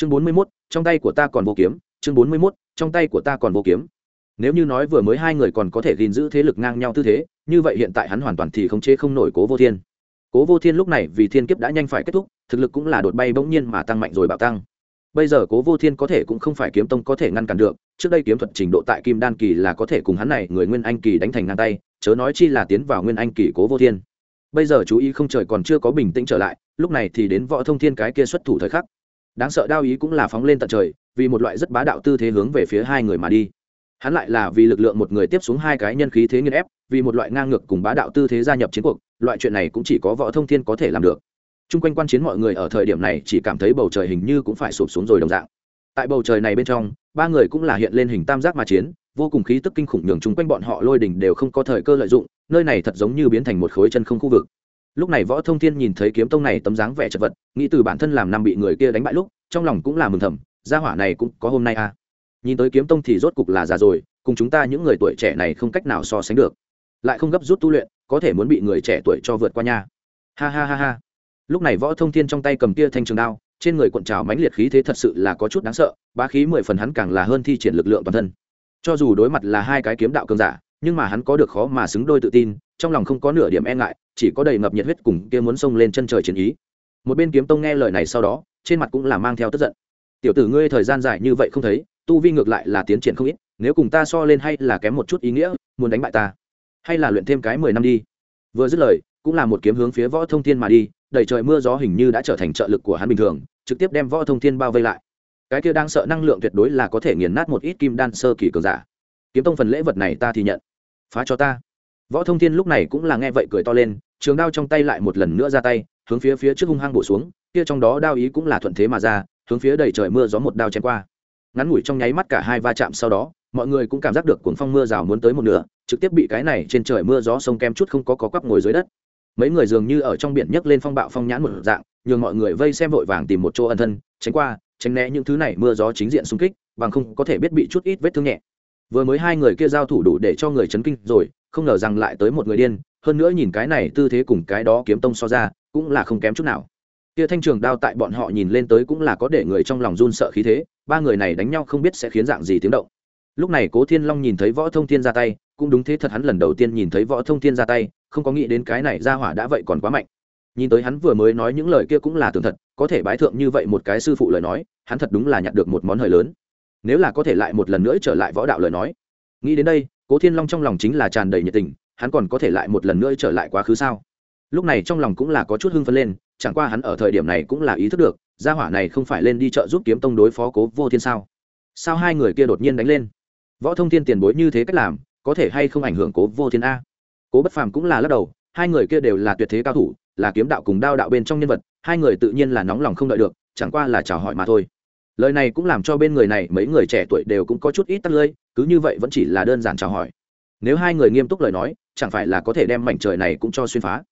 chương bốn mươi mốt, trong tay của ta còn vô kiếm. Chương bốn mươi mốt, trong tay của ta còn vô kiếm. Nếu như nói vừa mới hai người còn có thể gìn giữ thế lực ngang nhau tư thế, như vậy hiện tại hắn hoàn toàn thì không chế không nổi cố vô thiên. Cố vô thiên lúc này vì thiên kiếp đã nhanh phải kết thúc, thực lực cũng là đột bay bỗng nhiên mà tăng mạnh rồi bạo tăng. Bây giờ cố vô thiên có thể cũng không phải kiếm tông có thể ngăn cản được, trước đây kiếm thuật trình độ tại kim đan kỳ là có thể cùng hắn này người nguyên anh kỳ đánh thành ngang tay, chớ nói chi là tiến vào nguyên anh kỳ cố vô thiên. Bây giờ chú ý không trời còn chưa có bình tĩnh trở lại, lúc này thì đến võ thông thiên cái kia xuất thủ thời khắc đáng sợ đao ý cũng là phóng lên tận trời, vì một loại rất bá đạo tư thế hướng về phía hai người mà đi. Hắn lại là vì lực lượng một người tiếp xuống hai cái nhân khí thế nghiên ép, vì một loại ngang ngược cùng bá đạo tư thế gia nhập chiến cuộc, loại chuyện này cũng chỉ có võ thông thiên có thể làm được. T r u n g quanh quan chiến mọi người ở thời điểm này chỉ cảm thấy bầu trời hình như cũng phải sụp xuống rồi đồng dạng. Tại bầu trời này bên trong, ba người cũng là hiện lên hình tam giác mà chiến, vô cùng khí tức kinh khủng nhường chung quanh bọn họ lôi đỉnh đều không có thời cơ lợi dụng, nơi này thật giống như biến thành một khối chân không khu vực lúc này võ thông thiên nhìn thấy kiếm tông này tấm dáng vẻ chật vật, nghĩ từ bản thân làm năm bị người kia đánh bại lúc, trong lòng cũng là mừng thầm, gia hỏa này cũng có hôm nay à. Nhìn tới kiếm tông thì rốt cục là già rồi, cùng chúng ta những người tuổi trẻ này không cách nào so sánh được. Lại không gấp rút tu luyện, có thể muốn bị người trẻ tuổi cho vượt qua nha. Ha ha ha ha. Lúc này võ thông thiên trong tay cầm kia thanh trường đao, trên người cuộn trào mãnh liệt khí thế thật sự là có chút đáng sợ, bá khí mười phần hắn càng là hơn thi triển lực lượng toàn thân. Cho dù đối mặt là hai cái kiếm đạo cường giả, nhưng mà hắn có được khó mà xứng đôi tự tin, trong lòng không có nửa điểm e ngại chỉ có đầy ngập nhiệt huyết cùng kia muốn xông lên chân trời chiến ý. Một bên kiếm tông nghe lời này sau đó, trên mặt cũng là mang theo tức giận. Tiểu tử ngươi thời gian dài như vậy không thấy, tu vi ngược lại là tiến triển không ít, nếu cùng ta so lên hay là kém một chút ý nghĩa, muốn đánh bại ta, hay là luyện thêm cái mười năm đi. Vừa dứt lời, cũng là một kiếm hướng phía võ thông thiên mà đi, đầy trời mưa gió hình như đã trở thành trợ lực của hắn bình thường, trực tiếp đem võ thông thiên bao vây lại. Cái kia đang sợ năng lượng tuyệt đối là có thể nghiền nát một ít kim đan sơ kỳ cường giả. Kiếm tông phần lễ vật này ta thì nhận. Phá cho ta. Võ thông thiên lúc này cũng là nghe vậy cười to lên trường đao trong tay lại một lần nữa ra tay, hướng phía phía trước hung hăng bổ xuống, kia trong đó đao ý cũng là thuận thế mà ra, hướng phía đầy trời mưa gió một đao chém qua. Ngắn ngủi trong nháy mắt cả hai va chạm sau đó, mọi người cũng cảm giác được cuồng phong mưa rào muốn tới một nửa, trực tiếp bị cái này trên trời mưa gió sông kem chút không có có quắp ngồi dưới đất. Mấy người dường như ở trong biển nhấc lên phong bạo phong nhãn một dạng, nhường mọi người vây xem vội vàng tìm một chỗ ẩn thân, tránh qua, tránh né những thứ này mưa gió chính diện xung kích, bằng không có thể biết bị chút ít vết thương nhẹ. Vừa mới hai người kia giao thủ đủ để cho người chấn kinh rồi, không ngờ rằng lại tới một người điên hơn nữa nhìn cái này tư thế cùng cái đó kiếm tông so ra, cũng là không kém chút nào. Kia thanh trường đao tại bọn họ nhìn lên tới cũng là có để người trong lòng run sợ khí thế, ba người này đánh nhau không biết sẽ khiến dạng gì tiếng động. Lúc này cố thiên long nhìn thấy võ thông thiên ra tay, cũng đúng thế thật hắn lần đầu tiên nhìn thấy võ thông thiên ra tay, không có nghĩ đến cái này ra hỏa đã vậy còn quá mạnh. Nhìn tới hắn vừa mới nói những lời kia cũng là tường thật, có thể bái thượng như vậy một cái sư phụ lời nói, hắn thật đúng là nhặt được một món hời lớn. Nếu là có thể lại một lần nữa trở lại võ đạo lời nói. Nghĩ đến đây, cố thiên long trong lòng chính là tràn đầy nhiệt tình hắn còn có thể lại một lần nữa trở lại quá khứ sao? Lúc này trong lòng cũng là có chút hưng phấn lên, chẳng qua hắn ở thời điểm này cũng là ý thức được, gia hỏa này không phải lên đi chợ giúp kiếm tông đối phó cố vô thiên sao? Sao hai người kia đột nhiên đánh lên? Võ thông thiên tiền bối như thế cách làm, có thể hay không ảnh hưởng cố vô thiên a? Cố bất phàm cũng là lắc đầu, hai người kia đều là tuyệt thế cao thủ, là kiếm đạo cùng đao đạo bên trong nhân vật, hai người tự nhiên là nóng lòng không đợi được, chẳng qua là chào hỏi mà thôi. Lời này cũng làm cho bên người này mấy người trẻ tuổi đều cũng có chút ít tắt lơi cứ như vậy vẫn chỉ là đơn giản chào hỏi nếu hai người nghiêm túc lời nói, chẳng phải là có thể đem mảnh trời này cũng cho xuyên phá.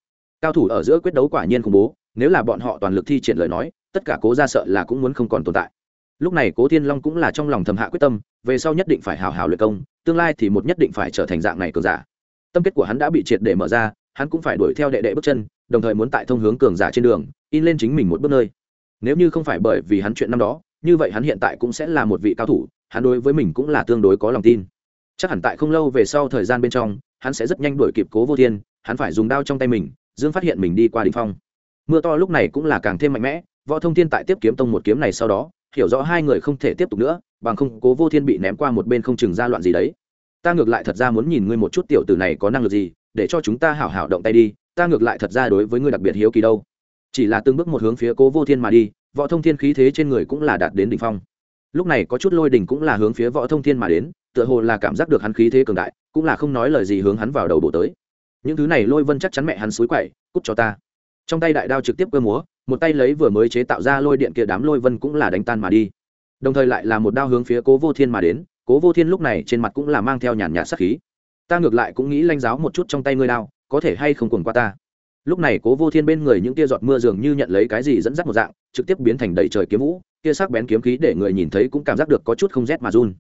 Cao thủ ở giữa quyết đấu quả nhiên khủng bố, nếu là bọn họ toàn lực thi triển lời nói, tất cả cố ra sợ là cũng muốn không còn tồn tại. Lúc này cố thiên long cũng là trong lòng thầm hạ quyết tâm, về sau nhất định phải hào hào luyện công, tương lai thì một nhất định phải trở thành dạng này cường giả. Tâm kết của hắn đã bị triệt để mở ra, hắn cũng phải đuổi theo đệ đệ bước chân, đồng thời muốn tại thông hướng cường giả trên đường, in lên chính mình một bước nơi. Nếu như không phải bởi vì hắn chuyện năm đó, như vậy hắn hiện tại cũng sẽ là một vị cao thủ, hắn đối với mình cũng là tương đối có lòng tin chắc hẳn tại không lâu về sau thời gian bên trong, hắn sẽ rất nhanh đuổi kịp cố vô thiên, hắn phải dùng đao trong tay mình, dương phát hiện mình đi qua đ ỉ n h phong. Mưa to lúc này cũng là càng thêm mạnh mẽ, võ thông thiên tại tiếp kiếm tông một kiếm này sau đó, hiểu rõ hai người không thể tiếp tục nữa, bằng không cố vô thiên bị ném qua một bên không chừng ra loạn gì đấy. Ta ngược lại thật ra muốn nhìn ngươi một chút tiểu tử này có năng lực gì, để cho chúng ta hảo hảo động tay đi, ta ngược lại thật ra đối với ngươi đặc biệt hiếu kỳ đâu. Chỉ là từng bước một hướng phía cố vô thiên mà đi, võ thông thiên khí thế trên người cũng là đạt đến đ ỉ n h phong. Lúc này có chút lôi đình cũng là hướng phía võ thông thiên mà đến tựa hồ là cảm giác được hắn khí thế cường đại, cũng là không nói lời gì hướng hắn vào đầu bộ tới. Những thứ này lôi vân chắc chắn mẹ hắn suối quậy, cút cho ta. Trong tay đại đao trực tiếp cơ múa, một tay lấy vừa mới chế tạo ra lôi điện kia đám lôi vân cũng là đánh tan mà đi. Đồng thời lại là một đao hướng phía cố vô thiên mà đến, cố vô thiên lúc này trên mặt cũng là mang theo nhàn nhạt sắc khí. Ta ngược lại cũng nghĩ lanh giáo một chút trong tay ngươi đao, có thể hay không cuồng qua ta? Lúc này cố vô thiên bên người những tia giọt mưa dường như nhận lấy cái gì dẫn dắt một dạng, trực tiếp biến thành đầy trời kiếm vũ kia sắc bén kiếm khí để người nhìn thấy cũng cảm giác được có chút không rét mà run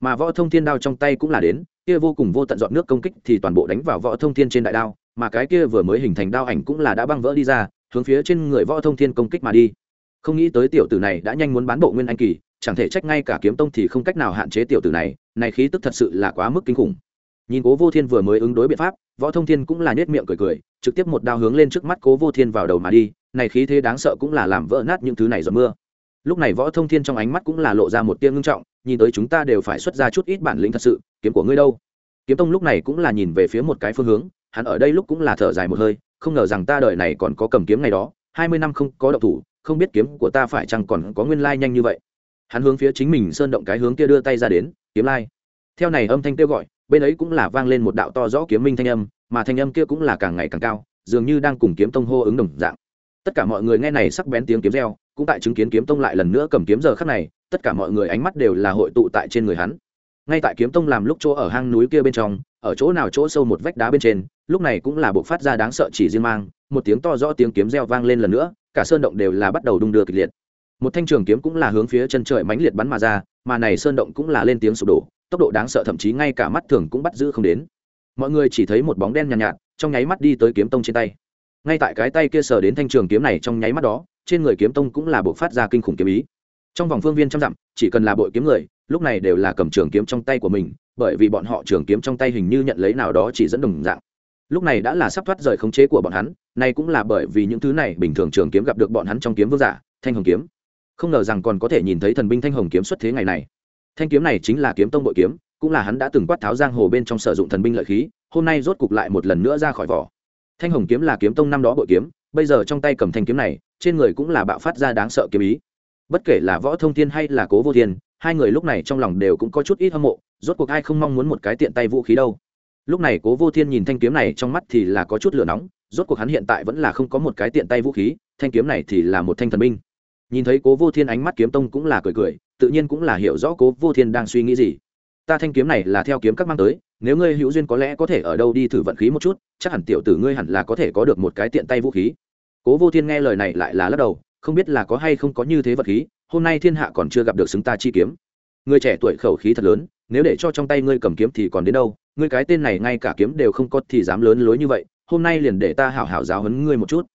mà võ thông thiên đao trong tay cũng là đến, kia vô cùng vô tận dọn nước công kích thì toàn bộ đánh vào võ thông thiên trên đại đao, mà cái kia vừa mới hình thành đao ảnh cũng là đã băng vỡ đi ra, hướng phía trên người võ thông thiên công kích mà đi. Không nghĩ tới tiểu tử này đã nhanh muốn bán bộ nguyên anh kỳ, chẳng thể trách ngay cả kiếm tông thì không cách nào hạn chế tiểu tử này này khí tức thật sự là quá mức kinh khủng. Nhìn cố vô thiên vừa mới ứng đối biện pháp, võ thông thiên cũng là nết miệng cười cười, trực tiếp một đao hướng lên trước mắt cố vô thiên vào đầu mà đi, này khí thế đáng sợ cũng là làm vỡ nát những thứ này giọt mưa. Lúc này võ thông thiên trong ánh mắt cũng là lộ ra một tia ngưng trọng nhìn tới chúng ta đều phải xuất ra chút ít bản lĩnh thật sự, kiếm của ngươi đâu? Kiếm tông lúc này cũng là nhìn về phía một cái phương hướng, hắn ở đây lúc cũng là thở dài một hơi, không ngờ rằng ta đợi này còn có cầm kiếm ngày đó, hai mươi năm không có động thủ, không biết kiếm của ta phải chăng còn có nguyên lai nhanh như vậy. Hắn hướng phía chính mình sơn động cái hướng kia đưa tay ra đến, kiếm lai. Theo này âm thanh kêu gọi, bên ấy cũng là vang lên một đạo to rõ kiếm minh thanh âm, mà thanh âm kia cũng là càng ngày càng cao, dường như đang cùng kiếm tông hô ứng đồng dạng. Tất cả mọi người nghe này sắc bén tiếng kiếm reo, cũng tại chứng kiến kiếm tông lại lần nữa cầm kiếm giờ khắc này tất cả mọi người ánh mắt đều là hội tụ tại trên người hắn. Ngay tại kiếm tông làm lúc chỗ ở hang núi kia bên trong ở chỗ nào chỗ sâu một vách đá bên trên lúc này cũng là buộc phát ra đáng sợ chỉ riêng mang một tiếng to rõ tiếng kiếm reo vang lên lần nữa cả sơn động đều là bắt đầu đung đưa kịch liệt. Một thanh trường kiếm cũng là hướng phía chân trời mãnh liệt bắn mà ra mà này sơn động cũng là lên tiếng sụp đổ tốc độ đáng sợ thậm chí ngay cả mắt thường cũng bắt giữ không đến. Mọi người chỉ thấy một bóng đen nhàn nhạt, nhạt trong nháy mắt đi tới kiếm tông trên tay. Ngay tại cái tay kia sờ đến thanh trường kiếm này trong nháy mắt đó trên người kiếm tông cũng là buộc phát ra kinh khủng kiếm ý trong vòng phương viên trăm dặm, chỉ cần là bội kiếm người, lúc này đều là cầm trường kiếm trong tay của mình, bởi vì bọn họ trường kiếm trong tay hình như nhận lấy nào đó chỉ dẫn đồng dạng. Lúc này đã là sắp thoát rời khống chế của bọn hắn, nay cũng là bởi vì những thứ này bình thường trường kiếm gặp được bọn hắn trong kiếm vương giả, thanh hồng kiếm. Không ngờ rằng còn có thể nhìn thấy thần binh thanh hồng kiếm xuất thế ngày này. Thanh kiếm này chính là kiếm tông bội kiếm, cũng là hắn đã từng quát tháo giang hồ bên trong sử dụng thần binh lợi khí, hôm nay rốt cục lại một lần nữa ra khỏi vỏ. Thanh hồng kiếm là kiếm tông năm đó bội kiếm, bây giờ trong tay cầm thanh kiếm này, trên người cũng là bạo phát ra đáng sợ kiếm ý bất kể là võ thông thiên hay là cố vô thiên, hai người lúc này trong lòng đều cũng có chút ít hâm mộ, rốt cuộc ai không mong muốn một cái tiện tay vũ khí đâu. Lúc này cố vô thiên nhìn thanh kiếm này trong mắt thì là có chút lửa nóng, rốt cuộc hắn hiện tại vẫn là không có một cái tiện tay vũ khí, thanh kiếm này thì là một thanh thần binh. Nhìn thấy cố vô thiên ánh mắt kiếm tông cũng là cười cười, tự nhiên cũng là hiểu rõ cố vô thiên đang suy nghĩ gì. Ta thanh kiếm này là theo kiếm các mang tới, nếu ngươi hữu duyên có lẽ có thể ở đâu đi thử vận khí một chút, chắc hẳn tiểu tử ngươi hẳn là có thể có được một cái tiện tay vũ khí. Cố vô thiên nghe lời này lại là lắc đầu không biết là có hay không có như thế vật khí, hôm nay thiên hạ còn chưa gặp được xứng ta chi kiếm. Người trẻ tuổi khẩu khí thật lớn, nếu để cho trong tay ngươi cầm kiếm thì còn đến đâu? Ngươi cái tên này ngay cả kiếm đều không có thì dám lớn lối như vậy, hôm nay liền để ta hảo hảo giáo hấn ngươi một chút.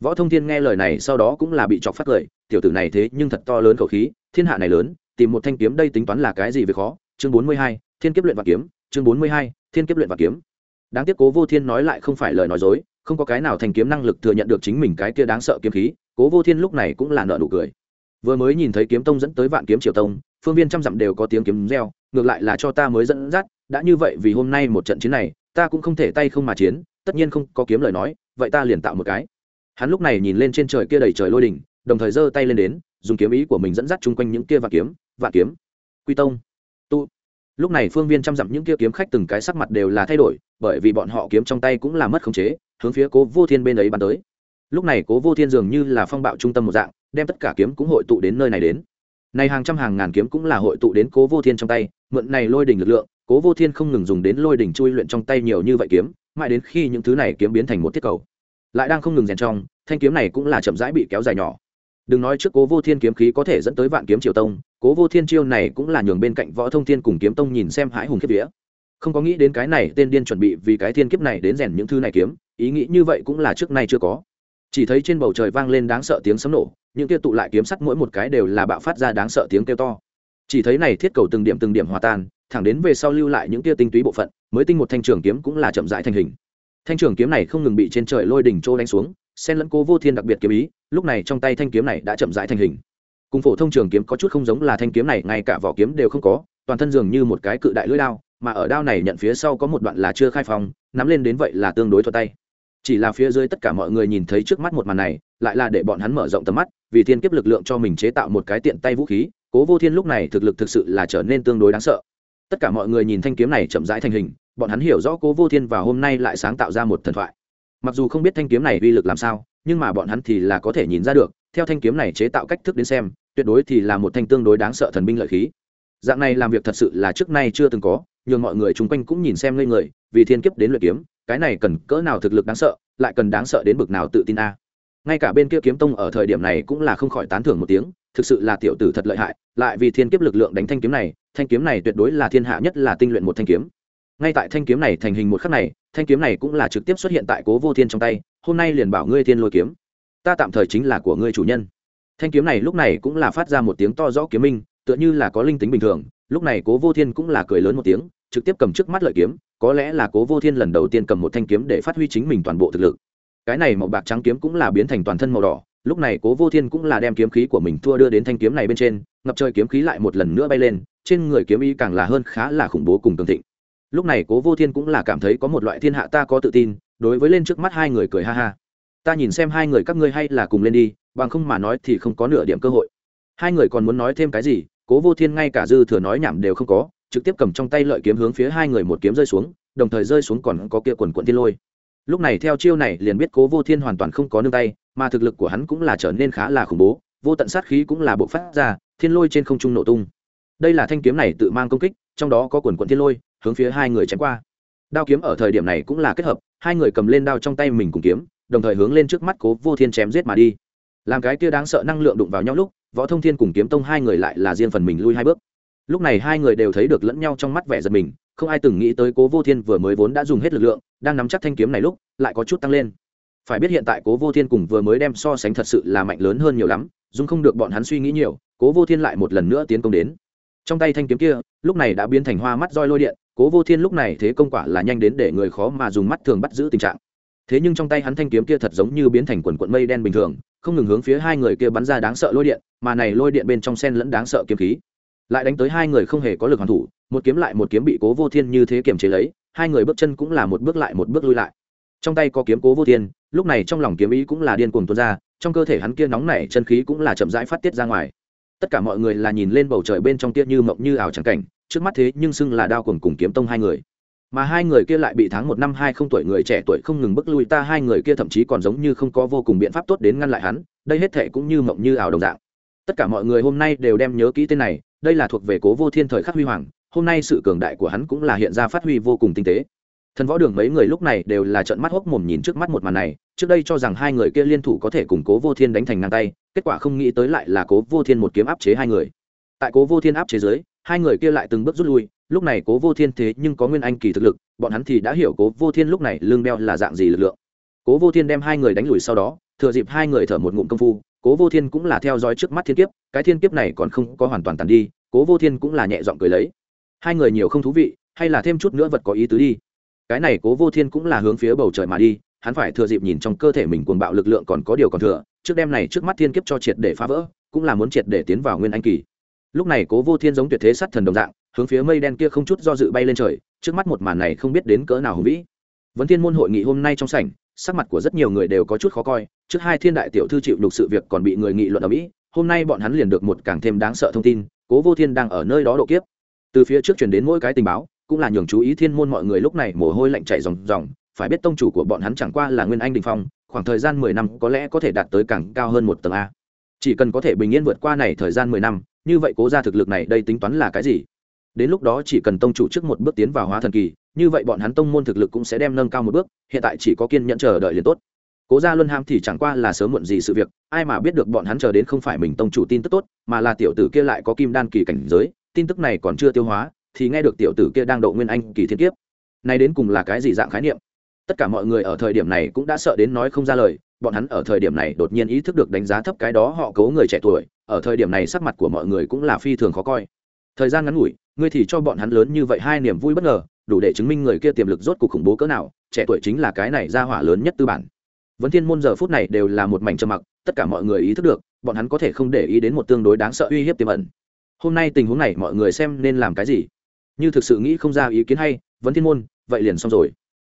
Võ thông thiên nghe lời này sau đó cũng là bị chọc phát cười, tiểu tử này thế nhưng thật to lớn khẩu khí, thiên hạ này lớn, tìm một thanh kiếm đây tính toán là cái gì về khó? Chương bốn mươi hai, thiên kiếp luyện và kiếm, chương bốn mươi hai, thiên kiếp luyện và kiếm. Đáng tiếc cố vô thiên nói lại không phải lời nói dối, không có cái nào thành kiếm năng lực thừa nhận được chính mình cái kia đáng sợ kiếm khí cố vô thiên lúc này cũng là nợ nụ cười. Vừa mới nhìn thấy kiếm tông dẫn tới vạn kiếm triều tông, phương viên trăm dặm đều có tiếng kiếm reo, ngược lại là cho ta mới dẫn dắt, đã như vậy vì hôm nay một trận chiến này, ta cũng không thể tay không mà chiến, tất nhiên không có kiếm lời nói, vậy ta liền tạo một cái. Hắn lúc này nhìn lên trên trời kia đầy trời lôi đỉnh, đồng thời giơ tay lên đến, dùng kiếm ý của mình dẫn dắt chung quanh những kia vạn kiếm vạn kiếm. Quy tông. Tu. Lúc này phương viên trăm dặm những kia kiếm khách từng cái sắc mặt đều là thay đổi, bởi vì bọn họ kiếm trong tay cũng là mất khống chế, hướng phía cố vô thiên bên ấy bắn tới lúc này cố vô thiên dường như là phong bạo trung tâm một dạng, đem tất cả kiếm cũng hội tụ đến nơi này đến. Này hàng trăm hàng ngàn kiếm cũng là hội tụ đến cố vô thiên trong tay, mượn này lôi đỉnh lực lượng, cố vô thiên không ngừng dùng đến lôi đỉnh chui luyện trong tay nhiều như vậy kiếm, mãi đến khi những thứ này kiếm biến thành một tiết cầu, lại đang không ngừng rèn trong, thanh kiếm này cũng là chậm rãi bị kéo dài nhỏ. Đừng nói trước cố vô thiên kiếm khí có thể dẫn tới vạn kiếm triều tông, cố vô thiên chiêu này cũng là nhường bên cạnh võ thông thiên cùng kiếm tông nhìn xem hãi hùng kiếp vía. Không có nghĩ đến cái này, tên điên chuẩn bị vì cái thiên kiếp này đến rèn những thứ này kiếm, ý nghĩ như vậy cũng là trước nay chưa có chỉ thấy trên bầu trời vang lên đáng sợ tiếng sấm nổ những kia tụ lại kiếm sắt mỗi một cái đều là bạo phát ra đáng sợ tiếng kêu to. Chỉ thấy này thiết cầu từng điểm từng điểm hòa tan thẳng đến về sau lưu lại những kia tinh túy bộ phận mới tinh một thanh trường kiếm cũng là chậm rãi thành hình. Thanh trường kiếm này không ngừng bị trên trời lôi đỉnh trô đánh xuống xen lẫn cô vô thiên đặc biệt kiếm ý lúc này trong tay thanh kiếm này đã chậm rãi thành hình. Cùng phổ thông trường kiếm có chút không giống là thanh kiếm này ngay cả vỏ kiếm đều không có toàn thân dường như một cái cự đại lưỡi đao mà ở đao này nhận phía sau có một đoạn là chưa khai phòng, nắm lên đến vậy là tương đối thuật tay chỉ là phía dưới tất cả mọi người nhìn thấy trước mắt một màn này, lại là để bọn hắn mở rộng tầm mắt, vì thiên kiếp lực lượng cho mình chế tạo một cái tiện tay vũ khí, cố vô thiên lúc này thực lực thực sự là trở nên tương đối đáng sợ. Tất cả mọi người nhìn thanh kiếm này chậm rãi thành hình, bọn hắn hiểu rõ cố vô thiên và hôm nay lại sáng tạo ra một thần thoại. Mặc dù không biết thanh kiếm này uy lực làm sao, nhưng mà bọn hắn thì là có thể nhìn ra được, theo thanh kiếm này chế tạo cách thức đến xem, tuyệt đối thì là một thanh tương đối đáng sợ thần binh lợi khí. Dạng này làm việc thật sự là trước nay chưa từng có, nhường mọi người chung quanh cũng nhìn xem lên người, vì thiên kiếp đến luyện kiếm cái này cần cỡ nào thực lực đáng sợ, lại cần đáng sợ đến bực nào tự tin a. Ngay cả bên kia kiếm tông ở thời điểm này cũng là không khỏi tán thưởng một tiếng, thực sự là tiểu tử thật lợi hại, lại vì thiên kiếp lực lượng đánh thanh kiếm này, thanh kiếm này tuyệt đối là thiên hạ nhất là tinh luyện một thanh kiếm. Ngay tại thanh kiếm này thành hình một khắc này, thanh kiếm này cũng là trực tiếp xuất hiện tại cố vô thiên trong tay, hôm nay liền bảo ngươi thiên lôi kiếm. Ta tạm thời chính là của ngươi chủ nhân. Thanh kiếm này lúc này cũng là phát ra một tiếng to rõ kiếm minh, tựa như là có linh tính bình thường, lúc này cố vô thiên cũng là cười lớn một tiếng, trực tiếp cầm trước mắt lợi kiếm có lẽ là cố vô thiên lần đầu tiên cầm một thanh kiếm để phát huy chính mình toàn bộ thực lực. Cái này màu bạc trắng kiếm cũng là biến thành toàn thân màu đỏ, lúc này cố vô thiên cũng là đem kiếm khí của mình thua đưa đến thanh kiếm này bên trên, ngập trời kiếm khí lại một lần nữa bay lên, trên người kiếm ý càng là hơn khá là khủng bố cùng cường thịnh. Lúc này cố vô thiên cũng là cảm thấy có một loại thiên hạ ta có tự tin, đối với lên trước mắt hai người cười ha ha. Ta nhìn xem hai người các ngươi hay là cùng lên đi, bằng không mà nói thì không có nửa điểm cơ hội. Hai người còn muốn nói thêm cái gì, cố vô thiên ngay cả dư thừa nói nhảm đều không có trực tiếp cầm trong tay lợi kiếm hướng phía hai người một kiếm rơi xuống, đồng thời rơi xuống còn có kia quần quận thiên lôi. Lúc này theo chiêu này liền biết cố vô thiên hoàn toàn không có nương tay, mà thực lực của hắn cũng là trở nên khá là khủng bố, vô tận sát khí cũng là bộ phát ra, thiên lôi trên không trung nổ tung. Đây là thanh kiếm này tự mang công kích, trong đó có quần quận thiên lôi, hướng phía hai người chém qua. Đao kiếm ở thời điểm này cũng là kết hợp, hai người cầm lên đao trong tay mình cùng kiếm, đồng thời hướng lên trước mắt cố vô thiên chém giết mà đi. Làm cái kia đáng sợ năng lượng đụng vào nhau lúc, võ thông thiên cùng kiếm tông hai người lại là riêng phần mình lui hai bước lúc này hai người đều thấy được lẫn nhau trong mắt vẻ giật mình, không ai từng nghĩ tới cố vô thiên vừa mới vốn đã dùng hết lực lượng, đang nắm chắc thanh kiếm này lúc, lại có chút tăng lên. Phải biết hiện tại cố vô thiên cùng vừa mới đem so sánh thật sự là mạnh lớn hơn nhiều lắm dung không được bọn hắn suy nghĩ nhiều, cố vô thiên lại một lần nữa tiến công đến. Trong tay thanh kiếm kia, lúc này đã biến thành hoa mắt roi lôi điện, cố vô thiên lúc này thế công quả là nhanh đến để người khó mà dùng mắt thường bắt giữ tình trạng. Thế nhưng trong tay hắn thanh kiếm kia thật giống như biến thành quần quận mây đen bình thường, không ngừng hướng phía hai người kia bắn ra đáng sợ lôi điện, mà này lôi điện bên trong sen lẫn đáng sợ kiếm khí lại đánh tới hai người không hề có lực hoàn thủ, một kiếm lại một kiếm bị cố vô thiên như thế kiềm chế lấy, hai người bước chân cũng là một bước lại một bước lui lại. Trong tay có kiếm cố vô thiên, lúc này trong lòng kiếm ý cũng là điên cuồng tuôn ra, trong cơ thể hắn kia nóng nảy chân khí cũng là chậm rãi phát tiết ra ngoài. Tất cả mọi người là nhìn lên bầu trời bên trong tiết như mộng như ảo trắng cảnh, trước mắt thế nhưng xưng là đao cuồng cùng kiếm tông hai người. Mà hai người kia lại bị tháng một năm hai không tuổi người trẻ tuổi không ngừng bước lui ta, hai người kia thậm chí còn giống như không có vô cùng biện pháp tốt đến ngăn lại hắn, đây hết thệ cũng như mộng như ảo đồng dạng. Tất cả mọi người hôm nay đều đem nhớ kỹ tên này đây là thuộc về cố vô thiên thời khắc huy hoàng, hôm nay sự cường đại của hắn cũng là hiện ra phát huy vô cùng tinh tế. Thần võ đường mấy người lúc này đều là trận mắt hốc mồm nhìn trước mắt một màn này, trước đây cho rằng hai người kia liên thủ có thể cùng cố vô thiên đánh thành ngang tay, kết quả không nghĩ tới lại là cố vô thiên một kiếm áp chế hai người. Tại cố vô thiên áp chế giới hai người kia lại từng bước rút lui, lúc này cố vô thiên thế nhưng có nguyên anh kỳ thực lực, bọn hắn thì đã hiểu cố vô thiên lúc này lương đeo là dạng gì lực lượng. Cố vô thiên đem hai người đánh lùi sau đó, thừa dịp hai người thở một ngụm công phu cố vô thiên cũng là theo dõi trước mắt thiên kiếp, cái thiên kiếp này còn không có hoàn toàn tàn đi, cố vô thiên cũng là nhẹ giọng cười lấy. Hai người nhiều không thú vị, hay là thêm chút nữa vật có ý tứ đi. Cái này cố vô thiên cũng là hướng phía bầu trời mà đi, hắn phải thừa dịp nhìn trong cơ thể mình cuồng bạo lực lượng còn có điều còn thừa, trước đêm này trước mắt thiên kiếp cho triệt để phá vỡ, cũng là muốn triệt để tiến vào nguyên anh kỳ. Lúc này cố vô thiên giống tuyệt thế sắt thần đồng dạng, hướng phía mây đen kia không chút do dự bay lên trời, trước mắt một màn này không biết đến cỡ nào hùng vĩ. Vấn thiên môn hội nghị hôm nay trong sảnh sắc mặt của rất nhiều người đều có chút khó coi, trước hai thiên đại tiểu thư chịu đục sự việc còn bị người nghị luận ở mỹ, hôm nay bọn hắn liền được một càng thêm đáng sợ thông tin, cố vô thiên đang ở nơi đó độ kiếp. Từ phía trước chuyển đến mỗi cái tình báo, cũng là nhường chú ý thiên môn mọi người lúc này mồ hôi lạnh chảy ròng ròng, phải biết tông chủ của bọn hắn chẳng qua là nguyên anh đình phong, khoảng thời gian mười năm có lẽ có thể đạt tới càng cao hơn một tầng a. Chỉ cần có thể bình yên vượt qua này thời gian mười năm, như vậy cố ra thực lực này đây tính toán là cái gì? Đến lúc đó chỉ cần tông chủ trước một bước tiến vào hóa thần kỳ như vậy bọn hắn tông môn thực lực cũng sẽ đem nâng cao một bước, hiện tại chỉ có kiên nhẫn chờ đợi liền tốt. Cố gia luân ham thì chẳng qua là sớm muộn gì sự việc, ai mà biết được bọn hắn chờ đến không phải mình tông chủ tin tức tốt, mà là tiểu tử kia lại có kim đan kỳ cảnh giới, tin tức này còn chưa tiêu hóa, thì nghe được tiểu tử kia đang độ nguyên anh kỳ thiên kiếp. Này đến cùng là cái gì dạng khái niệm? Tất cả mọi người ở thời điểm này cũng đã sợ đến nói không ra lời, bọn hắn ở thời điểm này đột nhiên ý thức được đánh giá thấp cái đó họ cố người trẻ tuổi, ở thời điểm này sắc mặt của mọi người cũng là phi thường khó coi. Thời gian ngắn ngủi, ngươi thì cho bọn hắn lớn như vậy hai niềm vui bất ngờ đủ để chứng minh người kia tiềm lực rốt cuộc khủng bố cỡ nào, trẻ tuổi chính là cái này ra hỏa lớn nhất tư bản. Vấn thiên môn giờ phút này đều là một mảnh trầm mặc, tất cả mọi người ý thức được, bọn hắn có thể không để ý đến một tương đối đáng sợ uy hiếp tiềm ẩn. Hôm nay tình huống này mọi người xem nên làm cái gì? Như thực sự nghĩ không ra ý kiến hay vấn thiên môn, vậy liền xong rồi.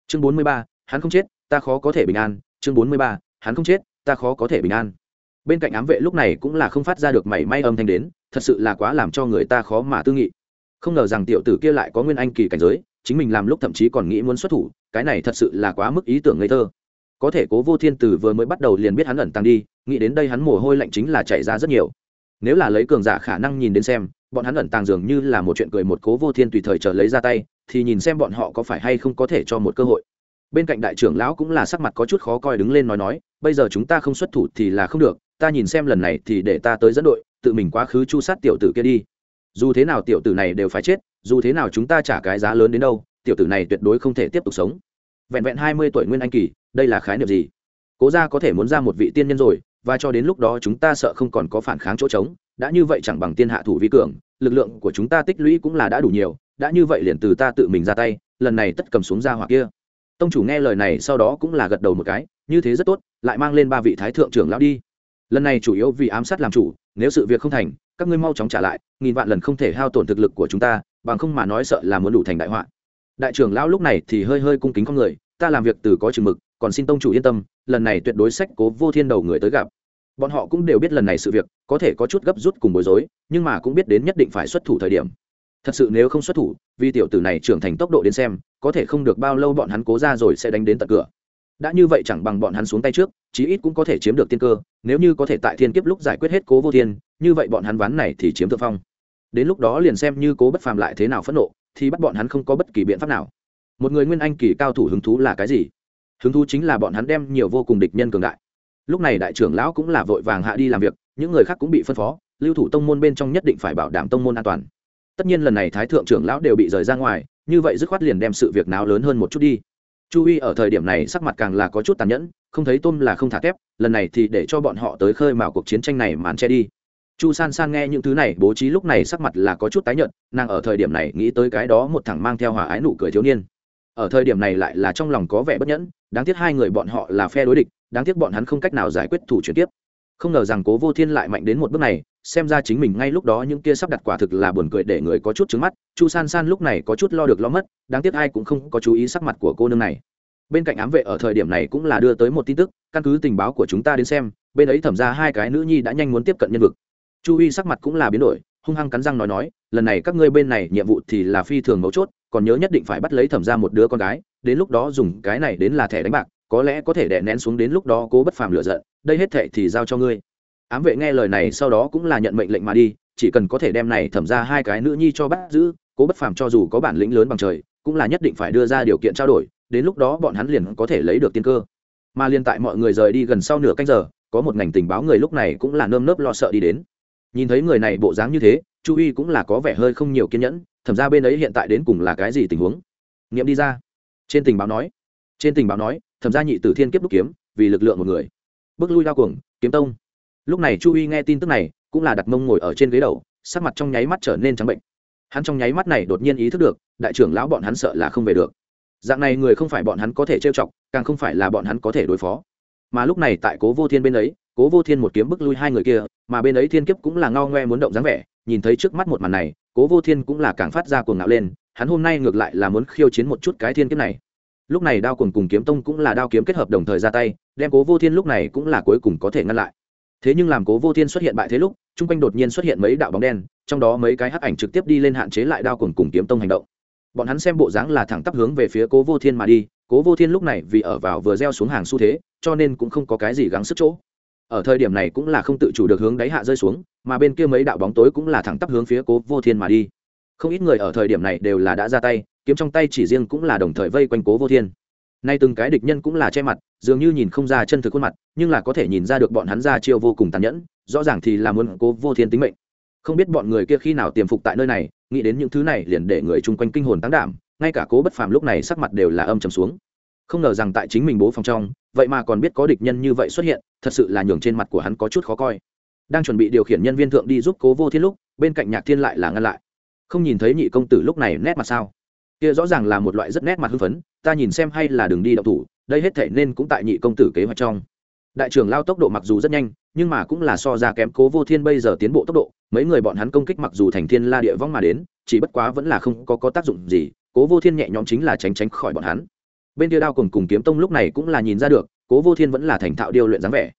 Chương bốn mươi ba, hắn không chết, ta khó có thể bình an. Chương bốn mươi ba, hắn không chết, ta khó có thể bình an. Bên cạnh ám vệ lúc này cũng là không phát ra được mảy may âm thanh đến, thật sự là quá làm cho người ta khó mà tư nghị. Không ngờ rằng tiểu tử kia lại có nguyên anh kỳ cảnh giới chính mình làm lúc thậm chí còn nghĩ muốn xuất thủ, cái này thật sự là quá mức ý tưởng ngây thơ. Có thể cố vô thiên tử vừa mới bắt đầu liền biết hắn ẩn tăng đi, nghĩ đến đây hắn mồ hôi lạnh chính là chảy ra rất nhiều. Nếu là lấy cường giả khả năng nhìn đến xem, bọn hắn ẩn tàng dường như là một chuyện cười một cố vô thiên tùy thời chờ lấy ra tay, thì nhìn xem bọn họ có phải hay không có thể cho một cơ hội. Bên cạnh đại trưởng lão cũng là sắc mặt có chút khó coi đứng lên nói nói, bây giờ chúng ta không xuất thủ thì là không được, ta nhìn xem lần này thì để ta tới dẫn đội, tự mình quá khứ chu sát tiểu tử kia đi dù thế nào tiểu tử này đều phải chết, dù thế nào chúng ta trả cái giá lớn đến đâu, tiểu tử này tuyệt đối không thể tiếp tục sống. Vẹn vẹn hai mươi tuổi nguyên anh kỳ, đây là khái niệm gì? Cố gia có thể muốn ra một vị tiên nhân rồi, và cho đến lúc đó chúng ta sợ không còn có phản kháng chỗ trống, đã như vậy chẳng bằng tiên hạ thủ vi cường, lực lượng của chúng ta tích lũy cũng là đã đủ nhiều, đã như vậy liền từ ta tự mình ra tay, lần này tất cầm xuống ra hoặc kia. Tông chủ nghe lời này sau đó cũng là gật đầu một cái, như thế rất tốt, lại mang lên ba vị thái thượng trưởng lão đi. Lần này chủ yếu vì ám sát làm chủ, nếu sự việc không thành các ngươi mau chóng trả lại, nghìn vạn lần không thể hao tổn thực lực của chúng ta, bằng không mà nói sợ là muốn đủ thành đại họa. Đại trưởng lão lúc này thì hơi hơi cung kính con người, ta làm việc từ có chừng mực, còn xin tông chủ yên tâm, lần này tuyệt đối sách cố vô thiên đầu người tới gặp. Bọn họ cũng đều biết lần này sự việc, có thể có chút gấp rút cùng bối rối, nhưng mà cũng biết đến nhất định phải xuất thủ thời điểm. Thật sự nếu không xuất thủ, vì tiểu tử này trưởng thành tốc độ đến xem, có thể không được bao lâu bọn hắn cố ra rồi sẽ đánh đến tận cửa đã như vậy chẳng bằng bọn hắn xuống tay trước, chí ít cũng có thể chiếm được tiên cơ, nếu như có thể tại thiên kiếp lúc giải quyết hết cố vô thiên, như vậy bọn hắn ván này thì chiếm thượng phong. Đến lúc đó liền xem như cố bất phàm lại thế nào phẫn nộ, thì bắt bọn hắn không có bất kỳ biện pháp nào. Một người nguyên anh kỳ cao thủ hứng thú là cái gì? Hứng thú chính là bọn hắn đem nhiều vô cùng địch nhân cường đại. Lúc này đại trưởng lão cũng là vội vàng hạ đi làm việc, những người khác cũng bị phân phó, lưu thủ tông môn bên trong nhất định phải bảo đảm tông môn an toàn. Tất nhiên lần này thái thượng trưởng lão đều bị rời ra ngoài, như vậy dứt khoát liền đem sự việc nào lớn hơn một chút đi chu y ở thời điểm này sắc mặt càng là có chút tàn nhẫn, không thấy tôm là không thả thép, lần này thì để cho bọn họ tới khơi mào cuộc chiến tranh này màn che đi. Chu san san nghe những thứ này, bố trí lúc này sắc mặt là có chút tái nhợt, nàng ở thời điểm này nghĩ tới cái đó một thằng mang theo hòa ái nụ cười thiếu niên. Ở thời điểm này lại là trong lòng có vẻ bất nhẫn, đáng tiếc hai người bọn họ là phe đối địch, đáng tiếc bọn hắn không cách nào giải quyết thủ chuyển tiếp. Không ngờ rằng cố vô thiên lại mạnh đến một bước này xem ra chính mình ngay lúc đó những kia sắp đặt quả thực là buồn cười để người có chút trứng mắt, chu san san lúc này có chút lo được lo mất, đáng tiếc ai cũng không có chú ý sắc mặt của cô nương này. Bên cạnh ám vệ ở thời điểm này cũng là đưa tới một tin tức, căn cứ tình báo của chúng ta đến xem, bên ấy thẩm ra hai cái nữ nhi đã nhanh muốn tiếp cận nhân vực. Chu y sắc mặt cũng là biến đổi, hung hăng cắn răng nói nói, lần này các ngươi bên này nhiệm vụ thì là phi thường mấu chốt, còn nhớ nhất định phải bắt lấy thẩm ra một đứa con gái, đến lúc đó dùng cái này đến là thẻ đánh bạc, có lẽ có thể đè nén xuống đến lúc đó cố bất phàm lựa giận, đây hết thệ thì giao cho ngươi ám vệ nghe lời này sau đó cũng là nhận mệnh lệnh mà đi, chỉ cần có thể đem này thẩm ra hai cái nữ nhi cho bắt giữ, cố bất phàm cho dù có bản lĩnh lớn bằng trời, cũng là nhất định phải đưa ra điều kiện trao đổi, đến lúc đó bọn hắn liền có thể lấy được tiên cơ. Mà liên tại mọi người rời đi gần sau nửa canh giờ, có một ngành tình báo người lúc này cũng là nơm nớp lo sợ đi đến. Nhìn thấy người này bộ dáng như thế, chu y cũng là có vẻ hơi không nhiều kiên nhẫn, thẩm ra bên ấy hiện tại đến cùng là cái gì tình huống? Nghiệm đi ra. Trên tình báo nói, trên tình báo nói, thẩm ra nhị tử thiên kiếp đúc kiếm, vì lực lượng một người. Bước lui đao cuồng, kiếm tông lúc này chu y nghe tin tức này, cũng là đặt mông ngồi ở trên ghế đầu, sắc mặt trong nháy mắt trở nên trắng bệnh. Hắn trong nháy mắt này đột nhiên ý thức được, đại trưởng lão bọn hắn sợ là không về được. Dạng này người không phải bọn hắn có thể trêu chọc, càng không phải là bọn hắn có thể đối phó. Mà lúc này tại cố vô thiên bên ấy, cố vô thiên một kiếm bức lui hai người kia, mà bên ấy thiên kiếp cũng là ngao ngoe muốn động dáng vẻ, nhìn thấy trước mắt một màn này, cố vô thiên cũng là càng phát ra cuồng ngạo lên, hắn hôm nay ngược lại là muốn khiêu chiến một chút cái thiên kiếp này. Lúc này đao cuồng cùng kiếm tông cũng là đao kiếm kết hợp đồng thời ra tay, đem cố vô thiên lúc này cũng là cuối cùng có thể ngăn lại thế nhưng làm cố vô thiên xuất hiện bại thế lúc, chung quanh đột nhiên xuất hiện mấy đạo bóng đen, trong đó mấy cái hắc ảnh trực tiếp đi lên hạn chế lại đao cuồng cùng kiếm tông hành động. Bọn hắn xem bộ dáng là thẳng tắp hướng về phía cố vô thiên mà đi, cố vô thiên lúc này vì ở vào vừa gieo xuống hàng xu thế, cho nên cũng không có cái gì gắng sức chỗ. Ở thời điểm này cũng là không tự chủ được hướng đáy hạ rơi xuống, mà bên kia mấy đạo bóng tối cũng là thẳng tắp hướng phía cố vô thiên mà đi. Không ít người ở thời điểm này đều là đã ra tay, kiếm trong tay chỉ riêng cũng là đồng thời vây quanh cố vô thiên nay từng cái địch nhân cũng là che mặt, dường như nhìn không ra chân thực khuôn mặt, nhưng là có thể nhìn ra được bọn hắn ra chiêu vô cùng tàn nhẫn, rõ ràng thì là muốn cố vô thiên tính mệnh. Không biết bọn người kia khi nào tiềm phục tại nơi này, nghĩ đến những thứ này liền để người chung quanh kinh hồn tăng đảm, ngay cả cố bất phàm lúc này sắc mặt đều là âm trầm xuống. Không ngờ rằng tại chính mình bố phòng trong, vậy mà còn biết có địch nhân như vậy xuất hiện, thật sự là nhường trên mặt của hắn có chút khó coi. Đang chuẩn bị điều khiển nhân viên thượng đi giúp cố vô thiên lúc, bên cạnh nhạc thiên lại là ngăn lại. Không nhìn thấy nhị công tử lúc này nét mặt sao? Kia rõ ràng là một loại rất nét mặt hưng phấn ta nhìn xem hay là đường đi đậu thủ đây hết thể nên cũng tại nhị công tử kế hoạch trong. Đại trưởng lao tốc độ mặc dù rất nhanh nhưng mà cũng là so ra kém cố vô thiên bây giờ tiến bộ tốc độ mấy người bọn hắn công kích mặc dù thành thiên la địa vong mà đến chỉ bất quá vẫn là không có, có tác dụng gì cố vô thiên nhẹ nhõm chính là tránh tránh khỏi bọn hắn. Bên kia đao cùng cùng kiếm tông lúc này cũng là nhìn ra được cố vô thiên vẫn là thành thạo điêu luyện dáng vẻ.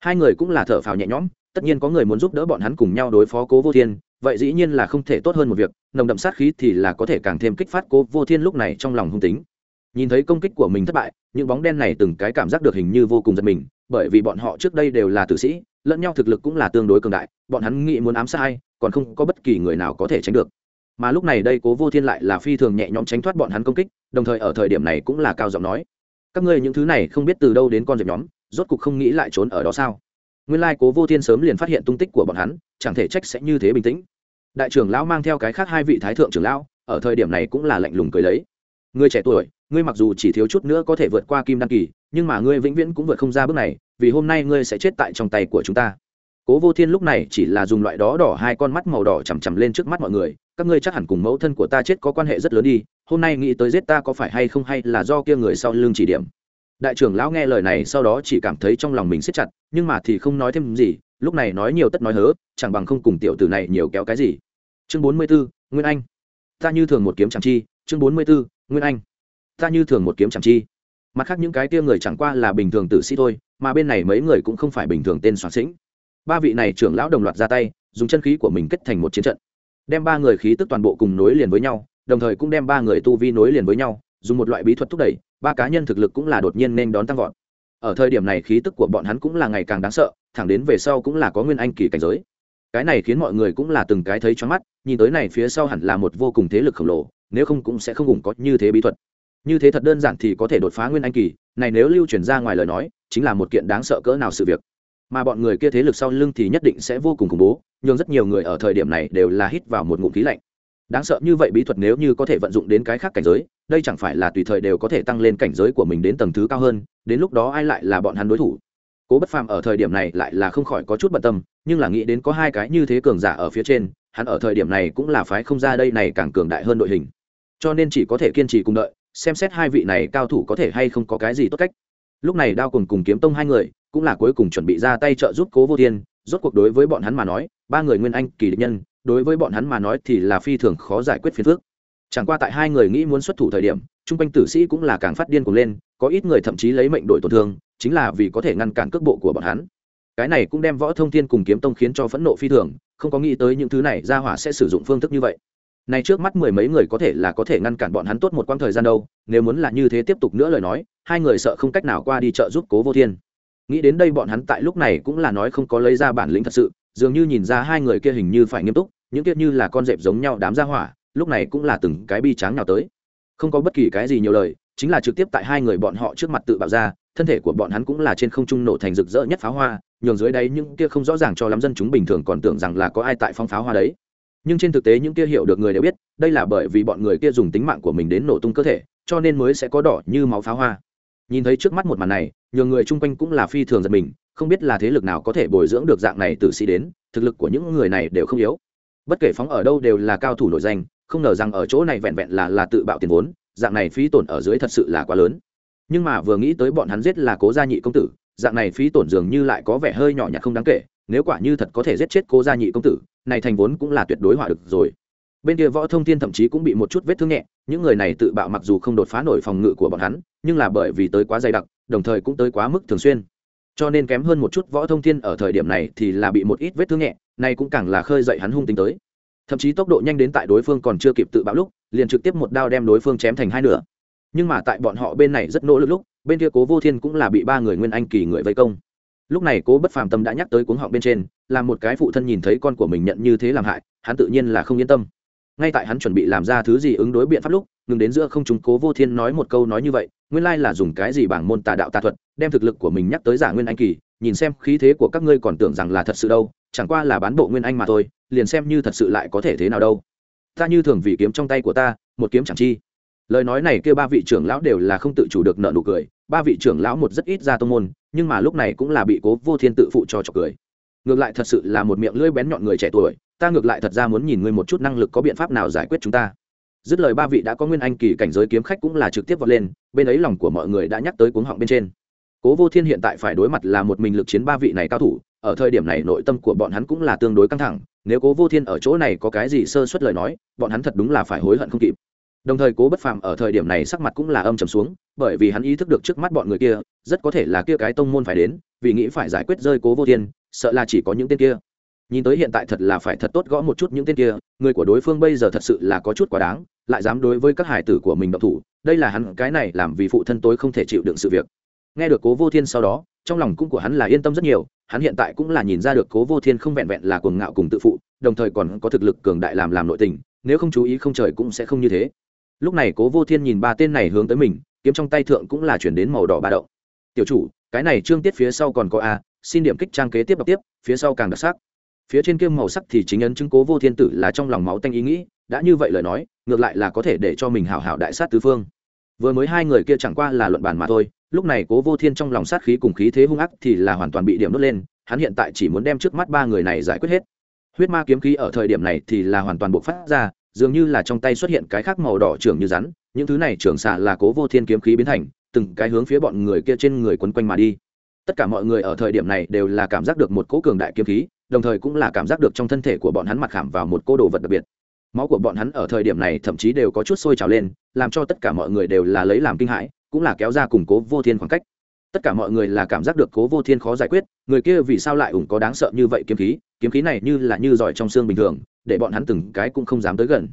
Hai người cũng là thở phào nhẹ nhõm tất nhiên có người muốn giúp đỡ bọn hắn cùng nhau đối phó cố vô thiên vậy dĩ nhiên là không thể tốt hơn một việc nồng đậm sát khí thì là có thể càng thêm kích phát cố vô thiên lúc này trong lòng hung tính. Nhìn thấy công kích của mình thất bại, những bóng đen này từng cái cảm giác được hình như vô cùng giật mình, bởi vì bọn họ trước đây đều là tử sĩ, lẫn nhau thực lực cũng là tương đối cường đại, bọn hắn nghĩ muốn ám sát còn không có bất kỳ người nào có thể tránh được. Mà lúc này đây cố vô thiên lại là phi thường nhẹ nhõm tránh thoát bọn hắn công kích, đồng thời ở thời điểm này cũng là cao giọng nói, các ngươi những thứ này không biết từ đâu đến con dẹp nhóm, rốt cục không nghĩ lại trốn ở đó sao? Nguyên lai cố vô thiên sớm liền phát hiện tung tích của bọn hắn, chẳng thể trách sẽ như thế bình tĩnh đại trưởng lão mang theo cái khác hai vị thái thượng trưởng lão, ở thời điểm này cũng là lạnh lùng cười lấy. Người trẻ tuổi, ngươi mặc dù chỉ thiếu chút nữa có thể vượt qua kim đăng kỳ, nhưng mà ngươi vĩnh viễn cũng vượt không ra bước này, vì hôm nay ngươi sẽ chết tại trong tay của chúng ta. Cố vô thiên lúc này chỉ là dùng loại đó đỏ hai con mắt màu đỏ chằm chằm lên trước mắt mọi người, các ngươi chắc hẳn cùng mẫu thân của ta chết có quan hệ rất lớn đi, hôm nay nghĩ tới giết ta có phải hay không hay là do kia người sau lưng chỉ điểm. Đại trưởng lão nghe lời này sau đó chỉ cảm thấy trong lòng mình siết chặt, nhưng mà thì không nói thêm gì lúc này nói nhiều tất nói hớ chẳng bằng không cùng tiểu tử này nhiều kéo cái gì. Chương bốn mươi 44, nguyên anh. Ta như thường một kiếm chẳng chi chương bốn mươi 44, nguyên anh. Ta như thường một kiếm chẳng chi. Mặt khác những cái tia người chẳng qua là bình thường tử sĩ thôi mà bên này mấy người cũng không phải bình thường tên soạn sĩnh. Ba vị này trưởng lão đồng loạt ra tay dùng chân khí của mình kết thành một chiến trận. Đem ba người khí tức toàn bộ cùng nối liền với nhau đồng thời cũng đem ba người tu vi nối liền với nhau dùng một loại bí thuật thúc đẩy ba cá nhân thực lực cũng là đột nhiên nên đón tăng vọt ở thời điểm này khí tức của bọn hắn cũng là ngày càng đáng sợ, thẳng đến về sau cũng là có nguyên anh kỳ cảnh giới. Cái này khiến mọi người cũng là từng cái thấy choáng mắt, nhìn tới này phía sau hẳn là một vô cùng thế lực khổng lồ, nếu không cũng sẽ không cùng có như thế bí thuật. Như thế thật đơn giản thì có thể đột phá nguyên anh kỳ, này nếu lưu truyền ra ngoài lời nói, chính là một kiện đáng sợ cỡ nào sự việc. Mà bọn người kia thế lực sau lưng thì nhất định sẽ vô cùng khủng bố nhưng rất nhiều người ở thời điểm này đều là hít vào một ngụm khí lạnh. Đáng sợ như vậy bí thuật nếu như có thể vận dụng đến cái khác cảnh giới đây chẳng phải là tùy thời đều có thể tăng lên cảnh giới của mình đến tầng thứ cao hơn, đến lúc đó ai lại là bọn hắn đối thủ? Cố bất phàm ở thời điểm này lại là không khỏi có chút bận tâm, nhưng là nghĩ đến có hai cái như thế cường giả ở phía trên, hắn ở thời điểm này cũng là phái không ra đây này càng cường đại hơn đội hình. Cho nên chỉ có thể kiên trì cùng đợi, xem xét hai vị này cao thủ có thể hay không có cái gì tốt cách. Lúc này đao cùng cùng kiếm tông hai người cũng là cuối cùng chuẩn bị ra tay trợ giúp cố vô thiên, rốt cuộc đối với bọn hắn mà nói, ba người nguyên anh kỳ địch nhân, đối với bọn hắn mà nói thì là phi thường khó giải quyết phiền phước chẳng qua tại hai người nghĩ muốn xuất thủ thời điểm, chung quanh tử sĩ cũng là càng phát điên cuồng lên, có ít người thậm chí lấy mệnh đổi tổn thương, chính là vì có thể ngăn cản cước bộ của bọn hắn. Cái này cũng đem võ thông thiên cùng kiếm tông khiến cho phẫn nộ phi thường, không có nghĩ tới những thứ này ra hỏa sẽ sử dụng phương thức như vậy. Này trước mắt mười mấy người có thể là có thể ngăn cản bọn hắn tốt một quãng thời gian đâu, nếu muốn là như thế tiếp tục nữa lời nói, hai người sợ không cách nào qua đi chợ giúp cố vô thiên. Nghĩ đến đây bọn hắn tại lúc này cũng là nói không có lấy ra bản lĩnh thật sự, dường như nhìn ra hai người kia hình như phải nghiêm túc, những kia như là con dẹp giống nhau đám ra hỏa lúc này cũng là từng cái bi tráng nào tới. Không có bất kỳ cái gì nhiều lời, chính là trực tiếp tại hai người bọn họ trước mặt tự bạo ra, thân thể của bọn hắn cũng là trên không trung nổ thành rực rỡ nhất pháo hoa, nhường dưới đáy những kia không rõ ràng cho lắm dân chúng bình thường còn tưởng rằng là có ai tại phong pháo hoa đấy. Nhưng trên thực tế những kia hiểu được người đều biết, đây là bởi vì bọn người kia dùng tính mạng của mình đến nổ tung cơ thể, cho nên mới sẽ có đỏ như máu pháo hoa. Nhìn thấy trước mắt một màn này nhiều người chung quanh cũng là phi thường giật mình, không biết là thế lực nào có thể bồi dưỡng được dạng này từ sĩ đến, thực lực của những người này đều không yếu. Bất kể phóng ở đâu đều là cao thủ nổi danh không ngờ rằng ở chỗ này vẹn vẹn là là tự bạo tiền vốn, dạng này phí tổn ở dưới thật sự là quá lớn. Nhưng mà vừa nghĩ tới bọn hắn giết là cố gia nhị công tử, dạng này phí tổn dường như lại có vẻ hơi nhỏ nhặt không đáng kể, nếu quả như thật có thể giết chết cố gia nhị công tử, này thành vốn cũng là tuyệt đối hỏa được rồi. Bên kia võ thông thiên thậm chí cũng bị một chút vết thương nhẹ, những người này tự bạo mặc dù không đột phá nổi phòng ngự của bọn hắn, nhưng là bởi vì tới quá dày đặc, đồng thời cũng tới quá mức thường xuyên. Cho nên kém hơn một chút võ thông thiên ở thời điểm này thì là bị một ít vết thương nhẹ này cũng càng là khơi dậy hắn hung tính tới thậm chí tốc độ nhanh đến tại đối phương còn chưa kịp tự bạo lúc, liền trực tiếp một đao đem đối phương chém thành hai nửa. Nhưng mà tại bọn họ bên này rất nỗ lực lúc, bên kia cố vô thiên cũng là bị ba người nguyên anh kỳ người vây công. Lúc này cố bất phàm tâm đã nhắc tới cuống họng bên trên, là một cái phụ thân nhìn thấy con của mình nhận như thế làm hại, hắn tự nhiên là không yên tâm. Ngay tại hắn chuẩn bị làm ra thứ gì ứng đối biện pháp lúc, ngừng đến giữa không chúng cố vô thiên nói một câu nói như vậy, nguyên lai là dùng cái gì bảng môn tà đạo tà thuật, đem thực lực của mình nhắc tới giả nguyên anh kỳ, nhìn xem khí thế của các ngươi còn tưởng rằng là thật sự đâu chẳng qua là bán bộ nguyên anh mà thôi, liền xem như thật sự lại có thể thế nào đâu. Ta như thường vì kiếm trong tay của ta, một kiếm chẳng chi. Lời nói này kêu ba vị trưởng lão đều là không tự chủ được nợ nụ cười. Ba vị trưởng lão một rất ít ra tông môn, nhưng mà lúc này cũng là bị cố vô thiên tự phụ cho trọc cười. Ngược lại thật sự là một miệng lưỡi bén nhọn người trẻ tuổi, ta ngược lại thật ra muốn nhìn ngươi một chút năng lực có biện pháp nào giải quyết chúng ta. Dứt lời ba vị đã có nguyên anh kỳ cảnh giới kiếm khách cũng là trực tiếp vọt lên, bên ấy lòng của mọi người đã nhắc tới cuống họng bên trên. Cố vô thiên hiện tại phải đối mặt là một mình lực chiến ba vị này cao thủ ở thời điểm này nội tâm của bọn hắn cũng là tương đối căng thẳng, nếu cố vô thiên ở chỗ này có cái gì sơ suất lời nói, bọn hắn thật đúng là phải hối hận không kịp. Đồng thời cố bất phàm ở thời điểm này sắc mặt cũng là âm trầm xuống, bởi vì hắn ý thức được trước mắt bọn người kia, rất có thể là kia cái tông môn phải đến, vì nghĩ phải giải quyết rơi cố vô thiên, sợ là chỉ có những tên kia. Nhìn tới hiện tại thật là phải thật tốt gõ một chút những tên kia, người của đối phương bây giờ thật sự là có chút quá đáng, lại dám đối với các hải tử của mình độc thủ, đây là hắn, cái này làm vì phụ thân tôi không thể chịu đựng sự việc. Nghe được cố vô thiên sau đó, trong lòng cũng của hắn là yên tâm rất nhiều hắn hiện tại cũng là nhìn ra được cố vô thiên không vẹn vẹn là cuồng ngạo cùng tự phụ, đồng thời còn có thực lực cường đại làm làm nội tình, nếu không chú ý không trời cũng sẽ không như thế. Lúc này cố vô thiên nhìn ba tên này hướng tới mình, kiếm trong tay thượng cũng là chuyển đến màu đỏ ba đậu. tiểu chủ, cái này trương tiết phía sau còn có a, xin điểm kích trang kế tiếp đọc tiếp, phía sau càng đặc sắc. Phía trên kim màu sắc thì chính ấn chứng cố vô thiên tử là trong lòng máu tanh ý nghĩ, đã như vậy lời nói, ngược lại là có thể để cho mình hảo hảo đại sát tứ phương vừa mới hai người kia chẳng qua là luận bàn mà thôi, lúc này cố vô thiên trong lòng sát khí cùng khí thế hung ác thì là hoàn toàn bị điểm đốt lên, hắn hiện tại chỉ muốn đem trước mắt ba người này giải quyết hết. Huyết ma kiếm khí ở thời điểm này thì là hoàn toàn bộc phát ra, dường như là trong tay xuất hiện cái khác màu đỏ trưởng như rắn, những thứ này trưởng xạ là cố vô thiên kiếm khí biến thành, từng cái hướng phía bọn người kia trên người quấn quanh mà đi. Tất cả mọi người ở thời điểm này đều là cảm giác được một cỗ cường đại kiếm khí, đồng thời cũng là cảm giác được trong thân thể của bọn hắn mặc khảm vào một cô đồ vật đặc biệt máu của bọn hắn ở thời điểm này thậm chí đều có chút sôi trào lên, làm cho tất cả mọi người đều là lấy làm kinh hãi, cũng là kéo ra củng cố vô thiên khoảng cách. Tất cả mọi người là cảm giác được cố vô thiên khó giải quyết, người kia vì sao lại ủng có đáng sợ như vậy kiếm khí kiếm khí này như là như giỏi trong xương bình thường, để bọn hắn từng cái cũng không dám tới gần.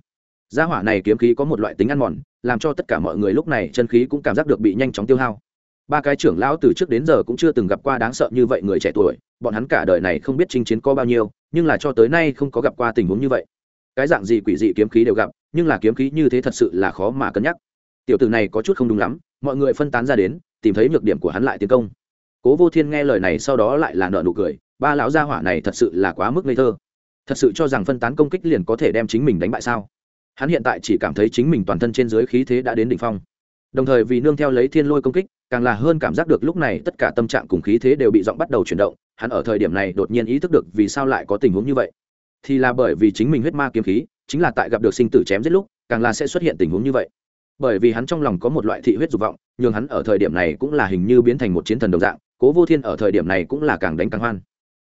Gia hỏa này kiếm khí có một loại tính ăn mòn, làm cho tất cả mọi người lúc này chân khí cũng cảm giác được bị nhanh chóng tiêu hao. Ba cái trưởng lão từ trước đến giờ cũng chưa từng gặp qua đáng sợ như vậy người trẻ tuổi, bọn hắn cả đời này không biết chinh chiến có bao nhiêu, nhưng là cho tới nay không có gặp qua tình huống như vậy cái dạng gì quỷ dị kiếm khí đều gặp, nhưng là kiếm khí như thế thật sự là khó mà cân nhắc. Tiểu tử này có chút không đúng lắm, mọi người phân tán ra đến, tìm thấy nhược điểm của hắn lại tiến công. Cố vô thiên nghe lời này sau đó lại là nợ nụ cười, ba lão gia hỏa này thật sự là quá mức ngây thơ. Thật sự cho rằng phân tán công kích liền có thể đem chính mình đánh bại sao? Hắn hiện tại chỉ cảm thấy chính mình toàn thân trên dưới khí thế đã đến đỉnh phong. Đồng thời vì nương theo lấy thiên lôi công kích, càng là hơn cảm giác được lúc này tất cả tâm trạng cùng khí thế đều bị giọng bắt đầu chuyển động, hắn ở thời điểm này đột nhiên ý thức được vì sao lại có tình huống như vậy thì là bởi vì chính mình huyết ma kiếm khí, chính là tại gặp được sinh tử chém giết lúc, càng là sẽ xuất hiện tình huống như vậy. Bởi vì hắn trong lòng có một loại thị huyết dục vọng nhưng hắn ở thời điểm này cũng là hình như biến thành một chiến thần đồng dạng, cố vô thiên ở thời điểm này cũng là càng đánh càng hoan.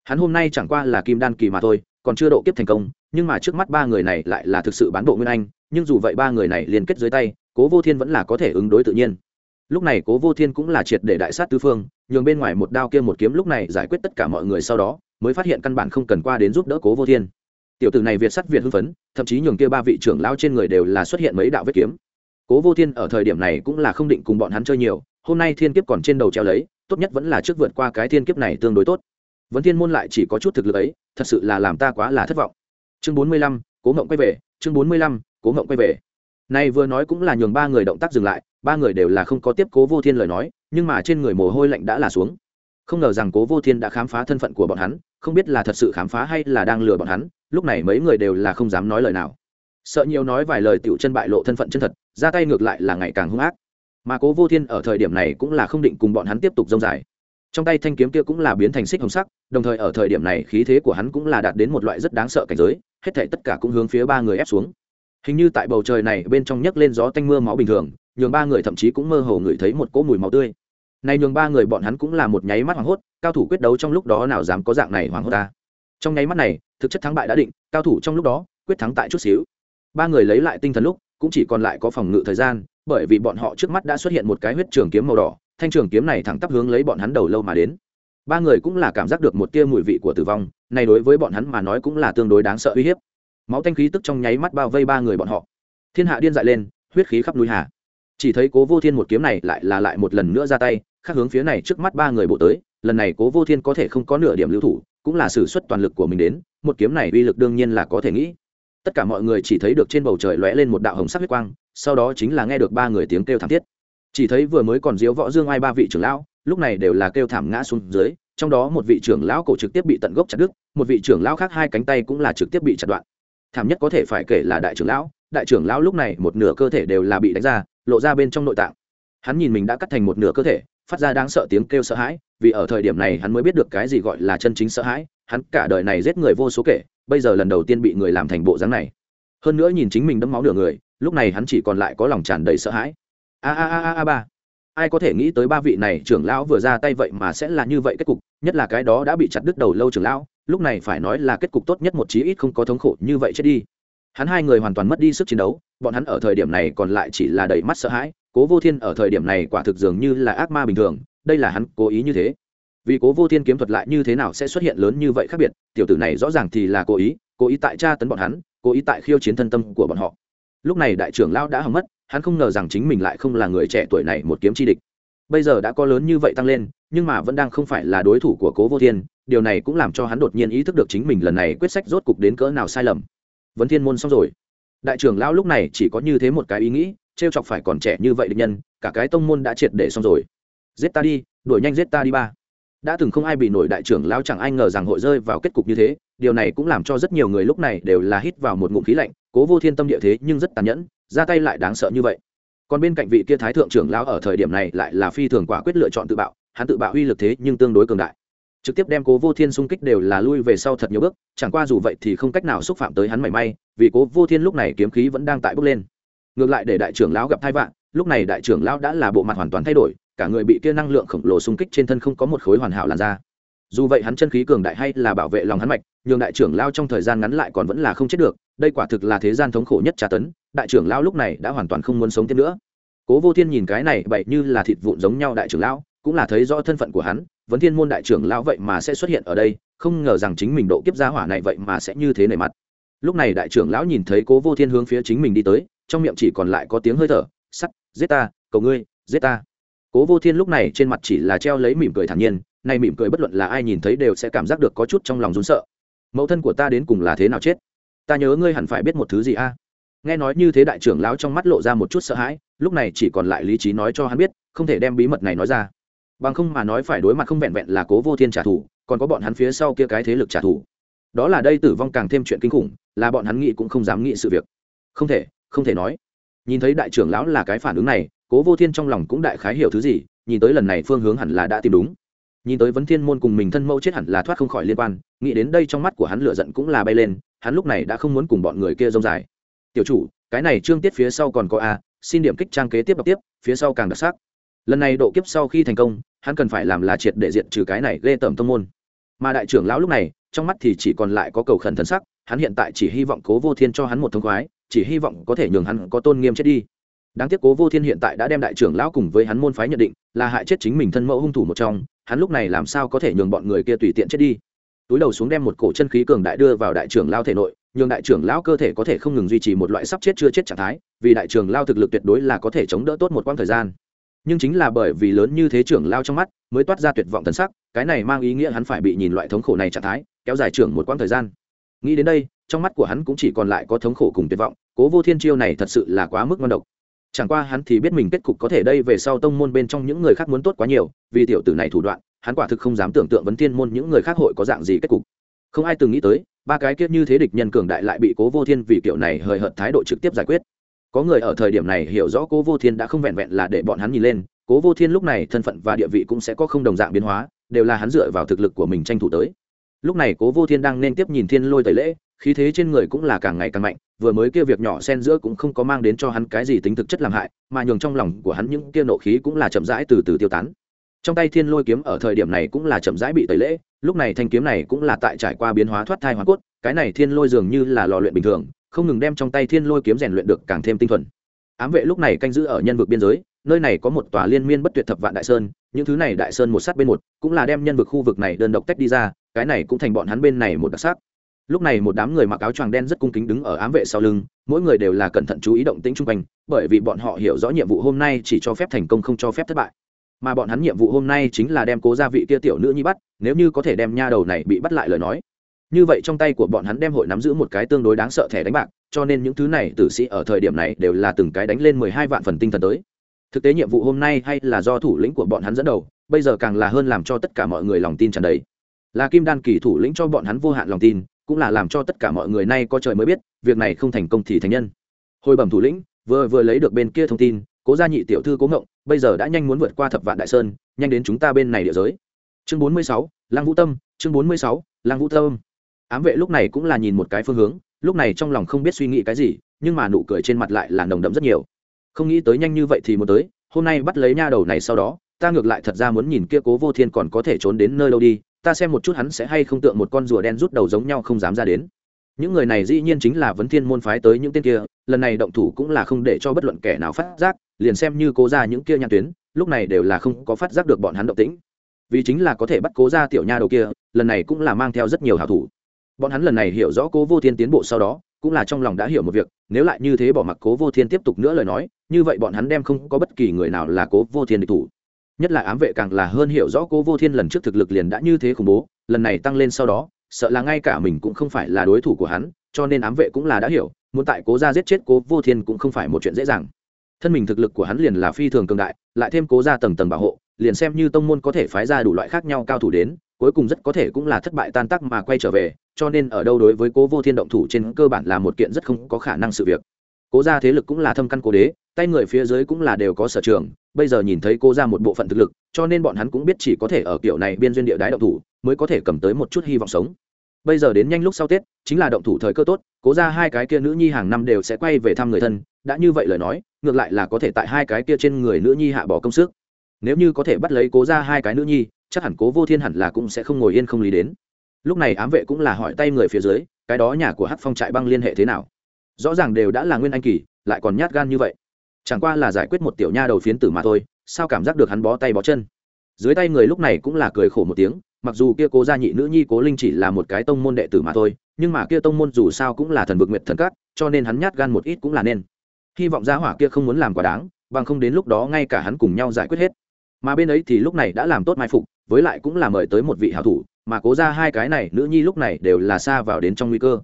Hắn hôm nay chẳng qua là kim đan kỳ mà thôi, còn chưa độ kiếp thành công, nhưng mà trước mắt ba người này lại là thực sự bán bộ nguyên anh, nhưng dù vậy ba người này liên kết dưới tay, cố vô thiên vẫn là có thể ứng đối tự nhiên. Lúc này cố vô thiên cũng là triệt để đại sát tứ phương, nhường bên ngoài một đao kia một kiếm lúc này giải quyết tất cả mọi người sau đó, mới phát hiện căn bản không cần qua đến giúp đỡ cố vô thiên tiểu tử này việt sắt việt hưng phấn, thậm chí nhường kia ba vị trưởng lao trên người đều là xuất hiện mấy đạo vết kiếm. Cố vô thiên ở thời điểm này cũng là không định cùng bọn hắn chơi nhiều, hôm nay thiên kiếp còn trên đầu treo lấy, tốt nhất vẫn là trước vượt qua cái thiên kiếp này tương đối tốt. Vấn thiên môn lại chỉ có chút thực lực ấy, thật sự là làm ta quá là thất vọng. Chương bốn mươi lăm, cố ngộng quay về, chương bốn mươi lăm, cố ngộng quay về. Này vừa nói cũng là nhường ba người động tác dừng lại, ba người đều là không có tiếp cố vô thiên lời nói, nhưng mà trên người mồ hôi lạnh đã là xuống. Không ngờ rằng cố vô thiên đã khám phá thân phận của bọn hắn, không biết là thật sự khám phá hay là đang lừa bọn hắn lúc này mấy người đều là không dám nói lời nào. Sợ nhiều nói vài lời tựu chân bại lộ thân phận chân thật, ra tay ngược lại là ngày càng hung ác. Mà cố vô thiên ở thời điểm này cũng là không định cùng bọn hắn tiếp tục dông dài. Trong tay thanh kiếm kia cũng là biến thành xích hồng sắc, đồng thời ở thời điểm này khí thế của hắn cũng là đạt đến một loại rất đáng sợ cảnh giới, hết thể tất cả cũng hướng phía ba người ép xuống. Hình như tại bầu trời này bên trong nhấc lên gió tanh mưa máu bình thường, nhường ba người thậm chí cũng mơ hồ ngửi thấy một cỗ mùi máu tươi. Này nhường ba người bọn hắn cũng là một nháy mắt hoảng hốt, cao thủ quyết đấu trong lúc đó nào dám có dạng này hoảng hốt ta trong nháy mắt này, thực chất thắng bại đã định, cao thủ trong lúc đó, quyết thắng tại chút xíu. Ba người lấy lại tinh thần lúc, cũng chỉ còn lại có phòng ngự thời gian, bởi vì bọn họ trước mắt đã xuất hiện một cái huyết trường kiếm màu đỏ, thanh trường kiếm này thẳng tắp hướng lấy bọn hắn đầu lâu mà đến. Ba người cũng là cảm giác được một tia mùi vị của tử vong, này đối với bọn hắn mà nói cũng là tương đối đáng sợ uy hiếp. Máu thanh khí tức trong nháy mắt bao vây ba người bọn họ. Thiên hạ điên dại lên, huyết khí khắp núi hà. Chỉ thấy cố vô thiên một kiếm này lại là lại một lần nữa ra tay, khác hướng phía này trước mắt ba người bộ tới, lần này cố vô thiên có thể không có nửa điểm lưu thủ cũng là sử xuất toàn lực của mình đến, một kiếm này uy lực đương nhiên là có thể nghĩ. Tất cả mọi người chỉ thấy được trên bầu trời lóe lên một đạo hồng sắc huyết quang, sau đó chính là nghe được ba người tiếng kêu thảm thiết. Chỉ thấy vừa mới còn diếu võ dương ai ba vị trưởng lão, lúc này đều là kêu thảm ngã xuống dưới, trong đó một vị trưởng lão cổ trực tiếp bị tận gốc chặt đứt, một vị trưởng lão khác hai cánh tay cũng là trực tiếp bị chặt đoạn. Thảm nhất có thể phải kể là đại trưởng lão, đại trưởng lão lúc này một nửa cơ thể đều là bị đánh ra, lộ ra bên trong nội tạng. Hắn nhìn mình đã cắt thành một nửa cơ thể phát ra đáng sợ tiếng kêu sợ hãi, vì ở thời điểm này hắn mới biết được cái gì gọi là chân chính sợ hãi, hắn cả đời này giết người vô số kể, bây giờ lần đầu tiên bị người làm thành bộ dáng này. Hơn nữa nhìn chính mình đẫm máu nửa người, lúc này hắn chỉ còn lại có lòng tràn đầy sợ hãi. A a a a ba. Ai có thể nghĩ tới ba vị này trưởng lão vừa ra tay vậy mà sẽ là như vậy kết cục, nhất là cái đó đã bị chặt đứt đầu lâu trưởng lão, lúc này phải nói là kết cục tốt nhất một chí ít không có thống khổ như vậy chết đi. Hắn hai người hoàn toàn mất đi sức chiến đấu, bọn hắn ở thời điểm này còn lại chỉ là đầy mắt sợ hãi cố vô thiên ở thời điểm này quả thực dường như là ác ma bình thường, đây là hắn cố ý như thế. Vì cố vô thiên kiếm thuật lại như thế nào sẽ xuất hiện lớn như vậy khác biệt, tiểu tử này rõ ràng thì là cố ý cố ý tại tra tấn bọn hắn, cố ý tại khiêu chiến thân tâm của bọn họ. Lúc này đại trưởng lão đã hầm mất, hắn không ngờ rằng chính mình lại không là người trẻ tuổi này một kiếm chi địch. Bây giờ đã có lớn như vậy tăng lên, nhưng mà vẫn đang không phải là đối thủ của cố vô thiên, điều này cũng làm cho hắn đột nhiên ý thức được chính mình lần này quyết sách rốt cục đến cỡ nào sai lầm. Vấn thiên môn xong rồi. Đại trưởng lão lúc này chỉ có như thế một cái ý nghĩ trêu chọc phải còn trẻ như vậy địch nhân, cả cái tông môn đã triệt để xong rồi. Giết ta đi, đuổi nhanh giết ta đi ba. Đã từng không ai bị nổi đại trưởng lão chẳng ai ngờ rằng hội rơi vào kết cục như thế, điều này cũng làm cho rất nhiều người lúc này đều là hít vào một ngụm khí lạnh, cố vô thiên tâm địa thế nhưng rất tàn nhẫn, ra tay lại đáng sợ như vậy. Còn bên cạnh vị kia thái thượng trưởng lão ở thời điểm này lại là phi thường quả quyết lựa chọn tự bạo, hắn tự bạo uy lực thế nhưng tương đối cường đại. Trực tiếp đem cố vô thiên xung kích đều là lui về sau thật nhiều bước, chẳng qua dù vậy thì không cách nào xúc phạm tới hắn mảy may, vì cố vô thiên lúc này kiếm khí vẫn đang tại bước lên ngược lại để đại trưởng lão gặp thai vạn lúc này đại trưởng lão đã là bộ mặt hoàn toàn thay đổi, cả người bị kia năng lượng khổng lồ xung kích trên thân không có một khối hoàn hảo làn da. Dù vậy hắn chân khí cường đại hay là bảo vệ lòng hắn mạch, nhường đại trưởng lao trong thời gian ngắn lại còn vẫn là không chết được, đây quả thực là thế gian thống khổ nhất tra tấn, đại trưởng lao lúc này đã hoàn toàn không muốn sống tiếp nữa. Cố vô thiên nhìn cái này bậy như là thịt vụn giống nhau đại trưởng lão, cũng là thấy rõ thân phận của hắn, vấn thiên môn đại trưởng lão vậy mà sẽ xuất hiện ở đây, không ngờ rằng chính mình độ kiếp gia hỏa này vậy mà sẽ như thế nề mặt. Lúc này đại trưởng lão nhìn thấy cố vô thiên hướng phía chính mình đi tới trong miệng chỉ còn lại có tiếng hơi thở, sắt, giết ta, cầu ngươi, giết ta. Cố vô thiên lúc này trên mặt chỉ là treo lấy mỉm cười thản nhiên, nay mỉm cười bất luận là ai nhìn thấy đều sẽ cảm giác được có chút trong lòng rún sợ. Mẫu thân của ta đến cùng là thế nào chết? Ta nhớ ngươi hẳn phải biết một thứ gì a? À? Nghe nói như thế đại trưởng lão trong mắt lộ ra một chút sợ hãi, lúc này chỉ còn lại lý trí nói cho hắn biết, không thể đem bí mật này nói ra. Bằng không mà nói phải đối mặt không vẹn vẹn là cố vô thiên trả thù, còn có bọn hắn phía sau kia cái thế lực trả thù. Đó là đây tử vong càng thêm chuyện kinh khủng, là bọn hắn nghĩ cũng không dám nghĩ sự việc. Không thể không thể nói. Nhìn thấy đại trưởng lão là cái phản ứng này, cố vô thiên trong lòng cũng đại khái hiểu thứ gì, nhìn tới lần này phương hướng hẳn là đã tìm đúng. Nhìn tới vấn thiên môn cùng mình thân mẫu chết hẳn là thoát không khỏi liên quan, nghĩ đến đây trong mắt của hắn lửa giận cũng là bay lên, hắn lúc này đã không muốn cùng bọn người kia rông dài. Tiểu chủ, cái này trương tiết phía sau còn có a, xin điểm kích trang kế tiếp đọc tiếp, phía sau càng đặc sắc. Lần này độ kiếp sau khi thành công, hắn cần phải làm là triệt để diện trừ cái này ghê tởm tông môn. Mà đại trưởng lão lúc này, trong mắt thì chỉ còn lại có cầu khẩn thân sắc, hắn hiện tại chỉ hy vọng cố vô thiên cho hắn một thông khoái chỉ hy vọng có thể nhường hắn có tôn nghiêm chết đi. Đáng tiếc cố vô thiên hiện tại đã đem đại trưởng lão cùng với hắn môn phái nhận định, là hại chết chính mình thân mẫu hung thủ một trong, hắn lúc này làm sao có thể nhường bọn người kia tùy tiện chết đi? Túi đầu xuống đem một cổ chân khí cường đại đưa vào đại trưởng lao thể nội, nhường đại trưởng lão cơ thể có thể không ngừng duy trì một loại sắp chết chưa chết trạng thái, vì đại trưởng lao thực lực tuyệt đối là có thể chống đỡ tốt một quãng thời gian. Nhưng chính là bởi vì lớn như thế trưởng lao trong mắt, mới toát ra tuyệt vọng thần sắc, cái này mang ý nghĩa hắn phải bị nhìn loại thống khổ này trạng thái, kéo dài trưởng một quãng thời gian. Nghĩ đến đây trong mắt của hắn cũng chỉ còn lại có thống khổ cùng tuyệt vọng, cố vô thiên chiêu này thật sự là quá mức ngon độc. Chẳng qua hắn thì biết mình kết cục có thể đây về sau tông môn bên trong những người khác muốn tốt quá nhiều, vì tiểu tử này thủ đoạn, hắn quả thực không dám tưởng tượng vấn thiên môn những người khác hội có dạng gì kết cục. Không ai từng nghĩ tới, ba cái kiếp như thế địch nhân cường đại lại bị cố vô thiên vì kiểu này hời hợt thái độ trực tiếp giải quyết. Có người ở thời điểm này hiểu rõ cố vô thiên đã không vẹn vẹn là để bọn hắn nhìn lên, cố vô thiên lúc này thân phận và địa vị cũng sẽ có không đồng dạng biến hóa, đều là hắn dựa vào thực lực của mình tranh thủ tới. Lúc này cố vô thiên đang nên tiếp nhìn thiên lôi tẩy lễ khí thế trên người cũng là càng ngày càng mạnh, vừa mới kia việc nhỏ xen giữa cũng không có mang đến cho hắn cái gì tính thực chất làm hại, mà nhường trong lòng của hắn những kia nộ khí cũng là chậm rãi từ từ tiêu tán. Trong tay thiên lôi kiếm ở thời điểm này cũng là chậm rãi bị tẩy lễ, lúc này thanh kiếm này cũng là tại trải qua biến hóa thoát thai hóa cốt, cái này thiên lôi dường như là lò luyện bình thường, không ngừng đem trong tay thiên lôi kiếm rèn luyện được càng thêm tinh thuần. Ám vệ lúc này canh giữ ở nhân vực biên giới, nơi này có một tòa liên miên bất tuyệt thập vạn đại sơn, những thứ này đại sơn một sát bên một, cũng là đem nhân vực khu vực này đơn độc tách đi ra, cái này cũng thành bọn hắn bên này một đặc sắc lúc này một đám người mặc áo choàng đen rất cung kính đứng ở ám vệ sau lưng, mỗi người đều là cẩn thận chú ý động tĩnh chung quanh, bởi vì bọn họ hiểu rõ nhiệm vụ hôm nay chỉ cho phép thành công không cho phép thất bại. Mà bọn hắn nhiệm vụ hôm nay chính là đem cố gia vị kia tiểu nữ nhi bắt, nếu như có thể đem nha đầu này bị bắt lại lời nói. Như vậy trong tay của bọn hắn đem hội nắm giữ một cái tương đối đáng sợ thẻ đánh bạc, cho nên những thứ này tử sĩ ở thời điểm này đều là từng cái đánh lên mười hai vạn phần tinh thần tới. Thực tế nhiệm vụ hôm nay hay là do thủ lĩnh của bọn hắn dẫn đầu, bây giờ càng là hơn làm cho tất cả mọi người lòng tin tràn đầy. Là kim đan kỳ thủ lĩnh cho bọn hắn vô hạn lòng tin cũng là làm cho tất cả mọi người nay có trời mới biết, việc này không thành công thì thành nhân. Hồi bẩm thủ lĩnh, vừa vừa lấy được bên kia thông tin, cố gia nhị tiểu thư cố ngộng, bây giờ đã nhanh muốn vượt qua thập vạn đại sơn, nhanh đến chúng ta bên này địa giới. Chương bốn mươi sáu lang vũ tâm, chương bốn mươi sáu lang vũ tâm. Ám vệ lúc này cũng là nhìn một cái phương hướng, lúc này trong lòng không biết suy nghĩ cái gì, nhưng mà nụ cười trên mặt lại là nồng đậm rất nhiều. Không nghĩ tới nhanh như vậy thì muốn tới, hôm nay bắt lấy nha đầu này sau đó, ta ngược lại thật ra muốn nhìn kia cố vô thiên còn có thể trốn đến nơi đâu đi ta xem một chút hắn sẽ hay không tượng một con rùa đen rút đầu giống nhau không dám ra đến. Những người này dĩ nhiên chính là vấn thiên môn phái tới những tên kia, lần này động thủ cũng là không để cho bất luận kẻ nào phát giác, liền xem như cố ra những kia nhãn tuyến, lúc này đều là không có phát giác được bọn hắn động tĩnh. Vì chính là có thể bắt cố ra tiểu nha đầu kia, lần này cũng là mang theo rất nhiều hảo thủ. Bọn hắn lần này hiểu rõ cố vô thiên tiến bộ sau đó, cũng là trong lòng đã hiểu một việc, nếu lại như thế bỏ mặc cố vô thiên tiếp tục nữa lời nói, như vậy bọn hắn đem không có bất kỳ người nào là cố vô thiên địch thủ nhất là ám vệ càng là hơn hiểu rõ cố vô thiên lần trước thực lực liền đã như thế khủng bố, lần này tăng lên sau đó, sợ là ngay cả mình cũng không phải là đối thủ của hắn, cho nên ám vệ cũng là đã hiểu, muốn tại cố ra giết chết cố vô thiên cũng không phải một chuyện dễ dàng. Thân mình thực lực của hắn liền là phi thường cường đại, lại thêm cố ra tầng tầng bảo hộ, liền xem như tông môn có thể phái ra đủ loại khác nhau cao thủ đến, cuối cùng rất có thể cũng là thất bại tan tác mà quay trở về, cho nên ở đâu đối với cố vô thiên động thủ trên cơ bản là một kiện rất không có khả năng sự việc cố gia thế lực cũng là thâm căn cố đế, tay người phía dưới cũng là đều có sở trường, bây giờ nhìn thấy cô ra một bộ phận thực lực, cho nên bọn hắn cũng biết chỉ có thể ở kiểu này biên duyên địa đái động thủ, mới có thể cầm tới một chút hy vọng sống. Bây giờ đến nhanh lúc sau tết, chính là động thủ thời cơ tốt, cố ra hai cái kia nữ nhi hàng năm đều sẽ quay về thăm người thân, đã như vậy lời nói, ngược lại là có thể tại hai cái kia trên người nữ nhi hạ bỏ công sức. Nếu như có thể bắt lấy cố ra hai cái nữ nhi, chắc hẳn cố vô thiên hẳn là cũng sẽ không ngồi yên không lý đến. Lúc này ám vệ cũng là hỏi tay người phía dưới, cái đó nhà của hát phong trại băng liên hệ thế nào? Rõ ràng đều đã là nguyên anh kỳ, lại còn nhát gan như vậy. Chẳng qua là giải quyết một tiểu nha đầu phiến tử mà thôi, sao cảm giác được hắn bó tay bó chân? Dưới tay người lúc này cũng là cười khổ một tiếng, mặc dù kia cố gia nhị nữ nhi cố linh chỉ là một cái tông môn đệ tử mà thôi, nhưng mà kia tông môn dù sao cũng là thần vực nguyệt thần cát cho nên hắn nhát gan một ít cũng là nên. Hy vọng gia hỏa kia không muốn làm quá đáng, bằng không đến lúc đó ngay cả hắn cùng nhau giải quyết hết. Mà bên ấy thì lúc này đã làm tốt mai phục, với lại cũng là mời tới một vị hảo thủ, mà cố ra hai cái này, nữ nhi lúc này đều là xa vào đến trong nguy cơ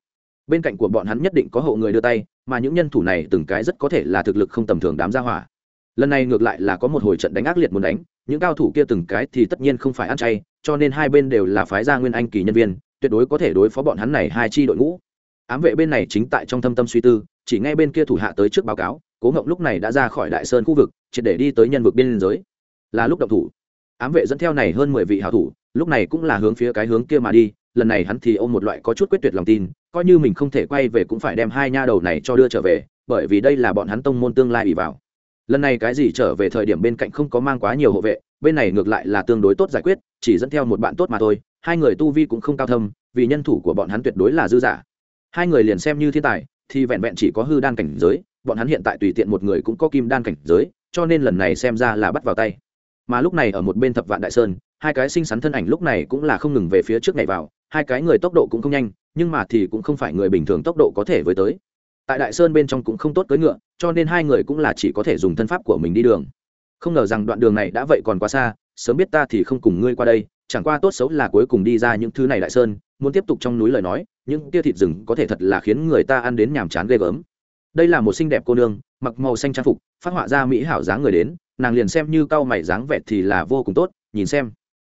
bên cạnh của bọn hắn nhất định có hộ người đưa tay, mà những nhân thủ này từng cái rất có thể là thực lực không tầm thường đám gia hỏa. Lần này ngược lại là có một hồi trận đánh ác liệt muốn đánh, những cao thủ kia từng cái thì tất nhiên không phải ăn chay, cho nên hai bên đều là phái gia nguyên anh kỳ nhân viên, tuyệt đối có thể đối phó bọn hắn này hai chi đội ngũ. Ám vệ bên này chính tại trong thâm tâm suy tư, chỉ ngay bên kia thủ hạ tới trước báo cáo, cố ngộng lúc này đã ra khỏi đại sơn khu vực, triệt để đi tới nhân vực biên giới. Là lúc động thủ. Ám vệ dẫn theo này hơn mười vị hảo thủ, lúc này cũng là hướng phía cái hướng kia mà đi lần này hắn thì ôm một loại có chút quyết tuyệt lòng tin, coi như mình không thể quay về cũng phải đem hai nha đầu này cho đưa trở về, bởi vì đây là bọn hắn tông môn tương lai ủy vào. Lần này cái gì trở về thời điểm bên cạnh không có mang quá nhiều hộ vệ, bên này ngược lại là tương đối tốt giải quyết, chỉ dẫn theo một bạn tốt mà thôi, hai người tu vi cũng không cao thâm, vì nhân thủ của bọn hắn tuyệt đối là dư giả. Hai người liền xem như thiên tài, thì vẹn vẹn chỉ có hư đan cảnh giới, bọn hắn hiện tại tùy tiện một người cũng có kim đan cảnh giới, cho nên lần này xem ra là bắt vào tay. Mà lúc này ở một bên thập vạn đại sơn, hai cái xinh xắn thân ảnh lúc này cũng là không ngừng về phía trước này vào hai cái người tốc độ cũng không nhanh, nhưng mà thì cũng không phải người bình thường tốc độ có thể với tới. Tại đại sơn bên trong cũng không tốt cưỡi ngựa, cho nên hai người cũng là chỉ có thể dùng thân pháp của mình đi đường. Không ngờ rằng đoạn đường này đã vậy còn quá xa, sớm biết ta thì không cùng ngươi qua đây, chẳng qua tốt xấu là cuối cùng đi ra những thứ này đại sơn, muốn tiếp tục trong núi lời nói, những tia thịt rừng có thể thật là khiến người ta ăn đến nhàm chán ghê gớm. Đây là một xinh đẹp cô nương, mặc màu xanh trang phục, phát họa ra mỹ hảo dáng người đến, nàng liền xem như cau mày dáng vẻ thì là vô cùng tốt, nhìn xem.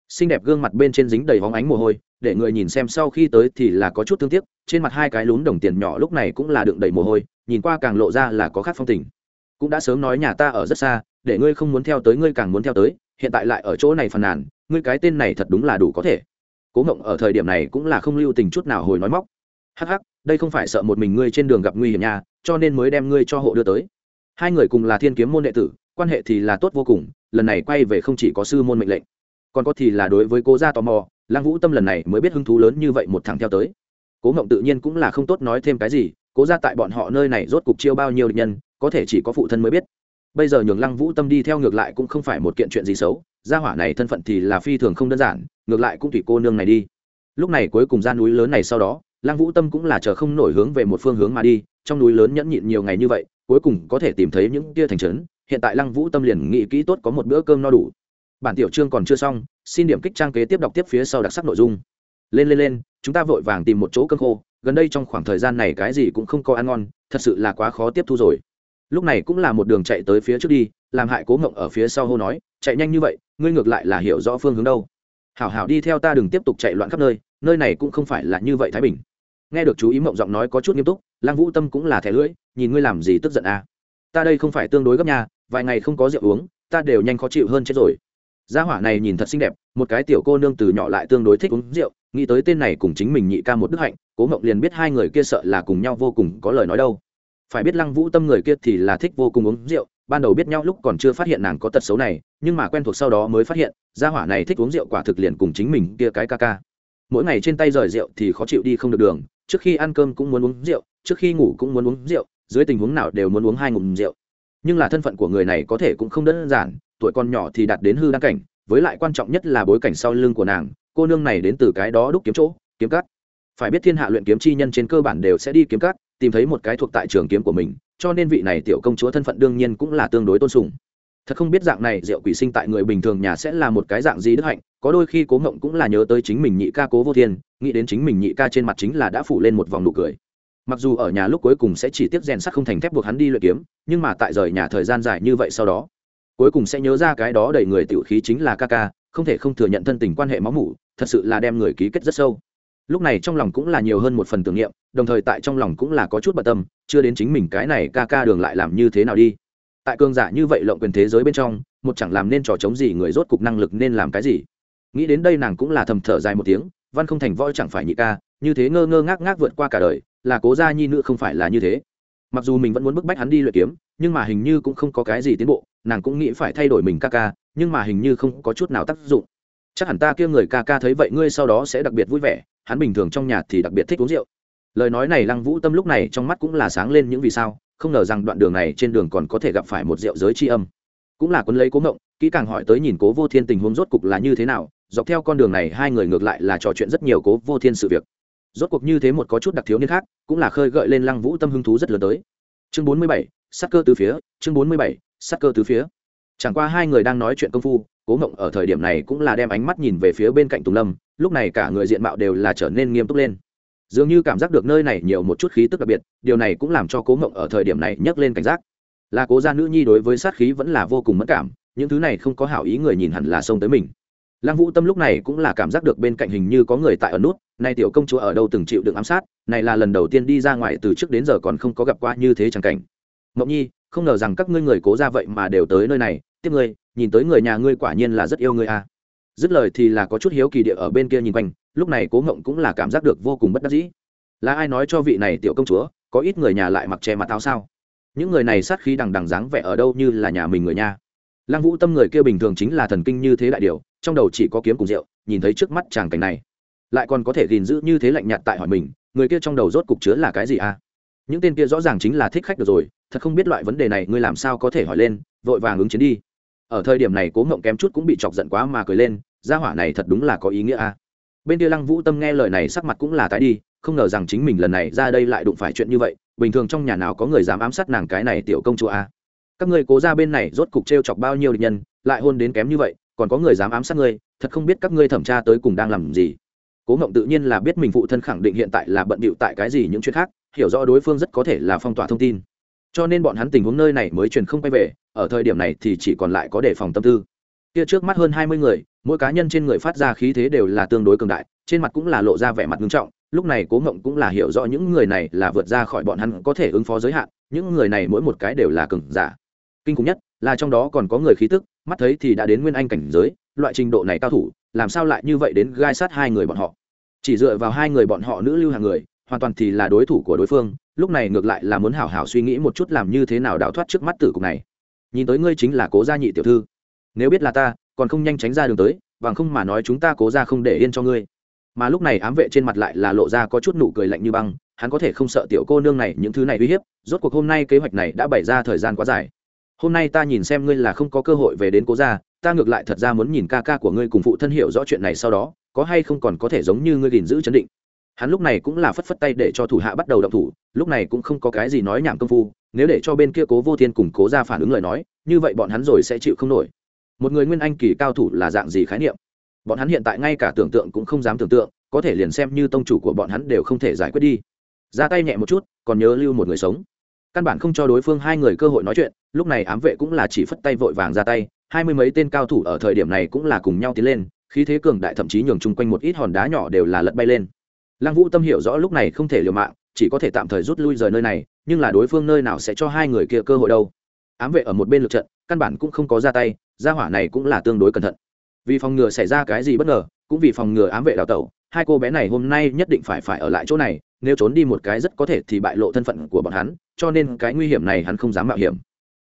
Xinh đẹp gương mặt bên trên dính đầy hóng ánh mồ hôi để người nhìn xem sau khi tới thì là có chút thương tiếc, trên mặt hai cái lún đồng tiền nhỏ lúc này cũng là đựng đầy mồ hôi, nhìn qua càng lộ ra là có khác phong tình. Cũng đã sớm nói nhà ta ở rất xa, để ngươi không muốn theo tới ngươi càng muốn theo tới, hiện tại lại ở chỗ này phàn nàn, ngươi cái tên này thật đúng là đủ có thể. Cố ngộng ở thời điểm này cũng là không lưu tình chút nào hồi nói móc. Hắc hắc, đây không phải sợ một mình ngươi trên đường gặp nguy hiểm nha, cho nên mới đem ngươi cho hộ đưa tới. Hai người cùng là thiên kiếm môn đệ tử, quan hệ thì là tốt vô cùng, lần này quay về không chỉ có sư môn mệnh lệnh, còn có thì là đối với cố gia tò mò lăng vũ tâm lần này mới biết hứng thú lớn như vậy một thằng theo tới. Cố ngộng tự nhiên cũng là không tốt nói thêm cái gì, cố ra tại bọn họ nơi này rốt cục chiêu bao nhiêu địch nhân, có thể chỉ có phụ thân mới biết. Bây giờ nhường lăng vũ tâm đi theo ngược lại cũng không phải một kiện chuyện gì xấu, gia hỏa này thân phận thì là phi thường không đơn giản, ngược lại cũng tùy cô nương này đi. Lúc này cuối cùng ra núi lớn này sau đó, lăng vũ tâm cũng là chờ không nổi hướng về một phương hướng mà đi, trong núi lớn nhẫn nhịn nhiều ngày như vậy, cuối cùng có thể tìm thấy những tia thành trấn, hiện tại lăng vũ tâm liền nghĩ kỹ tốt có một bữa cơm no đủ bản tiểu chương còn chưa xong, xin điểm kích trang kế tiếp đọc tiếp phía sau đặc sắc nội dung. Lên lên lên, chúng ta vội vàng tìm một chỗ cơm khô, gần đây trong khoảng thời gian này cái gì cũng không có ăn ngon, thật sự là quá khó tiếp thu rồi. Lúc này cũng là một đường chạy tới phía trước đi, làm hại cố ngộng ở phía sau hô nói, chạy nhanh như vậy, ngươi ngược lại là hiểu rõ phương hướng đâu. Hảo hảo đi theo ta đừng tiếp tục chạy loạn khắp nơi nơi này cũng không phải là như vậy thái bình. Nghe được chú ý mộng giọng nói có chút nghiêm túc lang vũ tâm cũng là thẻ lưỡi, nhìn ngươi làm gì tức giận à? Ta đây không phải tương đối gấp nhà vài ngày không có rượu uống, ta đều nhanh khó chịu hơn chết rồi gia hỏa này nhìn thật xinh đẹp, một cái tiểu cô nương từ nhỏ lại tương đối thích uống rượu, nghĩ tới tên này cùng chính mình nhị ca một đức hạnh, cố mộng liền biết hai người kia sợ là cùng nhau vô cùng có lời nói đâu. Phải biết lăng vũ tâm người kia thì là thích vô cùng uống rượu, ban đầu biết nhau lúc còn chưa phát hiện nàng có tật xấu này, nhưng mà quen thuộc sau đó mới phát hiện, gia hỏa này thích uống rượu quả thực liền cùng chính mình kia cái ca ca. Mỗi ngày trên tay rời rượu thì khó chịu đi không được đường, trước khi ăn cơm cũng muốn uống rượu, trước khi ngủ cũng muốn uống rượu, dưới tình huống nào đều muốn uống hai ngụm rượu. Nhưng là thân phận của người này có thể cũng không đơn giản tuổi còn nhỏ thì đạt đến hư đăng cảnh, với lại quan trọng nhất là bối cảnh sau lưng của nàng, cô nương này đến từ cái đó đúc kiếm chỗ, kiếm cắt phải biết thiên hạ luyện kiếm chi nhân trên cơ bản đều sẽ đi kiếm cắt tìm thấy một cái thuộc tại trường kiếm của mình, cho nên vị này tiểu công chúa thân phận đương nhiên cũng là tương đối tôn sùng. Thật không biết dạng này, rượu quỷ sinh tại người bình thường nhà sẽ là một cái dạng gì đức hạnh, có đôi khi cố ngộng cũng là nhớ tới chính mình nhị ca cố vô thiên, nghĩ đến chính mình nhị ca trên mặt chính là đã phủ lên một vòng nụ cười. Mặc dù ở nhà lúc cuối cùng sẽ chỉ tiếp rèn sắc không thành thép buộc hắn đi luyện kiếm, nhưng mà tại rời nhà thời gian dài như vậy sau đó cuối cùng sẽ nhớ ra cái đó đầy người tiểu khí chính là ca ca, không thể không thừa nhận thân tình quan hệ máu mủ, thật sự là đem người ký kết rất sâu. Lúc này trong lòng cũng là nhiều hơn một phần tưởng niệm, đồng thời tại trong lòng cũng là có chút bận tâm, chưa đến chính mình cái này ca ca đường lại làm như thế nào đi. Tại cường giả như vậy lộng quyền thế giới bên trong, một chẳng làm nên trò chống gì người rốt cục năng lực nên làm cái gì. Nghĩ đến đây nàng cũng là thầm thở dài một tiếng, văn không thành voi chẳng phải nhị ca, như thế ngơ ngơ ngác ngác vượt qua cả đời, là cố gia nhi nữ không phải là như thế. Mặc dù mình vẫn muốn bức bách hắn đi luyện kiếm nhưng mà hình như cũng không có cái gì tiến bộ, nàng cũng nghĩ phải thay đổi mình ca ca, nhưng mà hình như không có chút nào tác dụng. Chắc hẳn ta kia người ca ca thấy vậy ngươi sau đó sẽ đặc biệt vui vẻ, hắn bình thường trong nhà thì đặc biệt thích uống rượu. Lời nói này lăng vũ tâm lúc này trong mắt cũng là sáng lên những vì sao, không ngờ rằng đoạn đường này trên đường còn có thể gặp phải một rượu giới tri âm. Cũng là quân lấy cố ngộng, kỹ càng hỏi tới nhìn cố vô thiên tình huống rốt cục là như thế nào, dọc theo con đường này hai người ngược lại là trò chuyện rất nhiều cố vô thiên sự việc. Rốt cuộc như thế một có chút đặc thiếu niên khác, cũng là khơi gợi lên lăng vũ tâm hứng thú rất lớn tới. Chương bốn mươi bảy sắc cơ tứ phía, chương bốn mươi bảy, sắc cơ tứ phía. Chẳng qua hai người đang nói chuyện công phu, cố ngộng ở thời điểm này cũng là đem ánh mắt nhìn về phía bên cạnh tùng lâm, lúc này cả người diện mạo đều là trở nên nghiêm túc lên. Dường như cảm giác được nơi này nhiều một chút khí tức đặc biệt, điều này cũng làm cho cố ngộng ở thời điểm này nhấc lên cảnh giác. Là cố gia nữ nhi đối với sát khí vẫn là vô cùng mất cảm, những thứ này không có hảo ý người nhìn hẳn là xông tới mình. Lăng vũ tâm lúc này cũng là cảm giác được bên cạnh hình như có người tại ở nút, nay tiểu công chúa ở đâu từng chịu đựng ám sát, này là lần đầu tiên đi ra ngoài từ trước đến giờ còn không có gặp qua như thế chẳng cảnh mộng nhi, không ngờ rằng các ngươi người cố ra vậy mà đều tới nơi này. Tiếp ngươi, nhìn tới người nhà ngươi quả nhiên là rất yêu ngươi à. dứt lời thì là có chút hiếu kỳ địa ở bên kia nhìn quanh. Lúc này cố ngộng cũng là cảm giác được vô cùng bất đắc dĩ. Là ai nói cho vị này tiểu công chúa, có ít người nhà lại mặc che mặt áo sao? Những người này sát khí đằng đằng dáng vẻ ở đâu như là nhà mình người nha lăng vũ tâm người kia bình thường chính là thần kinh như thế đại điều, trong đầu chỉ có kiếm cùng rượu, nhìn thấy trước mắt chàng cảnh này, lại còn có thể gìn giữ như thế lạnh nhạt tại hỏi mình, người kia trong đầu rốt cục chứa là cái gì à? Những tên kia rõ ràng chính là thích khách được rồi, thật không biết loại vấn đề này ngươi làm sao có thể hỏi lên, vội vàng ứng chiến đi. Ở thời điểm này cố ngộng kém chút cũng bị chọc giận quá mà cười lên, gia hỏa này thật đúng là có ý nghĩa à. Bên kia lăng vũ tâm nghe lời này sắc mặt cũng là tái đi, không ngờ rằng chính mình lần này ra đây lại đụng phải chuyện như vậy, bình thường trong nhà nào có người dám ám sát nàng cái này tiểu công chúa à. Các ngươi cố ra bên này rốt cục t chọc bao nhiêu địch nhân, lại hôn đến kém như vậy, còn có người dám ám sát ngươi, thật không biết các ngươi thẩm tra tới cùng đang làm gì. Cố ngộng tự nhiên là biết mình phụ thân khẳng định hiện tại là bận bịu tại cái gì những chuyện khác hiểu rõ đối phương rất có thể là phong tỏa thông tin. Cho nên bọn hắn tình huống nơi này mới truyền không quay về, ở thời điểm này thì chỉ còn lại có đề phòng tâm tư. Kia trước mắt hơn hai mươi người, mỗi cá nhân trên người phát ra khí thế đều là tương đối cường đại, trên mặt cũng là lộ ra vẻ mặt nghiêm trọng, lúc này cố ngộng cũng là hiểu rõ những người này là vượt ra khỏi bọn hắn có thể ứng phó giới hạn, những người này mỗi một cái đều là cường giả. Kinh khủng nhất là trong đó còn có người khí tức, mắt thấy thì đã đến nguyên anh cảnh giới, loại trình độ này cao thủ, làm sao lại như vậy đến gai sát hai người bọn họ? Chỉ dựa vào hai người bọn họ nữ lưu hàng người hoàn toàn thì là đối thủ của đối phương, lúc này ngược lại là muốn hảo hảo suy nghĩ một chút làm như thế nào đào thoát trước mắt tử cục này. Nhìn tới ngươi chính là cố gia nhị tiểu thư. Nếu biết là ta, còn không nhanh tránh ra đường tới, bằng không mà nói chúng ta cố ra không để yên cho ngươi. Mà lúc này ám vệ trên mặt lại là lộ ra có chút nụ cười lạnh như băng, hắn có thể không sợ tiểu cô nương này những thứ này uy hiếp, rốt cuộc hôm nay kế hoạch này đã bày ra thời gian quá dài. Hôm nay ta nhìn xem ngươi là không có cơ hội về đến cố gia, ta ngược lại thật ra muốn nhìn ca ca của ngươi cùng phụ thân hiểu rõ chuyện này sau đó, có hay không còn có thể giống như ngươi gìn giữ chấn định hắn lúc này cũng là phất phất tay để cho thủ hạ bắt đầu động thủ, lúc này cũng không có cái gì nói nhảm công phu, nếu để cho bên kia cố vô thiên cùng cố ra phản ứng lời nói, như vậy bọn hắn rồi sẽ chịu không nổi. Một người nguyên anh kỳ cao thủ là dạng gì khái niệm? Bọn hắn hiện tại ngay cả tưởng tượng cũng không dám tưởng tượng, có thể liền xem như tông chủ của bọn hắn đều không thể giải quyết đi. Ra tay nhẹ một chút, còn nhớ lưu một người sống. Căn bản không cho đối phương hai người cơ hội nói chuyện, lúc này ám vệ cũng là chỉ phất tay vội vàng ra tay, hai mươi mấy tên cao thủ ở thời điểm này cũng là cùng nhau tiến lên, khí thế cường đại thậm chí nhường chung quanh một ít hòn đá nhỏ đều là lật bay lên lăng vũ tâm hiểu rõ lúc này không thể liều mạng, chỉ có thể tạm thời rút lui rời nơi này, nhưng là đối phương nơi nào sẽ cho hai người kia cơ hội đâu. Ám vệ ở một bên lượt trận, căn bản cũng không có ra tay ra hỏa này cũng là tương đối cẩn thận. Vì phòng ngừa xảy ra cái gì bất ngờ, cũng vì phòng ngừa ám vệ đào tẩu, hai cô bé này hôm nay nhất định phải phải ở lại chỗ này, nếu trốn đi một cái rất có thể thì bại lộ thân phận của bọn hắn, cho nên cái nguy hiểm này hắn không dám mạo hiểm.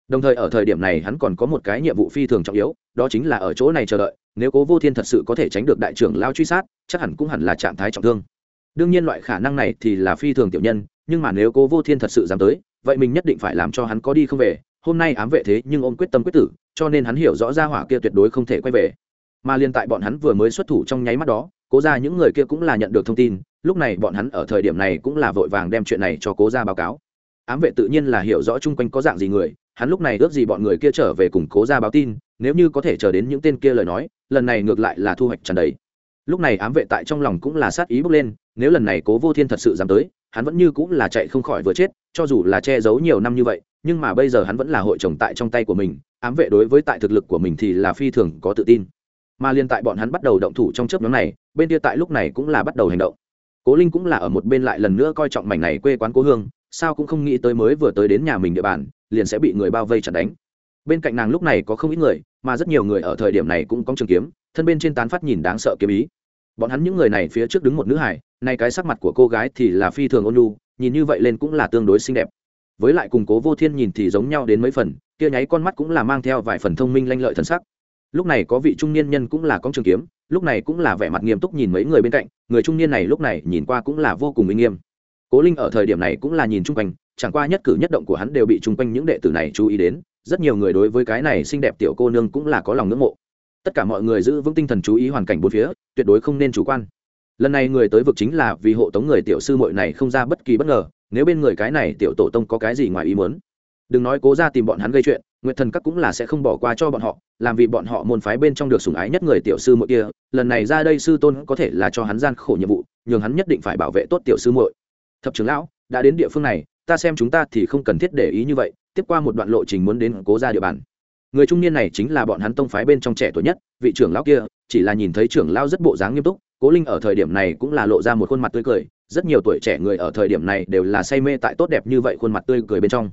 Đồng thời ở thời điểm này hắn còn có một cái nhiệm vụ phi thường trọng yếu, đó chính là ở chỗ này chờ đợi, nếu cố vô thiên thật sự có thể tránh được đại trưởng lao truy sát, chắc hẳn cũng hẳn là trạng thái trọng thương đương nhiên loại khả năng này thì là phi thường tiểu nhân, nhưng mà nếu cố vô thiên thật sự dám tới, vậy mình nhất định phải làm cho hắn có đi không về. Hôm nay ám vệ thế nhưng ôm quyết tâm quyết tử, cho nên hắn hiểu rõ ra hỏa kia tuyệt đối không thể quay về. Mà liên tại bọn hắn vừa mới xuất thủ trong nháy mắt đó, cố ra những người kia cũng là nhận được thông tin, lúc này bọn hắn ở thời điểm này cũng là vội vàng đem chuyện này cho cố ra báo cáo. Ám vệ tự nhiên là hiểu rõ chung quanh có dạng gì người, hắn lúc này ước gì bọn người kia trở về cùng cố ra báo tin, nếu như có thể chờ đến những tên kia lời nói, lần này ngược lại là thu hoạch trần đấy lúc này ám vệ tại trong lòng cũng là sát ý bước lên nếu lần này cố vô thiên thật sự dám tới, hắn vẫn như cũng là chạy không khỏi vừa chết, cho dù là che giấu nhiều năm như vậy, nhưng mà bây giờ hắn vẫn là hội chồng tại trong tay của mình, ám vệ đối với tại thực lực của mình thì là phi thường có tự tin. Mà liên tại bọn hắn bắt đầu động thủ trong chớp nhóm này, bên kia tại lúc này cũng là bắt đầu hành động. Cố linh cũng là ở một bên lại lần nữa coi trọng mảnh này quê quán cố hương, sao cũng không nghĩ tới mới vừa tới đến nhà mình địa bàn, liền sẽ bị người bao vây chặt đánh. Bên cạnh nàng lúc này có không ít người, mà rất nhiều người ở thời điểm này cũng có trường kiếm, thân bên trên tán phát nhìn đáng sợ kiếm ý bọn hắn những người này phía trước đứng một nữ hải nay cái sắc mặt của cô gái thì là phi thường ôn lu nhìn như vậy lên cũng là tương đối xinh đẹp. Với lại cùng cố vô thiên nhìn thì giống nhau đến mấy phần, kia nháy con mắt cũng là mang theo vài phần thông minh lanh lợi thần sắc. Lúc này có vị trung niên nhân cũng là con trường kiếm, lúc này cũng là vẻ mặt nghiêm túc nhìn mấy người bên cạnh, người trung niên này lúc này nhìn qua cũng là vô cùng uy nghiêm. Cố linh ở thời điểm này cũng là nhìn chung quanh, chẳng qua nhất cử nhất động của hắn đều bị chung quanh những đệ tử này chú ý đến, rất nhiều người đối với cái này xinh đẹp tiểu cô nương cũng là có lòng ngưỡng mộ tất cả mọi người giữ vững tinh thần chú ý hoàn cảnh bốn phía, tuyệt đối không nên chủ quan. Lần này người tới vực chính là vì hộ tống người tiểu sư muội này không ra bất kỳ bất ngờ, nếu bên người cái này tiểu tổ tông có cái gì ngoài ý muốn. Đừng nói cố ra tìm bọn hắn gây chuyện, nguyệt thần các cũng là sẽ không bỏ qua cho bọn họ, làm vì bọn họ môn phái bên trong được sủng ái nhất người tiểu sư muội kia, lần này ra đây sư tôn có thể là cho hắn gian khổ nhiệm vụ, nhường hắn nhất định phải bảo vệ tốt tiểu sư muội. Thập trưởng lão, đã đến địa phương này, ta xem chúng ta thì không cần thiết để ý như vậy, tiếp qua một đoạn lộ trình muốn đến cố ra địa bàn người trung niên này chính là bọn hắn tông phái bên trong trẻ tuổi nhất, vị trưởng lão kia, chỉ là nhìn thấy trưởng lão rất bộ dáng nghiêm túc, cố linh ở thời điểm này cũng là lộ ra một khuôn mặt tươi cười, rất nhiều tuổi trẻ người ở thời điểm này đều là say mê tại tốt đẹp như vậy khuôn mặt tươi cười bên trong.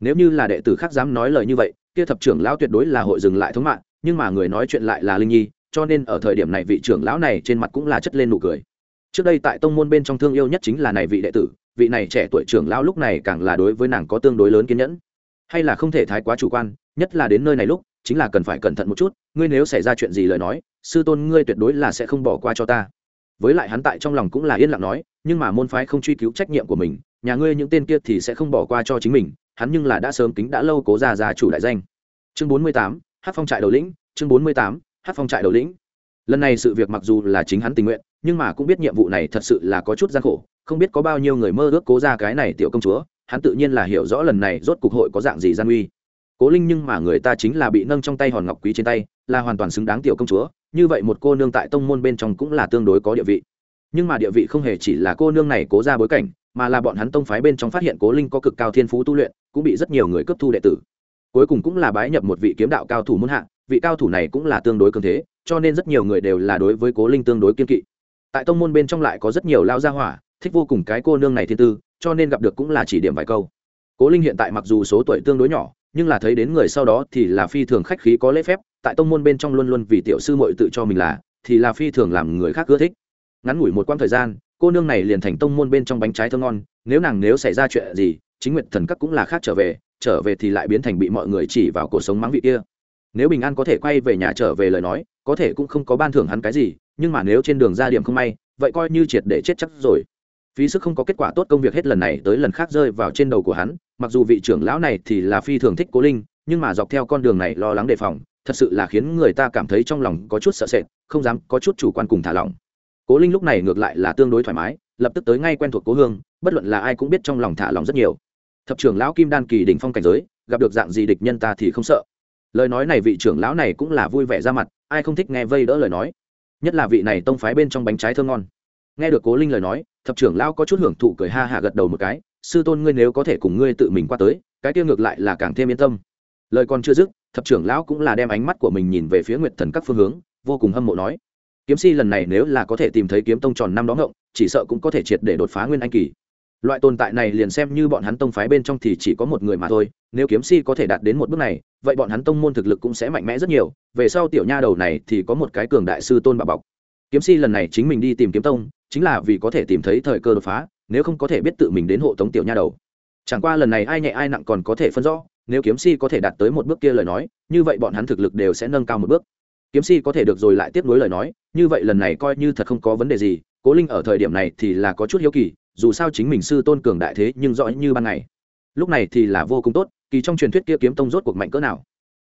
Nếu như là đệ tử khác dám nói lời như vậy, kia thập trưởng lão tuyệt đối là hội dừng lại thống mạng, nhưng mà người nói chuyện lại là linh nhi, cho nên ở thời điểm này vị trưởng lão này trên mặt cũng là chất lên nụ cười. Trước đây tại tông môn bên trong thương yêu nhất chính là này vị đệ tử, vị này trẻ tuổi trưởng lão lúc này càng là đối với nàng có tương đối lớn kiên nhẫn. Hay là không thể thái quá chủ quan nhất là đến nơi này lúc, chính là cần phải cẩn thận một chút, ngươi nếu xảy ra chuyện gì lời nói, sư tôn ngươi tuyệt đối là sẽ không bỏ qua cho ta. Với lại hắn tại trong lòng cũng là yên lặng nói, nhưng mà môn phái không truy cứu trách nhiệm của mình, nhà ngươi những tên kia thì sẽ không bỏ qua cho chính mình, hắn nhưng là đã sớm kính đã lâu cố già già chủ đại danh. Chương bốn mươi tám hát phong trại đầu lĩnh, chương bốn mươi tám hát phong trại đầu lĩnh. Lần này sự việc mặc dù là chính hắn tình nguyện, nhưng mà cũng biết nhiệm vụ này thật sự là có chút gian khổ, không biết có bao nhiêu người mơ ước cố ra cái này tiểu công chúa, hắn tự nhiên là hiểu rõ lần này rốt cục hội có dạng gì gian uy cố linh nhưng mà người ta chính là bị nâng trong tay hòn ngọc quý trên tay, là hoàn toàn xứng đáng tiểu công chúa, như vậy một cô nương tại tông môn bên trong cũng là tương đối có địa vị. Nhưng mà địa vị không hề chỉ là cô nương này cố ra bối cảnh, mà là bọn hắn tông phái bên trong phát hiện cố linh có cực cao thiên phú tu luyện, cũng bị rất nhiều người cấp thu đệ tử. Cuối cùng cũng là bái nhập một vị kiếm đạo cao thủ muôn hạ, vị cao thủ này cũng là tương đối cường thế, cho nên rất nhiều người đều là đối với cố linh tương đối kiên kỵ. Tại tông môn bên trong lại có rất nhiều lao gia hỏa, thích vô cùng cái cô nương này thiên tư, cho nên gặp được cũng là chỉ điểm vài câu. Cố linh hiện tại mặc dù số tuổi tương đối nhỏ nhưng là thấy đến người sau đó thì là phi thường khách khí có lễ phép, tại tông môn bên trong luôn luôn vì tiểu sư muội tự cho mình là, thì là phi thường làm người khác ưa thích. Ngắn ngủi một quãng thời gian, cô nương này liền thành tông môn bên trong bánh trái thơ ngon, nếu nàng nếu xảy ra chuyện gì, chính nguyện thần các cũng là khác trở về trở về thì lại biến thành bị mọi người chỉ vào cuộc sống mắng vị kia. Nếu bình an có thể quay về nhà trở về lời nói, có thể cũng không có ban thưởng hắn cái gì, nhưng mà nếu trên đường ra điểm không may, vậy coi như triệt để chết chắc rồi phí sức không có kết quả tốt công việc hết lần này tới lần khác rơi vào trên đầu của hắn, mặc dù vị trưởng lão này thì là phi thường thích cố linh, nhưng mà dọc theo con đường này lo lắng đề phòng, thật sự là khiến người ta cảm thấy trong lòng có chút sợ sệt, không dám có chút chủ quan cùng thả lỏng. Cố linh lúc này ngược lại là tương đối thoải mái, lập tức tới ngay quen thuộc cố hương, bất luận là ai cũng biết trong lòng thả lòng rất nhiều. Thập trưởng lão kim đan kỳ đỉnh phong cảnh giới, gặp được dạng gì địch nhân ta thì không sợ. Lời nói này vị trưởng lão này cũng là vui vẻ ra mặt, ai không thích nghe vây đỡ lời nói. Nhất là vị này tông phái bên trong bánh trái thơ ngon. Nghe được cố linh lời nói thập trưởng lão có chút hưởng thụ cười ha hạ gật đầu một cái, sư tôn ngươi nếu có thể cùng ngươi tự mình qua tới, cái tiêu ngược lại là càng thêm yên tâm. Lời còn chưa dứt, thập trưởng lão cũng là đem ánh mắt của mình nhìn về phía nguyệt thần các phương hướng, vô cùng hâm mộ nói, kiếm si lần này nếu là có thể tìm thấy kiếm tông tròn năm đó ngộng, chỉ sợ cũng có thể triệt để đột phá nguyên anh kỳ. Loại tồn tại này liền xem như bọn hắn tông phái bên trong thì chỉ có một người mà thôi, nếu kiếm si có thể đạt đến một bước này, vậy bọn hắn tông môn thực lực cũng sẽ mạnh mẽ rất nhiều, về sau tiểu nha đầu này thì có một cái cường đại sư tôn bà bọc. Kiếm si lần này chính mình đi tìm kiếm tông chính là vì có thể tìm thấy thời cơ đột phá, nếu không có thể biết tự mình đến hộ tống tiểu nha đầu. Chẳng qua lần này ai nhẹ ai nặng còn có thể phân rõ, nếu kiếm si có thể đạt tới một bước kia lời nói, như vậy bọn hắn thực lực đều sẽ nâng cao một bước. Kiếm si có thể được rồi lại tiếp nối lời nói, như vậy lần này coi như thật không có vấn đề gì, cố linh ở thời điểm này thì là có chút hiếu kỳ, dù sao chính mình sư tôn cường đại thế nhưng rõ như ban ngày. Lúc này thì là vô cùng tốt, kỳ trong truyền thuyết kia kiếm tông rốt cuộc mạnh cỡ nào?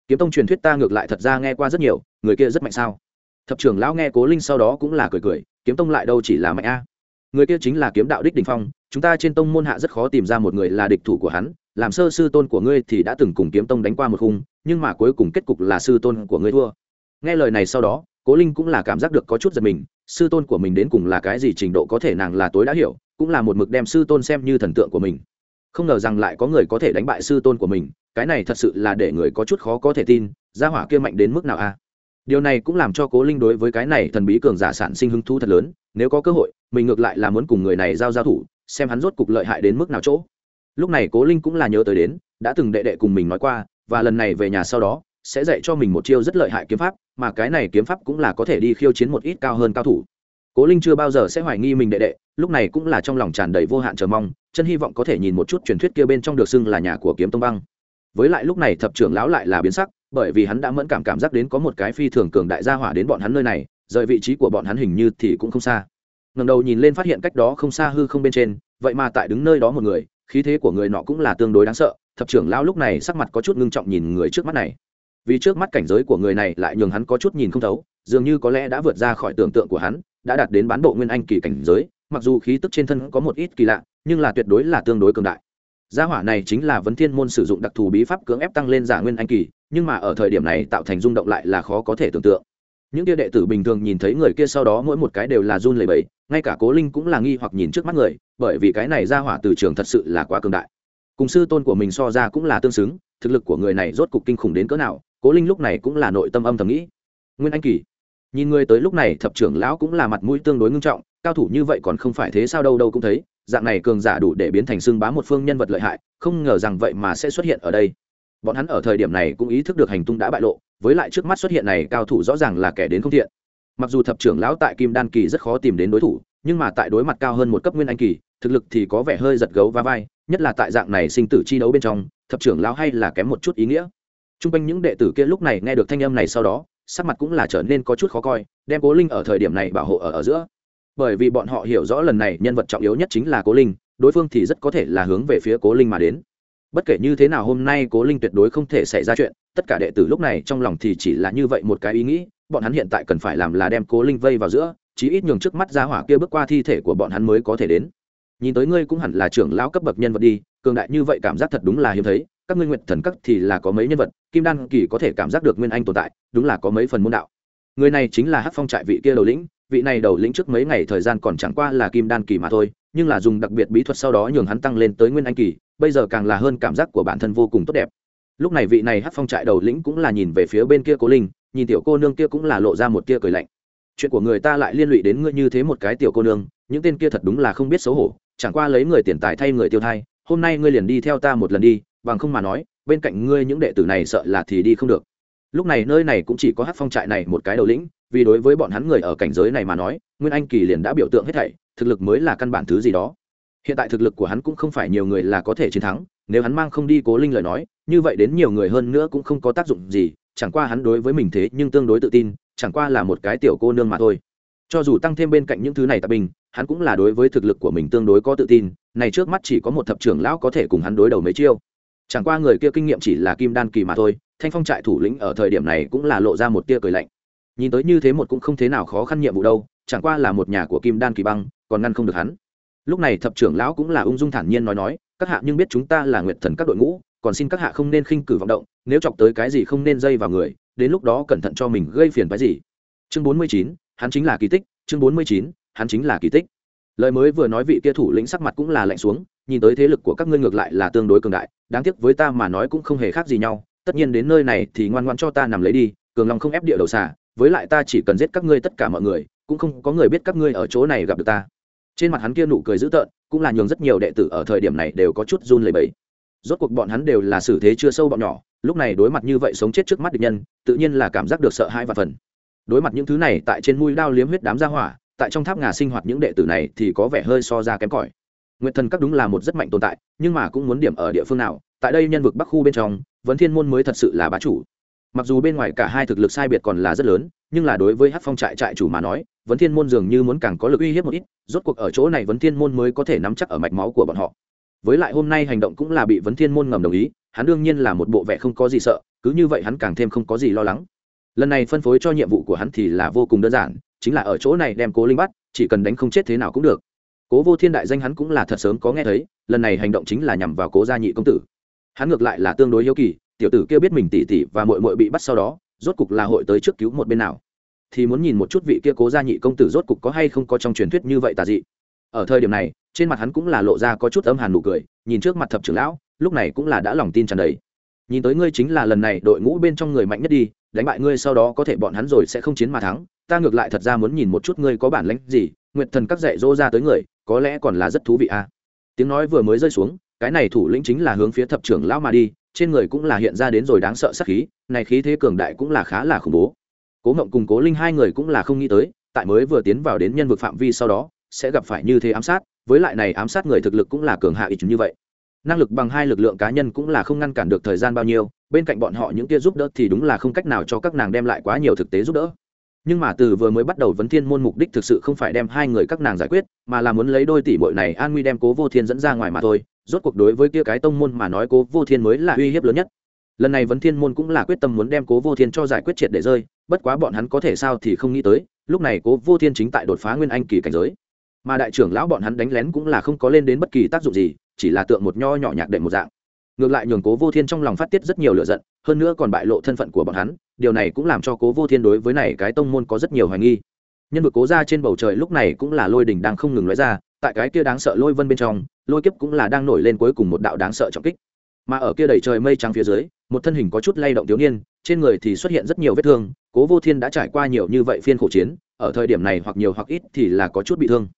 Kiếm tông truyền thuyết ta ngược lại thật ra nghe qua rất nhiều, người kia rất mạnh sao? Thập trưởng lão nghe cố linh sau đó cũng là cười cười, kiếm tông lại đâu chỉ là mạnh a. Người kia chính là kiếm đạo đích đình phong, chúng ta trên tông môn hạ rất khó tìm ra một người là địch thủ của hắn, làm sơ sư tôn của ngươi thì đã từng cùng kiếm tông đánh qua một khung, nhưng mà cuối cùng kết cục là sư tôn của ngươi thua. Nghe lời này sau đó, cố linh cũng là cảm giác được có chút giật mình, sư tôn của mình đến cùng là cái gì trình độ có thể nàng là tối đã hiểu, cũng là một mực đem sư tôn xem như thần tượng của mình. Không ngờ rằng lại có người có thể đánh bại sư tôn của mình, cái này thật sự là để người có chút khó có thể tin, gia hỏa kia mạnh đến mức nào a? Điều này cũng làm cho cố linh đối với cái này thần bí cường giả sản sinh hứng thú thật lớn, nếu có cơ hội, mình ngược lại là muốn cùng người này giao giao thủ, xem hắn rốt cục lợi hại đến mức nào chỗ. Lúc này cố linh cũng là nhớ tới đến, đã từng đệ đệ cùng mình nói qua, và lần này về nhà sau đó, sẽ dạy cho mình một chiêu rất lợi hại kiếm pháp, mà cái này kiếm pháp cũng là có thể đi khiêu chiến một ít cao hơn cao thủ. Cố linh chưa bao giờ sẽ hoài nghi mình đệ đệ, lúc này cũng là trong lòng tràn đầy vô hạn chờ mong, chân hy vọng có thể nhìn một chút truyền thuyết kia bên trong được xưng là nhà của kiếm tông băng. Với lại lúc này thập trưởng lão lại là biến sắc bởi vì hắn đã mẫn cảm cảm giác đến có một cái phi thường cường đại gia hỏa đến bọn hắn nơi này, rời vị trí của bọn hắn hình như thì cũng không xa. Ngầm đầu nhìn lên phát hiện cách đó không xa hư không bên trên, vậy mà tại đứng nơi đó một người, khí thế của người nọ cũng là tương đối đáng sợ, thập trưởng lão lúc này sắc mặt có chút ngưng trọng nhìn người trước mắt này. Vì trước mắt cảnh giới của người này lại nhường hắn có chút nhìn không thấu, dường như có lẽ đã vượt ra khỏi tưởng tượng của hắn, đã đạt đến bán bộ nguyên anh kỳ cảnh giới, mặc dù khí tức trên thân có một ít kỳ lạ, nhưng là tuyệt đối là tương đối cường đại. Gia hỏa này chính là vấn thiên môn sử dụng đặc thù bí pháp cưỡng ép tăng lên giả nguyên anh kỳ nhưng mà ở thời điểm này tạo thành rung động lại là khó có thể tưởng tượng. Những kia đệ tử bình thường nhìn thấy người kia sau đó mỗi một cái đều là run lẩy bẩy, ngay cả cố linh cũng là nghi hoặc nhìn trước mắt người, bởi vì cái này gia hỏa từ trường thật sự là quá cường đại. Cùng sư tôn của mình so ra cũng là tương xứng, thực lực của người này rốt cục kinh khủng đến cỡ nào, cố linh lúc này cũng là nội tâm âm thầm nghĩ. Nguyên anh kỳ, nhìn người tới lúc này, thập trưởng lão cũng là mặt mũi tương đối ngưng trọng, cao thủ như vậy còn không phải thế sao đâu đâu cũng thấy, dạng này cường giả đủ để biến thành xương bá một phương nhân vật lợi hại, không ngờ rằng vậy mà sẽ xuất hiện ở đây bọn hắn ở thời điểm này cũng ý thức được hành tung đã bại lộ với lại trước mắt xuất hiện này cao thủ rõ ràng là kẻ đến không thiện. Mặc dù thập trưởng lão tại kim đan kỳ rất khó tìm đến đối thủ nhưng mà tại đối mặt cao hơn một cấp nguyên anh kỳ thực lực thì có vẻ hơi giật gấu và vai nhất là tại dạng này sinh tử chi đấu bên trong thập trưởng lão hay là kém một chút ý nghĩa. T r u n g quanh những đệ tử kia lúc này nghe được thanh âm này sau đó sắc mặt cũng là trở nên có chút khó coi đem cố linh ở thời điểm này bảo hộ ở, ở giữa. Bởi vì bọn họ hiểu rõ lần này nhân vật trọng yếu nhất chính là cố linh đối phương thì rất có thể là hướng về phía cố linh mà đến bất kể như thế nào hôm nay cố linh tuyệt đối không thể xảy ra chuyện, tất cả đệ tử lúc này trong lòng thì chỉ là như vậy một cái ý nghĩ, bọn hắn hiện tại cần phải làm là đem cố linh vây vào giữa, chí ít nhường trước mắt ra hỏa kia bước qua thi thể của bọn hắn mới có thể đến. Nhìn tới ngươi cũng hẳn là trưởng lão cấp bậc nhân vật đi, cường đại như vậy cảm giác thật đúng là hiếm thấy, các ngươi nguyện thần cấp thì là có mấy nhân vật, kim đan kỳ có thể cảm giác được nguyên anh tồn tại, đúng là có mấy phần môn đạo. Người này chính là hát phong trại vị kia đầu lĩnh, vị này đầu lĩnh trước mấy ngày thời gian còn chẳng qua là kim đan kỳ mà thôi, nhưng là dùng đặc biệt bí thuật sau đó nhường hắn tăng lên tới nguyên anh kỳ bây giờ càng là hơn cảm giác của bản thân vô cùng tốt đẹp. Lúc này vị này hát phong trại đầu lĩnh cũng là nhìn về phía bên kia cố linh, nhìn tiểu cô nương kia cũng là lộ ra một tia cười lạnh. Chuyện của người ta lại liên lụy đến ngươi như thế một cái tiểu cô nương, những tên kia thật đúng là không biết xấu hổ, chẳng qua lấy người tiền tài thay người tiêu thai, hôm nay ngươi liền đi theo ta một lần đi, bằng không mà nói, bên cạnh ngươi những đệ tử này sợ là thì đi không được. Lúc này nơi này cũng chỉ có hát phong trại này một cái đầu lĩnh, vì đối với bọn hắn người ở cảnh giới này mà nói, nguyên anh kỳ liền đã biểu tượng hết thảy, thực lực mới là căn bản thứ gì đó hiện tại thực lực của hắn cũng không phải nhiều người là có thể chiến thắng, nếu hắn mang không đi cố linh lời nói, như vậy đến nhiều người hơn nữa cũng không có tác dụng gì, chẳng qua hắn đối với mình thế nhưng tương đối tự tin, chẳng qua là một cái tiểu cô nương mà thôi. Cho dù tăng thêm bên cạnh những thứ này tạp bình, hắn cũng là đối với thực lực của mình tương đối có tự tin, này trước mắt chỉ có một thập trưởng lão có thể cùng hắn đối đầu mấy chiêu. Chẳng qua người kia kinh nghiệm chỉ là kim đan kỳ mà thôi, thanh phong trại thủ lĩnh ở thời điểm này cũng là lộ ra một tia cười lạnh. Nhìn tới như thế một cũng không thế nào khó khăn nhiệm vụ đâu, chẳng qua là một nhà của kim đan kỳ băng, còn ngăn không được hắn lúc này thập trưởng lão cũng là ung dung thản nhiên nói nói, các hạ nhưng biết chúng ta là nguyệt thần các đội ngũ, còn xin các hạ không nên khinh cử vọng động, nếu chọc tới cái gì không nên dây vào người, đến lúc đó cẩn thận cho mình gây phiền cái gì. Chương bốn mươi chín, hắn chính là kỳ tích, chương bốn mươi chín, hắn chính là kỳ tích. Lời mới vừa nói vị kia thủ lĩnh sắc mặt cũng là lạnh xuống, nhìn tới thế lực của các ngươi ngược lại là tương đối cường đại, đáng tiếc với ta mà nói cũng không hề khác gì nhau, tất nhiên đến nơi này thì ngoan ngoan cho ta nằm lấy đi, cường long không ép địa đầu xả với lại ta chỉ cần giết các ngươi tất cả mọi người, cũng không có người biết các ngươi ở chỗ này gặp được ta trên mặt hắn kia nụ cười dữ tợn, cũng là nhường rất nhiều đệ tử ở thời điểm này đều có chút run lẩy bẩy. Rốt cuộc bọn hắn đều là xử thế chưa sâu bọn nhỏ, lúc này đối mặt như vậy sống chết trước mắt địch nhân, tự nhiên là cảm giác được sợ hãi và phần. Đối mặt những thứ này, tại trên mũi đao liếm huyết đám ra hỏa, tại trong tháp ngà sinh hoạt những đệ tử này thì có vẻ hơi so ra kém cỏi. Nguyệt thần các đúng là một rất mạnh tồn tại, nhưng mà cũng muốn điểm ở địa phương nào, tại đây nhân vực bắc khu bên trong, vấn thiên môn mới thật sự là bá chủ mặc dù bên ngoài cả hai thực lực sai biệt còn là rất lớn, nhưng là đối với hát phong trại trại chủ mà nói, vấn thiên môn dường như muốn càng có lực uy hiếp một ít, rốt cuộc ở chỗ này vấn thiên môn mới có thể nắm chắc ở mạch máu của bọn họ. Với lại hôm nay hành động cũng là bị vấn thiên môn ngầm đồng ý, hắn đương nhiên là một bộ vẻ không có gì sợ, cứ như vậy hắn càng thêm không có gì lo lắng. Lần này phân phối cho nhiệm vụ của hắn thì là vô cùng đơn giản, chính là ở chỗ này đem cố linh bắt, chỉ cần đánh không chết thế nào cũng được. Cố vô thiên đại danh hắn cũng là thật sớm có nghe thấy, lần này hành động chính là nhằm vào cố gia nhị công tử. Hắn ngược lại là tương đối hiếu kỳ tiểu tử kia biết mình tỉ tỉ và mội mội bị bắt sau đó, rốt cục là hội tới trước cứu một bên nào. Thì muốn nhìn một chút vị kia cố gia nhị công tử rốt cục có hay không có trong truyền thuyết như vậy tà dị. Ở thời điểm này, trên mặt hắn cũng là lộ ra có chút âm hàn nụ cười, nhìn trước mặt thập trưởng lão, lúc này cũng là đã lòng tin tràn đầy. Nhìn tới ngươi chính là lần này đội ngũ bên trong người mạnh nhất đi, đánh bại ngươi sau đó có thể bọn hắn rồi sẽ không chiến mà thắng. Ta ngược lại thật ra muốn nhìn một chút ngươi có bản lãnh gì, nguyệt thần các dạy dỗ ra tới người, có lẽ còn là rất thú vị à tiếng nói vừa mới rơi xuống, cái này thủ lĩnh chính là hướng phía thập trưởng lão mà đi trên người cũng là hiện ra đến rồi đáng sợ sắc khí, này khí thế cường đại cũng là khá là khủng bố. Cố mộng cùng cố linh hai người cũng là không nghĩ tới, tại mới vừa tiến vào đến nhân vực phạm vi sau đó, sẽ gặp phải như thế ám sát, với lại này ám sát người thực lực cũng là cường hạ ít như vậy. Năng lực bằng hai lực lượng cá nhân cũng là không ngăn cản được thời gian bao nhiêu, bên cạnh bọn họ những kia giúp đỡ thì đúng là không cách nào cho các nàng đem lại quá nhiều thực tế giúp đỡ. Nhưng mà từ vừa mới bắt đầu vấn thiên môn mục đích thực sự không phải đem hai người các nàng giải quyết, mà là muốn lấy đôi tỷ bội này an nguy đem cố vô thiên dẫn ra ngoài mà thôi rốt cuộc đối với kia cái tông môn mà nói cố vô thiên mới là uy hiếp lớn nhất. Lần này vấn thiên môn cũng là quyết tâm muốn đem cố vô thiên cho giải quyết triệt để rơi, bất quá bọn hắn có thể sao thì không nghĩ tới, lúc này cố vô thiên chính tại đột phá nguyên anh kỳ cảnh giới. Mà đại trưởng lão bọn hắn đánh lén cũng là không có lên đến bất kỳ tác dụng gì, chỉ là tượng một nho nhỏ nhạc đệm một dạng. Ngược lại nhường cố vô thiên trong lòng phát tiết rất nhiều lựa giận, hơn nữa còn bại lộ thân phận của bọn hắn, điều này cũng làm cho cố vô thiên đối với này cái tông môn có rất nhiều hoài nghi. Nhân vực cố ra trên bầu trời lúc này cũng là lôi đỉnh đang không ngừng nói ra tại cái kia đáng sợ lôi vân bên trong, lôi kiếp cũng là đang nổi lên cuối cùng một đạo đáng sợ trọng kích. Mà ở kia đầy trời mây trắng phía dưới, một thân hình có chút lay động thiếu niên, trên người thì xuất hiện rất nhiều vết thương, cố vô thiên đã trải qua nhiều như vậy phiên khổ chiến, ở thời điểm này hoặc nhiều hoặc ít thì là có chút bị thương.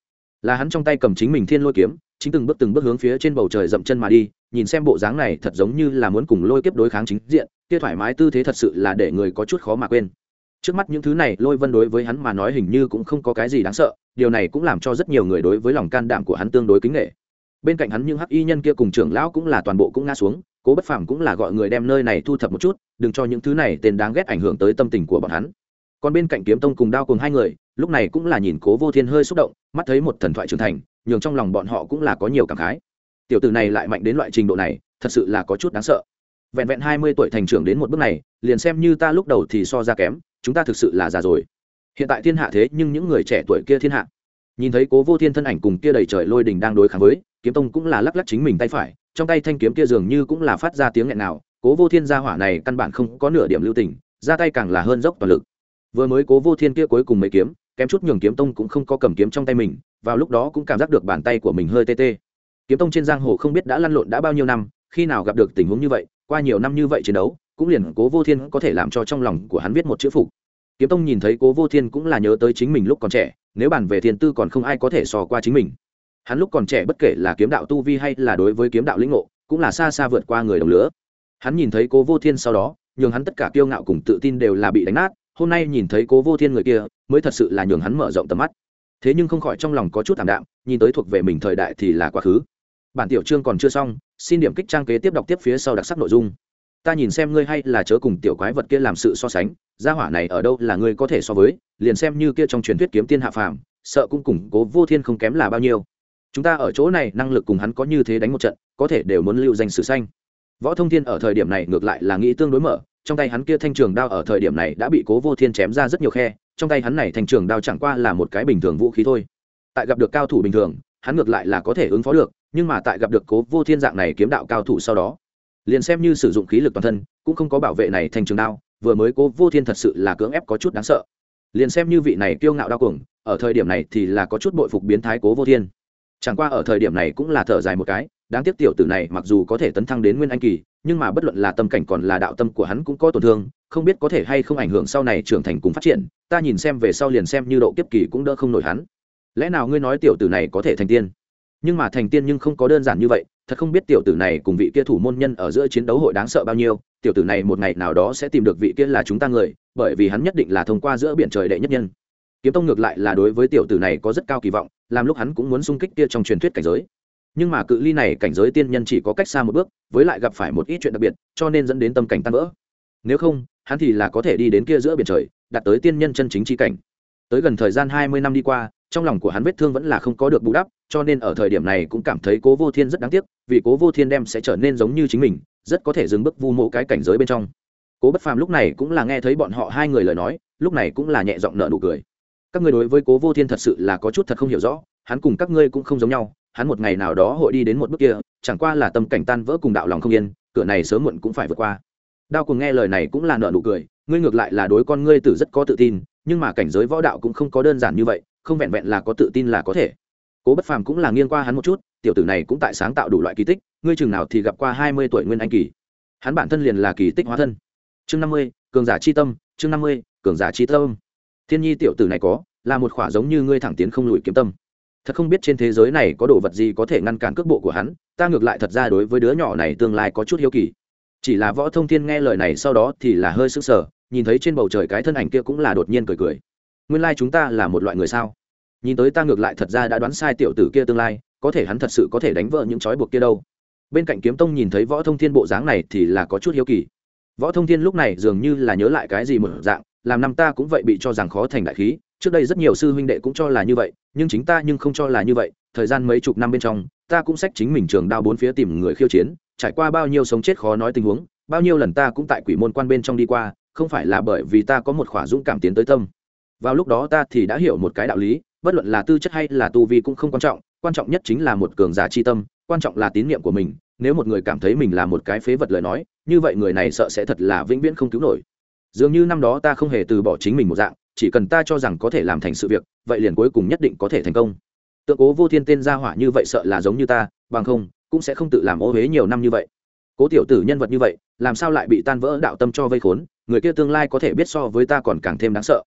Là hắn trong tay cầm chính mình thiên lôi kiếm, chính từng bước từng bước hướng phía trên bầu trời dậm chân mà đi, nhìn xem bộ dáng này thật giống như là muốn cùng lôi kiếp đối kháng chính diện, kia thoải mái tư thế thật sự là để người có chút khó mà quên trước mắt những thứ này, lôi vân đối với hắn mà nói hình như cũng không có cái gì đáng sợ, điều này cũng làm cho rất nhiều người đối với lòng can đảm của hắn tương đối kính nghệ bên cạnh hắn những hắc y nhân kia cùng trưởng lão cũng là toàn bộ cũng ngã xuống, cố bất phàm cũng là gọi người đem nơi này thu thập một chút, đừng cho những thứ này tên đáng ghét ảnh hưởng tới tâm tình của bọn hắn. Còn bên cạnh kiếm tông cùng đao cùng hai người, lúc này cũng là nhìn cố vô thiên hơi xúc động, mắt thấy một thần thoại trưởng thành, nhường trong lòng bọn họ cũng là có nhiều cảm khái. Tiểu tử này lại mạnh đến loại trình độ này, thật sự là có chút đáng sợ. Vẹn vẹn hai mươi tuổi thành trưởng đến một bước này, liền xem như ta lúc đầu thì so ra kém chúng ta thực sự là già rồi. Hiện tại thiên hạ thế nhưng những người trẻ tuổi kia thiên hạ. Nhìn thấy cố vô thiên thân ảnh cùng kia đầy trời lôi đình đang đối kháng với, kiếm tông cũng là lắc lắc chính mình tay phải, trong tay thanh kiếm kia dường như cũng là phát ra tiếng nghẹn nào cố vô thiên gia hỏa này căn bản không có nửa điểm lưu tình, ra tay càng là hơn dốc toàn lực. Vừa mới cố vô thiên kia cuối cùng mấy kiếm, kém chút nhường kiếm tông cũng không có cầm kiếm trong tay mình, vào lúc đó cũng cảm giác được bàn tay của mình hơi tê tê. Kiếm tông trên giang hồ không biết đã lăn lộn đã bao nhiêu năm, khi nào gặp được tình huống như vậy, qua nhiều năm như vậy chiến đấu cũng liền cố vô thiên có thể làm cho trong lòng của hắn viết một chữ phục. Kiếm tông nhìn thấy cố vô thiên cũng là nhớ tới chính mình lúc còn trẻ, nếu bàn về thiên tư còn không ai có thể sò qua chính mình. Hắn lúc còn trẻ bất kể là kiếm đạo tu vi hay là đối với kiếm đạo lĩnh ngộ, cũng là xa xa vượt qua người đồng lứa hắn nhìn thấy cố vô thiên sau đó, nhường hắn tất cả kiêu ngạo cùng tự tin đều là bị đánh nát, hôm nay nhìn thấy cố vô thiên người kia, mới thật sự là nhường hắn mở rộng tầm mắt. Thế nhưng không khỏi trong lòng có chút thảm đạm, nhìn tới thuộc về mình thời đại thì là quá khứ. Bản tiểu chương còn chưa xong, xin điểm kích trang kế tiếp đọc tiếp phía sau đặc sắc nội dung ta nhìn xem ngươi hay là chớ cùng tiểu quái vật kia làm sự so sánh, gia hỏa này ở đâu là ngươi có thể so với, liền xem như kia trong truyền thuyết kiếm tiên hạ phàm, sợ cũng củng cố vô thiên không kém là bao nhiêu. Chúng ta ở chỗ này, năng lực cùng hắn có như thế đánh một trận, có thể đều muốn lưu danh sử xanh võ thông thiên ở thời điểm này ngược lại là nghĩ tương đối mở, trong tay hắn kia thanh trường đao ở thời điểm này đã bị cố vô thiên chém ra rất nhiều khe, trong tay hắn này thanh trường đao chẳng qua là một cái bình thường vũ khí thôi. Tại gặp được cao thủ bình thường, hắn ngược lại là có thể ứng phó được, nhưng mà tại gặp được cố vô thiên dạng này kiếm đạo cao thủ sau đó liền xem như sử dụng khí lực toàn thân, cũng không có bảo vệ này thành trường đao, vừa mới cố vô thiên thật sự là cưỡng ép có chút đáng sợ. Liền xem như vị này kiêu ngạo đau cuồng, ở thời điểm này thì là có chút bội phục biến thái cố vô thiên. Chẳng qua ở thời điểm này cũng là thở dài một cái, đáng tiếc tiểu tử này mặc dù có thể tấn thăng đến nguyên anh kỳ, nhưng mà bất luận là tâm cảnh còn là đạo tâm của hắn cũng có tổn thương, không biết có thể hay không ảnh hưởng sau này trưởng thành cùng phát triển, ta nhìn xem về sau liền xem như độ kiếp kỳ cũng đỡ không nổi hắn. Lẽ nào ngươi nói tiểu tử này có thể thành tiên? Nhưng mà thành tiên nhưng không có đơn giản như vậy thật không biết tiểu tử này cùng vị kia thủ môn nhân ở giữa chiến đấu hội đáng sợ bao nhiêu, tiểu tử này một ngày nào đó sẽ tìm được vị kia là chúng ta người, bởi vì hắn nhất định là thông qua giữa biển trời đệ nhất nhân. Kiếm tông ngược lại là đối với tiểu tử này có rất cao kỳ vọng, làm lúc hắn cũng muốn xung kích kia trong truyền thuyết cảnh giới. Nhưng mà cự ly này cảnh giới tiên nhân chỉ có cách xa một bước, với lại gặp phải một ít chuyện đặc biệt, cho nên dẫn đến tâm cảnh tan vỡ. Nếu không, hắn thì là có thể đi đến kia giữa biển trời, đạt tới tiên nhân chân chính chi cảnh. Tới gần thời gian hai mươi năm đi qua trong lòng của hắn vết thương vẫn là không có được bù đắp, cho nên ở thời điểm này cũng cảm thấy cố vô thiên rất đáng tiếc, vì cố vô thiên đem sẽ trở nên giống như chính mình, rất có thể dừng bước vu mộ cái cảnh giới bên trong. Cố bất phàm lúc này cũng là nghe thấy bọn họ hai người lời nói, lúc này cũng là nhẹ giọng nợ nụ cười. Các ngươi đối với cố vô thiên thật sự là có chút thật không hiểu rõ, hắn cùng các ngươi cũng không giống nhau, hắn một ngày nào đó hội đi đến một bước kia, chẳng qua là tâm cảnh tan vỡ cùng đạo lòng không yên, cửa này sớm muộn cũng phải vượt qua. Đao cùng nghe lời này cũng là nợ nụ cười, ngươi ngược lại là đối con ngươi tử rất có tự tin, nhưng mà cảnh giới võ đạo cũng không có đơn giản như vậy không vẹn vẹn là có tự tin là có thể. Cố bất phàm cũng là nghiêng qua hắn một chút, tiểu tử này cũng tại sáng tạo đủ loại kỳ tích, ngươi chừng nào thì gặp qua hai mươi tuổi nguyên anh kỳ. Hắn bản thân liền là kỳ tích hóa thân. Chương năm mươi, cường giả chi tâm, chương năm mươi, cường giả chi tâm. Thiên nhi tiểu tử này có, là một khỏa giống như ngươi thẳng tiến không lùi kiếm tâm. Thật không biết trên thế giới này có đồ vật gì có thể ngăn cản cước bộ của hắn, ta ngược lại thật ra đối với đứa nhỏ này tương lai có chút hiếu kỳ. Chỉ là võ thông thiên nghe lời này sau đó thì là hơi sững sờ, nhìn thấy trên bầu trời cái thân ảnh kia cũng là đột nhiên cười cười nguyên lai chúng ta là một loại người sao? Nhìn tới ta ngược lại thật ra đã đoán sai tiểu tử kia tương lai, có thể hắn thật sự có thể đánh vỡ những trói buộc kia đâu. Bên cạnh kiếm tông nhìn thấy võ thông thiên bộ dáng này thì là có chút hiếu kỳ. Võ thông thiên lúc này dường như là nhớ lại cái gì một dạng, làm năm ta cũng vậy bị cho rằng khó thành đại khí, trước đây rất nhiều sư huynh đệ cũng cho là như vậy, nhưng chính ta nhưng không cho là như vậy, thời gian mấy chục năm bên trong, ta cũng sách chính mình trường đao bốn phía tìm người khiêu chiến, trải qua bao nhiêu sống chết khó nói tình huống, bao nhiêu lần ta cũng tại quỷ môn quan bên trong đi qua, không phải là bởi vì ta có một khỏa dũng cảm tiến tới tâm vào lúc đó ta thì đã hiểu một cái đạo lý, bất luận là tư chất hay là tu vi cũng không quan trọng quan trọng nhất chính là một cường giả chi tâm, quan trọng là tín nhiệm của mình, nếu một người cảm thấy mình là một cái phế vật lời nói, như vậy người này sợ sẽ thật là vĩnh viễn không cứu nổi. Dường như năm đó ta không hề từ bỏ chính mình một dạng, chỉ cần ta cho rằng có thể làm thành sự việc, vậy liền cuối cùng nhất định có thể thành công. Tượng cố vô thiên tên gia hỏa như vậy sợ là giống như ta, bằng không, cũng sẽ không tự làm ô huế nhiều năm như vậy. Cố tiểu tử nhân vật như vậy, làm sao lại bị tan vỡ đạo tâm cho vây khốn, người kia tương lai có thể biết so với ta còn càng thêm đáng sợ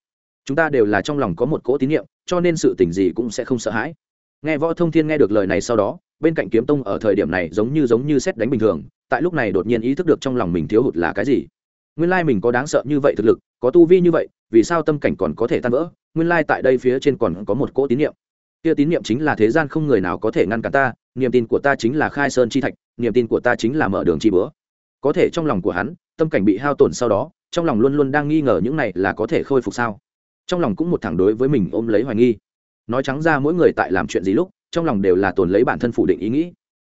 chúng ta đều là trong lòng có một cỗ tín nhiệm cho nên sự tình gì cũng sẽ không sợ hãi. Nghe võ thông thiên nghe được lời này sau đó, bên cạnh kiếm tông ở thời điểm này giống như giống như xét đánh bình thường, tại lúc này đột nhiên ý thức được trong lòng mình thiếu hụt là cái gì. Nguyên lai mình có đáng sợ như vậy thực lực, có tu vi như vậy, vì sao tâm cảnh còn có thể tan vỡ? Nguyên lai tại đây phía trên còn có một cỗ tín nhiệm kia tín nhiệm chính là thế gian không người nào có thể ngăn cản ta, niềm tin của ta chính là khai sơn chi thạch, niềm tin của ta chính là mở đường chi bữa. Có thể trong lòng của hắn, tâm cảnh bị hao tổn sau đó, trong lòng luôn luôn đang nghi ngờ những này là có thể khôi phục sao? Trong lòng cũng một thẳng đối với mình ôm lấy hoài nghi. Nói trắng ra mỗi người tại làm chuyện gì lúc, trong lòng đều là tồn lấy bản thân phủ định ý nghĩ.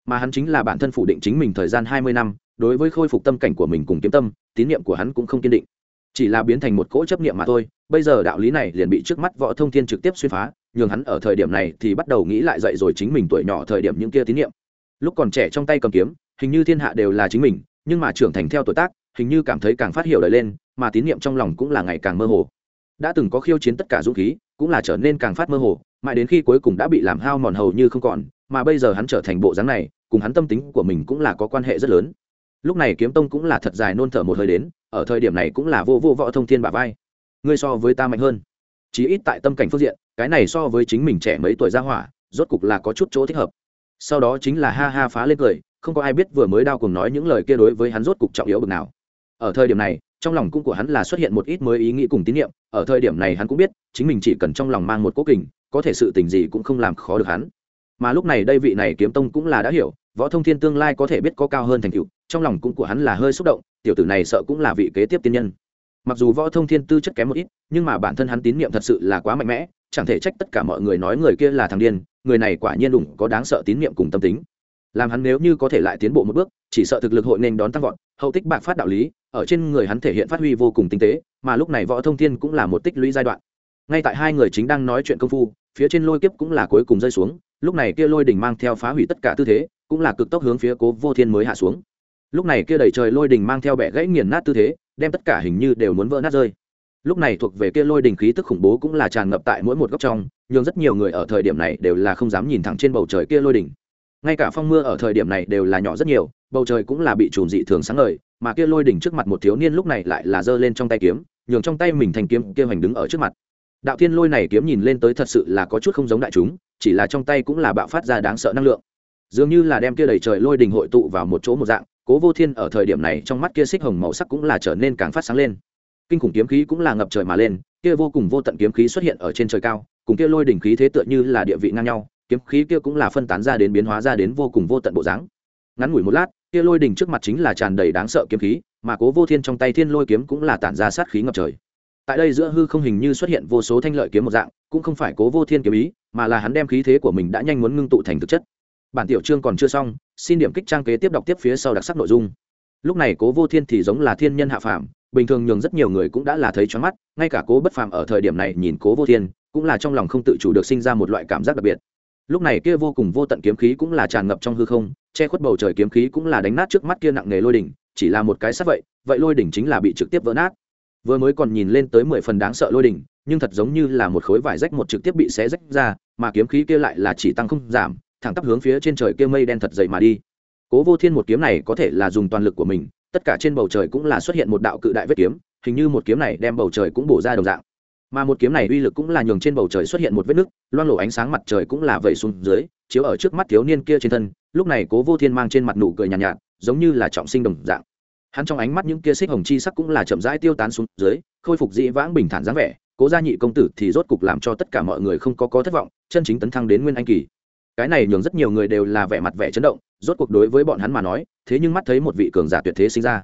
Mà hắn chính là bản thân phủ định chính mình thời gian hai mươi năm, đối với khôi phục tâm cảnh của mình cùng kiếm tâm, tín nhiệm của hắn cũng không kiên định. Chỉ là biến thành một cỗ chấp niệm mà thôi, bây giờ đạo lý này liền bị trước mắt võ thông thiên trực tiếp xuyên phá, nhường hắn ở thời điểm này thì bắt đầu nghĩ lại dậy rồi chính mình tuổi nhỏ thời điểm những kia tín niệm. Lúc còn trẻ trong tay cầm kiếm, hình như thiên hạ đều là chính mình, nhưng mà trưởng thành theo tuổi tác, hình như cảm thấy càng phát hiểu đời lên, mà tín niệm trong lòng cũng là ngày càng mơ hồ đã từng có khiêu chiến tất cả dũng khí, cũng là trở nên càng phát mơ hồ, mãi đến khi cuối cùng đã bị làm hao mòn hầu như không còn, mà bây giờ hắn trở thành bộ dáng này, cùng hắn tâm tính của mình cũng là có quan hệ rất lớn. Lúc này kiếm tông cũng là thật dài nôn thở một hơi đến, ở thời điểm này cũng là vô vô võ thông thiên bà vai. Ngươi so với ta mạnh hơn. Chí ít tại tâm cảnh phương diện, cái này so với chính mình trẻ mấy tuổi ra hỏa, rốt cục là có chút chỗ thích hợp. Sau đó chính là ha ha phá lên cười, không có ai biết vừa mới đau cùng nói những lời kia đối với hắn rốt cục trọng yếu bực nào. Ở thời điểm này trong lòng cũng của hắn là xuất hiện một ít mới ý nghĩ cùng tín nhiệm ở thời điểm này hắn cũng biết, chính mình chỉ cần trong lòng mang một cố kình, có thể sự tình gì cũng không làm khó được hắn. Mà lúc này đây vị này kiếm tông cũng là đã hiểu, võ thông thiên tương lai có thể biết có cao hơn thành tựu, trong lòng cũng của hắn là hơi xúc động, tiểu tử này sợ cũng là vị kế tiếp tiên nhân. Mặc dù võ thông thiên tư chất kém một ít, nhưng mà bản thân hắn tín nhiệm thật sự là quá mạnh mẽ, chẳng thể trách tất cả mọi người nói người kia là thằng điên, người này quả nhiên đủng có đáng sợ tín nhiệm cùng tâm tính làm hắn nếu như có thể lại tiến bộ một bước, chỉ sợ thực lực hội nên đón tăng vọt, hậu tích bạc phát đạo lý, ở trên người hắn thể hiện phát huy vô cùng tinh tế, mà lúc này võ thông thiên cũng là một tích lũy giai đoạn. Ngay tại hai người chính đang nói chuyện công phu, phía trên lôi kiếp cũng là cuối cùng rơi xuống, lúc này kia lôi đỉnh mang theo phá hủy tất cả tư thế, cũng là cực tốc hướng phía cố vô thiên mới hạ xuống. Lúc này kia đầy trời lôi đỉnh mang theo bẻ gãy nghiền nát tư thế, đem tất cả hình như đều muốn vỡ nát rơi. Lúc này thuộc về kia lôi đỉnh khí tức khủng bố cũng là tràn ngập tại mỗi một góc trong nhưng rất nhiều người ở thời điểm này đều là không dám nhìn thẳng trên bầu trời kia lôi đỉnh ngay cả phong mưa ở thời điểm này đều là nhỏ rất nhiều, bầu trời cũng là bị trùm dị thường sáng ngời, mà kia lôi đỉnh trước mặt một thiếu niên lúc này lại là giơ lên trong tay kiếm, nhường trong tay mình thành kiếm kia hoành đứng ở trước mặt. Đạo thiên lôi này kiếm nhìn lên tới thật sự là có chút không giống đại chúng, chỉ là trong tay cũng là bạo phát ra đáng sợ năng lượng. Dường như là đem kia đầy trời lôi đình hội tụ vào một chỗ một dạng, cố vô thiên ở thời điểm này trong mắt kia xích hồng màu sắc cũng là trở nên càng phát sáng lên. Kinh khủng kiếm khí cũng là ngập trời mà lên, kia vô cùng vô tận kiếm khí xuất hiện ở trên trời cao, cùng kia lôi đỉnh khí thế tựa như là địa vị ngang nhau kiếm khí kia cũng là phân tán ra đến biến hóa ra đến vô cùng vô tận bộ dáng. Ngắn ngủi một lát, kia lôi đỉnh trước mặt chính là tràn đầy đáng sợ kiếm khí, mà cố vô thiên trong tay thiên lôi kiếm cũng là tản ra sát khí ngập trời. Tại đây giữa hư không hình như xuất hiện vô số thanh lợi kiếm một dạng, cũng không phải cố vô thiên kiếm ý, mà là hắn đem khí thế của mình đã nhanh muốn ngưng tụ thành thực chất. Bản tiểu chương còn chưa xong, xin điểm kích trang kế tiếp đọc tiếp phía sau đặc sắc nội dung. Lúc này cố vô thiên thì giống là thiên nhân hạ phàm, bình thường nhường rất nhiều người cũng đã là thấy choáng mắt, ngay cả cố bất phàm ở thời điểm này nhìn cố vô thiên, cũng là trong lòng không tự chủ được sinh ra một loại cảm giác đặc biệt lúc này kia vô cùng vô tận kiếm khí cũng là tràn ngập trong hư không, che khuất bầu trời kiếm khí cũng là đánh nát trước mắt kia nặng nề lôi đỉnh, chỉ là một cái sắt vậy vậy lôi đỉnh chính là bị trực tiếp vỡ nát. Vừa mới còn nhìn lên tới mười phần đáng sợ lôi đỉnh, nhưng thật giống như là một khối vải rách một trực tiếp bị xé rách ra, mà kiếm khí kia lại là chỉ tăng không giảm, thẳng tắp hướng phía trên trời kia mây đen thật dày mà đi. Cố vô thiên một kiếm này có thể là dùng toàn lực của mình, tất cả trên bầu trời cũng là xuất hiện một đạo cự đại vết kiếm, hình như một kiếm này đem bầu trời cũng bổ ra đồng dạng mà một kiếm này uy lực cũng là nhường trên bầu trời xuất hiện một vết nứt loang lổ ánh sáng mặt trời cũng là vẩy xuống dưới chiếu ở trước mắt thiếu niên kia trên thân lúc này cố vô thiên mang trên mặt nụ cười nhàn nhạt, nhạt giống như là trọng sinh đồng dạng. Hắn trong ánh mắt những kia xích hồng chi sắc cũng là chậm rãi tiêu tán xuống dưới khôi phục dĩ vãng bình thản dáng vẻ cố gia nhị công tử thì rốt cục làm cho tất cả mọi người không có có thất vọng chân chính tấn thăng đến nguyên anh kỳ. Cái này nhường rất nhiều người đều là vẻ mặt vẻ chấn động rốt cuộc đối với bọn hắn mà nói thế nhưng mắt thấy một vị cường giả tuyệt thế sinh ra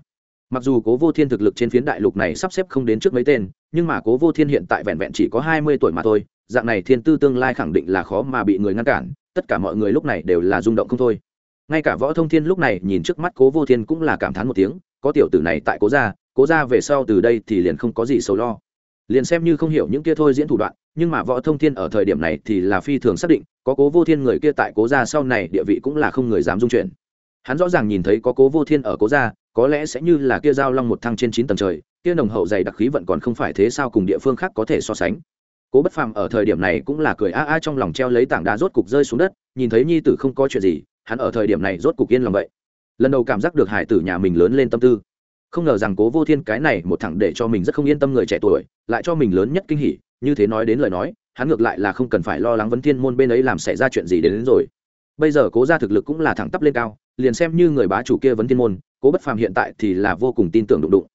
mặc dù cố vô thiên thực lực trên phiến đại lục này sắp xếp không đến trước mấy tên, nhưng mà cố vô thiên hiện tại vẹn vẹn chỉ có hai mươi tuổi mà thôi, dạng này thiên tư tương lai khẳng định là khó mà bị người ngăn cản, tất cả mọi người lúc này đều là rung động không thôi. Ngay cả võ thông thiên lúc này nhìn trước mắt cố vô thiên cũng là cảm thán một tiếng, có tiểu tử này tại cố gia cố gia về sau từ đây thì liền không có gì sầu lo. Liền xem như không hiểu những kia thôi diễn thủ đoạn, nhưng mà võ thông thiên ở thời điểm này thì là phi thường xác định, có cố vô thiên người kia tại cố gia sau này địa vị cũng là không người dám dung chuyển. Hắn rõ ràng nhìn thấy có cố vô thiên ở cố gia có lẽ sẽ như là kia giao long một thăng trên chín tầng trời kia nồng hậu dày đặc khí vận còn không phải thế sao cùng địa phương khác có thể so sánh. Cố bất phàm ở thời điểm này cũng là cười a a trong lòng treo lấy tảng đá rốt cục rơi xuống đất nhìn thấy nhi tử không có chuyện gì hắn ở thời điểm này rốt cục yên lòng vậy. Lần đầu cảm giác được hải tử nhà mình lớn lên tâm tư. Không ngờ rằng cố vô thiên cái này một thẳng để cho mình rất không yên tâm người trẻ tuổi lại cho mình lớn nhất kinh hỉ như thế nói đến lời nói hắn ngược lại là không cần phải lo lắng vấn thiên môn bên ấy làm xảy ra chuyện gì đến, đến rồi. Bây giờ cố ra thực lực cũng là thẳng tắp lên cao liền xem như người bá chủ kia vấn thiên môn, cố bất phàm hiện tại thì là vô cùng tin tưởng đụng đụng.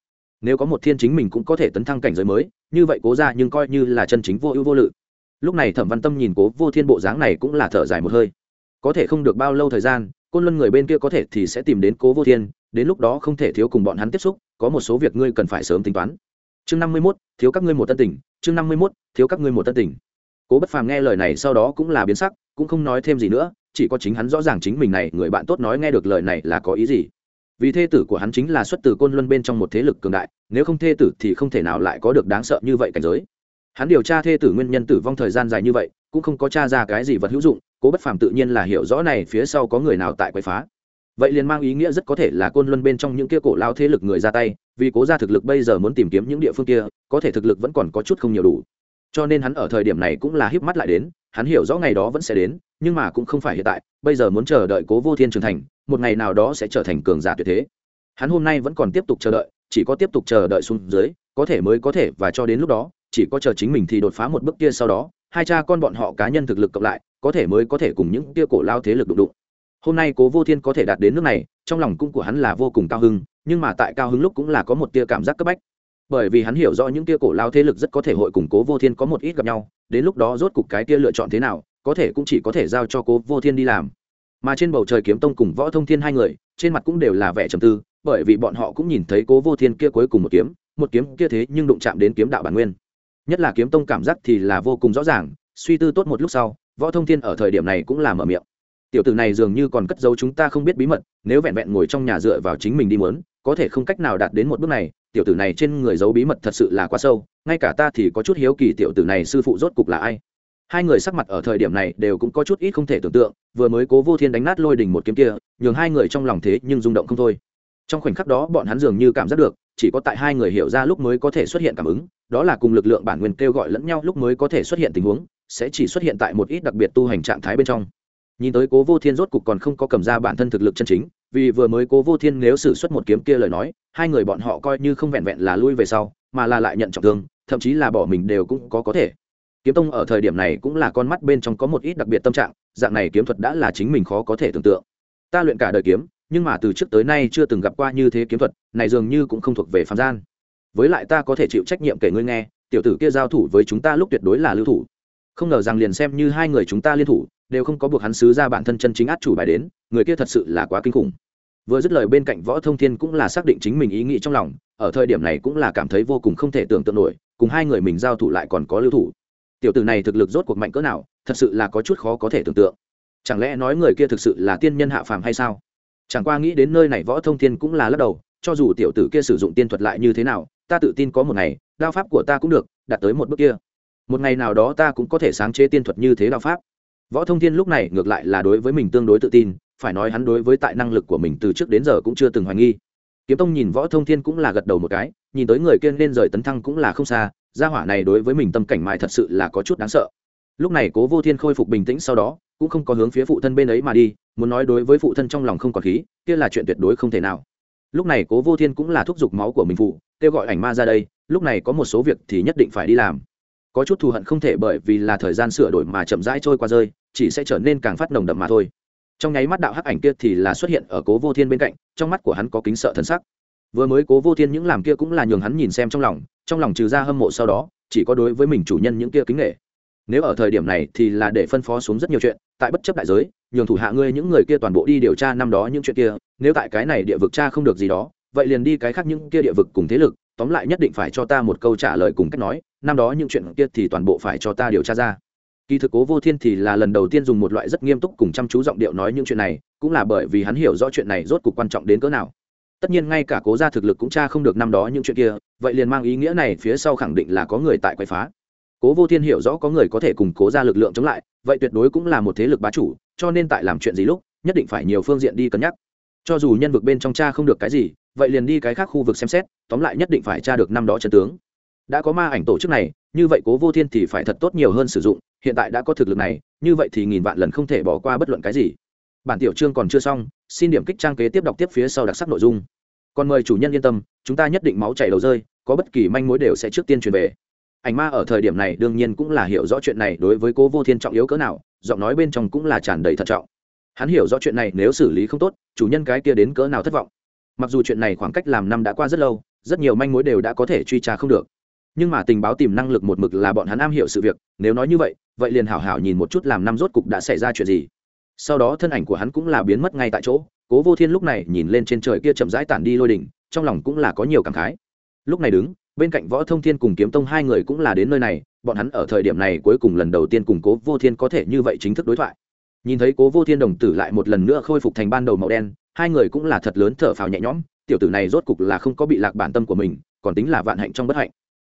Nếu có một thiên chính mình cũng có thể tấn thăng cảnh giới mới, như vậy cố ra nhưng coi như là chân chính vô ưu vô lự. Lúc này thẩm văn tâm nhìn cố vô thiên bộ dáng này cũng là thở dài một hơi. Có thể không được bao lâu thời gian, côn luân người bên kia có thể thì sẽ tìm đến cố vô thiên, đến lúc đó không thể thiếu cùng bọn hắn tiếp xúc, có một số việc ngươi cần phải sớm tính toán. Chương năm mươi mốt, thiếu các ngươi một tân tình. Chương năm mươi mốt, thiếu các ngươi một tân tình. Cố bất phàm nghe lời này sau đó cũng là biến sắc, cũng không nói thêm gì nữa chỉ có chính hắn rõ ràng chính mình này, người bạn tốt nói nghe được lời này là có ý gì. Vì thê tử của hắn chính là xuất từ côn luân bên trong một thế lực cường đại, nếu không thê tử thì không thể nào lại có được đáng sợ như vậy cảnh giới. Hắn điều tra thê tử nguyên nhân tử vong thời gian dài như vậy, cũng không có t r a ra cái gì vật hữu dụng, cố bất phàm tự nhiên là hiểu rõ này phía sau có người nào tại quậy phá. Vậy liền mang ý nghĩa rất có thể là côn luân bên trong những kia cổ lao thế lực người ra tay, vì cố ra thực lực bây giờ muốn tìm kiếm những địa phương kia, có thể thực lực vẫn còn có chút không nhiều đủ. Cho nên hắn ở thời điểm này cũng là híp mắt lại đến hắn hiểu rõ ngày đó vẫn sẽ đến, nhưng mà cũng không phải hiện tại, bây giờ muốn chờ đợi cố vô thiên trưởng thành, một ngày nào đó sẽ trở thành cường giả tuyệt thế. Hắn hôm nay vẫn còn tiếp tục chờ đợi, chỉ có tiếp tục chờ đợi xuống dưới, có thể mới có thể, và cho đến lúc đó, chỉ có chờ chính mình thì đột phá một bước kia sau đó, hai cha con bọn họ cá nhân thực lực cộng lại, có thể mới có thể cùng những kia cổ lao thế lực đụng đụng. Hôm nay cố vô thiên có thể đạt đến nước này, trong lòng cung của hắn là vô cùng cao hưng nhưng mà tại cao hứng lúc cũng là có một tia cảm giác cấp bách. Bởi vì hắn hiểu rõ những tia cổ lao thế lực rất có thể hội cùng cố vô thiên có một ít gặp nhau đến lúc đó rốt cục cái kia lựa chọn thế nào, có thể cũng chỉ có thể giao cho cố vô thiên đi làm. Mà trên bầu trời kiếm tông cùng võ thông thiên hai người, trên mặt cũng đều là vẻ trầm tư, bởi vì bọn họ cũng nhìn thấy cố vô thiên kia cuối cùng một kiếm một kiếm kia thế nhưng đụng chạm đến kiếm đạo bản nguyên. Nhất là kiếm tông cảm giác thì là vô cùng rõ ràng, suy tư tốt một lúc sau, võ thông thiên ở thời điểm này cũng là mở miệng. Tiểu tử này dường như còn cất giấu chúng ta không biết bí mật, nếu vẹn vẹn ngồi trong nhà dựa vào chính mình đi muốn, có thể không cách nào đạt đến một bước này tiểu tử này trên người giấu bí mật thật sự là quá sâu, ngay cả ta thì có chút hiếu kỳ tiểu tử này sư phụ rốt cục là ai. Hai người sắc mặt ở thời điểm này đều cũng có chút ít không thể tưởng tượng, vừa mới cố vô thiên đánh nát lôi đỉnh một kiếm kia, nhường hai người trong lòng thế nhưng rung động không thôi. Trong khoảnh khắc đó bọn hắn dường như cảm giác được, chỉ có tại hai người hiểu ra lúc mới có thể xuất hiện cảm ứng, đó là cùng lực lượng bản nguyên kêu gọi lẫn nhau lúc mới có thể xuất hiện tình huống, sẽ chỉ xuất hiện tại một ít đặc biệt tu hành trạng thái bên trong. Nhìn tới cố vô thiên rốt cục còn không có cầm ra bản thân thực lực chân chính vì vừa mới cố vô thiên nếu xử suất một kiếm kia lời nói, hai người bọn họ coi như không vẹn vẹn là lui về sau, mà là lại nhận trọng thương, thậm chí là bỏ mình đều cũng có có thể. Kiếm tông ở thời điểm này cũng là con mắt bên trong có một ít đặc biệt tâm trạng, dạng này kiếm thuật đã là chính mình khó có thể tưởng tượng. Ta luyện cả đời kiếm, nhưng mà từ trước tới nay chưa từng gặp qua như thế kiếm thuật, này dường như cũng không thuộc về phạm gian. Với lại ta có thể chịu trách nhiệm kể ngươi nghe, tiểu tử kia giao thủ với chúng ta lúc tuyệt đối là lưu thủ. Không ngờ rằng liền xem như hai người chúng ta liên thủ, đều không có buộc hắn sứ ra bản thân chân chính át chủ bài đến, người kia thật sự là quá kinh khủng vừa dứt lời bên cạnh võ thông thiên cũng là xác định chính mình ý nghĩ trong lòng, ở thời điểm này cũng là cảm thấy vô cùng không thể tưởng tượng nổi, cùng hai người mình giao thủ lại còn có lưu thủ. Tiểu tử này thực lực rốt cuộc mạnh cỡ nào, thật sự là có chút khó có thể tưởng tượng. Chẳng lẽ nói người kia thực sự là tiên nhân hạ phàm hay sao? Chẳng qua nghĩ đến nơi này võ thông thiên cũng là lắc đầu, cho dù tiểu tử kia sử dụng tiên thuật lại như thế nào, ta tự tin có một ngày, đao pháp của ta cũng được, đạt tới một bước kia. Một ngày nào đó ta cũng có thể sáng chế tiên thuật như thế đao pháp. Võ thông thiên lúc này ngược lại là đối với mình tương đối tự tin phải nói hắn đối với tại năng lực của mình từ trước đến giờ cũng chưa từng hoài nghi. Kiếm tông nhìn võ thông thiên cũng là gật đầu một cái, nhìn tới người kia nên rời tấn thăng cũng là không xa, gia hỏa này đối với mình tâm cảnh mại thật sự là có chút đáng sợ. Lúc này cố vô thiên khôi phục bình tĩnh sau đó, cũng không có hướng phía phụ thân bên ấy mà đi, muốn nói đối với phụ thân trong lòng không còn khí, kia là chuyện tuyệt đối không thể nào. Lúc này cố vô thiên cũng là thúc giục máu của mình phụ, kêu gọi ảnh ma ra đây, lúc này có một số việc thì nhất định phải đi làm. Có chút thù hận không thể bởi vì là thời gian sửa đổi mà chậm rãi trôi qua rơi, chỉ sẽ trở nên càng phát nồng đậm mà thôi trong nháy mắt đạo hắc ảnh kia thì là xuất hiện ở cố vô thiên bên cạnh, trong mắt của hắn có kính sợ thân sắc. Vừa mới cố vô thiên những làm kia cũng là nhường hắn nhìn xem trong lòng trong lòng trừ ra hâm mộ sau đó, chỉ có đối với mình chủ nhân những kia kính nghệ nếu ở thời điểm này thì là để phân phó xuống rất nhiều chuyện, tại bất chấp đại giới, nhường thủ hạ ngươi những người kia toàn bộ đi điều tra năm đó những chuyện kia, nếu tại cái này địa vực cha không được gì đó, vậy liền đi cái khác những kia địa vực cùng thế lực, tóm lại nhất định phải cho ta một câu trả lời cùng cách nói, năm đó những chuyện kia thì toàn bộ phải cho ta điều tra ra kỳ thực cố vô thiên thì là lần đầu tiên dùng một loại rất nghiêm túc cùng chăm chú giọng điệu nói những chuyện này, cũng là bởi vì hắn hiểu rõ chuyện này rốt cuộc quan trọng đến cỡ nào. Tất nhiên ngay cả cố gia thực lực cũng cha không được năm đó những chuyện kia, vậy liền mang ý nghĩa này phía sau khẳng định là có người tại quậy phá. Cố vô thiên hiểu rõ có người có thể cùng cố ra lực lượng chống lại, vậy tuyệt đối cũng là một thế lực bá chủ, cho nên tại làm chuyện gì lúc, nhất định phải nhiều phương diện đi cân nhắc. Cho dù nhân vực bên trong cha không được cái gì, vậy liền đi cái khác khu vực xem xét, tóm lại nhất định phải tra được năm đó trận tướng đã có ma ảnh tổ chức này, như vậy cố vô thiên thì phải thật tốt nhiều hơn sử dụng, hiện tại đã có thực lực này, như vậy thì nghìn vạn lần không thể bỏ qua bất luận cái gì. Bản tiểu chương còn chưa xong, xin điểm kích trang kế tiếp đọc tiếp phía sau đặc sắc nội dung. Còn mời chủ nhân yên tâm, chúng ta nhất định máu chảy đầu rơi, có bất kỳ manh mối đều sẽ trước tiên truyền về. Ảnh ma ở thời điểm này đương nhiên cũng là hiểu rõ chuyện này đối với cố vô thiên trọng yếu cỡ nào, giọng nói bên trong cũng là tràn đầy thận trọng. Hắn hiểu rõ chuyện này nếu xử lý không tốt, chủ nhân cái kia đến cỡ nào thất vọng. Mặc dù chuyện này khoảng cách làm năm đã qua rất lâu, rất nhiều manh mối đều đã có thể truy tra không được nhưng mà tình báo tìm năng lực một mực là bọn hắn am hiểu sự việc, nếu nói như vậy vậy liền hảo hảo nhìn một chút làm năm rốt cục đã xảy ra chuyện gì. Sau đó thân ảnh của hắn cũng là biến mất ngay tại chỗ, cố vô thiên lúc này nhìn lên trên trời kia chậm rãi tản đi lôi đỉnh, trong lòng cũng là có nhiều cảm khái. Lúc này đứng, bên cạnh võ thông thiên cùng kiếm tông hai người cũng là đến nơi này, bọn hắn ở thời điểm này cuối cùng lần đầu tiên cùng cố vô thiên có thể như vậy chính thức đối thoại. Nhìn thấy cố vô thiên đồng tử lại một lần nữa khôi phục thành ban đầu màu đen, hai người cũng là thật lớn thở phào nhẹ nhõm, tiểu tử này rốt cục là không có bị lạc bản tâm của mình, còn tính là vạn hạnh trong bất hạnh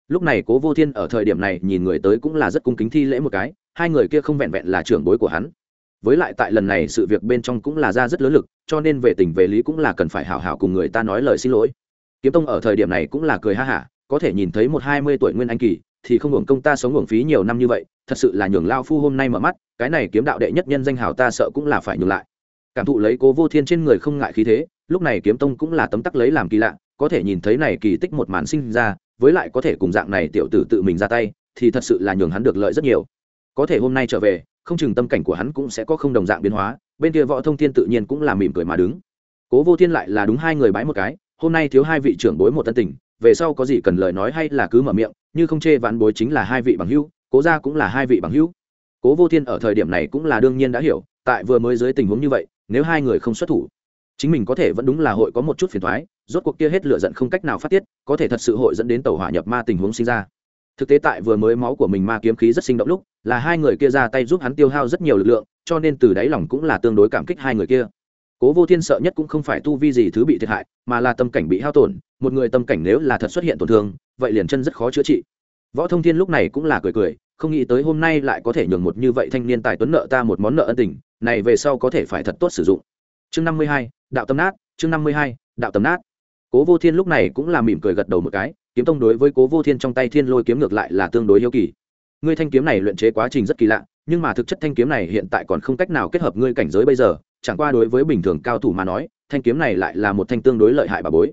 lúc này cố vô thiên ở thời điểm này nhìn người tới cũng là rất cung kính thi lễ một cái, hai người kia không vẹn vẹn là trưởng bối của hắn. Với lại tại lần này sự việc bên trong cũng là ra rất lớn lực, cho nên về tình về lý cũng là cần phải hảo hảo cùng người ta nói lời xin lỗi. Kiếm tông ở thời điểm này cũng là cười ha hả, có thể nhìn thấy một hai mươi tuổi nguyên anh kỳ, thì không hưởng công ta sống hưởng phí nhiều năm như vậy, thật sự là nhường lao phu hôm nay mở mắt, cái này kiếm đạo đệ nhất nhân danh hào ta sợ cũng là phải nhường lại. Cảm thụ lấy cố vô thiên trên người không ngại khí thế, lúc này kiếm tông cũng là tấm tắc lấy làm kỳ lạ, có thể nhìn thấy này kỳ tích một màn sinh ra với lại có thể cùng dạng này tiểu tử tự mình ra tay, thì thật sự là nhường hắn được lợi rất nhiều. Có thể hôm nay trở về, không chừng tâm cảnh của hắn cũng sẽ có không đồng dạng biến hóa, bên kia võ thông thiên tự nhiên cũng là mỉm cười mà đứng. Cố vô thiên lại là đúng hai người bái một cái, hôm nay thiếu hai vị trưởng bối một tân tình, về sau có gì cần lời nói hay là cứ mở miệng, như không chê vãn bối chính là hai vị bằng hữu, cố ra cũng là hai vị bằng hữu. Cố vô thiên ở thời điểm này cũng là đương nhiên đã hiểu, tại vừa mới dưới tình huống như vậy, nếu hai người không xuất thủ, chính mình có thể vẫn đúng là hội có một chút phiền thoái rốt cuộc kia hết lửa giận không cách nào phát tiết, có thể thật sự hội dẫn đến tàu hỏa nhập ma tình huống sinh ra. Thực tế tại vừa mới máu của mình ma kiếm khí rất sinh động lúc, là hai người kia ra tay giúp hắn tiêu hao rất nhiều lực lượng, cho nên từ đáy lòng cũng là tương đối cảm kích hai người kia. Cố vô thiên sợ nhất cũng không phải tu vi gì thứ bị thiệt hại, mà là tâm cảnh bị hao tổn, một người tâm cảnh nếu là thật xuất hiện tổn thương, vậy liền chân rất khó chữa trị. Võ thông thiên lúc này cũng là cười cười, không nghĩ tới hôm nay lại có thể nhường một như vậy thanh niên tài tuấn nợ ta một món nợ ân tình, này về sau có thể phải thật tốt sử dụng. Chương năm mươi hai, đạo tâm nát, chương năm mươi hai, đạo tâm nát cố vô thiên lúc này cũng là mỉm cười gật đầu một cái, kiếm tông đối với cố vô thiên trong tay thiên lôi kiếm ngược lại là tương đối hiếu kỳ. Ngươi thanh kiếm này luyện chế quá trình rất kỳ lạ, nhưng mà thực chất thanh kiếm này hiện tại còn không cách nào kết hợp ngươi cảnh giới bây giờ, chẳng qua đối với bình thường cao thủ mà nói, thanh kiếm này lại là một thanh tương đối lợi hại bà bối.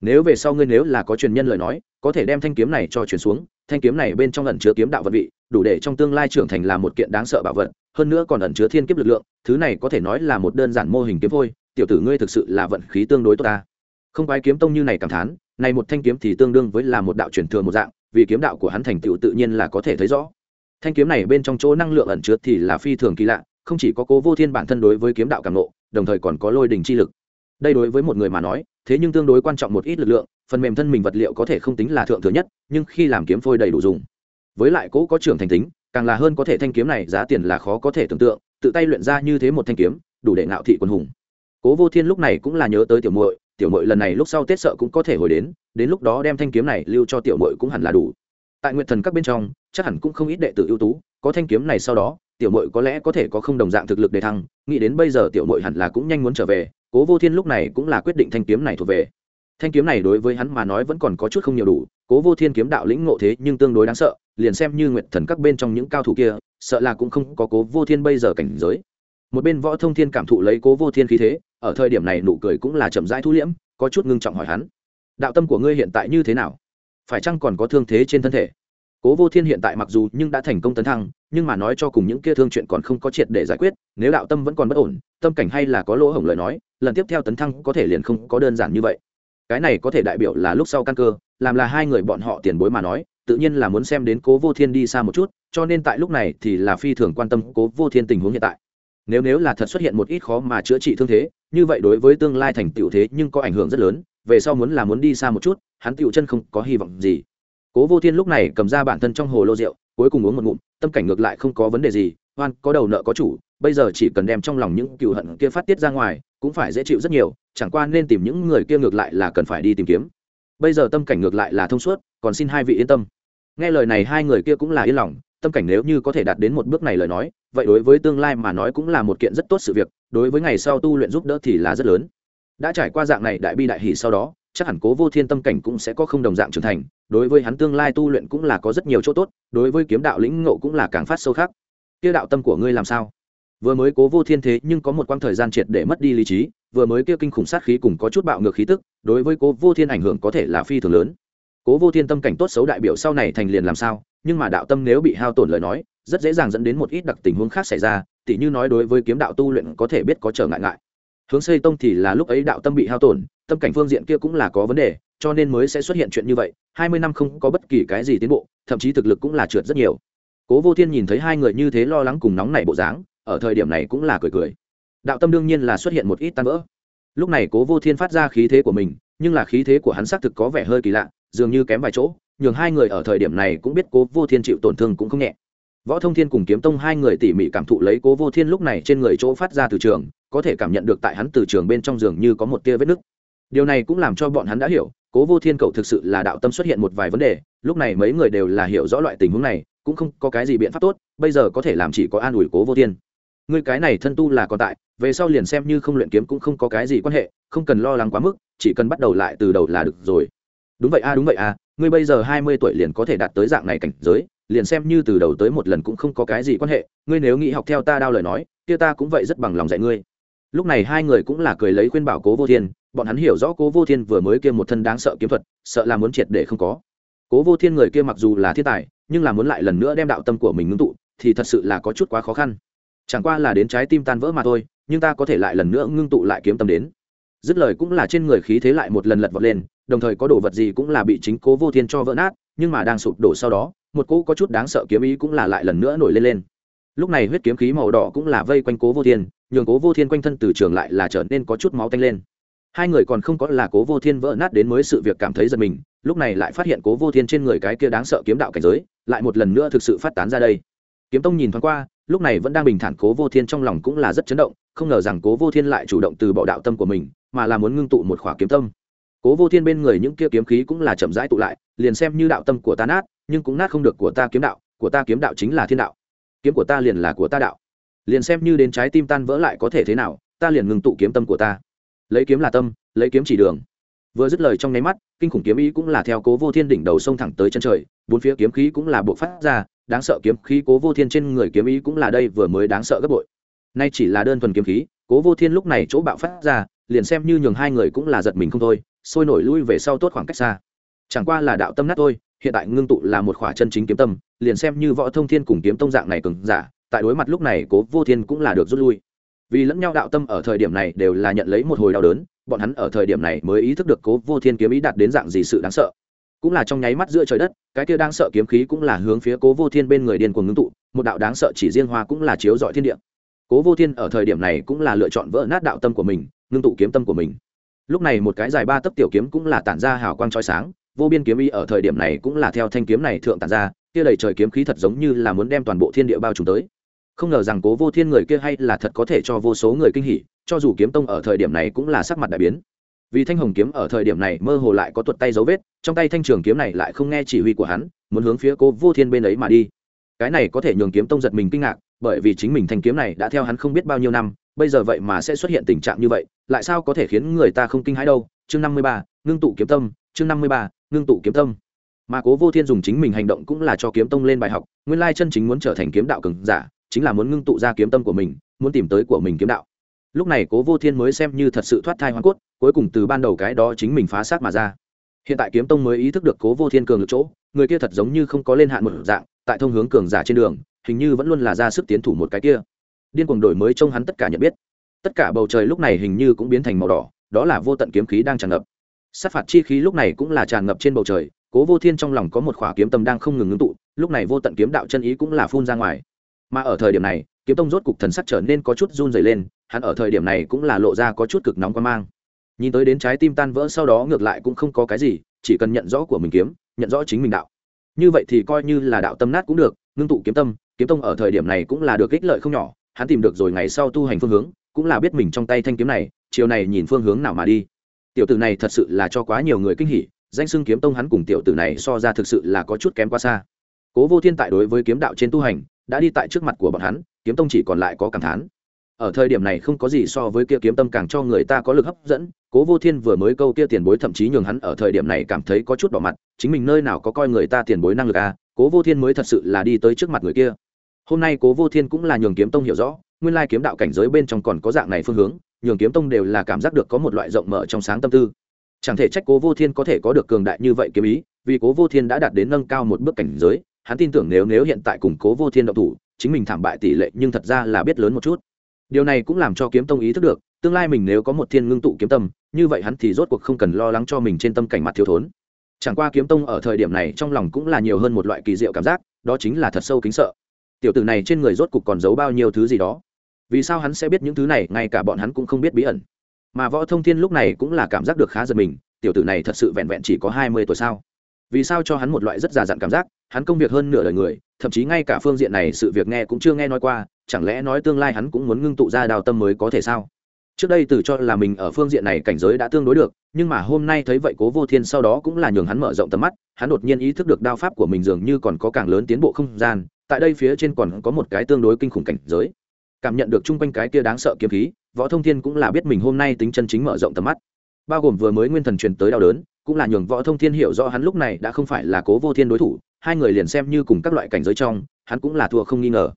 Nếu về sau ngươi nếu là có truyền nhân lời nói, có thể đem thanh kiếm này cho truyền xuống, thanh kiếm này bên trong ẩn chứa kiếm đạo vật vị, đủ để trong tương lai trưởng thành là một kiện đáng sợ bảo vật, hơn nữa còn ẩn chứa thiên kiếp lực lượng, thứ này có thể nói là một đơn giản mô hình kiếm thôi tiểu tử ngươi thực sự là vận khí tương đối tốt ta không quái kiếm tông như này cảm thán, này một thanh kiếm thì tương đương với là một đạo truyền thừa một dạng, vì kiếm đạo của hắn thành tựu tự nhiên là có thể thấy rõ. Thanh kiếm này bên trong chỗ năng lượng ẩn chứa thì là phi thường kỳ lạ, không chỉ có cố vô thiên bản thân đối với kiếm đạo cảm nộ đồng thời còn có lôi đình chi lực. Đây đối với một người mà nói, thế nhưng tương đối quan trọng một ít lực lượng, phần mềm thân mình vật liệu có thể không tính là thượng thừa nhất, nhưng khi làm kiếm phôi đầy đủ dùng. Với lại cố có trưởng thành tính, càng là hơn có thể thanh kiếm này giá tiền là khó có thể tưởng tượng, tự tay luyện ra như thế một thanh kiếm, đủ để ngạo thị quân hùng. Cố vô thiên lúc này cũng là nhớ tới tiểu muội tiểu Mội lần này lúc sau tết sợ cũng có thể hồi đến đến lúc đó đem thanh kiếm này lưu cho tiểu Mội cũng hẳn là đủ. Tại nguyện thần các bên trong, chắc hẳn cũng không ít đệ tử ưu tú, có thanh kiếm này sau đó, tiểu Mội có lẽ có thể có không đồng dạng thực lực để thăng, nghĩ đến bây giờ tiểu Mội hẳn là cũng nhanh muốn trở về, cố vô thiên lúc này cũng là quyết định thanh kiếm này thuộc về. Thanh kiếm này đối với hắn mà nói vẫn còn có chút không nhiều đủ, cố vô thiên kiếm đạo lĩnh ngộ thế nhưng tương đối đáng sợ, liền xem như nguyện thần các bên trong những cao thủ kia, sợ là cũng không có cố vô thiên bây giờ cảnh giới. Một bên võ thông thiên cảm thụ lấy cố vô thiên khí thế ở thời điểm này nụ cười cũng là chậm rãi thu liễm, có chút ngưng trọng hỏi hắn, đạo tâm của ngươi hiện tại như thế nào? Phải chăng còn có thương thế trên thân thể? Cố vô thiên hiện tại mặc dù nhưng đã thành công tấn thăng, nhưng mà nói cho cùng những kia thương chuyện còn không có triệt để giải quyết, nếu đạo tâm vẫn còn bất ổn, tâm cảnh hay là có lỗ hổng lời nói, lần tiếp theo tấn thăng có thể liền không có đơn giản như vậy. Cái này có thể đại biểu là lúc sau căn cơ, làm là hai người bọn họ tiền bối mà nói, tự nhiên là muốn xem đến cố vô thiên đi xa một chút, cho nên tại lúc này thì là phi thường quan tâm cố vô thiên tình huống hiện tại nếu nếu là thật xuất hiện một ít khó mà chữa trị thương thế, như vậy đối với tương lai thành tựu thế nhưng có ảnh hưởng rất lớn, về sau muốn là muốn đi xa một chút, hắn tựu chân không có hy vọng gì. Cố vô thiên lúc này cầm ra bản thân trong hồ lô rượu, cuối cùng uống một ngụm, tâm cảnh ngược lại không có vấn đề gì hoan có đầu nợ có chủ, bây giờ chỉ cần đem trong lòng những cựu hận kia phát tiết ra ngoài, cũng phải dễ chịu rất nhiều, chẳng qua nên tìm những người kia ngược lại là cần phải đi tìm kiếm. Bây giờ tâm cảnh ngược lại là thông suốt, còn xin hai vị yên tâm. Nghe lời này hai người kia cũng là yên lòng tâm cảnh nếu như có thể đạt đến một bước này lời nói, vậy đối với tương lai mà nói cũng là một kiện rất tốt sự việc, đối với ngày sau tu luyện giúp đỡ thì là rất lớn. Đã trải qua dạng này đại bi đại hỷ sau đó, chắc hẳn cố vô thiên tâm cảnh cũng sẽ có không đồng dạng trưởng thành, đối với hắn tương lai tu luyện cũng là có rất nhiều chỗ tốt, đối với kiếm đạo lĩnh ngộ cũng là càng phát sâu khác kia đạo tâm của ngươi làm sao? Vừa mới cố vô thiên thế nhưng có một quãng thời gian triệt để mất đi lý trí, vừa mới kia kinh khủng sát khí cùng có chút bạo ngược khí tức, đối với cố vô thiên ảnh hưởng có thể là phi thường lớn. Cố vô thiên tâm cảnh tốt xấu đại biểu sau này thành liền làm sao? Nhưng mà đạo tâm nếu bị hao tổn lời nói, rất dễ dàng dẫn đến một ít đặc tình huống khác xảy ra, tỉ như nói đối với kiếm đạo tu luyện có thể biết có trở ngại ngại. Hướng xây tông thì là lúc ấy đạo tâm bị hao tổn, tâm cảnh phương diện kia cũng là có vấn đề, cho nên mới sẽ xuất hiện chuyện như vậy, hai mươi năm không có bất kỳ cái gì tiến bộ, thậm chí thực lực cũng là trượt rất nhiều. Cố vô thiên nhìn thấy hai người như thế lo lắng cùng nóng nảy bộ dáng, ở thời điểm này cũng là cười cười. Đạo tâm đương nhiên là xuất hiện một ít tan vỡ. Lúc này cố vô thiên phát ra khí thế của mình, nhưng là khí thế của hắn xác thực có vẻ hơi kỳ lạ, dường như kém vài chỗ nhường hai người ở thời điểm này cũng biết cố vô thiên chịu tổn thương cũng không nhẹ. Võ thông thiên cùng kiếm tông hai người tỉ mỉ cảm thụ lấy cố vô thiên lúc này trên người chỗ phát ra từ trường, có thể cảm nhận được tại hắn từ trường bên trong giường như có một tia vết nứt. Điều này cũng làm cho bọn hắn đã hiểu, cố vô thiên cầu thực sự là đạo tâm xuất hiện một vài vấn đề, lúc này mấy người đều là hiểu rõ loại tình huống này, cũng không có cái gì biện pháp tốt, bây giờ có thể làm chỉ có an ủi cố vô thiên. Người cái này thân tu là còn tại, về sau liền xem như không luyện kiếm cũng không có cái gì quan hệ, không cần lo lắng quá mức, chỉ cần bắt đầu lại từ đầu là được rồi. Đúng vậy a, đúng vậy a ngươi bây giờ hai mươi tuổi liền có thể đạt tới dạng này cảnh giới, liền xem như từ đầu tới một lần cũng không có cái gì quan hệ, ngươi nếu nghĩ học theo ta đao lời nói, kia ta cũng vậy rất bằng lòng dạy ngươi. Lúc này hai người cũng là cười lấy khuyên bảo cố vô thiên, bọn hắn hiểu rõ cố vô thiên vừa mới kia một thân đáng sợ kiếm thuật, sợ là muốn triệt để không có. Cố vô thiên người kia mặc dù là thiên tài, nhưng là muốn lại lần nữa đem đạo tâm của mình ngưng tụ, thì thật sự là có chút quá khó khăn. Chẳng qua là đến trái tim tan vỡ mà thôi, nhưng ta có thể lại lần nữa ngưng tụ lại kiếm tâm đến. Dứt lời cũng là trên người khí thế lại một lần lật vọt lên đồng thời có đồ vật gì cũng là bị chính cố vô thiên cho vỡ nát, nhưng mà đang sụp đổ sau đó, một cỗ có chút đáng sợ kiếm ý cũng là lại lần nữa nổi lên lên. Lúc này huyết kiếm khí màu đỏ cũng là vây quanh cố vô thiên, nhường cố vô thiên quanh thân từ trường lại là trở nên có chút máu tanh lên. Hai người còn không có là cố vô thiên vỡ nát đến mới sự việc cảm thấy giật mình, lúc này lại phát hiện cố vô thiên trên người cái kia đáng sợ kiếm đạo cảnh giới, lại một lần nữa thực sự phát tán ra đây. Kiếm tông nhìn thoáng qua, lúc này vẫn đang bình thản cố vô thiên trong lòng cũng là rất chấn động, không ngờ rằng cố vô thiên lại chủ động từ bỏ đạo tâm của mình, mà là muốn ngưng tụ một khỏa kiếm tâm cố vô thiên bên người những kia kiếm khí cũng là chậm rãi tụ lại, liền xem như đạo tâm của ta nát, nhưng cũng nát không được của ta kiếm đạo, của ta kiếm đạo chính là thiên đạo. Kiếm của ta liền là của ta đạo. Liền xem như đến trái tim tan vỡ lại có thể thế nào, ta liền ngừng tụ kiếm tâm của ta. Lấy kiếm là tâm, lấy kiếm chỉ đường. Vừa dứt lời trong nháy mắt, kinh khủng kiếm ý cũng là theo cố vô thiên đỉnh đầu sông thẳng tới chân trời, bốn phía kiếm khí cũng là buộc phát ra, đáng sợ kiếm khí cố vô thiên trên người kiếm ý cũng là đây vừa mới đáng sợ gấp bội. Nay chỉ là đơn thuần kiếm khí, cố vô thiên lúc này chỗ bạo phát ra, liền xem như nhường hai người cũng là giật mình không thôi sôi nổi lui về sau tốt khoảng cách xa. Chẳng qua là đạo tâm nát thôi, hiện tại ngưng tụ là một khỏa chân chính kiếm tâm, liền xem như võ thông thiên cùng kiếm tông dạng này cứng giả, tại đối mặt lúc này cố vô thiên cũng là được rút lui. Vì lẫn nhau đạo tâm ở thời điểm này đều là nhận lấy một hồi đau đớn, bọn hắn ở thời điểm này mới ý thức được cố vô thiên kiếm ý đạt đến dạng gì sự đáng sợ. Cũng là trong nháy mắt giữa trời đất, cái kia đang sợ kiếm khí cũng là hướng phía cố vô thiên bên người điên cuồng ngưng tụ, một đạo đáng sợ chỉ riêng hoa cũng là chiếu dọi thiên địa. Cố vô thiên ở thời điểm này cũng là lựa chọn vỡ nát đạo tâm của mình, ngưng tụ kiếm tâm của mình lúc này một cái dài ba tấc tiểu kiếm cũng là tản ra hào quang trói sáng, vô biên kiếm y ở thời điểm này cũng là theo thanh kiếm này thượng tản ra, kia đầy trời kiếm khí thật giống như là muốn đem toàn bộ thiên địa bao trùm tới. Không ngờ rằng cố vô thiên người kia hay là thật có thể cho vô số người kinh hỉ, cho dù kiếm tông ở thời điểm này cũng là sắc mặt đại biến. Vì thanh hồng kiếm ở thời điểm này mơ hồ lại có tuột tay dấu vết, trong tay thanh trường kiếm này lại không nghe chỉ huy của hắn, muốn hướng phía cố vô thiên bên ấy mà đi. Cái này có thể nhường kiếm tông giật mình kinh ngạc, bởi vì chính mình thanh kiếm này đã theo hắn không biết bao nhiêu năm bây giờ vậy mà sẽ xuất hiện tình trạng như vậy, lại sao có thể khiến người ta không kinh hãi đâu? Chương năm mươi ba, ngưng tụ kiếm tâm, chương năm mươi ba, ngưng tụ kiếm tâm. Mà cố vô thiên dùng chính mình hành động cũng là cho kiếm tông lên bài học, nguyên lai chân chính muốn trở thành kiếm đạo cường giả, chính là muốn ngưng tụ ra kiếm tâm của mình, muốn tìm tới của mình kiếm đạo. Lúc này cố vô thiên mới xem như thật sự thoát thai hoa cốt, cuối cùng từ ban đầu cái đó chính mình phá xác mà ra. Hiện tại kiếm tông mới ý thức được cố vô thiên cường lực chỗ, người kia thật giống như không có lên hạn một dạng, tại thông hướng cường giả trên đường, hình như vẫn luôn là ra sức tiến thủ một cái kia điên cuồng đổi mới trông hắn tất cả nhận biết. Tất cả bầu trời lúc này hình như cũng biến thành màu đỏ, đó là vô tận kiếm khí đang tràn ngập. Sát phạt chi khí lúc này cũng là tràn ngập trên bầu trời, cố vô thiên trong lòng có một khỏa kiếm tâm đang không ngừng ngưng tụ, lúc này vô tận kiếm đạo chân ý cũng là phun ra ngoài. Mà ở thời điểm này, kiếm tông rốt cục thần sắc trở nên có chút run dày lên, hắn ở thời điểm này cũng là lộ ra có chút cực nóng quan mang. Nhìn tới đến trái tim tan vỡ sau đó ngược lại cũng không có cái gì, chỉ cần nhận rõ của mình kiếm, nhận rõ chính mình đạo. Như vậy thì coi như là đạo tâm nát cũng được, ngưng tụ kiếm tâm, kiếm tông ở thời điểm này cũng là được ích lợi không nhỏ hắn tìm được rồi ngày sau tu hành phương hướng, cũng là biết mình trong tay thanh kiếm này, chiều này nhìn phương hướng nào mà đi. Tiểu tử này thật sự là cho quá nhiều người kinh hỉ, danh xưng kiếm tông hắn cùng tiểu tử này so ra thực sự là có chút kém quá xa. Cố vô thiên tại đối với kiếm đạo trên tu hành, đã đi tại trước mặt của bọn hắn, kiếm tông chỉ còn lại có cảm thán. Ở thời điểm này không có gì so với kia kiếm tâm càng cho người ta có lực hấp dẫn, cố vô thiên vừa mới câu kia tiền bối thậm chí nhường hắn ở thời điểm này cảm thấy có chút bỏ mặt, chính mình nơi nào có coi người ta tiền bối năng lực à cố vô thiên mới thật sự là đi tới trước mặt người kia hôm nay cố vô thiên cũng là nhường kiếm tông hiểu rõ, nguyên lai kiếm đạo cảnh giới bên trong còn có dạng này phương hướng, nhường kiếm tông đều là cảm giác được có một loại rộng mở trong sáng tâm tư. Chẳng thể trách cố vô thiên có thể có được cường đại như vậy kiếm ý, vì cố vô thiên đã đạt đến nâng cao một bước cảnh giới, hắn tin tưởng nếu nếu hiện tại cùng cố vô thiên động thủ, chính mình thảm bại tỷ lệ nhưng thật ra là biết lớn một chút. Điều này cũng làm cho kiếm tông ý thức được, tương lai mình nếu có một thiên ngưng tụ kiếm tâm, như vậy hắn thì rốt cuộc không cần lo lắng cho mình trên tâm cảnh mặt thiếu thốn. Chẳng qua kiếm tông ở thời điểm này trong lòng cũng là nhiều hơn một loại kỳ diệu cảm giác, đó chính là thật sâu kính sợ tiểu tử này trên người rốt cuộc còn giấu bao nhiêu thứ gì đó. Vì sao hắn sẽ biết những thứ này, ngay cả bọn hắn cũng không biết bí ẩn. Mà võ thông thiên lúc này cũng là cảm giác được khá giật mình, tiểu tử này thật sự vẹn vẹn chỉ có hai mươi tuổi sao? Vì sao cho hắn một loại rất già dặn cảm giác, hắn công việc hơn nửa đời người, thậm chí ngay cả phương diện này sự việc nghe cũng chưa nghe nói qua, chẳng lẽ nói tương lai hắn cũng muốn ngưng tụ ra đào tâm mới có thể sao? Trước đây từ cho là mình ở phương diện này cảnh giới đã tương đối được, nhưng mà hôm nay thấy vậy cố vô thiên sau đó cũng là nhường hắn mở rộng tầm mắt, hắn đột nhiên ý thức được đao pháp của mình dường như còn có càng lớn tiến bộ không gian tại đây phía trên còn có một cái tương đối kinh khủng cảnh giới. Cảm nhận được chung quanh cái kia đáng sợ kiếm khí, võ thông thiên cũng là biết mình hôm nay tính chân chính mở rộng tầm mắt. Bao gồm vừa mới nguyên thần truyền tới đau đớn, cũng là nhường võ thông thiên hiểu rõ hắn lúc này đã không phải là cố vô thiên đối thủ, hai người liền xem như cùng các loại cảnh giới trong, hắn cũng là thua không nghi ngờ.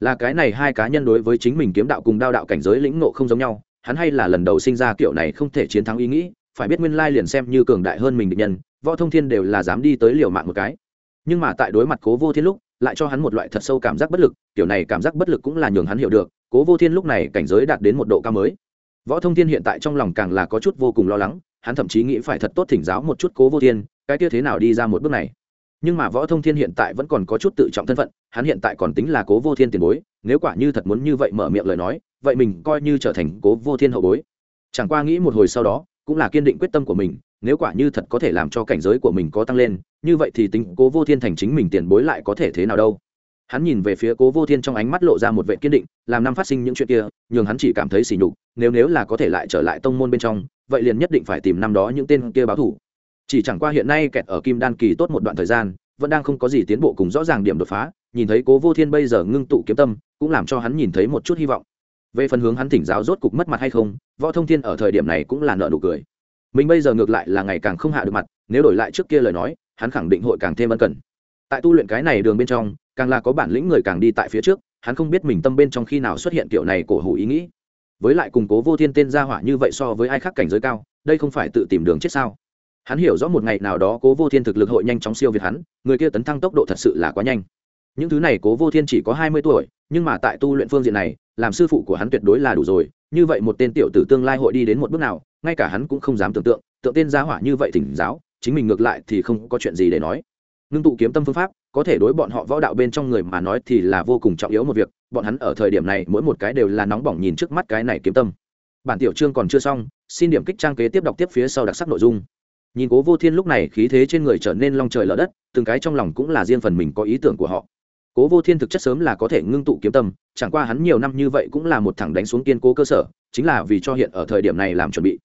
Là cái này hai cá nhân đối với chính mình kiếm đạo cùng đao đạo cảnh giới lĩnh nộ không giống nhau, hắn hay là lần đầu sinh ra kiểu này không thể chiến thắng ý nghĩ, phải biết nguyên lai liền xem như cường đại hơn mình định nhân, võ thông thiên đều là dám đi tới liều mạng một cái. Nhưng mà tại đối mặt cố vô thiên lúc lại cho hắn một loại thật sâu cảm giác bất lực, kiểu này cảm giác bất lực cũng là nhường hắn hiểu được, cố vô thiên lúc này cảnh giới đạt đến một độ cao mới. Võ thông thiên hiện tại trong lòng càng là có chút vô cùng lo lắng, hắn thậm chí nghĩ phải thật tốt thỉnh giáo một chút cố vô thiên, cái kia thế nào đi ra một bước này. Nhưng mà võ thông thiên hiện tại vẫn còn có chút tự trọng thân phận, hắn hiện tại còn tính là cố vô thiên tiền bối, nếu quả như thật muốn như vậy mở miệng lời nói, vậy mình coi như trở thành cố vô thiên hậu bối. Chẳng qua nghĩ một hồi sau đó, cũng là kiên định quyết tâm của mình, nếu quả như thật có thể làm cho cảnh giới của mình có tăng lên như vậy thì tính cố vô thiên thành chính mình tiền bối lại có thể thế nào đâu. Hắn nhìn về phía cố vô thiên trong ánh mắt lộ ra một vệ kiên định, làm năm phát sinh những chuyện kia, nhường hắn chỉ cảm thấy sỉ nhục, nếu nếu là có thể lại trở lại tông môn bên trong, vậy liền nhất định phải tìm năm đó những tên kia báo thủ. Chỉ chẳng qua hiện nay kẹt ở kim đan kỳ tốt một đoạn thời gian, vẫn đang không có gì tiến bộ cùng rõ ràng điểm đột phá, nhìn thấy cố vô thiên bây giờ ngưng tụ kiếm tâm, cũng làm cho hắn nhìn thấy một chút hy vọng. Về phần hướng hắn thỉnh giáo rốt cục mất mặt hay không, võ thông thiên ở thời điểm này cũng là nợ nụ cười. Mình bây giờ ngược lại là ngày càng không hạ được mặt, nếu đổi lại trước kia lời nói hắn khẳng định hội càng thêm ân cần. Tại tu luyện cái này đường bên trong, càng là có bản lĩnh người càng đi tại phía trước, hắn không biết mình tâm bên trong khi nào xuất hiện kiểu này cổ hủ ý nghĩ. Với lại củng cố vô thiên tên gia hỏa như vậy so với ai khác cảnh giới cao, đây không phải tự tìm đường chết sao? Hắn hiểu rõ một ngày nào đó cố vô thiên thực lực hội nhanh chóng siêu việt hắn, người kia tấn thăng tốc độ thật sự là quá nhanh. Những thứ này cố vô thiên chỉ có hai mươi tuổi, nhưng mà tại tu luyện phương diện này, làm sư phụ của hắn tuyệt đối là đủ rồi, như vậy một tên tiểu tử tương lai hội đi đến một bước nào, ngay cả hắn cũng không dám tưởng tượng tượng tên gia hỏa như vậy thỉnh giáo chính mình ngược lại thì không có chuyện gì để nói. Ngưng tụ kiếm tâm phương pháp, có thể đối bọn họ võ đạo bên trong người mà nói thì là vô cùng trọng yếu một việc, bọn hắn ở thời điểm này mỗi một cái đều là nóng bỏng nhìn trước mắt cái này kiếm tâm. Bản tiểu chương còn chưa xong, xin điểm kích trang kế tiếp đọc tiếp phía sau đặc sắc nội dung. Nhìn cố vô thiên lúc này khí thế trên người trở nên long trời lở đất, từng cái trong lòng cũng là riêng phần mình có ý tưởng của họ. Cố vô thiên thực chất sớm là có thể ngưng tụ kiếm tâm, chẳng qua hắn nhiều năm như vậy cũng là một thẳng đánh xuống kiên cố cơ sở, chính là vì cho hiện ở thời điểm này làm chuẩn bị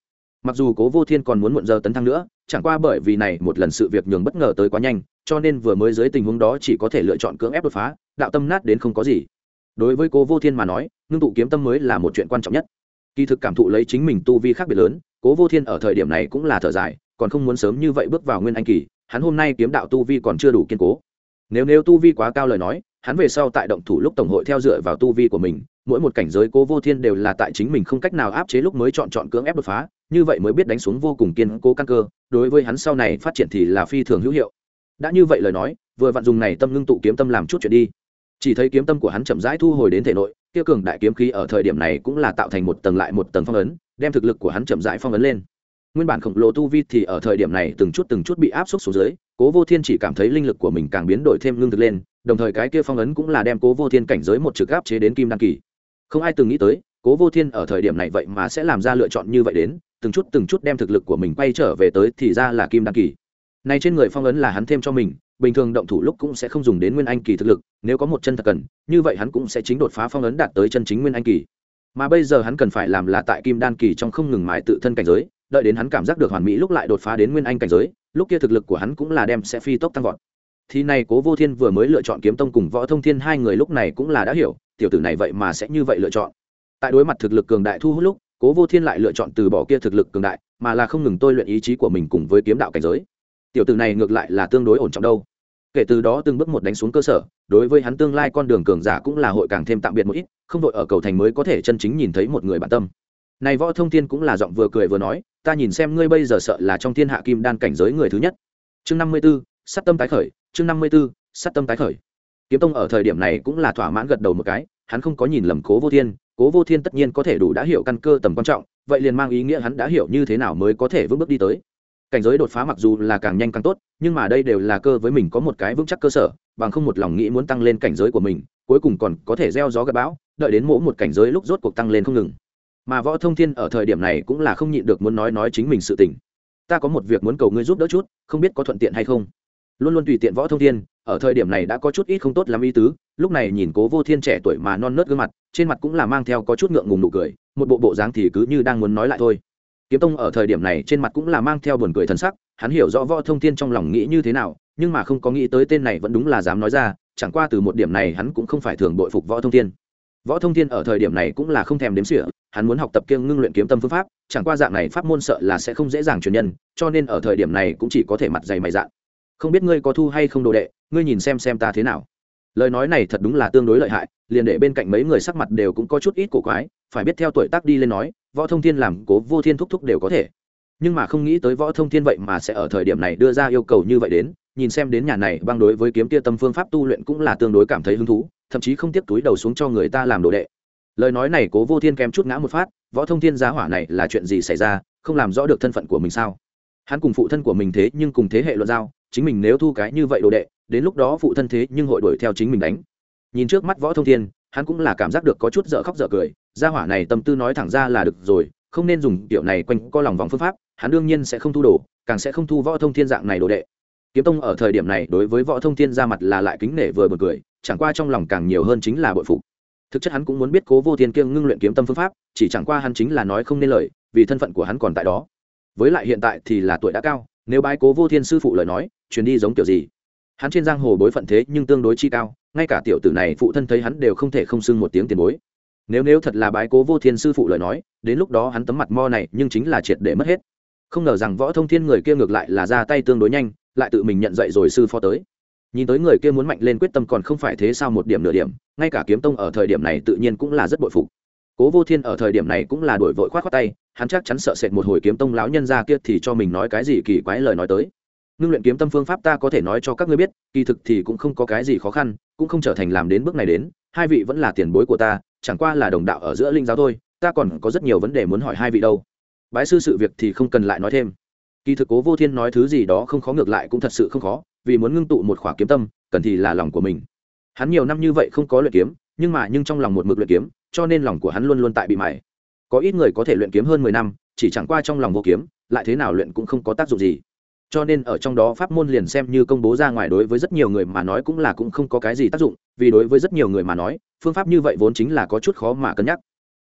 mặc dù cố vô thiên còn muốn muộn giờ tấn thăng nữa, chẳng qua bởi vì này một lần sự việc nhường bất ngờ tới quá nhanh, cho nên vừa mới dưới tình huống đó chỉ có thể lựa chọn cưỡng ép đột phá, đạo tâm nát đến không có gì. Đối với cố vô thiên mà nói, ngưng tụ kiếm tâm mới là một chuyện quan trọng nhất. Kỳ thực cảm thụ lấy chính mình tu vi khác biệt lớn, cố vô thiên ở thời điểm này cũng là thở dài, còn không muốn sớm như vậy bước vào nguyên anh kỳ, hắn hôm nay kiếm đạo tu vi còn chưa đủ kiên cố. Nếu nếu tu vi quá cao lời nói hắn về sau tại động thủ lúc tổng hội theo dựa vào tu vi của mình, mỗi một cảnh giới cố vô thiên đều là tại chính mình không cách nào áp chế lúc mới chọn chọn cưỡng ép đột phá, như vậy mới biết đánh xuống vô cùng kiên cố căn cơ, đối với hắn sau này phát triển thì là phi thường hữu hiệu. Đã như vậy lời nói, vừa vặn dùng này tâm ngưng tụ kiếm tâm làm chút chuyện đi. Chỉ thấy kiếm tâm của hắn chậm rãi thu hồi đến thể nội, tiêu cường đại kiếm khí ở thời điểm này cũng là tạo thành một tầng lại một tầng phong ấn, đem thực lực của hắn chậm rãi phong ấn lên. Nguyên bản khổng lồ tu vi thì ở thời điểm này từng chút từng chút bị áp suất xuống dưới, cố vô thiên chỉ cảm thấy linh lực của mình càng biến đổi thêm lương thực lên đồng thời cái kia phong ấn cũng là đem cố vô thiên cảnh giới một trực áp chế đến kim đăng kỳ. Không ai từng nghĩ tới, cố vô thiên ở thời điểm này vậy mà sẽ làm ra lựa chọn như vậy đến, từng chút từng chút đem thực lực của mình quay trở về tới thì ra là kim đăng kỳ. Nay trên người phong ấn là hắn thêm cho mình, bình thường động thủ lúc cũng sẽ không dùng đến nguyên anh kỳ thực lực, nếu có một chân thật cần, như vậy hắn cũng sẽ chính đột phá phong ấn đạt tới chân chính nguyên anh kỳ. Mà bây giờ hắn cần phải làm là tại kim đan kỳ trong không ngừng mãi tự thân cảnh giới, đợi đến hắn cảm giác được hoàn mỹ lúc lại đột phá đến nguyên anh cảnh giới, lúc kia thực lực của hắn cũng là đem sẽ phi tốc tăng vọt thì này cố vô thiên vừa mới lựa chọn kiếm tông cùng võ thông thiên hai người lúc này cũng là đã hiểu, tiểu tử này vậy mà sẽ như vậy lựa chọn. Tại đối mặt thực lực cường đại thu hút lúc, cố vô thiên lại lựa chọn từ bỏ kia thực lực cường đại, mà là không ngừng tôi luyện ý chí của mình cùng với kiếm đạo cảnh giới. Tiểu tử này ngược lại là tương đối ổn trọng đâu. Kể từ đó từng bước một đánh xuống cơ sở, đối với hắn tương lai con đường cường giả cũng là hội càng thêm tạm biệt một ít, không đội ở cầu thành mới có thể chân chính nhìn thấy một người bản tâm. Này võ thông thiên cũng là giọng vừa cười vừa nói, ta nhìn xem ngươi bây giờ sợ là trong thiên hạ kim đan cảnh giới người thứ nhất. Chương năm mươi b ố sát tâm tái khởi, chương năm mươi b ố sát tâm tái khởi. Kiếm tông ở thời điểm này cũng là thỏa mãn gật đầu một cái, hắn không có nhìn lầm cố vô thiên, cố vô thiên tất nhiên có thể đủ đã hiểu căn cơ tầm quan trọng, vậy liền mang ý nghĩa hắn đã hiểu như thế nào mới có thể vững bước đi tới. Cảnh giới đột phá mặc dù là càng nhanh càng tốt, nhưng mà đây đều là cơ với mình có một cái vững chắc cơ sở, bằng không một lòng nghĩ muốn tăng lên cảnh giới của mình, cuối cùng còn có thể gieo gió gặp bão, đợi đến mỗi một cảnh giới lúc rốt cuộc tăng lên không ngừng. Mà võ thông thiên ở thời điểm này cũng là không nhịn được muốn nói nói chính mình sự tình. Ta có một việc muốn cầu ngươi giúp đỡ chút, không biết có thuận tiện hay không? Luôn luôn tùy tiện võ thông thiên, ở thời điểm này đã có chút ít không tốt làm ý tứ, lúc này nhìn cố vô thiên trẻ tuổi mà non nớt gương mặt, trên mặt cũng là mang theo có chút ngượng ngùng nụ cười, một bộ bộ dáng thì cứ như đang muốn nói lại thôi. Kiếm tông ở thời điểm này trên mặt cũng là mang theo buồn cười thân sắc, hắn hiểu rõ võ thông thiên trong lòng nghĩ như thế nào, nhưng mà không có nghĩ tới tên này vẫn đúng là dám nói ra, chẳng qua từ một điểm này hắn cũng không phải thường bội phục võ thông thiên. Võ thông thiên ở thời điểm này cũng là không thèm đếm sỉa hắn muốn học tập kiêng ngưng luyện kiếm tâm phương pháp, chẳng qua dạng này pháp môn sợ là sẽ không dễ dàng truyền nhân, cho nên ở thời điểm này cũng chỉ có thể mặt dày mày dạng không biết ngươi có thu hay không đồ đệ, ngươi nhìn xem xem ta thế nào. Lời nói này thật đúng là tương đối lợi hại, liền để bên cạnh mấy người sắc mặt đều cũng có chút ít cổ quái, phải biết theo tuổi tác đi lên nói, võ thông thiên làm cố vô thiên thúc thúc đều có thể. Nhưng mà không nghĩ tới võ thông thiên vậy mà sẽ ở thời điểm này đưa ra yêu cầu như vậy đến, nhìn xem đến nhà này băng đối với kiếm tia tâm phương pháp tu luyện cũng là tương đối cảm thấy hứng thú, thậm chí không tiếp túi đầu xuống cho người ta làm đồ đệ. Lời nói này cố vô thiên kém chút ngã một phát, võ thông thiên giá hỏa này là chuyện gì xảy ra, không làm rõ được thân phận của mình sao? Hắn cùng phụ thân của mình thế nhưng cùng thế hệ luận giao, chính mình nếu thu cái như vậy đồ đệ, đến lúc đó phụ thân thế nhưng hội đuổi theo chính mình đánh. Nhìn trước mắt võ thông thiên, hắn cũng là cảm giác được có chút dở khóc dở cười, gia hỏa này tâm tư nói thẳng ra là được rồi, không nên dùng kiểu này quanh co lòng vòng phương pháp, hắn đương nhiên sẽ không thu đồ, càng sẽ không thu võ thông thiên dạng này đồ đệ. Kiếm tông ở thời điểm này đối với võ thông thiên ra mặt là lại kính nể vừa bật cười, chẳng qua trong lòng càng nhiều hơn chính là bội phục. Thực chất hắn cũng muốn biết cố vô thiên kiêng ngưng luyện kiếm tâm phương pháp, chỉ chẳng qua hắn chính là nói không nên lời, vì thân phận của hắn còn tại đó với lại hiện tại thì là tuổi đã cao, nếu bái cố vô thiên sư phụ lời nói, truyền đi giống kiểu gì? Hắn trên giang hồ bối phận thế nhưng tương đối chi cao, ngay cả tiểu tử này phụ thân thấy hắn đều không thể không xưng một tiếng tiền bối. Nếu nếu thật là bái cố vô thiên sư phụ lời nói, đến lúc đó hắn tấm mặt mo này nhưng chính là triệt để mất hết. Không ngờ rằng võ thông thiên người kia ngược lại là ra tay tương đối nhanh, lại tự mình nhận dạy rồi sư phó tới. Nhìn tới người kia muốn mạnh lên quyết tâm còn không phải thế sao một điểm nửa điểm, ngay cả kiếm tông ở thời điểm này tự nhiên cũng là rất bội phục cố vô thiên ở thời điểm này cũng là đổi vội khoát khoát tay, hắn chắc chắn sợ sệt một hồi kiếm tông lão nhân ra kia thì cho mình nói cái gì kỳ quái lời nói tới. Ngưng luyện kiếm tâm phương pháp ta có thể nói cho các ngươi biết, kỳ thực thì cũng không có cái gì khó khăn, cũng không trở thành làm đến bước này đến, hai vị vẫn là tiền bối của ta, chẳng qua là đồng đạo ở giữa linh giáo thôi, ta còn có rất nhiều vấn đề muốn hỏi hai vị đâu. Bái sư sự việc thì không cần lại nói thêm. Kỳ thực cố vô thiên nói thứ gì đó không khó ngược lại cũng thật sự không khó, vì muốn ngưng tụ một khỏa kiếm tâm, cần thì là lòng của mình. Hắn nhiều năm như vậy không có luyện kiếm nhưng mà nhưng trong lòng một mực luyện kiếm, cho nên lòng của hắn luôn luôn tại bị mải. có ít người có thể luyện kiếm hơn mười năm, chỉ chẳng qua trong lòng vô kiếm, lại thế nào luyện cũng không có tác dụng gì. Cho nên ở trong đó pháp môn liền xem như công bố ra ngoài đối với rất nhiều người mà nói cũng là cũng không có cái gì tác dụng, vì đối với rất nhiều người mà nói, phương pháp như vậy vốn chính là có chút khó mà cân nhắc.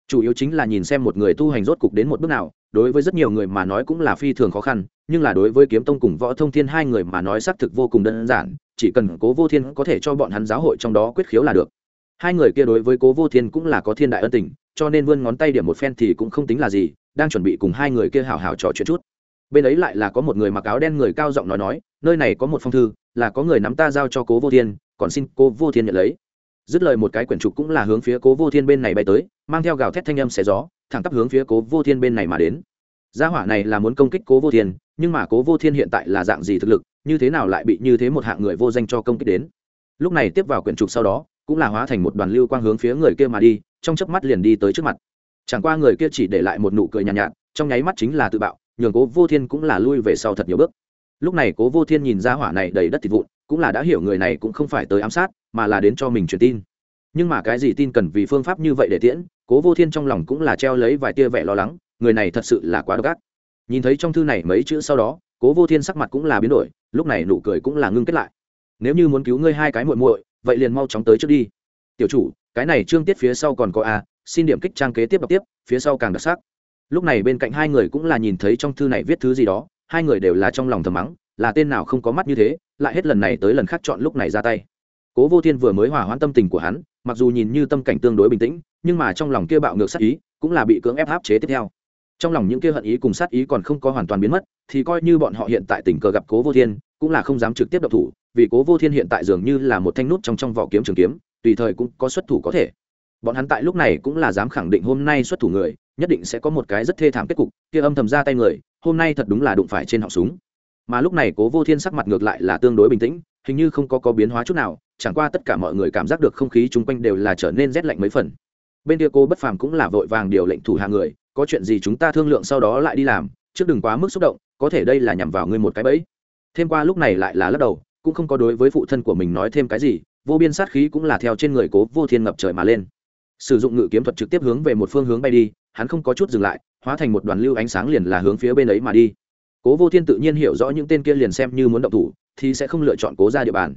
Chủ yếu chính là nhìn xem một người tu hành rốt cục đến một bước nào, đối với rất nhiều người mà nói cũng là phi thường khó khăn, nhưng là đối với kiếm tông cùng võ thông thiên hai người mà nói xác thực vô cùng đơn giản, chỉ cần cố vô thiên có thể cho bọn hắn giáo hội trong đó quyết khiếu là được hai người kia đối với cố vô thiên cũng là có thiên đại ân tình, cho nên vươn ngón tay điểm một phen thì cũng không tính là gì, đang chuẩn bị cùng hai người kia hào hào trò chuyện chút. Bên ấy lại là có một người mặc áo đen người cao giọng nói nói, nơi này có một phong thư, là có người nắm ta giao cho cố vô thiên, còn xin cố vô thiên nhận lấy. Dứt lời một cái quyển trục cũng là hướng phía cố vô thiên bên này bay tới, mang theo gào thét thanh âm xé gió, thẳng tắp hướng phía cố vô thiên bên này mà đến. Gia hỏa này là muốn công kích cố vô thiên, nhưng mà cố vô thiên hiện tại là dạng gì thực lực, như thế nào lại bị như thế một hạng người vô danh cho công kích đến? Lúc này tiếp vào quyển trục sau đó cũng là hóa thành một đoàn lưu quang hướng phía người kia mà đi trong chớp mắt liền đi tới trước mặt. Chẳng qua người kia chỉ để lại một nụ cười nhàn nhạt, nhạt trong nháy mắt chính là tự bạo nhường cố vô thiên cũng là lui về sau thật nhiều bước. Lúc này cố vô thiên nhìn ra hỏa này đầy đất thịt vụn cũng là đã hiểu người này cũng không phải tới ám sát mà là đến cho mình truyền tin. Nhưng mà cái gì tin cần vì phương pháp như vậy để tiễn cố vô thiên trong lòng cũng là treo lấy vài tia vẻ lo lắng người này thật sự là quá độc ác. Nhìn thấy trong thư này mấy chữ sau đó cố vô thiên sắc mặt cũng là biến đổi lúc này nụ cười cũng là ngưng kết lại. Nếu như muốn cứu ngươi hai cái muội muội vậy liền mau chóng tới trước đi. Tiểu chủ, cái này trương tiết phía sau còn có a, xin điểm kích trang kế tiếp đọc tiếp, phía sau càng đặc sắc. Lúc này bên cạnh hai người cũng là nhìn thấy trong thư này viết thứ gì đó, hai người đều là trong lòng thầm mắng, là tên nào không có mắt như thế, lại hết lần này tới lần khác chọn lúc này ra tay. Cố vô thiên vừa mới hòa hoãn tâm tình của hắn, mặc dù nhìn như tâm cảnh tương đối bình tĩnh, nhưng mà trong lòng kia bạo ngược sát ý, cũng là bị cưỡng ép áp chế tiếp theo. Trong lòng những kia hận ý cùng sát ý còn không có hoàn toàn biến mất, thì coi như bọn họ hiện tại tình cờ gặp cố vô thiên cũng là không dám trực tiếp độc thủ, vì cố vô thiên hiện tại dường như là một thanh nút trong trong vỏ kiếm trường kiếm, tùy thời cũng có xuất thủ có thể. Bọn hắn tại lúc này cũng là dám khẳng định hôm nay xuất thủ người, nhất định sẽ có một cái rất thê thảm kết cục, kia âm thầm ra tay người, hôm nay thật đúng là đụng phải trên họng súng. Mà lúc này cố vô thiên sắc mặt ngược lại là tương đối bình tĩnh, hình như không có có biến hóa chút nào, chẳng qua tất cả mọi người cảm giác được không khí chung quanh đều là trở nên rét lạnh mấy phần. Bên kia cô bất phàm cũng là vội vàng điều lệnh thủ hạ người, có chuyện gì chúng ta thương lượng sau đó lại đi làm, trước đừng quá mức xúc động, có thể đây là nhằm vào ngươi một cái bẫy thêm qua lúc này lại là lắc đầu, cũng không có đối với phụ thân của mình nói thêm cái gì, vô biên sát khí cũng là theo trên người cố vô thiên ngập trời mà lên. Sử dụng ngự kiếm thuật trực tiếp hướng về một phương hướng bay đi, hắn không có chút dừng lại, hóa thành một đoàn lưu ánh sáng liền là hướng phía bên ấy mà đi. Cố vô thiên tự nhiên hiểu rõ những tên kia liền xem như muốn động thủ, thì sẽ không lựa chọn cố ra địa bàn.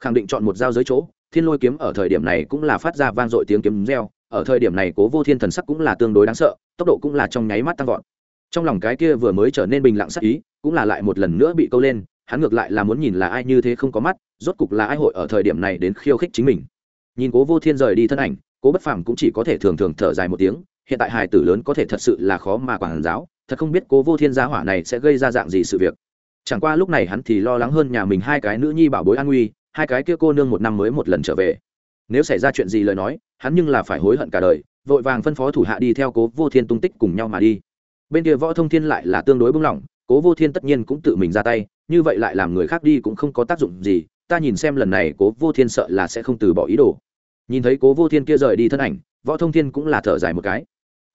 Khẳng định chọn một giao giới chỗ, thiên lôi kiếm ở thời điểm này cũng là phát ra vang dội tiếng kiếm reo, ở thời điểm này cố vô thiên thần sắc cũng là tương đối đáng sợ, tốc độ cũng là trong nháy mắt tăng vọt. Trong lòng cái kia vừa mới trở nên bình lặng sắc ý, cũng là lại một lần nữa bị câu lên hắn ngược lại là muốn nhìn là ai như thế không có mắt, rốt cục là ai hội ở thời điểm này đến khiêu khích chính mình. Nhìn cố vô thiên rời đi thân ảnh, cố bất phàm cũng chỉ có thể thường thường thở dài một tiếng, hiện tại hài tử lớn có thể thật sự là khó mà quản giáo, thật không biết cố vô thiên gia hỏa này sẽ gây ra dạng gì sự việc. Chẳng qua lúc này hắn thì lo lắng hơn nhà mình hai cái nữ nhi bảo bối an nguy, hai cái kia cô nương một năm mới một lần trở về. Nếu xảy ra chuyện gì lời nói, hắn nhưng là phải hối hận cả đời, vội vàng phân phó thủ hạ đi theo cố vô thiên tung tích cùng nhau mà đi. Bên kia võ thông thiên lại là tương đối bưng lỏng cố vô thiên tất nhiên cũng tự mình ra tay như vậy lại làm người khác đi cũng không có tác dụng gì, ta nhìn xem lần này cố vô thiên sợ là sẽ không từ bỏ ý đồ. Nhìn thấy cố vô thiên kia rời đi thân ảnh, võ thông thiên cũng là thở dài một cái.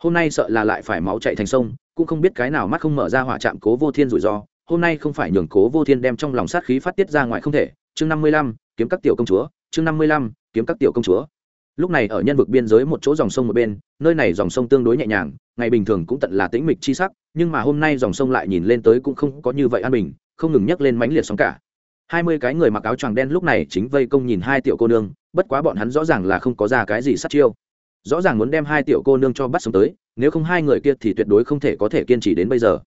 Hôm nay sợ là lại phải máu chạy thành sông, cũng không biết cái nào mắt không mở ra hỏa chạm cố vô thiên rủi ro. Hôm nay không phải nhường cố vô thiên đem trong lòng sát khí phát tiết ra ngoài không thể. Chương năm mươi lăm, kiếm các tiểu công chúa. Chương năm mươi lăm, kiếm các tiểu công chúa. Lúc này ở nhân vực biên giới một chỗ dòng sông một bên, nơi này dòng sông tương đối nhẹ nhàng, ngày bình thường cũng tận là tĩnh mịch chi sắc, nhưng mà hôm nay dòng sông lại nhìn lên tới cũng không có như vậy an bình không ngừng nhấc lên mãnh liệt sóng cả. Hai mươi cái người mặc áo choàng đen lúc này chính vây công nhìn hai tiểu cô nương, bất quá bọn hắn rõ ràng là không có ra cái gì sát chiêu. Rõ ràng muốn đem hai tiểu cô nương cho bắt sống tới, nếu không hai người kia thì tuyệt đối không thể có thể kiên trì đến bây giờ.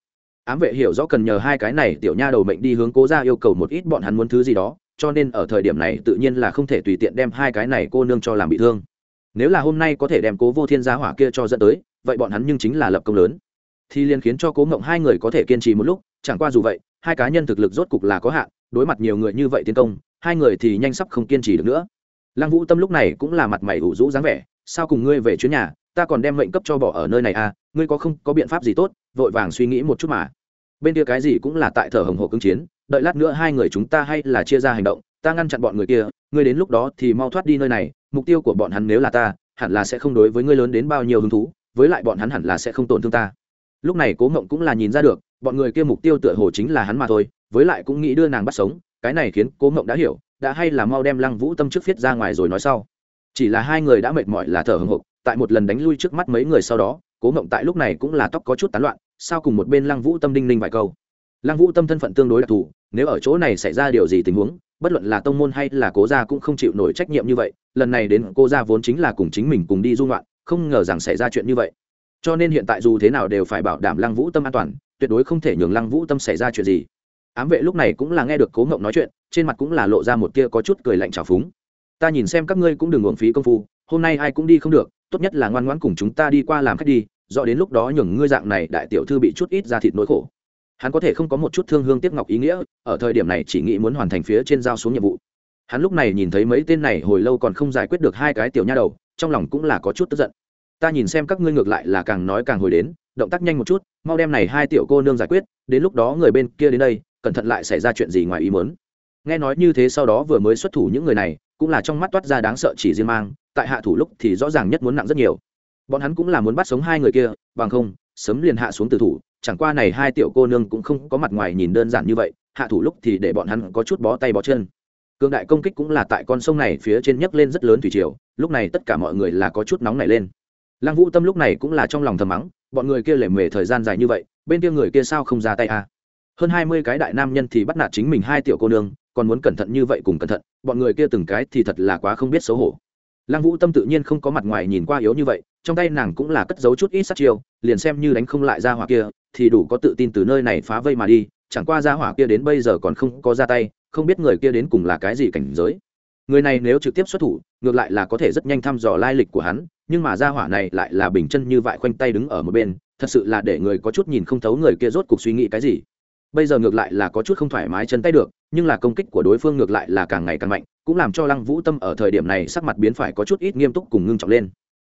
Ám vệ hiểu rõ cần nhờ hai cái này tiểu nha đầu mệnh đi hướng cố ra yêu cầu một ít bọn hắn muốn thứ gì đó, cho nên ở thời điểm này tự nhiên là không thể tùy tiện đem hai cái này cô nương cho làm bị thương. Nếu là hôm nay có thể đem cố vô thiên gia hỏa kia cho dẫn tới, vậy bọn hắn nhưng chính là lập công lớn. Thì liền khiến cho cố ngộng hai người có thể kiên trì một lúc, chẳng qua dù vậy hai cá nhân thực lực rốt cục là có hạn, đối mặt nhiều người như vậy tiến công, hai người thì nhanh sắp không kiên trì được nữa. Lăng vũ tâm lúc này cũng là mặt mày ủ rũ dáng vẻ, sao cùng ngươi về chuyến nhà, ta còn đem mệnh cấp cho bỏ ở nơi này à ngươi có không, có biện pháp gì tốt? Vội vàng suy nghĩ một chút mà. Bên kia cái gì cũng là tại thở hồng hộ cứng chiến, đợi lát nữa hai người chúng ta hay là chia ra hành động, ta ngăn chặn bọn người kia, ngươi đến lúc đó thì mau thoát đi nơi này, mục tiêu của bọn hắn nếu là ta, hẳn là sẽ không đối với ngươi lớn đến bao nhiêu hứng thú, với lại bọn hắn hẳn là sẽ không tổn thương ta. Lúc này cố Mộng cũng là nhìn ra được bọn người kia mục tiêu tựa hồ chính là hắn mà thôi, với lại cũng nghĩ đưa nàng bắt sống, cái này khiến cố Mộng đã hiểu, đã hay là mau đem lăng vũ tâm trước viết ra ngoài rồi nói sau. Chỉ là hai người đã mệt mỏi là thở hồng hộc, tại một lần đánh lui trước mắt mấy người sau đó, cố Mộng tại lúc này cũng là tóc có chút tán loạn, sao cùng một bên lăng vũ tâm đinh ninh vài câu. Lăng vũ tâm thân phận tương đối đặc thù, nếu ở chỗ này xảy ra điều gì tình huống, bất luận là tông môn hay là cố gia cũng không chịu nổi trách nhiệm như vậy, lần này đến cô gia vốn chính là cùng chính mình cùng đi dung loạn không ngờ rằng xảy ra chuyện như vậy cho nên hiện tại dù thế nào đều phải bảo đảm lăng vũ tâm an toàn, tuyệt đối không thể nhường lăng vũ tâm xảy ra chuyện gì. Ám vệ lúc này cũng là nghe được cố ngộng nói chuyện, trên mặt cũng là lộ ra một tia có chút cười lạnh trào phúng. Ta nhìn xem các ngươi cũng đừng uổng phí công phu, hôm nay ai cũng đi không được, tốt nhất là ngoan ngoãn cùng chúng ta đi qua làm khách đi do đến lúc đó nhường ngươi dạng này đại tiểu thư bị chút ít ra thịt nỗi khổ. Hắn có thể không có một chút thương hương tiếc ngọc ý nghĩa, ở thời điểm này chỉ nghĩ muốn hoàn thành phía trên giao xuống nhiệm vụ. Hắn lúc này nhìn thấy mấy tên này hồi lâu còn không giải quyết được hai cái tiểu nha đầu, trong lòng cũng là có chút tức giận ta nhìn xem các ngươi ngược lại là càng nói càng hồi đến, động tác nhanh một chút, mau đem này hai tiểu cô nương giải quyết, đến lúc đó người bên kia đến đây, cẩn thận lại xảy ra chuyện gì ngoài ý muốn. Nghe nói như thế sau đó vừa mới xuất thủ những người này, cũng là trong mắt toát ra đáng sợ chỉ riêng mang, tại hạ thủ lúc thì rõ ràng nhất muốn nặng rất nhiều. Bọn hắn cũng là muốn bắt sống hai người kia, bằng không, sớm liền hạ xuống từ thủ, chẳng qua này hai tiểu cô nương cũng không có mặt ngoài nhìn đơn giản như vậy, hạ thủ lúc thì để bọn hắn có chút bó tay bó chân. Cương đại công kích cũng là tại con sông này phía trên nhấc lên rất lớn thủy triều, lúc này tất cả mọi người là có chút nóng nảy lên lăng vũ tâm lúc này cũng là trong lòng thầm mắng, bọn người kia lề mề thời gian dài như vậy, bên kia người kia sao không ra tay à? Hơn hai mươi cái đại nam nhân thì bắt nạt chính mình hai tiểu cô nương, còn muốn cẩn thận như vậy cùng cẩn thận, bọn người kia từng cái thì thật là quá không biết xấu hổ. Lăng vũ tâm tự nhiên không có mặt ngoài nhìn qua yếu như vậy, trong tay nàng cũng là cất giấu chút ít sát chiêu, liền xem như đánh không lại ra hỏa kia, thì đủ có tự tin từ nơi này phá vây mà đi, chẳng qua ra hỏa kia đến bây giờ còn không có ra tay, không biết người kia đến cùng là cái gì cảnh giới. Người này nếu trực tiếp xuất thủ, ngược lại là có thể rất nhanh thăm dò lai lịch của hắn nhưng mà ra hỏa này lại là bình chân như vậy khoanh tay đứng ở một bên, thật sự là để người có chút nhìn không thấu người kia rốt cuộc suy nghĩ cái gì. Bây giờ ngược lại là có chút không thoải mái chân tay được, nhưng là công kích của đối phương ngược lại là càng ngày càng mạnh, cũng làm cho lăng vũ tâm ở thời điểm này sắc mặt biến phải có chút ít nghiêm túc cùng ngưng trọng lên.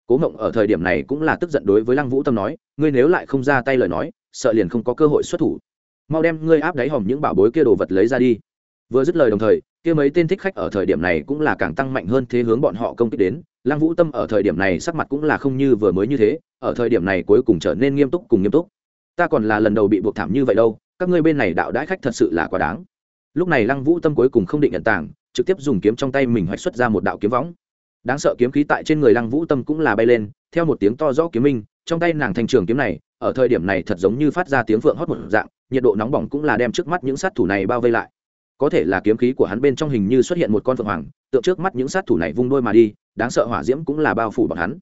Cố ngộng ở thời điểm này cũng là tức giận đối với lăng vũ tâm nói, ngươi nếu lại không ra tay lời nói, sợ liền không có cơ hội xuất thủ. Mau đem ngươi áp đáy hòm những bảo bối kia đồ vật lấy ra đi. Vừa dứt lời đồng thời kia mấy tên thích khách ở thời điểm này cũng là càng tăng mạnh hơn thế hướng bọn họ công kích đến. Lăng vũ tâm ở thời điểm này sắc mặt cũng là không như vừa mới như thế, ở thời điểm này cuối cùng trở nên nghiêm túc cùng nghiêm túc. Ta còn là lần đầu bị buộc thảm như vậy đâu, các ngươi bên này đạo đãi khách thật sự là quá đáng. Lúc này lăng vũ tâm cuối cùng không định nhận tảng, trực tiếp dùng kiếm trong tay mình hoạch xuất ra một đạo kiếm võng. Đáng sợ kiếm khí tại trên người lăng vũ tâm cũng là bay lên, theo một tiếng to rõ kiếm minh, trong tay nàng thành trường kiếm này, ở thời điểm này thật giống như phát ra tiếng phượng hót một dạng, nhiệt độ nóng bỏng cũng là đem trước mắt những sát thủ này bao vây lại có thể là kiếm khí của hắn bên trong hình như xuất hiện một con phượng hoàng, tượng trước mắt những sát thủ này vung đôi mà đi, đáng sợ hỏa diễm cũng là bao phủ bọn hắn.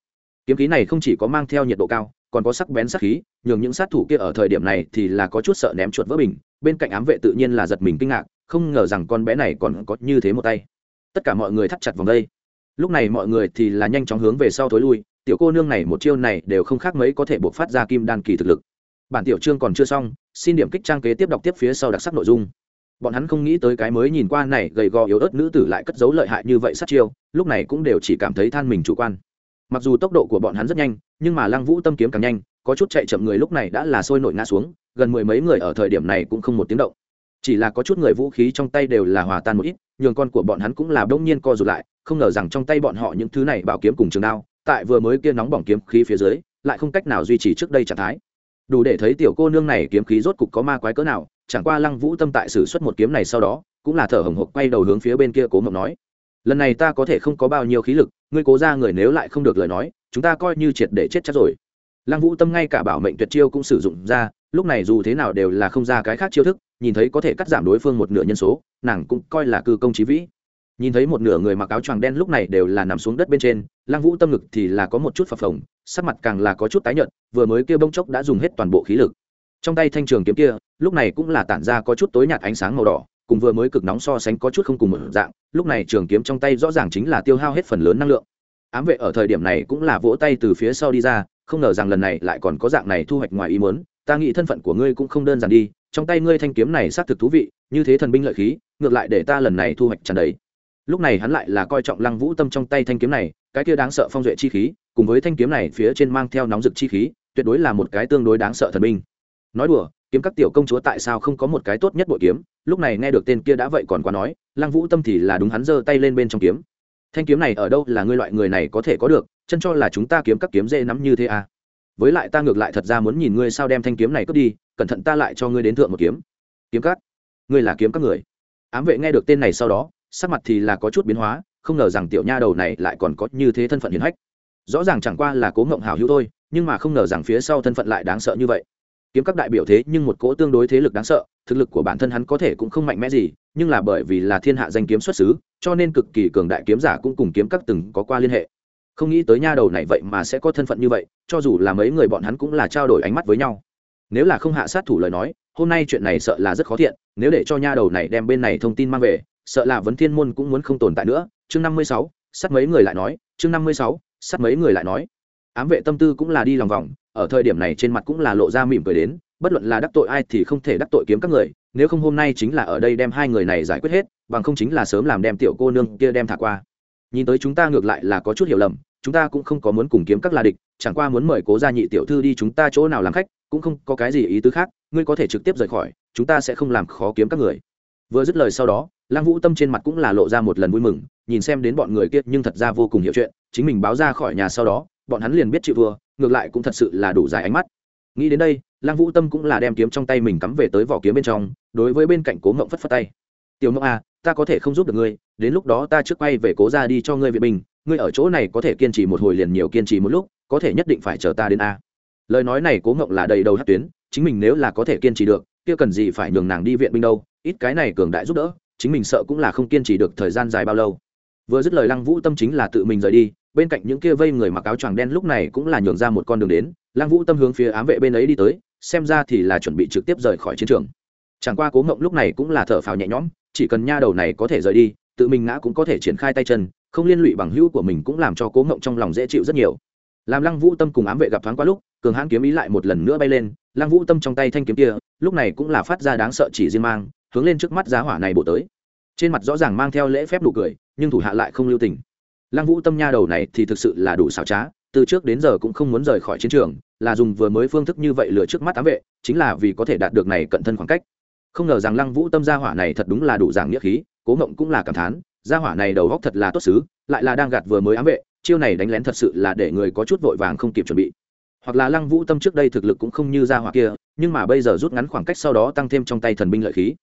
Kiếm khí này không chỉ có mang theo nhiệt độ cao, còn có sắc bén sắc khí, nhường những sát thủ kia ở thời điểm này thì là có chút sợ ném chuột vỡ bình, bên cạnh ám vệ tự nhiên là giật mình kinh ngạc, không ngờ rằng con bé này còn có như thế một tay. Tất cả mọi người thắt chặt vòng đây. Lúc này mọi người thì là nhanh chóng hướng về sau thối lui, tiểu cô nương này một chiêu này đều không khác mấy có thể buộc phát ra kim đan kỳ thực lực. Bản tiểu chương còn chưa xong, xin điểm kích trang kế tiếp đọc tiếp phía sau đặc sắc nội dung bọn hắn không nghĩ tới cái mới nhìn qua này gầy gò yếu ớt nữ tử lại cất giấu lợi hại như vậy sát chiêu, lúc này cũng đều chỉ cảm thấy than mình chủ quan. Mặc dù tốc độ của bọn hắn rất nhanh, nhưng mà lăng vũ tâm kiếm càng nhanh, có chút chạy chậm người lúc này đã là sôi nổi ngã xuống, gần mười mấy người ở thời điểm này cũng không một tiếng động. Chỉ là có chút người vũ khí trong tay đều là hòa tan một ít, nhường con của bọn hắn cũng là đông nhiên co rụt lại, không ngờ rằng trong tay bọn họ những thứ này bảo kiếm cùng trường đao, tại vừa mới kia nóng bỏng kiếm khí phía dưới, lại không cách nào duy trì trước đây trạng thái đủ để thấy tiểu cô nương này kiếm khí rốt cục có ma quái cỡ nào, chẳng qua lăng vũ tâm tại sử xuất một kiếm này sau đó, cũng là thở hồng hộc quay đầu hướng phía bên kia cố mộng nói, lần này ta có thể không có bao nhiêu khí lực, ngươi cố ra người nếu lại không được lời nói, chúng ta coi như triệt để chết chắc rồi. Lăng vũ tâm ngay cả bảo mệnh tuyệt chiêu cũng sử dụng ra, lúc này dù thế nào đều là không ra cái khác chiêu thức, nhìn thấy có thể cắt giảm đối phương một nửa nhân số, nàng cũng coi là cư công trí vĩ nhìn thấy một nửa người mặc áo choàng đen lúc này đều là nằm xuống đất bên trên, lăng vũ tâm ngực thì là có một chút phập phồng, sắc mặt càng là có chút tái nhợt, vừa mới kia bông chốc đã dùng hết toàn bộ khí lực. Trong tay thanh trường kiếm kia, lúc này cũng là tản ra có chút tối nhạt ánh sáng màu đỏ, cùng vừa mới cực nóng so sánh có chút không cùng một dạng, lúc này trường kiếm trong tay rõ ràng chính là tiêu hao hết phần lớn năng lượng. Ám vệ ở thời điểm này cũng là vỗ tay từ phía sau đi ra, không ngờ rằng lần này lại còn có dạng này thu hoạch ngoài ý muốn, ta nghĩ thân phận của ngươi cũng không đơn giản đi, trong tay ngươi thanh kiếm này xác thực thú vị, như thế thần binh lợi khí, ngược lại để ta lần này thu hoạch tràn đầy lúc này hắn lại là coi trọng lăng vũ tâm trong tay thanh kiếm này, cái kia đáng sợ phong duệ chi khí, cùng với thanh kiếm này phía trên mang theo nóng rực chi khí, tuyệt đối là một cái tương đối đáng sợ thần binh. Nói đùa, kiếm các tiểu công chúa tại sao không có một cái tốt nhất bội kiếm? Lúc này nghe được tên kia đã vậy còn quá nói, lăng vũ tâm thì là đúng hắn giơ tay lên bên trong kiếm. Thanh kiếm này ở đâu là ngươi loại người này có thể có được, chân cho là chúng ta kiếm các kiếm dễ nắm như thế à? Với lại ta ngược lại thật ra muốn nhìn ngươi sao đem thanh kiếm này cướp đi, cẩn thận ta lại cho ngươi đến thượng một kiếm. Kiếm các? Ngươi là kiếm các người. Ám vệ nghe được tên này sau đó sắc mặt thì là có chút biến hóa, không ngờ rằng tiểu nha đầu này lại còn có như thế thân phận hiền hách. Rõ ràng chẳng qua là cố ngộng hào hữu thôi, nhưng mà không ngờ rằng phía sau thân phận lại đáng sợ như vậy. Kiếm các đại biểu thế nhưng một cỗ tương đối thế lực đáng sợ, thực lực của bản thân hắn có thể cũng không mạnh mẽ gì, nhưng là bởi vì là thiên hạ danh kiếm xuất xứ, cho nên cực kỳ cường đại kiếm giả cũng cùng kiếm các từng có qua liên hệ. Không nghĩ tới nha đầu này vậy mà sẽ có thân phận như vậy, cho dù là mấy người bọn hắn cũng là trao đổi ánh mắt với nhau. Nếu là không hạ sát thủ lời nói, hôm nay chuyện này sợ là rất khó thiện, nếu để cho nha đầu này đem bên này thông tin mang về sợ là vấn thiên môn cũng muốn không tồn tại nữa. Chương năm mươi sáu sắt mấy người lại nói. Chương năm mươi sáu sắt mấy người lại nói. Ám vệ tâm tư cũng là đi lòng vòng. Ở thời điểm này trên mặt cũng là lộ ra mỉm cười đến. Bất luận là đắc tội ai thì không thể đắc tội kiếm các người. Nếu không hôm nay chính là ở đây đem hai người này giải quyết hết, bằng không chính là sớm làm đem tiểu cô nương kia đem thả qua. Nhìn tới chúng ta ngược lại là có chút hiểu lầm. Chúng ta cũng không có muốn cùng kiếm các là địch, chẳng qua muốn mời cố gia nhị tiểu thư đi chúng ta chỗ nào làm khách, cũng không có cái gì ý tứ khác. Ngươi có thể trực tiếp rời khỏi, chúng ta sẽ không làm khó kiếm các người. Vừa dứt lời sau đó lăng vũ tâm trên mặt cũng là lộ ra một lần vui mừng, nhìn xem đến bọn người kia nhưng thật ra vô cùng hiểu chuyện, chính mình báo ra khỏi nhà sau đó, bọn hắn liền biết chịu vừa ngược lại cũng thật sự là đủ dài ánh mắt. Nghĩ đến đây, lăng vũ tâm cũng là đem kiếm trong tay mình cắm về tới vỏ kiếm bên trong, đối với bên cạnh cố ngộng phất phất tay. Tiểu ngộng à ta có thể không giúp được ngươi, đến lúc đó ta trước quay về cố ra đi cho ngươi viện binh ngươi ở chỗ này có thể kiên trì một hồi liền nhiều kiên trì một lúc, có thể nhất định phải chờ ta đến a. Lời nói này cố ngộng là đầy đầu hát tuyến, chính mình nếu là có thể kiên trì được, kia cần gì phải nhường nàng đi viện binh đâu, ít cái này cường đại giúp đỡ chính mình sợ cũng là không kiên trì được thời gian dài bao lâu. Vừa dứt lời lăng vũ tâm chính là tự mình rời đi, bên cạnh những kia vây người mặc áo choàng đen lúc này cũng là nhường ra một con đường đến. Lăng vũ tâm hướng phía ám vệ bên ấy đi tới, xem ra thì là chuẩn bị trực tiếp rời khỏi chiến trường. Chẳng qua cố ngộng lúc này cũng là thở phào nhẹ nhõm, chỉ cần nha đầu này có thể rời đi, tự mình ngã cũng có thể triển khai tay chân, không liên lụy bằng hữu của mình cũng làm cho cố ngộng trong lòng dễ chịu rất nhiều. Làm lăng vũ tâm cùng ám vệ gặp thoáng qua lúc, cường hãn kiếm ý lại một lần nữa bay lên, lăng vũ tâm trong tay thanh kiếm kia, lúc này cũng là phát ra đáng sợ chỉ riêng mang hướng lên trước mắt giá hỏa này bổ tới. Trên mặt rõ ràng mang theo lễ phép đủ cười, nhưng thủ hạ lại không lưu tình. Lăng vũ tâm nha đầu này thì thực sự là đủ xảo trá, từ trước đến giờ cũng không muốn rời khỏi chiến trường, là dùng vừa mới phương thức như vậy lừa trước mắt ám vệ, chính là vì có thể đạt được này cận thân khoảng cách. Không ngờ rằng lăng vũ tâm gia hỏa này thật đúng là đủ giảng nghĩa khí, cố ngộng cũng là cảm thán, gia hỏa này đầu góc thật là tốt xứ, lại là đang gạt vừa mới ám vệ, chiêu này đánh lén thật sự là để người có chút vội vàng không kịp chuẩn bị. Hoặc là lăng vũ tâm trước đây thực lực cũng không như gia hỏa kia, nhưng mà bây giờ rút ngắn khoảng cách sau đó tăng thêm trong tay thần binh lợi khí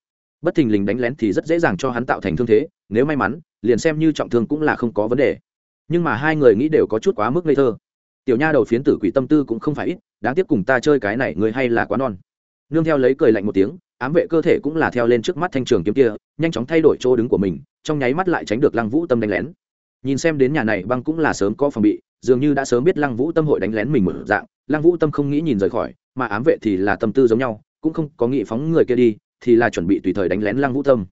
bất thình lình đánh lén thì rất dễ dàng cho hắn tạo thành thương thế, nếu may mắn, liền xem như trọng thương cũng là không có vấn đề. Nhưng mà hai người nghĩ đều có chút quá mức ngây thơ. Tiểu nha đầu phiến tử quỷ tâm tư cũng không phải ít, đáng tiếc cùng ta chơi cái này người hay là quá non. Nương theo lấy cười lạnh một tiếng, ám vệ cơ thể cũng là theo lên trước mắt thanh trường kiếm kia, nhanh chóng thay đổi chỗ đứng của mình, trong nháy mắt lại tránh được lăng vũ tâm đánh lén. Nhìn xem đến nhà này băng cũng là sớm có phòng bị, dường như đã sớm biết lăng vũ tâm hội đánh lén mình một dạng, lăng vũ tâm không nghĩ nhìn rời khỏi, mà ám vệ thì là tâm tư giống nhau, cũng không có nghĩ phóng người kia đi thì là chuẩn bị tùy thời đánh lén lăng vũ tâm.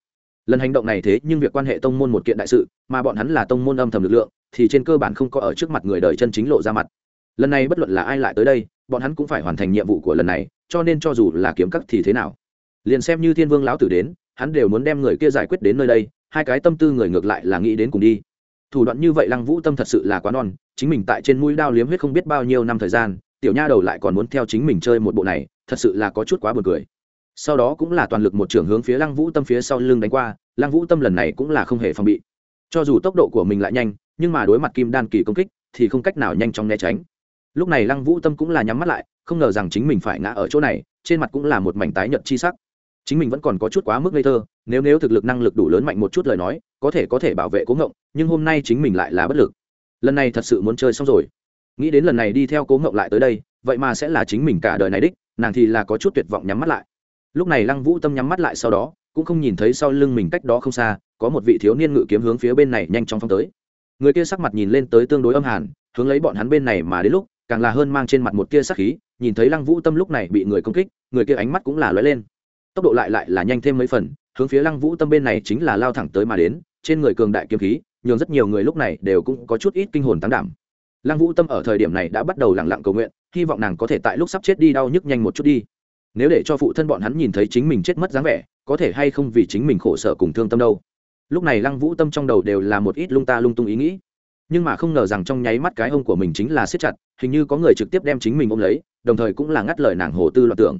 Lần hành động này thế nhưng việc quan hệ tông môn một kiện đại sự, mà bọn hắn là tông môn âm thầm lực lượng, thì trên cơ bản không có ở trước mặt người đời chân chính lộ ra mặt. Lần này bất luận là ai lại tới đây, bọn hắn cũng phải hoàn thành nhiệm vụ của lần này, cho nên cho dù là kiếm cắt thì thế nào. Liền xem như thiên vương lão tử đến, hắn đều muốn đem người kia giải quyết đến nơi đây, hai cái tâm tư người ngược lại là nghĩ đến cùng đi. Thủ đoạn như vậy lăng vũ tâm thật sự là quá non, chính mình tại trên mũi đao liếm huyết không biết bao nhiêu năm thời gian, tiểu nha đầu lại còn muốn theo chính mình chơi một bộ này, thật sự là có chút quá buồn cười sau đó cũng là toàn lực một trưởng hướng phía lăng vũ tâm phía sau lưng đánh qua, lăng vũ tâm lần này cũng là không hề phòng bị. Cho dù tốc độ của mình lại nhanh, nhưng mà đối mặt kim đan kỳ công kích thì không cách nào nhanh chóng né tránh. Lúc này lăng vũ tâm cũng là nhắm mắt lại, không ngờ rằng chính mình phải ngã ở chỗ này, trên mặt cũng là một mảnh tái nhợt chi sắc. Chính mình vẫn còn có chút quá mức ngây thơ, nếu nếu thực lực năng lực đủ lớn mạnh một chút lời nói, có thể có thể bảo vệ cố ngộng, nhưng hôm nay chính mình lại là bất lực. Lần này thật sự muốn chơi xong rồi. Nghĩ đến lần này đi theo cố ngộng lại tới đây, vậy mà sẽ là chính mình cả đời này đích, nàng thì là có chút tuyệt vọng nhắm mắt lại lúc này lăng vũ tâm nhắm mắt lại sau đó, cũng không nhìn thấy sau lưng mình cách đó không xa, có một vị thiếu niên ngự kiếm hướng phía bên này nhanh chóng phong tới. Người kia sắc mặt nhìn lên tới tương đối âm hàn, hướng lấy bọn hắn bên này mà đến lúc, càng là hơn mang trên mặt một tia sắc khí, nhìn thấy lăng vũ tâm lúc này bị người công kích, người kia ánh mắt cũng là lóe lên. Tốc độ lại lại là nhanh thêm mấy phần, hướng phía lăng vũ tâm bên này chính là lao thẳng tới mà đến, trên người cường đại kiếm khí, nhường rất nhiều người lúc này đều cũng có chút ít kinh hồn tăng đảm. Lăng vũ tâm ở thời điểm này đã bắt đầu lẳng lặng cầu nguyện, hy vọng nàng có thể tại lúc sắp chết đi đau nhức nhanh một chút đi nếu để cho phụ thân bọn hắn nhìn thấy chính mình chết mất dáng vẻ, có thể hay không vì chính mình khổ sở cùng thương tâm đâu? Lúc này lăng vũ tâm trong đầu đều là một ít lung ta lung tung ý nghĩ. Nhưng mà không ngờ rằng trong nháy mắt cái ông của mình chính là siết chặt, hình như có người trực tiếp đem chính mình ôm lấy, đồng thời cũng là ngắt lời nàng hồ tư loạn tưởng.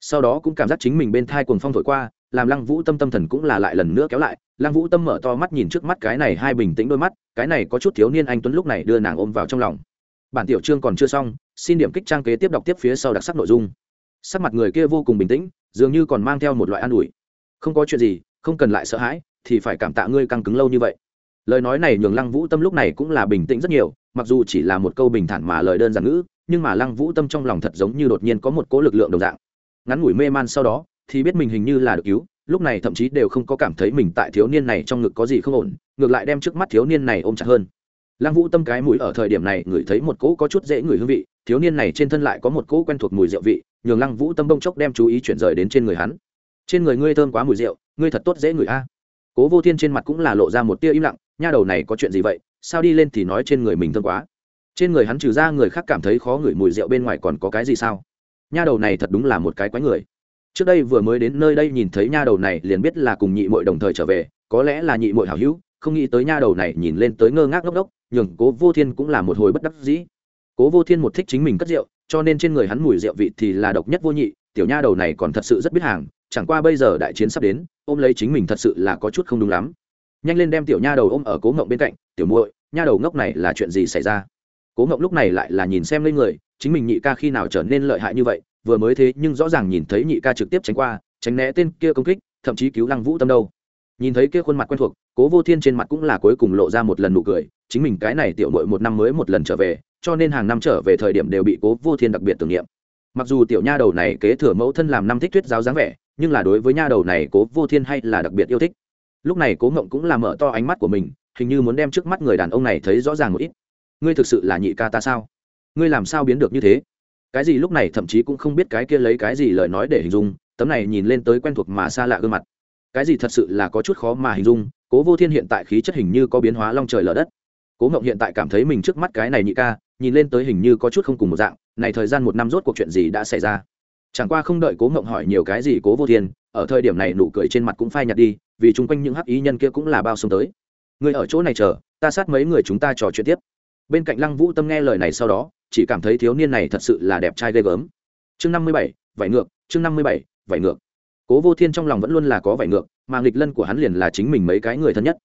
Sau đó cũng cảm giác chính mình bên thai cuồng phong thổi qua, làm lăng vũ tâm tâm thần cũng là lại lần nữa kéo lại. Lăng vũ tâm mở to mắt nhìn trước mắt cái này hai bình tĩnh đôi mắt, cái này có chút thiếu niên anh tuấn lúc này đưa nàng ôm vào trong lòng. Bản tiểu chương còn chưa xong, xin điểm kích trang kế tiếp đọc tiếp phía sau đặc sắc nội dung sắc mặt người kia vô cùng bình tĩnh, dường như còn mang theo một loại an ủi. Không có chuyện gì, không cần lại sợ hãi, thì phải cảm tạ ngươi căng cứng lâu như vậy. Lời nói này nhường lăng vũ tâm lúc này cũng là bình tĩnh rất nhiều, mặc dù chỉ là một câu bình thản mà lời đơn giản ngữ, nhưng mà lăng vũ tâm trong lòng thật giống như đột nhiên có một cố lực lượng đồng dạng. Ngắn ngủi mê man sau đó, thì biết mình hình như là được cứu, lúc này thậm chí đều không có cảm thấy mình tại thiếu niên này trong ngực có gì không ổn, ngược lại đem trước mắt thiếu niên này ôm chặt hơn lăng vũ tâm cái mũi ở thời điểm này ngửi thấy một cỗ có chút dễ ngửi hương vị, thiếu niên này trên thân lại có một cỗ quen thuộc mùi rượu vị, nhường lăng vũ tâm bông chốc đem chú ý chuyển rời đến trên người hắn. Trên người ngươi thơm quá mùi rượu, ngươi thật tốt dễ ngửi a. Cố vô thiên trên mặt cũng là lộ ra một tia im lặng, nha đầu này có chuyện gì vậy? Sao đi lên thì nói trên người mình thơm quá? Trên người hắn trừ ra người khác cảm thấy khó ngửi mùi rượu bên ngoài còn có cái gì sao? Nha đầu này thật đúng là một cái quái người. Trước đây vừa mới đến nơi đây nhìn thấy nha đầu này liền biết là cùng nhị mội đồng thời trở về, có lẽ là nhị mội hảo hữu không nghĩ tới nha đầu này nhìn lên tới ngơ ngác ngốc đốc nhường cố vô thiên cũng là một hồi bất đắc dĩ. Cố vô thiên một thích chính mình cất rượu, cho nên trên người hắn mùi rượu vị thì là độc nhất vô nhị, tiểu nha đầu này còn thật sự rất biết hàng, chẳng qua bây giờ đại chiến sắp đến, ôm lấy chính mình thật sự là có chút không đúng lắm. Nhanh lên đem tiểu nha đầu ôm ở cố ngộng bên cạnh, tiểu muội, nha đầu ngốc này là chuyện gì xảy ra? Cố ngộng lúc này lại là nhìn xem lên người, chính mình nhị ca khi nào trở nên lợi hại như vậy, vừa mới thế nhưng rõ ràng nhìn thấy nhị ca trực tiếp tránh qua, tránh né tên kia công kích, thậm chí cứu lăng vũ tâm đâu. Nhìn thấy kia khuôn mặt quen thuộc cố vô thiên trên mặt cũng là cuối cùng lộ ra một lần nụ cười, chính mình cái này tiểu mội một năm mới một lần trở về, cho nên hàng năm trở về thời điểm đều bị cố vô thiên đặc biệt tưởng niệm. Mặc dù tiểu nha đầu này kế thừa mẫu thân làm năm thích thuyết giáo dáng vẻ, nhưng là đối với nha đầu này cố vô thiên hay là đặc biệt yêu thích. Lúc này cố ngộng cũng là mở to ánh mắt của mình, hình như muốn đem trước mắt người đàn ông này thấy rõ ràng một ít. Ngươi thực sự là nhị ca ta sao? Ngươi làm sao biến được như thế? Cái gì lúc này thậm chí cũng không biết cái kia lấy cái gì lời nói để hình dung, tấm này nhìn lên tới quen thuộc mà xa lạ gương mặt. Cái gì thật sự là có chút khó mà hình dung cố vô thiên hiện tại khí chất hình như có biến hóa long trời lở đất. Cố ngộng hiện tại cảm thấy mình trước mắt cái này nhị ca, nhìn lên tới hình như có chút không cùng một dạng, này thời gian một năm rốt cuộc chuyện gì đã xảy ra? Chẳng qua không đợi cố ngộng hỏi nhiều cái gì cố vô thiên, ở thời điểm này nụ cười trên mặt cũng phai nhạt đi, vì chung quanh những hắc ý nhân kia cũng là bao sông tới. Người ở chỗ này chờ, ta sát mấy người chúng ta trò chuyện tiếp. Bên cạnh lăng vũ tâm nghe lời này sau đó, chỉ cảm thấy thiếu niên này thật sự là đẹp trai ghê gớm. Chương năm mươi bảy, vải ngược, chương năm mươi bảy, vải ngược cố vô thiên trong lòng vẫn luôn là có vải ngược, mà nghịch lân của hắn liền là chính mình mấy cái người thân nhất.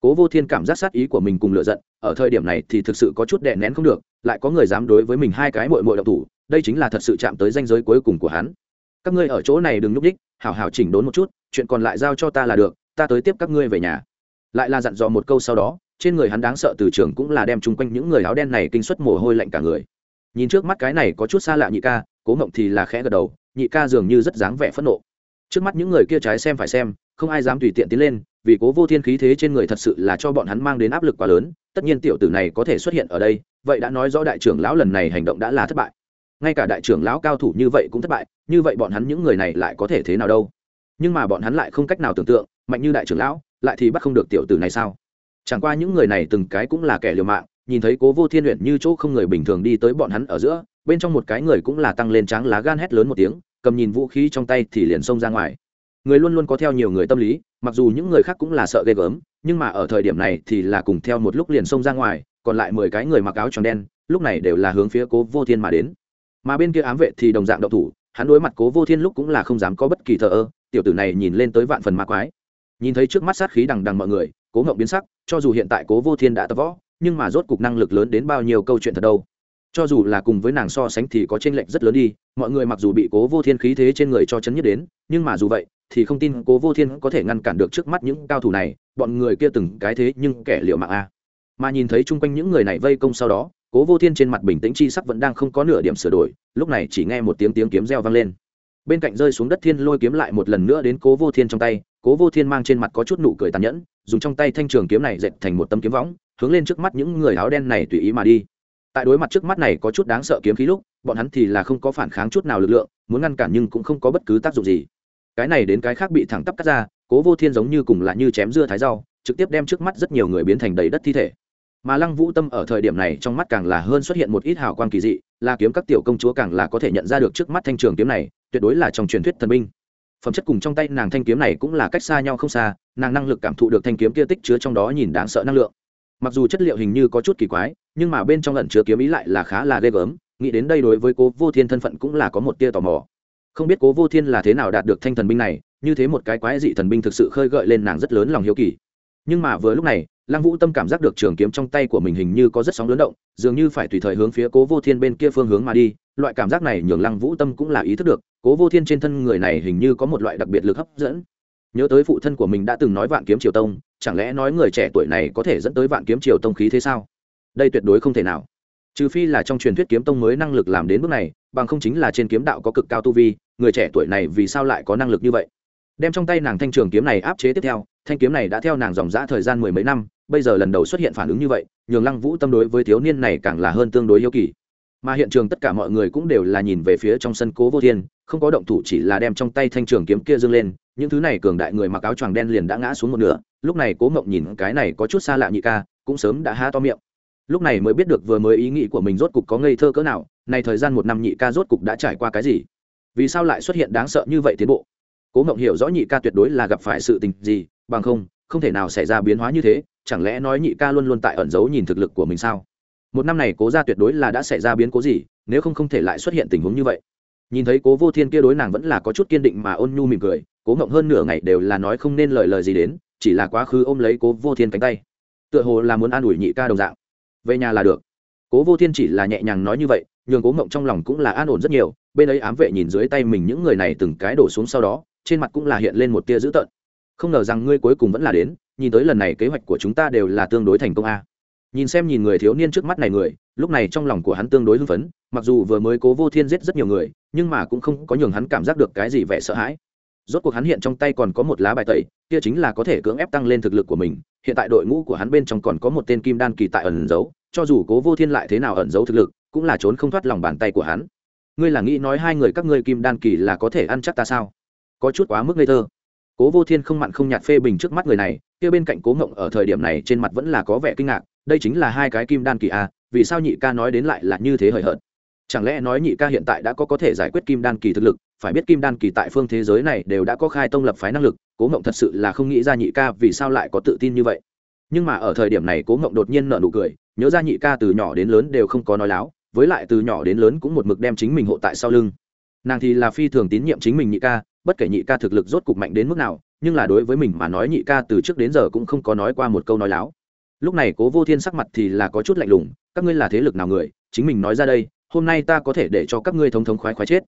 Cố vô thiên cảm giác sát ý của mình cùng lựa giận, ở thời điểm này thì thực sự có chút đè nén không được, lại có người dám đối với mình hai cái mội mội độc thủ, đây chính là thật sự chạm tới danh giới cuối cùng của hắn. Các ngươi ở chỗ này đừng nhúc đích hảo hảo chỉnh đốn một chút, chuyện còn lại giao cho ta là được, ta tới tiếp các ngươi về nhà. Lại là dặn dò một câu sau đó, trên người hắn đáng sợ từ trường cũng là đem chung quanh những người áo đen này kinh suất mồ hôi lạnh cả người. Nhìn trước mắt cái này có chút xa lạ nhị ca, cố mộng thì là khẽ gật đầu, nhị ca dường như rất dáng vẻ phẫn nộ trước mắt những người kia trái xem phải xem, không ai dám tùy tiện tiến lên, vì cố vô thiên khí thế trên người thật sự là cho bọn hắn mang đến áp lực quá lớn, tất nhiên tiểu tử này có thể xuất hiện ở đây, vậy đã nói rõ đại trưởng lão lần này hành động đã là thất bại. Ngay cả đại trưởng lão cao thủ như vậy cũng thất bại, như vậy bọn hắn những người này lại có thể thế nào đâu? Nhưng mà bọn hắn lại không cách nào tưởng tượng, mạnh như đại trưởng lão, lại thì bắt không được tiểu tử này sao? Chẳng qua những người này từng cái cũng là kẻ liều mạng, nhìn thấy cố vô thiên luyện như chỗ không người bình thường đi tới bọn hắn ở giữa, bên trong một cái người cũng là tăng lên tráng lá gan hét lớn một tiếng cầm nhìn vũ khí trong tay thì liền xông ra ngoài. Người luôn luôn có theo nhiều người tâm lý, mặc dù những người khác cũng là sợ ghê gớm, nhưng mà ở thời điểm này thì là cùng theo một lúc liền xông ra ngoài, còn lại mười cái người mặc áo tròn đen, lúc này đều là hướng phía cố vô thiên mà đến. Mà bên kia ám vệ thì đồng dạng đậu thủ, hắn đối mặt cố vô thiên lúc cũng là không dám có bất kỳ thờ ơ, tiểu tử này nhìn lên tới vạn phần ma quái. Nhìn thấy trước mắt sát khí đằng đằng mọi người, cố ngậu biến sắc, cho dù hiện tại cố vô thiên đã tập võ, nhưng mà rốt cục năng lực lớn đến bao nhiêu câu chuyện thật đâu. Cho dù là cùng với nàng so sánh thì có tranh lệch rất lớn đi mọi người mặc dù bị cố vô thiên khí thế trên người cho chấn nhất đến, nhưng mà dù vậy, thì không tin cố vô thiên có thể ngăn cản được trước mắt những cao thủ này, bọn người kia từng cái thế nhưng kẻ liệu mạng a. Mà nhìn thấy chung quanh những người này vây công sau đó, cố vô thiên trên mặt bình tĩnh chi sắc vẫn đang không có nửa điểm sửa đổi, lúc này chỉ nghe một tiếng tiếng kiếm reo vang lên. Bên cạnh rơi xuống đất thiên lôi kiếm lại một lần nữa đến cố vô thiên trong tay, cố vô thiên mang trên mặt có chút nụ cười tàn nhẫn, dùng trong tay thanh trường kiếm này dệt thành một tấm kiếm võng, hướng lên trước mắt những người áo đen này tùy ý mà đi. Tại đối mặt trước mắt này có chút đáng sợ kiếm khí lúc bọn hắn thì là không có phản kháng chút nào lực lượng, muốn ngăn cản nhưng cũng không có bất cứ tác dụng gì. Cái này đến cái khác bị thẳng tắp cắt ra, cố vô thiên giống như cùng là như chém dưa thái rau, trực tiếp đem trước mắt rất nhiều người biến thành đầy đất thi thể. Mà lăng vũ tâm ở thời điểm này trong mắt càng là hơn xuất hiện một ít hào quang kỳ dị là kiếm các tiểu công chúa càng là có thể nhận ra được trước mắt thanh trường kiếm này, tuyệt đối là trong truyền thuyết thần binh. Phẩm chất cùng trong tay nàng thanh kiếm này cũng là cách xa nhau không xa, nàng năng lực cảm thụ được thanh kiếm kia tích chứa trong đó nhìn đáng sợ năng lượng. Mặc dù chất liệu hình như có chút kỳ quái, nhưng mà bên trong lần chứa kiếm ý lại là khá là ghê gớm nghĩ đến đây đối với cố vô thiên thân phận cũng là có một tia tò mò. Không biết cố vô thiên là thế nào đạt được thanh thần binh này, như thế một cái quái dị thần binh thực sự khơi gợi lên nàng rất lớn lòng hiếu kỳ. Nhưng mà vừa lúc này, lăng vũ tâm cảm giác được trường kiếm trong tay của mình hình như có rất sóng lớn động, dường như phải tùy thời hướng phía cố vô thiên bên kia phương hướng mà đi, loại cảm giác này nhường lăng vũ tâm cũng là ý thức được, cố vô thiên trên thân người này hình như có một loại đặc biệt lực hấp dẫn. Nhớ tới phụ thân của mình đã từng nói vạn kiếm triều tông, chẳng lẽ nói người trẻ tuổi này có thể dẫn tới vạn kiếm triều tông khí thế sao? Đây tuyệt đối không thể nào trừ phi là trong truyền thuyết kiếm tông mới năng lực làm đến bước này, bằng không chính là trên kiếm đạo có cực cao tu vi, người trẻ tuổi này vì sao lại có năng lực như vậy? Đem trong tay nàng thanh trường kiếm này áp chế tiếp theo, thanh kiếm này đã theo nàng dòng dã thời gian mười mấy năm, bây giờ lần đầu xuất hiện phản ứng như vậy, nhường lăng vũ tâm đối với thiếu niên này càng là hơn tương đối yêu kỳ. Mà hiện trường tất cả mọi người cũng đều là nhìn về phía trong sân cố vô thiên, không có động thủ chỉ là đem trong tay thanh trường kiếm kia dâng lên, những thứ này cường đại người mặc áo choàng đen liền đã ngã xuống một nửa, lúc này cố mộng nhìn cái này có chút xa lạ nhị ca, cũng sớm đã há to miệng lúc này mới biết được vừa mới ý nghĩ của mình rốt cục có ngây thơ cỡ nào này thời gian một năm nhị ca rốt cục đã trải qua cái gì? Vì sao lại xuất hiện đáng sợ như vậy tiến bộ? Cố mộng hiểu rõ nhị ca tuyệt đối là gặp phải sự tình gì, bằng không không thể nào xảy ra biến hóa như thế, chẳng lẽ nói nhị ca luôn luôn tại ẩn giấu nhìn thực lực của mình sao? Một năm này cố ra tuyệt đối là đã xảy ra biến cố gì, nếu không không thể lại xuất hiện tình huống như vậy? Nhìn thấy cố vô thiên kia đối nàng vẫn là có chút kiên định mà ôn nhu mỉm cười, cố ngộng hơn nửa ngày đều là nói không nên lời lời gì đến, chỉ là quá khứ ôm lấy cố vô thiên cánh tay. Tựa hồ là muốn an ủi nhị ca đồng dạng về nhà là được. Cố vô thiên chỉ là nhẹ nhàng nói như vậy, nhường cố mộng trong lòng cũng là an ổn rất nhiều, bên ấy ám vệ nhìn dưới tay mình những người này từng cái đổ xuống sau đó, trên mặt cũng là hiện lên một tia dữ tợn. Không ngờ rằng ngươi cuối cùng vẫn là đến, nhìn tới lần này kế hoạch của chúng ta đều là tương đối thành công a. Nhìn xem nhìn người thiếu niên trước mắt này người, lúc này trong lòng của hắn tương đối hưng phấn, mặc dù vừa mới cố vô thiên giết rất nhiều người, nhưng mà cũng không có nhường hắn cảm giác được cái gì vẻ sợ hãi rốt cuộc hắn hiện trong tay còn có một lá bài tẩy, kia chính là có thể cưỡng ép tăng lên thực lực của mình. Hiện tại đội ngũ của hắn bên trong còn có một tên kim đan kỳ tại ẩn giấu, cho dù cố vô thiên lại thế nào ẩn giấu thực lực, cũng là trốn không thoát lòng bàn tay của hắn. Ngươi là nghĩ nói hai người các ngươi kim đan kỳ là có thể ăn chắc ta sao? Có chút quá mức ngây thơ. Cố vô thiên không mặn không nhạt phê bình trước mắt người này, kia bên cạnh cố ngộng ở thời điểm này trên mặt vẫn là có vẻ kinh ngạc, đây chính là hai cái kim đan kỳ a vì sao nhị ca nói đến lại là như thế hời hợt? Chẳng lẽ nói nhị ca hiện tại đã có có thể giải quyết kim đan kỳ thực lực? Phải biết kim đan kỳ tại phương thế giới này đều đã có khai tông lập phái năng lực, cố ngộng thật sự là không nghĩ ra nhị ca vì sao lại có tự tin như vậy. Nhưng mà ở thời điểm này cố ngộng đột nhiên nợ nụ cười, nhớ ra nhị ca từ nhỏ đến lớn đều không có nói láo, với lại từ nhỏ đến lớn cũng một mực đem chính mình hộ tại sau lưng. Nàng thì là phi thường tín nhiệm chính mình nhị ca, bất kể nhị ca thực lực rốt cục mạnh đến mức nào, nhưng là đối với mình mà nói nhị ca từ trước đến giờ cũng không có nói qua một câu nói láo. Lúc này cố vô thiên sắc mặt thì là có chút lạnh lùng, các ngươi là thế lực nào người? Chính mình nói ra đây hôm nay ta có thể để cho các ngươi thống thống khoái khoái chết.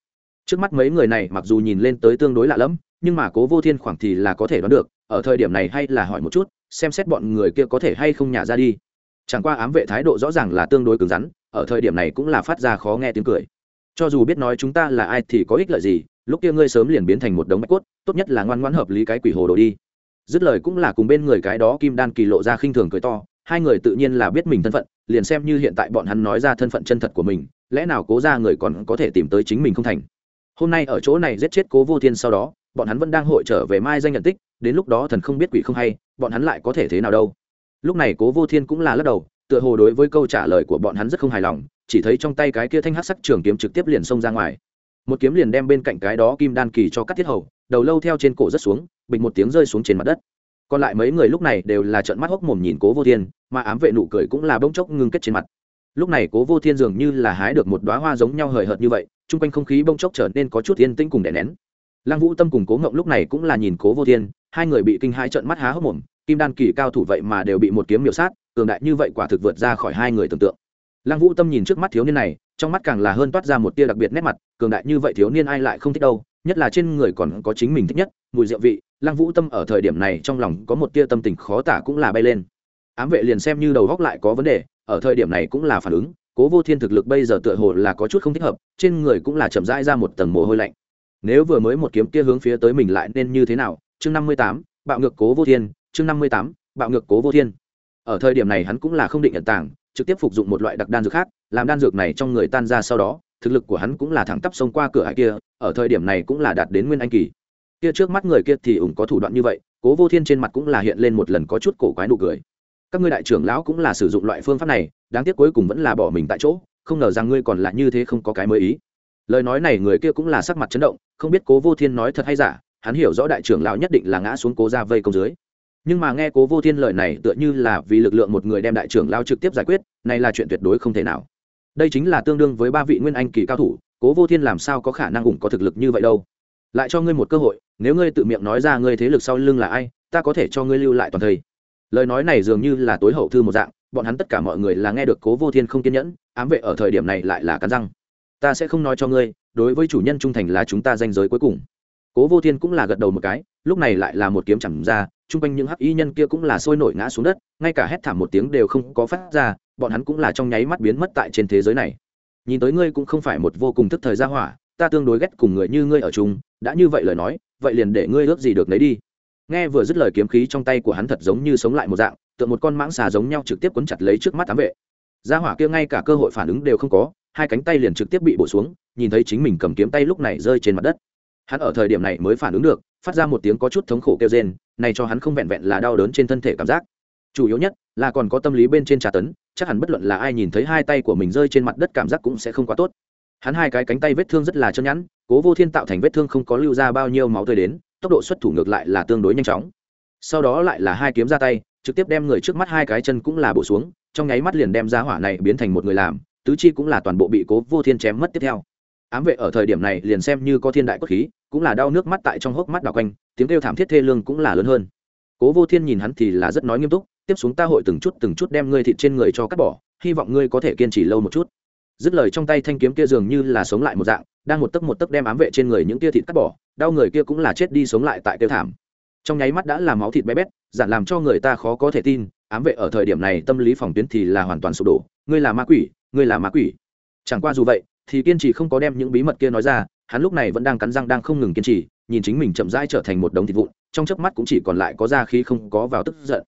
Trước mắt mấy người này mặc dù nhìn lên tới tương đối lạ lẫm, nhưng mà cố vô thiên khoảng thì là có thể đoán được, ở thời điểm này hay là hỏi một chút, xem xét bọn người kia có thể hay không nhả ra đi. Chẳng qua ám vệ thái độ rõ ràng là tương đối cứng rắn, ở thời điểm này cũng là phát ra khó nghe tiếng cười. Cho dù biết nói chúng ta là ai thì có ích lợi gì, lúc kia ngươi sớm liền biến thành một đống bạch cốt, tốt nhất là ngoan ngoãn hợp lý cái quỷ hồ đồ đi. Dứt lời cũng là cùng bên người cái đó kim đan kỳ lộ ra khinh thường cười to hai người tự nhiên là biết mình thân phận, liền xem như hiện tại bọn hắn nói ra thân phận chân thật của mình, lẽ nào cố ra người còn có thể tìm tới chính mình không thành? Hôm nay ở chỗ này giết chết cố vô thiên sau đó, bọn hắn vẫn đang hội trở về mai danh nhận tích, đến lúc đó thần không biết quỷ không hay, bọn hắn lại có thể thế nào đâu? Lúc này cố vô thiên cũng là lắc đầu, tựa hồ đối với câu trả lời của bọn hắn rất không hài lòng, chỉ thấy trong tay cái kia thanh hát sắc trường kiếm trực tiếp liền xông ra ngoài. Một kiếm liền đem bên cạnh cái đó kim đan kỳ cho cắt thiết hầu, đầu lâu theo trên cổ rất xuống bịch một tiếng rơi xuống trên mặt đất còn lại mấy người lúc này đều là trợn mắt hốc mồm nhìn cố vô thiên, mà ám vệ nụ cười cũng là bỗng chốc ngưng kết trên mặt. Lúc này cố vô thiên dường như là hái được một đoá hoa giống nhau hời hợt như vậy, chung quanh không khí bỗng chốc trở nên có chút yên tĩnh cùng đè nén. Lăng vũ tâm cùng cố ngộng lúc này cũng là nhìn cố vô thiên, hai người bị kinh hai trợn mắt há hốc mồm, kim đan kỳ cao thủ vậy mà đều bị một kiếm miểu sát, cường đại như vậy quả thực vượt ra khỏi hai người tưởng tượng. Lăng vũ tâm nhìn trước mắt thiếu niên này, trong mắt càng là hơn toát ra một tia đặc biệt nét mặt, cường đại như vậy thiếu niên ai lại không thích đâu, nhất là trên người còn có chính mình thích nhất, mùi rượu vị lăng vũ tâm ở thời điểm này trong lòng có một tia tâm tình khó tả cũng là bay lên. Ám vệ liền xem như đầu góc lại có vấn đề, ở thời điểm này cũng là phản ứng, cố vô thiên thực lực bây giờ tựa hồ là có chút không thích hợp, trên người cũng là chậm rãi ra một tầng mồ hôi lạnh. Nếu vừa mới một kiếm kia hướng phía tới mình lại nên như thế nào? Chương năm mươi tám, bạo ngược cố vô thiên, chương năm mươi tám, bạo ngược cố vô thiên. Ở thời điểm này hắn cũng là không định nhận tảng trực tiếp phục dụng một loại đặc đan dược khác, làm đan dược này trong người tan ra sau đó, thực lực của hắn cũng là thẳng tắp xông qua cửa hải kia, ở thời điểm này cũng là đạt đến nguyên anh kỳ kia trước mắt người kia thì ủng có thủ đoạn như vậy, cố vô thiên trên mặt cũng là hiện lên một lần có chút cổ quái nụ cười. Các ngươi đại trưởng lão cũng là sử dụng loại phương pháp này, đáng tiếc cuối cùng vẫn là bỏ mình tại chỗ, không ngờ rằng ngươi còn là như thế không có cái mới ý. Lời nói này người kia cũng là sắc mặt chấn động, không biết cố vô thiên nói thật hay giả, hắn hiểu rõ đại trưởng lão nhất định là ngã xuống cố ra vây công dưới. Nhưng mà nghe cố vô thiên lời này tựa như là vì lực lượng một người đem đại trưởng lao trực tiếp giải quyết, này là chuyện tuyệt đối không thể nào. Đây chính là tương đương với ba vị nguyên anh kỳ cao thủ, cố vô thiên làm sao có khả năng ủng có thực lực như vậy đâu? Lại cho ngươi một cơ hội, nếu ngươi tự miệng nói ra ngươi thế lực sau lưng là ai, ta có thể cho ngươi lưu lại toàn thây. Lời nói này dường như là tối hậu thư một dạng, bọn hắn tất cả mọi người là nghe được cố vô thiên không kiên nhẫn, ám vệ ở thời điểm này lại là cắn răng. Ta sẽ không nói cho ngươi, đối với chủ nhân trung thành là chúng ta danh giới cuối cùng. Cố vô thiên cũng là gật đầu một cái, lúc này lại là một kiếm chẳng ra, chung quanh những hắc y nhân kia cũng là sôi nổi ngã xuống đất, ngay cả hét thảm một tiếng đều không có phát ra, bọn hắn cũng là trong nháy mắt biến mất tại trên thế giới này. Nhìn tới ngươi cũng không phải một vô cùng thức thời gia hỏa, ta tương đối ghét cùng người như ngươi ở chung đã như vậy lời nói, vậy liền để ngươi ước gì được lấy đi. Nghe vừa dứt lời kiếm khí trong tay của hắn thật giống như sống lại một dạng tượng một con mãng xà giống nhau trực tiếp quấn chặt lấy trước mắt ám vệ. Gia hỏa kia ngay cả cơ hội phản ứng đều không có, hai cánh tay liền trực tiếp bị bổ xuống, nhìn thấy chính mình cầm kiếm tay lúc này rơi trên mặt đất. Hắn ở thời điểm này mới phản ứng được, phát ra một tiếng có chút thống khổ kêu rên, này cho hắn không vẹn vẹn là đau đớn trên thân thể cảm giác. Chủ yếu nhất là còn có tâm lý bên trên trà tấn, chắc hẳn bất luận là ai nhìn thấy hai tay của mình rơi trên mặt đất cảm giác cũng sẽ không quá tốt hắn hai cái cánh tay vết thương rất là chân nhẵn, cố vô thiên tạo thành vết thương không có lưu ra bao nhiêu máu tươi đến, tốc độ xuất thủ ngược lại là tương đối nhanh chóng. Sau đó lại là hai kiếm ra tay, trực tiếp đem người trước mắt hai cái chân cũng là bổ xuống, trong nháy mắt liền đem ra hỏa này biến thành một người làm, tứ chi cũng là toàn bộ bị cố vô thiên chém mất tiếp theo. Ám vệ ở thời điểm này liền xem như có thiên đại cốt khí, cũng là đau nước mắt tại trong hốc mắt đào quanh, tiếng kêu thảm thiết thê lương cũng là lớn hơn. Cố vô thiên nhìn hắn thì là rất nói nghiêm túc, tiếp xuống ta hội từng chút từng chút đem ngươi thịt trên người cho cắt bỏ, hy vọng ngươi có thể kiên trì lâu một chút dứt lời trong tay thanh kiếm kia dường như là sống lại một dạng, đang một tấc một tấc đem ám vệ trên người những tia thịt cắt bỏ, đau người kia cũng là chết đi sống lại tại tiêu thảm. Trong nháy mắt đã là máu thịt bé bét, giản làm cho người ta khó có thể tin, ám vệ ở thời điểm này tâm lý phòng tuyến thì là hoàn toàn sụp đổ. Ngươi là ma quỷ, ngươi là ma quỷ. Chẳng qua dù vậy, thì kiên trì không có đem những bí mật kia nói ra, hắn lúc này vẫn đang cắn răng đang không ngừng kiên trì, nhìn chính mình chậm rãi trở thành một đống thịt vụn, trong chớp mắt cũng chỉ còn lại có da khí không có vào tức giận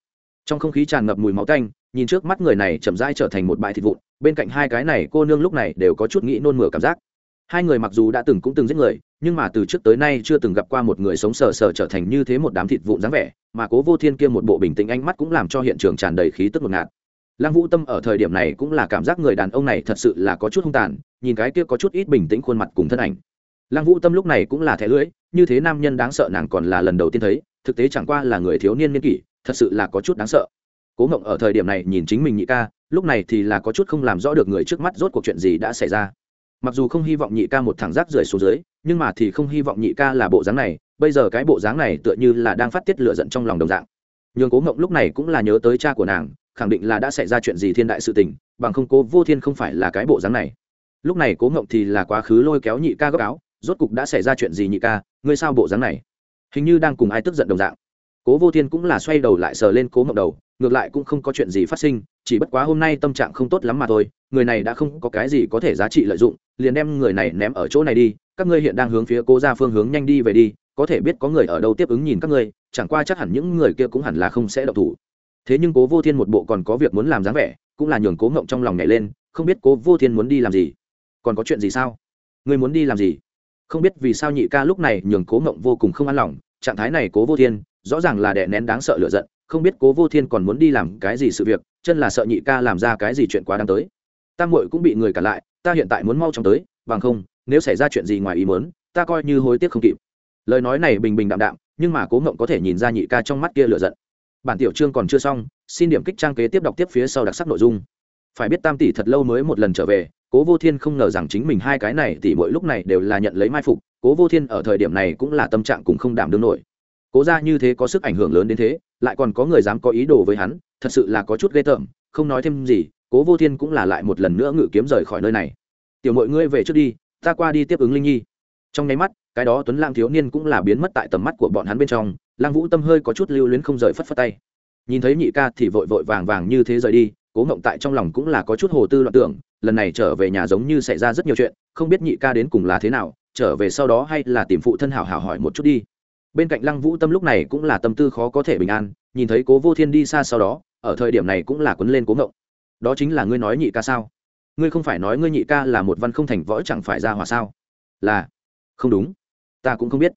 trong không khí tràn ngập mùi máu tanh, nhìn trước mắt người này chậm rãi trở thành một bãi thịt vụn, bên cạnh hai cái này cô nương lúc này đều có chút nghĩ nôn mửa cảm giác. Hai người mặc dù đã từng cũng từng giết người, nhưng mà từ trước tới nay chưa từng gặp qua một người sống sờ sờ trở thành như thế một đám thịt vụn dáng vẻ, mà cố vô thiên kia một bộ bình tĩnh ánh mắt cũng làm cho hiện trường tràn đầy khí tức ngột ngạt. Lăng vũ tâm ở thời điểm này cũng là cảm giác người đàn ông này thật sự là có chút hung tàn, nhìn cái kia có chút ít bình tĩnh khuôn mặt cùng thân ảnh. Lăng vũ tâm lúc này cũng là thẻ lưỡi, như thế nam nhân đáng sợ nàng còn là lần đầu tiên thấy, thực tế chẳng qua là người thiếu niên niên kỷ thật sự là có chút đáng sợ. Cố ngộng ở thời điểm này nhìn chính mình nhị ca, lúc này thì là có chút không làm rõ được người trước mắt rốt cuộc chuyện gì đã xảy ra. Mặc dù không hy vọng nhị ca một thằng rác rưởi xuống dưới, nhưng mà thì không hy vọng nhị ca là bộ dáng này, bây giờ cái bộ dáng này tựa như là đang phát tiết lửa giận trong lòng đồng dạng. Nhường cố ngộng lúc này cũng là nhớ tới cha của nàng, khẳng định là đã xảy ra chuyện gì thiên đại sự tình, bằng không cố vô thiên không phải là cái bộ dáng này. Lúc này cố ngộng thì là quá khứ lôi kéo nhị ca gấp áo, rốt cục đã xảy ra chuyện gì nhị ca, ngươi sao bộ dáng này? Hình như đang cùng ai tức giận đồng dạng cố vô thiên cũng là xoay đầu lại sờ lên cố mộng đầu, ngược lại cũng không có chuyện gì phát sinh, chỉ bất quá hôm nay tâm trạng không tốt lắm mà thôi, người này đã không có cái gì có thể giá trị lợi dụng, liền đem người này ném ở chỗ này đi, các ngươi hiện đang hướng phía cố ra phương hướng nhanh đi về đi, có thể biết có người ở đâu tiếp ứng nhìn các ngươi, chẳng qua chắc hẳn những người kia cũng hẳn là không sẽ độc thủ. Thế nhưng cố vô thiên một bộ còn có việc muốn làm dáng vẻ, cũng là nhường cố ngộng trong lòng nhảy lên, không biết cố vô thiên muốn đi làm gì. Còn có chuyện gì sao? Người muốn đi làm gì? Không biết vì sao nhị ca lúc này nhường cố ngộng vô cùng không an lòng, trạng thái này cố vô thiên rõ ràng là đè nén đáng sợ lựa giận, không biết cố vô thiên còn muốn đi làm cái gì sự việc, chân là sợ nhị ca làm ra cái gì chuyện quá đáng tới. Tam muội cũng bị người cản lại, ta hiện tại muốn mau chóng tới, bằng không, nếu xảy ra chuyện gì ngoài ý muốn, ta coi như hối tiếc không kịp. Lời nói này bình bình đạm đạm, nhưng mà cố ngộng có thể nhìn ra nhị ca trong mắt kia lựa giận. Bản tiểu chương còn chưa xong, xin điểm kích trang kế tiếp đọc tiếp phía sau đặc sắc nội dung. Phải biết tam tỷ thật lâu mới một lần trở về, cố vô thiên không ngờ rằng chính mình hai cái này tỷ mỗi lúc này đều là nhận lấy mai phục, cố vô thiên ở thời điểm này cũng là tâm trạng cũng không đảm đương nổi cố ra như thế có sức ảnh hưởng lớn đến thế, lại còn có người dám có ý đồ với hắn, thật sự là có chút ghê tởm, không nói thêm gì, cố vô thiên cũng là lại một lần nữa ngự kiếm rời khỏi nơi này. Tiểu mọi ngươi về trước đi, ta qua đi tiếp ứng linh nhi. Trong nháy mắt, cái đó tuấn lang thiếu niên cũng là biến mất tại tầm mắt của bọn hắn bên trong, lang vũ tâm hơi có chút lưu luyến không rời phất phất tay. Nhìn thấy nhị ca thì vội vội vàng vàng như thế rời đi, cố ngộng tại trong lòng cũng là có chút hồ tư loạn tưởng, lần này trở về nhà giống như xảy ra rất nhiều chuyện, không biết nhị ca đến cùng là thế nào, trở về sau đó hay là tìm phụ thân hảo hảo hỏi một chút đi bên cạnh lăng vũ tâm lúc này cũng là tâm tư khó có thể bình an, nhìn thấy cố vô thiên đi xa sau đó, ở thời điểm này cũng là quấn lên cố ngộng. Đó chính là ngươi nói nhị ca sao? Ngươi không phải nói ngươi nhị ca là một văn không thành võ chẳng phải ra hỏa sao? Là. Không đúng. Ta cũng không biết.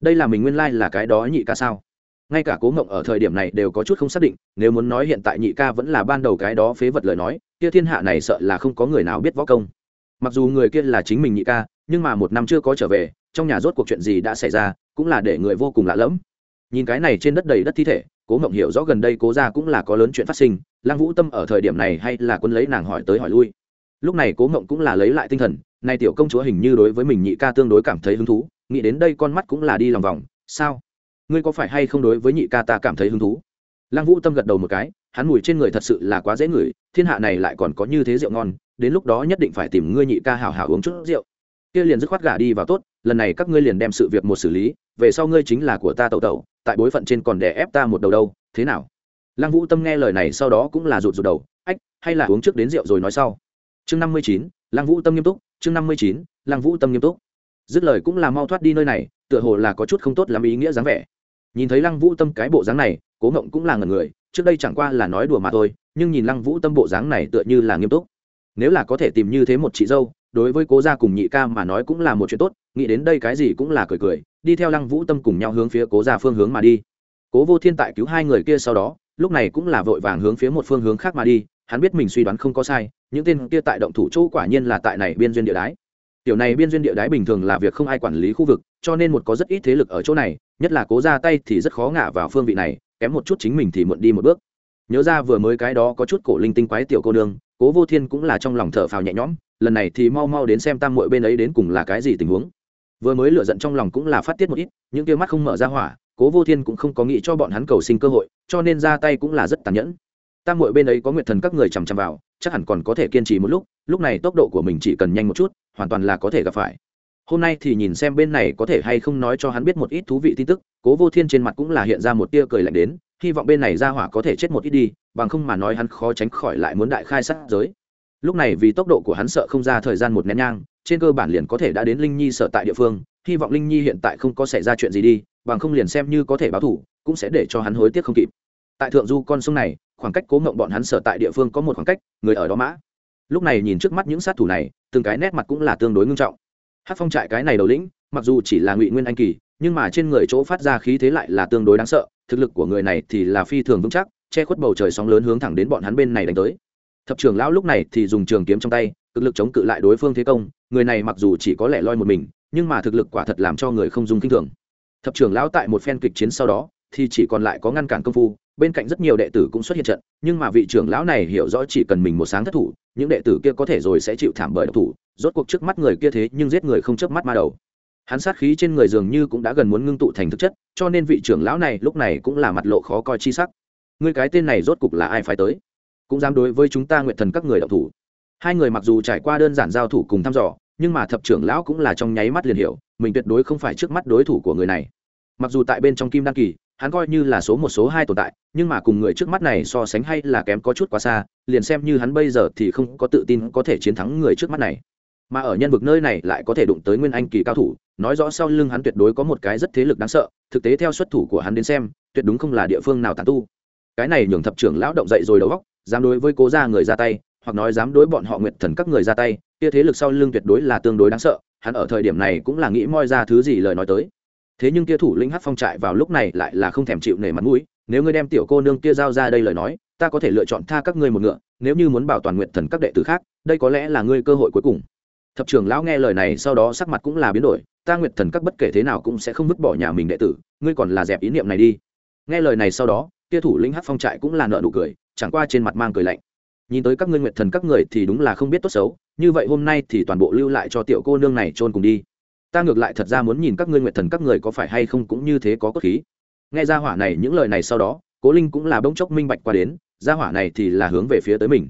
Đây là mình nguyên lai là cái đó nhị ca sao? Ngay cả cố ngộng ở thời điểm này đều có chút không xác định, nếu muốn nói hiện tại nhị ca vẫn là ban đầu cái đó phế vật lời nói, kia thiên hạ này sợ là không có người nào biết võ công. Mặc dù người kia là chính mình nhị ca, nhưng mà một năm chưa có trở về trong nhà rốt cuộc chuyện gì đã xảy ra, cũng là để người vô cùng lạ lẫm. Nhìn cái này trên đất đầy đất thi thể, cố mộng hiểu rõ gần đây cố ra cũng là có lớn chuyện phát sinh, lăng vũ tâm ở thời điểm này hay là quân lấy nàng hỏi tới hỏi lui. Lúc này cố mộng cũng là lấy lại tinh thần, nay tiểu công chúa hình như đối với mình nhị ca tương đối cảm thấy hứng thú, nghĩ đến đây con mắt cũng là đi lòng vòng, sao? Ngươi có phải hay không đối với nhị ca ta cảm thấy hứng thú? Lăng vũ tâm gật đầu một cái, hắn mùi trên người thật sự là quá dễ ngửi, thiên hạ này lại còn có như thế rượu ngon, đến lúc đó nhất định phải tìm ngươi nhị ca hào hào uống chút rượu kia liền dứt khoát gả đi vào tốt, lần này các ngươi liền đem sự việc một xử lý, về sau ngươi chính là của ta tẩu tẩu, tại bối phận trên còn đè ép ta một đầu đâu, thế nào? Lăng vũ tâm nghe lời này sau đó cũng là rụt rụt đầu, ách, hay là uống trước đến rượu rồi nói sau. Chương năm mươi chín, lăng vũ tâm nghiêm túc, chương năm mươi chín, lăng vũ tâm nghiêm túc. Dứt lời cũng là mau thoát đi nơi này, tựa hồ là có chút không tốt làm ý nghĩa dáng vẻ. Nhìn thấy lăng vũ tâm cái bộ dáng này, cố ngộng cũng là ngần người, trước đây chẳng qua là nói đùa mà thôi, nhưng nhìn lăng vũ tâm bộ dáng này tựa như là nghiêm túc. Nếu là có thể tìm như thế một chị dâu đối với cố gia cùng nhị ca mà nói cũng là một chuyện tốt, nghĩ đến đây cái gì cũng là cười cười, đi theo lăng vũ tâm cùng nhau hướng phía cố gia phương hướng mà đi. Cố vô thiên tại cứu hai người kia sau đó, lúc này cũng là vội vàng hướng phía một phương hướng khác mà đi, hắn biết mình suy đoán không có sai, những tên kia tại động thủ chỗ quả nhiên là tại này biên duyên địa đái. Tiểu này biên duyên địa đái bình thường là việc không ai quản lý khu vực, cho nên một có rất ít thế lực ở chỗ này, nhất là cố ra tay thì rất khó ngả vào phương vị này, kém một chút chính mình thì muộn đi một bước. Nhớ ra vừa mới cái đó có chút cổ linh tinh quái tiểu cô nương, cố vô thiên cũng là trong lòng thở phào nhẹ nhõm lần này thì mau mau đến xem tam muội bên ấy đến cùng là cái gì tình huống. Vừa mới lựa giận trong lòng cũng là phát tiết một ít, những kia mắt không mở ra hỏa, cố vô thiên cũng không có nghĩ cho bọn hắn cầu sinh cơ hội, cho nên ra tay cũng là rất tàn nhẫn. Tam muội bên ấy có nguyệt thần các người chằm chằm vào, chắc hẳn còn có thể kiên trì một lúc lúc này tốc độ của mình chỉ cần nhanh một chút, hoàn toàn là có thể gặp phải. Hôm nay thì nhìn xem bên này có thể hay không nói cho hắn biết một ít thú vị tin tức, cố vô thiên trên mặt cũng là hiện ra một tia cười lạnh đến, hy vọng bên này ra hỏa có thể chết một ít đi, bằng không mà nói hắn khó tránh khỏi lại muốn đại khai sát giới lúc này vì tốc độ của hắn sợ không ra thời gian một nén nhang, trên cơ bản liền có thể đã đến linh nhi sợ tại địa phương, hy vọng linh nhi hiện tại không có xảy ra chuyện gì đi, bằng không liền xem như có thể báo thủ, cũng sẽ để cho hắn hối tiếc không kịp. Tại thượng du con sông này, khoảng cách cố ngộng bọn hắn sở tại địa phương có một khoảng cách, người ở đó mã. Lúc này nhìn trước mắt những sát thủ này, từng cái nét mặt cũng là tương đối ngưng trọng. Hát phong trại cái này đầu lĩnh, mặc dù chỉ là ngụy nguyên anh kỳ, nhưng mà trên người chỗ phát ra khí thế lại là tương đối đáng sợ, thực lực của người này thì là phi thường vững chắc, che khuất bầu trời sóng lớn hướng thẳng đến bọn hắn bên này đánh tới thập trưởng lão lúc này thì dùng trường kiếm trong tay, cực lực chống cự lại đối phương thế công, người này mặc dù chỉ có lẻ loi một mình, nhưng mà thực lực quả thật làm cho người không dùng kinh thường. Thập trưởng lão tại một phen kịch chiến sau đó, thì chỉ còn lại có ngăn cản công phu, bên cạnh rất nhiều đệ tử cũng xuất hiện trận, nhưng mà vị trưởng lão này hiểu rõ chỉ cần mình một sáng thất thủ, những đệ tử kia có thể rồi sẽ chịu thảm bởi độc thủ, rốt cuộc trước mắt người kia thế nhưng giết người không chớp mắt ma đầu. Hắn sát khí trên người dường như cũng đã gần muốn ngưng tụ thành thực chất, cho nên vị trưởng lão này lúc này cũng là mặt lộ khó coi chi sắc. Người cái tên này rốt cục là ai phải tới? Cũng dám đối với chúng ta nguyện thần các người đạo thủ. Hai người mặc dù trải qua đơn giản giao thủ cùng thăm dò, nhưng mà thập trưởng lão cũng là trong nháy mắt liền hiểu, mình tuyệt đối không phải trước mắt đối thủ của người này. Mặc dù tại bên trong kim đăng kỳ, hắn coi như là số một, số hai tồn tại, nhưng mà cùng người trước mắt này so sánh hay là kém có chút quá xa, liền xem như hắn bây giờ thì không có tự tin có thể chiến thắng người trước mắt này. Mà ở nhân vực nơi này lại có thể đụng tới nguyên anh kỳ cao thủ, nói rõ sau lưng hắn tuyệt đối có một cái rất thế lực đáng sợ, thực tế theo xuất thủ của hắn đến xem, tuyệt đúng không là địa phương nào tàn tu. Cái này nhường thập trưởng lão động dậy rồi đầu góc dám đối với cố gia người ra tay, hoặc nói dám đối bọn họ nguyện thần các người ra tay, kia thế lực sau lưng tuyệt đối là tương đối đáng sợ, hắn ở thời điểm này cũng là nghĩ moi ra thứ gì lời nói tới. Thế nhưng kia thủ lĩnh hát phong trại vào lúc này lại là không thèm chịu nể mặt mũi, nếu ngươi đem tiểu cô nương kia giao ra đây lời nói, ta có thể lựa chọn tha các ngươi một ngựa, nếu như muốn bảo toàn nguyện thần các đệ tử khác, đây có lẽ là ngươi cơ hội cuối cùng. Thập trưởng lão nghe lời này sau đó sắc mặt cũng là biến đổi, ta nguyện thần các bất kể thế nào cũng sẽ không vứt bỏ nhà mình đệ tử, ngươi còn là dẹp ý niệm này đi. Nghe lời này sau đó, kia thủ lĩnh hát phong trại cũng là nợ nụ cười chẳng qua trên mặt mang cười lạnh. Nhìn tới các ngươi nguyện thần các người thì đúng là không biết tốt xấu, như vậy hôm nay thì toàn bộ lưu lại cho tiểu cô nương này trôn cùng đi. Ta ngược lại thật ra muốn nhìn các ngươi nguyện thần các người có phải hay không cũng như thế có cốt khí. Nghe ra hỏa này những lời này sau đó, cố linh cũng là bỗng chốc minh bạch qua đến ra hỏa này thì là hướng về phía tới mình.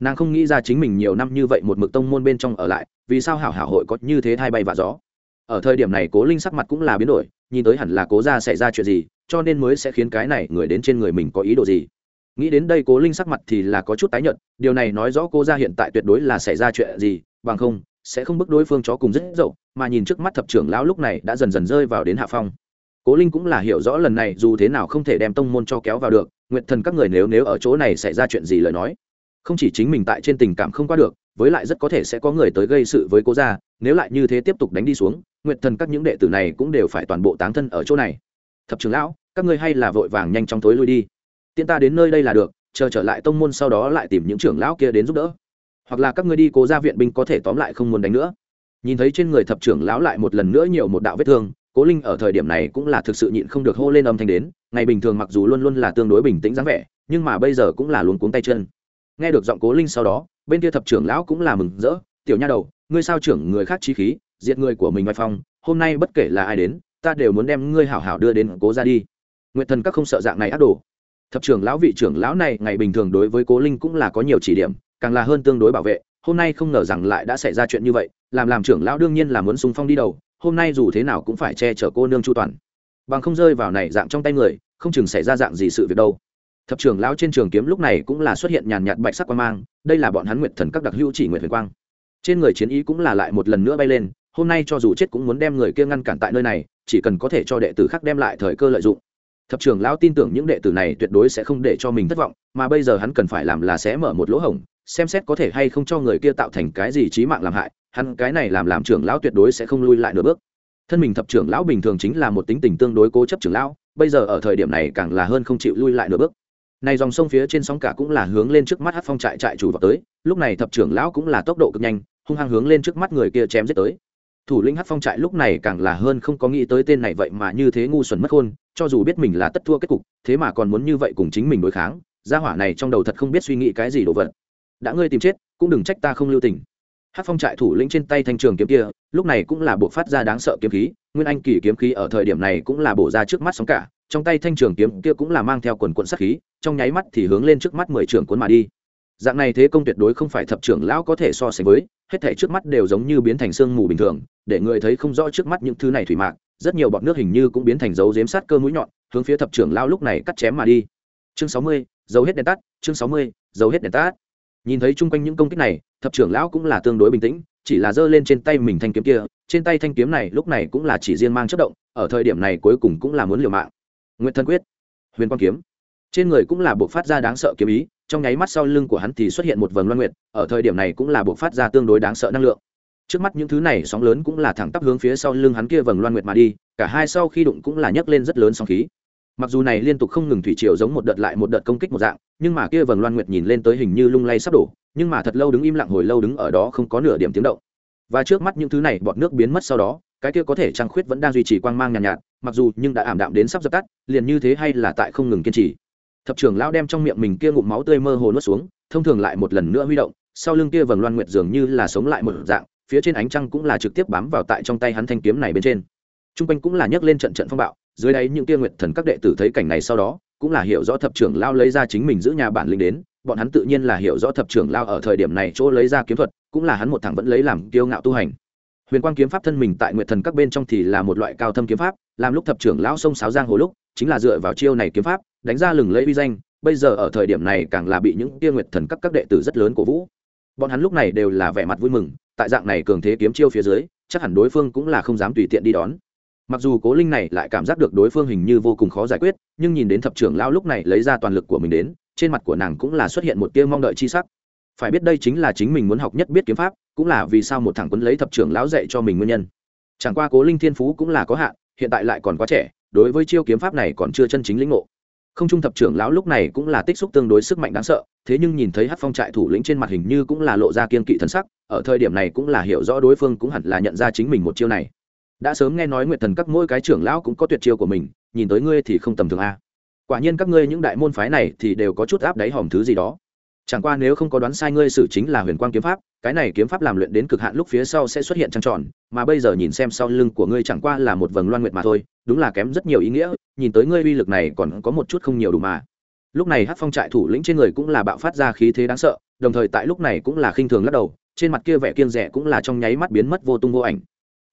Nàng không nghĩ ra chính mình nhiều năm như vậy một mực tông môn bên trong ở lại, vì sao hảo hảo hội có như thế thay bay và gió. Ở thời điểm này cố linh sắc mặt cũng là biến đổi, nhìn tới hẳn là cố ra xảy ra chuyện gì, cho nên mới sẽ khiến cái này người đến trên người mình có ý đồ gì nghĩ đến đây cố linh sắc mặt thì là có chút tái nhợt, điều này nói rõ cô ra hiện tại tuyệt đối là xảy ra chuyện gì, bằng không, sẽ không bức đối phương chó cùng rất dậu, mà nhìn trước mắt thập trưởng lão lúc này đã dần dần rơi vào đến hạ phong. Cố linh cũng là hiểu rõ lần này dù thế nào không thể đem tông môn cho kéo vào được, nguyện thần các người nếu nếu ở chỗ này xảy ra chuyện gì lời nói. Không chỉ chính mình tại trên tình cảm không qua được, với lại rất có thể sẽ có người tới gây sự với cố gia, nếu lại như thế tiếp tục đánh đi xuống, nguyện thần các những đệ tử này cũng đều phải toàn bộ tán thân ở chỗ này. Thập trưởng lão, các ngươi hay là vội vàng nhanh chóng tối lui đi tiện ta đến nơi đây là được, chờ trở lại tông môn sau đó lại tìm những trưởng lão kia đến giúp đỡ. Hoặc là các ngươi đi cố ra viện binh có thể tóm lại không muốn đánh nữa. Nhìn thấy trên người thập trưởng lão lại một lần nữa nhiều một đạo vết thương, cố linh ở thời điểm này cũng là thực sự nhịn không được hô lên âm thanh đến, ngày bình thường mặc dù luôn luôn là tương đối bình tĩnh dáng vẻ, nhưng mà bây giờ cũng là luống cuống tay chân. Nghe được giọng cố linh sau đó, bên kia thập trưởng lão cũng là mừng rỡ, tiểu nha đầu, ngươi sao trưởng người khác trí khí, diệt người của mình vai phong, hôm nay bất kể là ai đến, ta đều muốn đem ngươi hảo hảo đưa đến cố ra đi. Nguyện thần các không sợ dạng này ác đồ thập trưởng lão vị trưởng lão này ngày bình thường đối với cố linh cũng là có nhiều chỉ điểm, càng là hơn tương đối bảo vệ. Hôm nay không ngờ rằng lại đã xảy ra chuyện như vậy, làm làm trưởng lão đương nhiên là muốn sung phong đi đầu, hôm nay dù thế nào cũng phải che chở cô nương chu toàn. Bằng không rơi vào này dạng trong tay người, không chừng xảy ra dạng gì sự việc đâu. Thập trưởng lão trên trường kiếm lúc này cũng là xuất hiện nhàn nhạt bạch sắc quang mang, đây là bọn hắn nguyệt thần các đặc hữu chỉ nguyệt huyền quang. Trên người chiến ý cũng là lại một lần nữa bay lên, hôm nay cho dù chết cũng muốn đem người kia ngăn cản tại nơi này, chỉ cần có thể cho đệ tử khác đem lại thời cơ lợi dụng thập trưởng lão tin tưởng những đệ tử này tuyệt đối sẽ không để cho mình thất vọng, mà bây giờ hắn cần phải làm là sẽ mở một lỗ hổng, xem xét có thể hay không cho người kia tạo thành cái gì trí mạng làm hại, hắn cái này làm làm trưởng lão tuyệt đối sẽ không lui lại nửa bước. Thân mình thập trưởng lão bình thường chính là một tính tình tương đối cố chấp trưởng lão, bây giờ ở thời điểm này càng là hơn không chịu lui lại nửa bước. Này dòng sông phía trên sóng cả cũng là hướng lên trước mắt hát phong trại trại chủ vào tới, lúc này thập trưởng lão cũng là tốc độ cực nhanh, hung hăng hướng lên trước mắt người kia chém giết tới. Thủ lĩnh hát phong trại lúc này càng là hơn không có nghĩ tới tên này vậy mà như thế ngu xuẩn mất khôn cho dù biết mình là tất thua kết cục, thế mà còn muốn như vậy cùng chính mình đối kháng, gia hỏa này trong đầu thật không biết suy nghĩ cái gì đồ vật. Đã ngươi tìm chết, cũng đừng trách ta không lưu tình. Hát phong trại thủ lĩnh trên tay thanh trường kiếm kia, lúc này cũng là buộc phát ra đáng sợ kiếm khí, nguyên anh kỳ kiếm khí ở thời điểm này cũng là bổ ra trước mắt sóng cả, trong tay thanh trường kiếm kia cũng là mang theo quần quận sát khí, trong nháy mắt thì hướng lên trước mắt mười trường cuốn mà đi. Dạng này thế công tuyệt đối không phải thập trưởng lão có thể so sánh với, hết thể trước mắt đều giống như biến thành sương mù bình thường, để người thấy không rõ trước mắt những thứ này thủy mạc rất nhiều bọt nước hình như cũng biến thành dấu dếm sát cơ mũi nhọn, hướng phía thập trưởng lão lúc này cắt chém mà đi. Chương sáu mươi, dấu hết đèn tắt, chương sáu mươi, dấu hết đèn tắt. Nhìn thấy chung quanh những công kích này, thập trưởng lão cũng là tương đối bình tĩnh, chỉ là giơ lên trên tay mình thanh kiếm kia, trên tay thanh kiếm này lúc này cũng là chỉ riêng mang chất động, ở thời điểm này cuối cùng cũng là muốn liều mạng. Nguyễn thân quyết, huyền quang kiếm. Trên người cũng là buộc phát ra đáng sợ kiếm ý, trong nháy mắt sau lưng của hắn thì xuất hiện một vầng loan nguyệt, ở thời điểm này cũng là buộc phát ra tương đối đáng sợ năng lượng trước mắt những thứ này sóng lớn cũng là thẳng tắp hướng phía sau lưng hắn kia vầng loan nguyệt mà đi cả hai sau khi đụng cũng là nhấc lên rất lớn sóng khí. Mặc dù này liên tục không ngừng thủy triều giống một đợt lại một đợt công kích một dạng nhưng mà kia vầng loan nguyệt nhìn lên tới hình như lung lay sắp đổ nhưng mà thật lâu đứng im lặng hồi lâu đứng ở đó không có nửa điểm tiếng động. Và trước mắt những thứ này bọt nước biến mất sau đó cái kia có thể trăng khuyết vẫn đang duy trì quang mang nhàn nhạt, nhạt mặc dù nhưng đã ảm đạm đến sắp dập tắt liền như thế hay là tại không ngừng kiên trì. Thập trưởng lão đem trong miệng mình kia ngụm máu tươi mơ hồ nuốt xuống thông thường lại một lần nữa huy động sau lưng kia vầng loan nguyệt dường như là sống lại một dạng phía trên ánh trăng cũng là trực tiếp bám vào tại trong tay hắn thanh kiếm này bên trên. T r u n g quanh cũng là nhấc lên trận trận phong bạo, dưới đáy những tia nguyệt thần các đệ tử thấy cảnh này sau đó, cũng là hiểu rõ thập trưởng lao lấy ra chính mình giữ nhà bản linh đến, bọn hắn tự nhiên là hiểu rõ thập trưởng lao ở thời điểm này chỗ lấy ra kiếm thuật, cũng là hắn một thằng vẫn lấy làm kiêu ngạo tu hành. Huyền quang kiếm pháp thân mình tại nguyệt thần các bên trong thì là một loại cao thâm kiếm pháp, làm lúc thập trưởng lão sông sáo giang hồ lúc, chính là dựa vào chiêu này kiếm pháp, đánh ra lừng lẫy uy danh, bây giờ ở thời điểm này càng là bị những kia nguyệt thần các các đệ tử rất lớn cổ vũ. Bọn hắn lúc này đều là vẻ mặt vui mừng tại dạng này cường thế kiếm chiêu phía dưới, chắc hẳn đối phương cũng là không dám tùy tiện đi đón. Mặc dù cố linh này lại cảm giác được đối phương hình như vô cùng khó giải quyết, nhưng nhìn đến thập trưởng lão lúc này lấy ra toàn lực của mình đến, trên mặt của nàng cũng là xuất hiện một tia mong đợi chi sắc. Phải biết đây chính là chính mình muốn học nhất biết kiếm pháp, cũng là vì sao một thằng quấn lấy thập trưởng lão dạy cho mình nguyên nhân. Chẳng qua cố linh thiên phú cũng là có hạn, hiện tại lại còn quá trẻ, đối với chiêu kiếm pháp này còn chưa chân chính lĩnh ngộ. Không trung thập trưởng lão lúc này cũng là tích xúc tương đối sức mạnh đáng sợ thế nhưng nhìn thấy hát phong trại thủ lĩnh trên mặt hình như cũng là lộ ra kiên kỵ thân sắc, ở thời điểm này cũng là hiểu rõ đối phương cũng hẳn là nhận ra chính mình một chiêu này. Đã sớm nghe nói nguyện thần các mỗi cái trưởng lão cũng có tuyệt chiêu của mình, nhìn tới ngươi thì không tầm thường a. Quả nhiên các ngươi những đại môn phái này thì đều có chút áp đáy hòm thứ gì đó. Chẳng qua nếu không có đoán sai ngươi xử chính là huyền quang kiếm pháp, cái này kiếm pháp làm luyện đến cực hạn lúc phía sau sẽ xuất hiện trăng tròn, mà bây giờ nhìn xem sau lưng của ngươi chẳng qua là một vầng loan nguyệt mà thôi, đúng là kém rất nhiều ý nghĩa, nhìn tới ngươi uy lực này còn có một chút không nhiều đủ mà lúc này hát phong trại thủ lĩnh trên người cũng là bạo phát ra khí thế đáng sợ, đồng thời tại lúc này cũng là khinh thường lắc đầu, trên mặt kia vẻ kiên rẻ cũng là trong nháy mắt biến mất vô tung vô ảnh.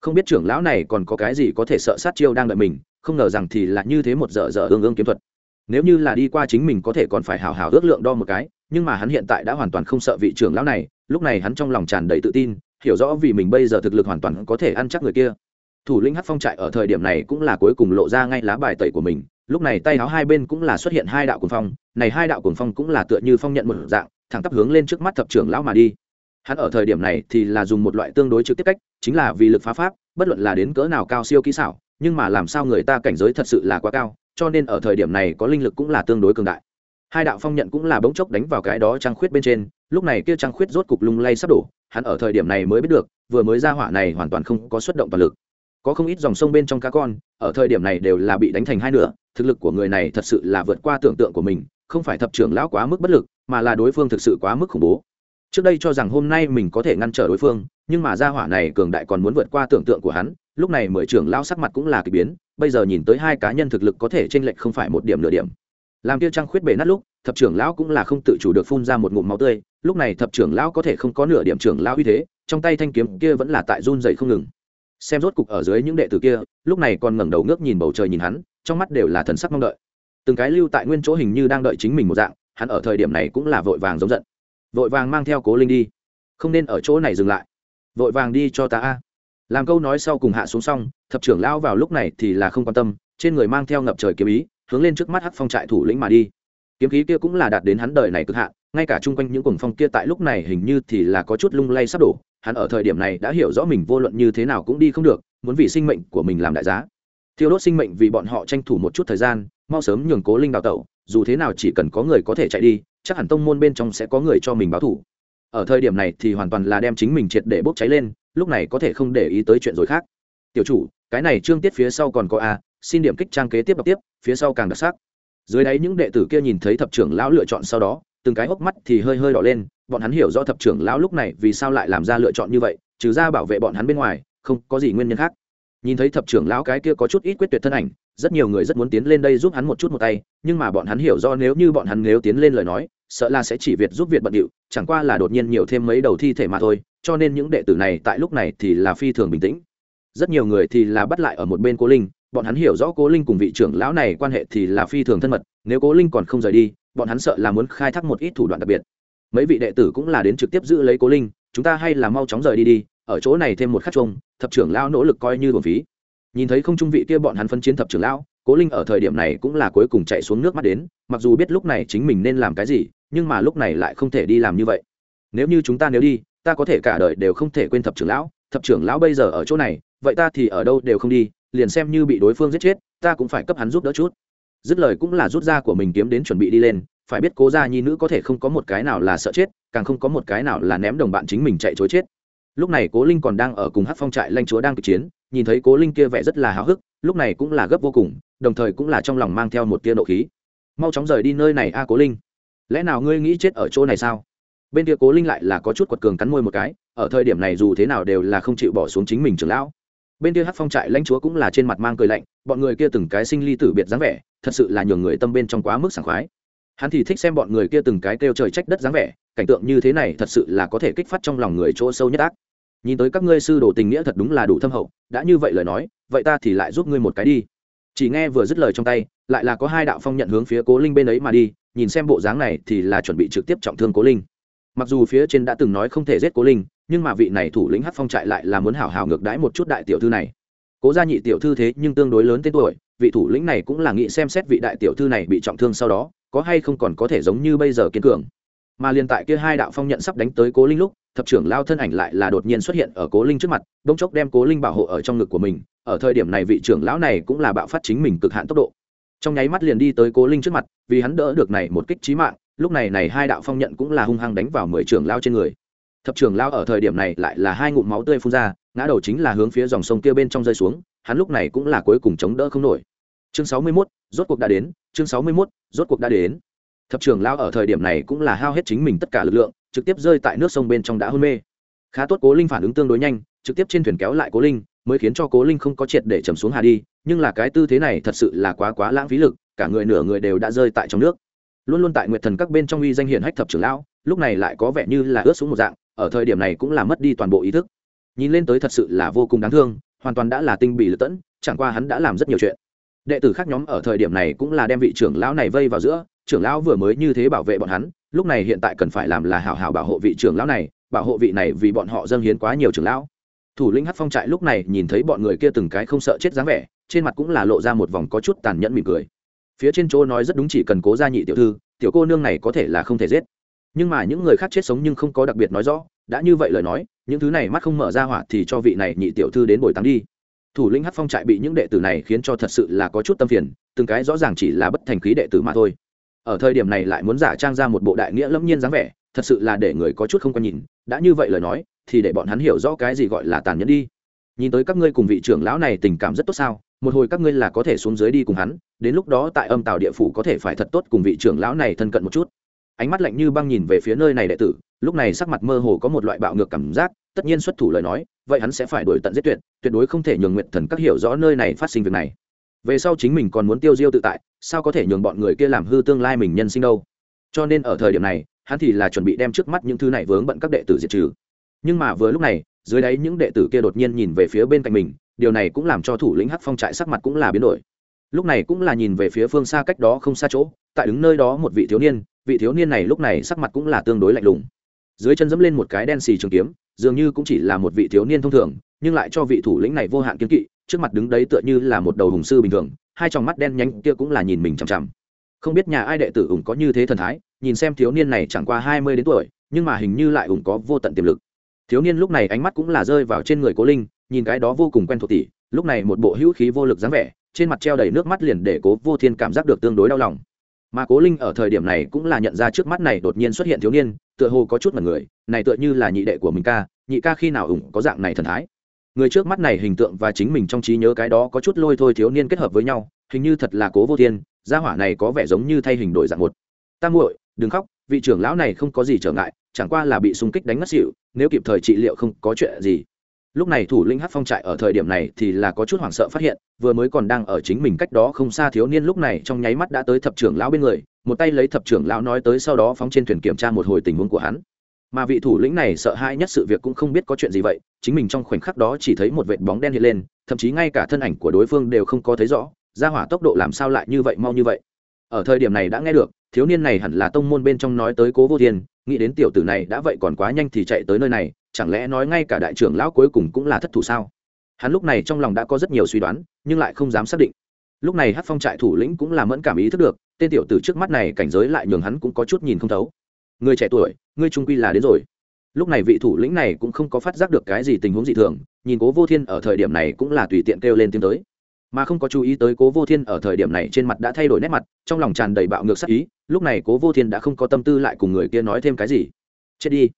Không biết trưởng lão này còn có cái gì có thể sợ sát chiêu đang đợi mình, không ngờ rằng thì là như thế một dở dở ương ương kiếm thuật. Nếu như là đi qua chính mình có thể còn phải hào hào ước lượng đo một cái, nhưng mà hắn hiện tại đã hoàn toàn không sợ vị trưởng lão này, lúc này hắn trong lòng tràn đầy tự tin, hiểu rõ vì mình bây giờ thực lực hoàn toàn có thể ăn chắc người kia. Thủ lĩnh hát phong trại ở thời điểm này cũng là cuối cùng lộ ra ngay lá bài tẩy của mình lúc này tay áo hai bên cũng là xuất hiện hai đạo cuồng phong, này hai đạo cuồng phong cũng là tựa như phong nhận một dạng, thẳng tắp hướng lên trước mắt thập trưởng lão mà đi. Hắn ở thời điểm này thì là dùng một loại tương đối trực tiếp cách, chính là vì lực phá pháp, bất luận là đến cỡ nào cao siêu kỹ xảo, nhưng mà làm sao người ta cảnh giới thật sự là quá cao, cho nên ở thời điểm này có linh lực cũng là tương đối cường đại. Hai đạo phong nhận cũng là bỗng chốc đánh vào cái đó trăng khuyết bên trên, lúc này kia trăng khuyết rốt cục lung lay sắp đổ, hắn ở thời điểm này mới biết được, vừa mới ra hỏa này hoàn toàn không có xuất động toàn lực. Có không ít dòng sông bên trong cá con, ở thời điểm này đều là bị đánh thành hai nửa thực lực của người này thật sự là vượt qua tưởng tượng của mình, không phải thập trưởng lão quá mức bất lực, mà là đối phương thực sự quá mức khủng bố. Trước đây cho rằng hôm nay mình có thể ngăn trở đối phương, nhưng mà gia hỏa này cường đại còn muốn vượt qua tưởng tượng của hắn, lúc này mười trưởng lão sắc mặt cũng là k ỳ biến, bây giờ nhìn tới hai cá nhân thực lực có thể t r ê n lệch không phải một điểm nửa điểm. Làm kia trăng khuyết bể nát lúc, thập trưởng lão cũng là không tự chủ được phun ra một ngụm máu tươi, lúc này thập trưởng lão có thể không có nửa điểm trưởng lão uy thế, trong tay thanh kiếm kia vẫn là tại run dày không ngừng xem rốt cục ở dưới những đệ tử kia, lúc này còn ngẩng đầu ngước nhìn bầu trời nhìn hắn, trong mắt đều là thần sắc mong đợi. Từng cái lưu tại nguyên chỗ hình như đang đợi chính mình một dạng, hắn ở thời điểm này cũng là vội vàng giống giận. Vội vàng mang theo cố linh đi. Không nên ở chỗ này dừng lại. Vội vàng đi cho ta a. Làm câu nói sau cùng hạ xuống xong, thập trưởng lao vào lúc này thì là không quan tâm, trên người mang theo ngập trời kiếm ý, hướng lên trước mắt hắc phong trại thủ lĩnh mà đi. Kiếm khí kia cũng là đạt đến hắn đời này cực hạn ngay cả chung quanh những cuồng phong kia tại lúc này hình như thì là có chút lung lay sắp đổ, hắn ở thời điểm này đã hiểu rõ mình vô luận như thế nào cũng đi không được, muốn vì sinh mệnh của mình làm đại giá. Thiêu đốt sinh mệnh vì bọn họ tranh thủ một chút thời gian, mau sớm nhường cố linh đào tẩu, dù thế nào chỉ cần có người có thể chạy đi, chắc hẳn tông môn bên trong sẽ có người cho mình báo thủ. Ở thời điểm này thì hoàn toàn là đem chính mình triệt để bốc cháy lên, lúc này có thể không để ý tới chuyện rồi khác. Tiểu chủ, cái này trương tiết phía sau còn có a, xin điểm kích trang kế tiếp đọc tiếp, phía sau càng đặc sắc. Dưới đáy những đệ tử kia nhìn thấy thập trưởng lão lựa chọn sau đó từng cái hốc mắt thì hơi hơi đỏ lên, bọn hắn hiểu rõ thập trưởng lão lúc này vì sao lại làm ra lựa chọn như vậy, trừ ra bảo vệ bọn hắn bên ngoài, không có gì nguyên nhân khác. Nhìn thấy thập trưởng lão cái kia có chút ít quyết tuyệt thân ảnh, rất nhiều người rất muốn tiến lên đây giúp hắn một chút một tay, nhưng mà bọn hắn hiểu do nếu như bọn hắn nếu tiến lên lời nói, sợ là sẽ chỉ việc giúp việc bận điệu, chẳng qua là đột nhiên nhiều thêm mấy đầu thi thể mà thôi, cho nên những đệ tử này tại lúc này thì là phi thường bình tĩnh. Rất nhiều người thì là bắt lại ở một bên cố linh, bọn hắn hiểu rõ cố linh cùng vị trưởng lão này quan hệ thì là phi thường thân mật, nếu cố linh còn không rời đi bọn hắn sợ là muốn khai thác một ít thủ đoạn đặc biệt. Mấy vị đệ tử cũng là đến trực tiếp giữ lấy cố linh, chúng ta hay là mau chóng rời đi đi, ở chỗ này thêm một khắc chung thập trưởng lão nỗ lực coi như thuần phí. Nhìn thấy không trung vị kia bọn hắn phân chiến thập trưởng lão, cố linh ở thời điểm này cũng là cuối cùng chạy xuống nước mắt đến, mặc dù biết lúc này chính mình nên làm cái gì, nhưng mà lúc này lại không thể đi làm như vậy. Nếu như chúng ta nếu đi, ta có thể cả đời đều không thể quên thập trưởng lão, thập trưởng lão bây giờ ở chỗ này, vậy ta thì ở đâu đều không đi, liền xem như bị đối phương giết chết, ta cũng phải cấp hắn giúp đỡ chút dứt lời cũng là rút ra của mình kiếm đến chuẩn bị đi lên, phải biết cố gia nhi nữ có thể không có một cái nào là sợ chết, càng không có một cái nào là ném đồng bạn chính mình chạy chối chết. Lúc này cố linh còn đang ở cùng hát phong trại lanh chúa đang kịch chiến, nhìn thấy cố linh kia vẻ rất là háo hức, lúc này cũng là gấp vô cùng, đồng thời cũng là trong lòng mang theo một tia nộ khí. Mau chóng rời đi nơi này a, cố linh. Lẽ nào ngươi nghĩ chết ở chỗ này sao? Bên kia cố linh lại là có chút quật cường cắn môi một cái, ở thời điểm này dù thế nào đều là không chịu bỏ xuống chính mình trưởng lão bên kia hát phong trại lãnh chúa cũng là trên mặt mang cười lạnh, bọn người kia từng cái sinh ly tử biệt dáng vẻ, thật sự là nhường người tâm bên trong quá mức sảng khoái. Hắn thì thích xem bọn người kia từng cái kêu trời trách đất dáng vẻ, cảnh tượng như thế này thật sự là có thể kích phát trong lòng người chỗ sâu nhất ác. Nhìn tới các ngươi sư đồ tình nghĩa thật đúng là đủ thâm hậu, đã như vậy lời nói, vậy ta thì lại giúp ngươi một cái đi. Chỉ nghe vừa dứt lời trong tay, lại là có hai đạo phong nhận hướng phía cố linh bên ấy mà đi, nhìn xem bộ dáng này thì là chuẩn bị trực tiếp trọng thương cố linh. Mặc dù phía trên đã từng nói không thể giết cố linh nhưng mà vị này thủ lĩnh hát phong trại lại là muốn hảo hảo ngược đãi một chút đại tiểu thư này. Cố gia nhị tiểu thư thế nhưng tương đối lớn tên tuổi, vị thủ lĩnh này cũng là nghĩ xem xét vị đại tiểu thư này bị trọng thương sau đó, có hay không còn có thể giống như bây giờ kiên cường. Mà liền tại kia hai đạo phong nhận sắp đánh tới cố linh lúc, thập trưởng lao thân ảnh lại là đột nhiên xuất hiện ở cố linh trước mặt, bỗng chốc đem cố linh bảo hộ ở trong ngực của mình, ở thời điểm này vị trưởng lão này cũng là bạo phát chính mình cực hạn tốc độ. Trong nháy mắt liền đi tới cố linh trước mặt, vì hắn đỡ được này một kích trí mạng, lúc này này hai đạo phong nhận cũng là hung hăng đánh vào mười trưởng lao trên người thập trưởng lao ở thời điểm này lại là hai ngụm máu tươi phun ra ngã đầu chính là hướng phía dòng sông kia bên trong rơi xuống hắn lúc này cũng là cuối cùng chống đỡ không nổi. Chương sáu mươi 61, rốt cuộc đã đến chương sáu mươi 61, rốt cuộc đã đến. Thập trưởng lao ở thời điểm này cũng là hao hết chính mình tất cả lực lượng trực tiếp rơi tại nước sông bên trong đã hôn mê. Khá tốt cố linh phản ứng tương đối nhanh trực tiếp trên thuyền kéo lại cố linh mới khiến cho cố linh không có triệt để chầm xuống hà đi nhưng là cái tư thế này thật sự là quá quá lãng phí lực cả người nửa người đều đã rơi tại trong nước. Luôn luôn tại nguyệt thần các bên trong uy danh hiển hách thập trưởng lão lúc này lại có vẻ như là ướt xuống một dạng ở thời điểm này cũng là mất đi toàn bộ ý thức. Nhìn lên tới thật sự là vô cùng đáng thương, hoàn toàn đã là tinh bị lật tẫn, chẳng qua hắn đã làm rất nhiều chuyện. Đệ tử khác nhóm ở thời điểm này cũng là đem vị trưởng lão này vây vào giữa, trưởng lão vừa mới như thế bảo vệ bọn hắn, lúc này hiện tại cần phải làm là hảo hảo bảo hộ vị trưởng lão này, bảo hộ vị này vì bọn họ dâng hiến quá nhiều trưởng lão. Thủ lĩnh hát phong trại lúc này nhìn thấy bọn người kia từng cái không sợ chết dáng vẻ, trên mặt cũng là lộ ra một vòng có chút tàn nhẫn mỉm cười. Phía trên chỗ nói rất đúng chỉ cần cố gia nhị tiểu thư, tiểu cô nương này có thể là không thể giết nhưng mà những người khác chết sống nhưng không có đặc biệt nói rõ, đã như vậy lời nói, những thứ này mắt không mở ra hỏa thì cho vị này nhị tiểu thư đến bồi tắm đi. Thủ lĩnh hát phong trại bị những đệ tử này khiến cho thật sự là có chút tâm phiền, từng cái rõ ràng chỉ là bất thành khí đệ tử mà thôi. Ở thời điểm này lại muốn giả trang ra một bộ đại nghĩa lẫm nhiên dáng vẻ, thật sự là để người có chút không quan nhìn, đã như vậy lời nói, thì để bọn hắn hiểu rõ cái gì gọi là tàn nhẫn đi. Nhìn tới các ngươi cùng vị trưởng lão này tình cảm rất tốt sao, một hồi các ngươi là có thể xuống dưới đi cùng hắn, đến lúc đó tại âm tàu địa phủ có thể phải thật tốt cùng vị trưởng lão này thân cận một chút ánh mắt lạnh như băng nhìn về phía nơi này đệ tử, lúc này sắc mặt mơ hồ có một loại bạo ngược cảm giác, tất nhiên xuất thủ lời nói, vậy hắn sẽ phải đổi tận giết tuyệt tuyệt đối không thể nhường nguyện thần các hiểu rõ nơi này phát sinh việc này. Về sau chính mình còn muốn tiêu diêu tự tại, sao có thể nhường bọn người kia làm hư tương lai mình nhân sinh đâu? Cho nên ở thời điểm này, hắn thì là chuẩn bị đem trước mắt những thứ này vướng bận các đệ tử diệt trừ. Nhưng mà vừa lúc này, dưới đáy những đệ tử kia đột nhiên nhìn về phía bên cạnh mình, điều này cũng làm cho thủ lĩnh hắc phong trại sắc mặt cũng là biến đổi. Lúc này cũng là nhìn về phía phương xa cách đó không xa chỗ, tại đứng nơi đó một vị thiếu niên vị thiếu niên này lúc này sắc mặt cũng là tương đối lạnh lùng. Dưới chân dẫm lên một cái đen xì trường kiếm, dường như cũng chỉ là một vị thiếu niên thông thường, nhưng lại cho vị thủ lĩnh này vô hạn kiếm kỵ, trước mặt đứng đấy tựa như là một đầu hùng sư bình thường, hai tròng mắt đen nhanh kia cũng là nhìn mình chằm chằm. Không biết nhà ai đệ tử ủng có như thế thần thái, nhìn xem thiếu niên này chẳng qua hai mươi đến tuổi, nhưng mà hình như lại ủng có vô tận tiềm lực. Thiếu niên lúc này ánh mắt cũng là rơi vào trên người cố linh, nhìn cái đó vô cùng quen thuộc tỷ lúc này một bộ hữu khí vô lực dáng vẻ, trên mặt treo đầy nước mắt liền để cố vô thiên cảm giác được tương đối đau lòng mà cố linh ở thời điểm này cũng là nhận ra trước mắt này đột nhiên xuất hiện thiếu niên, tựa hồ có chút mật người, này tựa như là nhị đệ của mình ca, nhị ca khi nào ủng có dạng này thần thái. Người trước mắt này hình tượng và chính mình trong trí nhớ cái đó có chút lôi thôi thiếu niên kết hợp với nhau, hình như thật là cố vô thiên, gia hỏa này có vẻ giống như thay hình đổi dạng một. Ta muội, đừng khóc, vị trưởng lão này không có gì trở ngại, chẳng qua là bị xung kích đánh mất xỉu, nếu kịp thời trị liệu không có chuyện gì lúc này thủ lĩnh hát phong trại ở thời điểm này thì là có chút hoảng sợ phát hiện, vừa mới còn đang ở chính mình cách đó không xa thiếu niên lúc này trong nháy mắt đã tới thập trưởng lão bên người, một tay lấy thập trưởng lão nói tới sau đó phóng trên thuyền kiểm tra một hồi tình huống của hắn. Mà vị thủ lĩnh này sợ hãi nhất sự việc cũng không biết có chuyện gì vậy, chính mình trong khoảnh khắc đó chỉ thấy một vệt bóng đen hiện lên, thậm chí ngay cả thân ảnh của đối phương đều không có thấy rõ, ra hỏa tốc độ làm sao lại như vậy, mau như vậy. Ở thời điểm này đã nghe được, thiếu niên này hẳn là tông môn bên trong nói tới cố vô thiên, nghĩ đến tiểu tử này đã vậy còn quá nhanh thì chạy tới nơi này chẳng lẽ nói ngay cả đại trưởng lão cuối cùng cũng là thất thủ sao? Hắn lúc này trong lòng đã có rất nhiều suy đoán, nhưng lại không dám xác định. Lúc này hát phong trại thủ lĩnh cũng là mẫn cảm ý thức được, tên tiểu tử trước mắt này cảnh giới lại nhường hắn cũng có chút nhìn không thấu. Người trẻ tuổi ngươi trung quy là đến rồi. Lúc này vị thủ lĩnh này cũng không có phát giác được cái gì tình huống dị thường, nhìn cố vô thiên ở thời điểm này cũng là tùy tiện kêu lên tiến tới. Mà không có chú ý tới cố vô thiên ở thời điểm này trên mặt đã thay đổi nét mặt, trong lòng tràn đầy bạo ngược sắc ý, lúc này cố vô thiên đã không có tâm tư lại cùng người kia nói thêm cái gì. Chết đi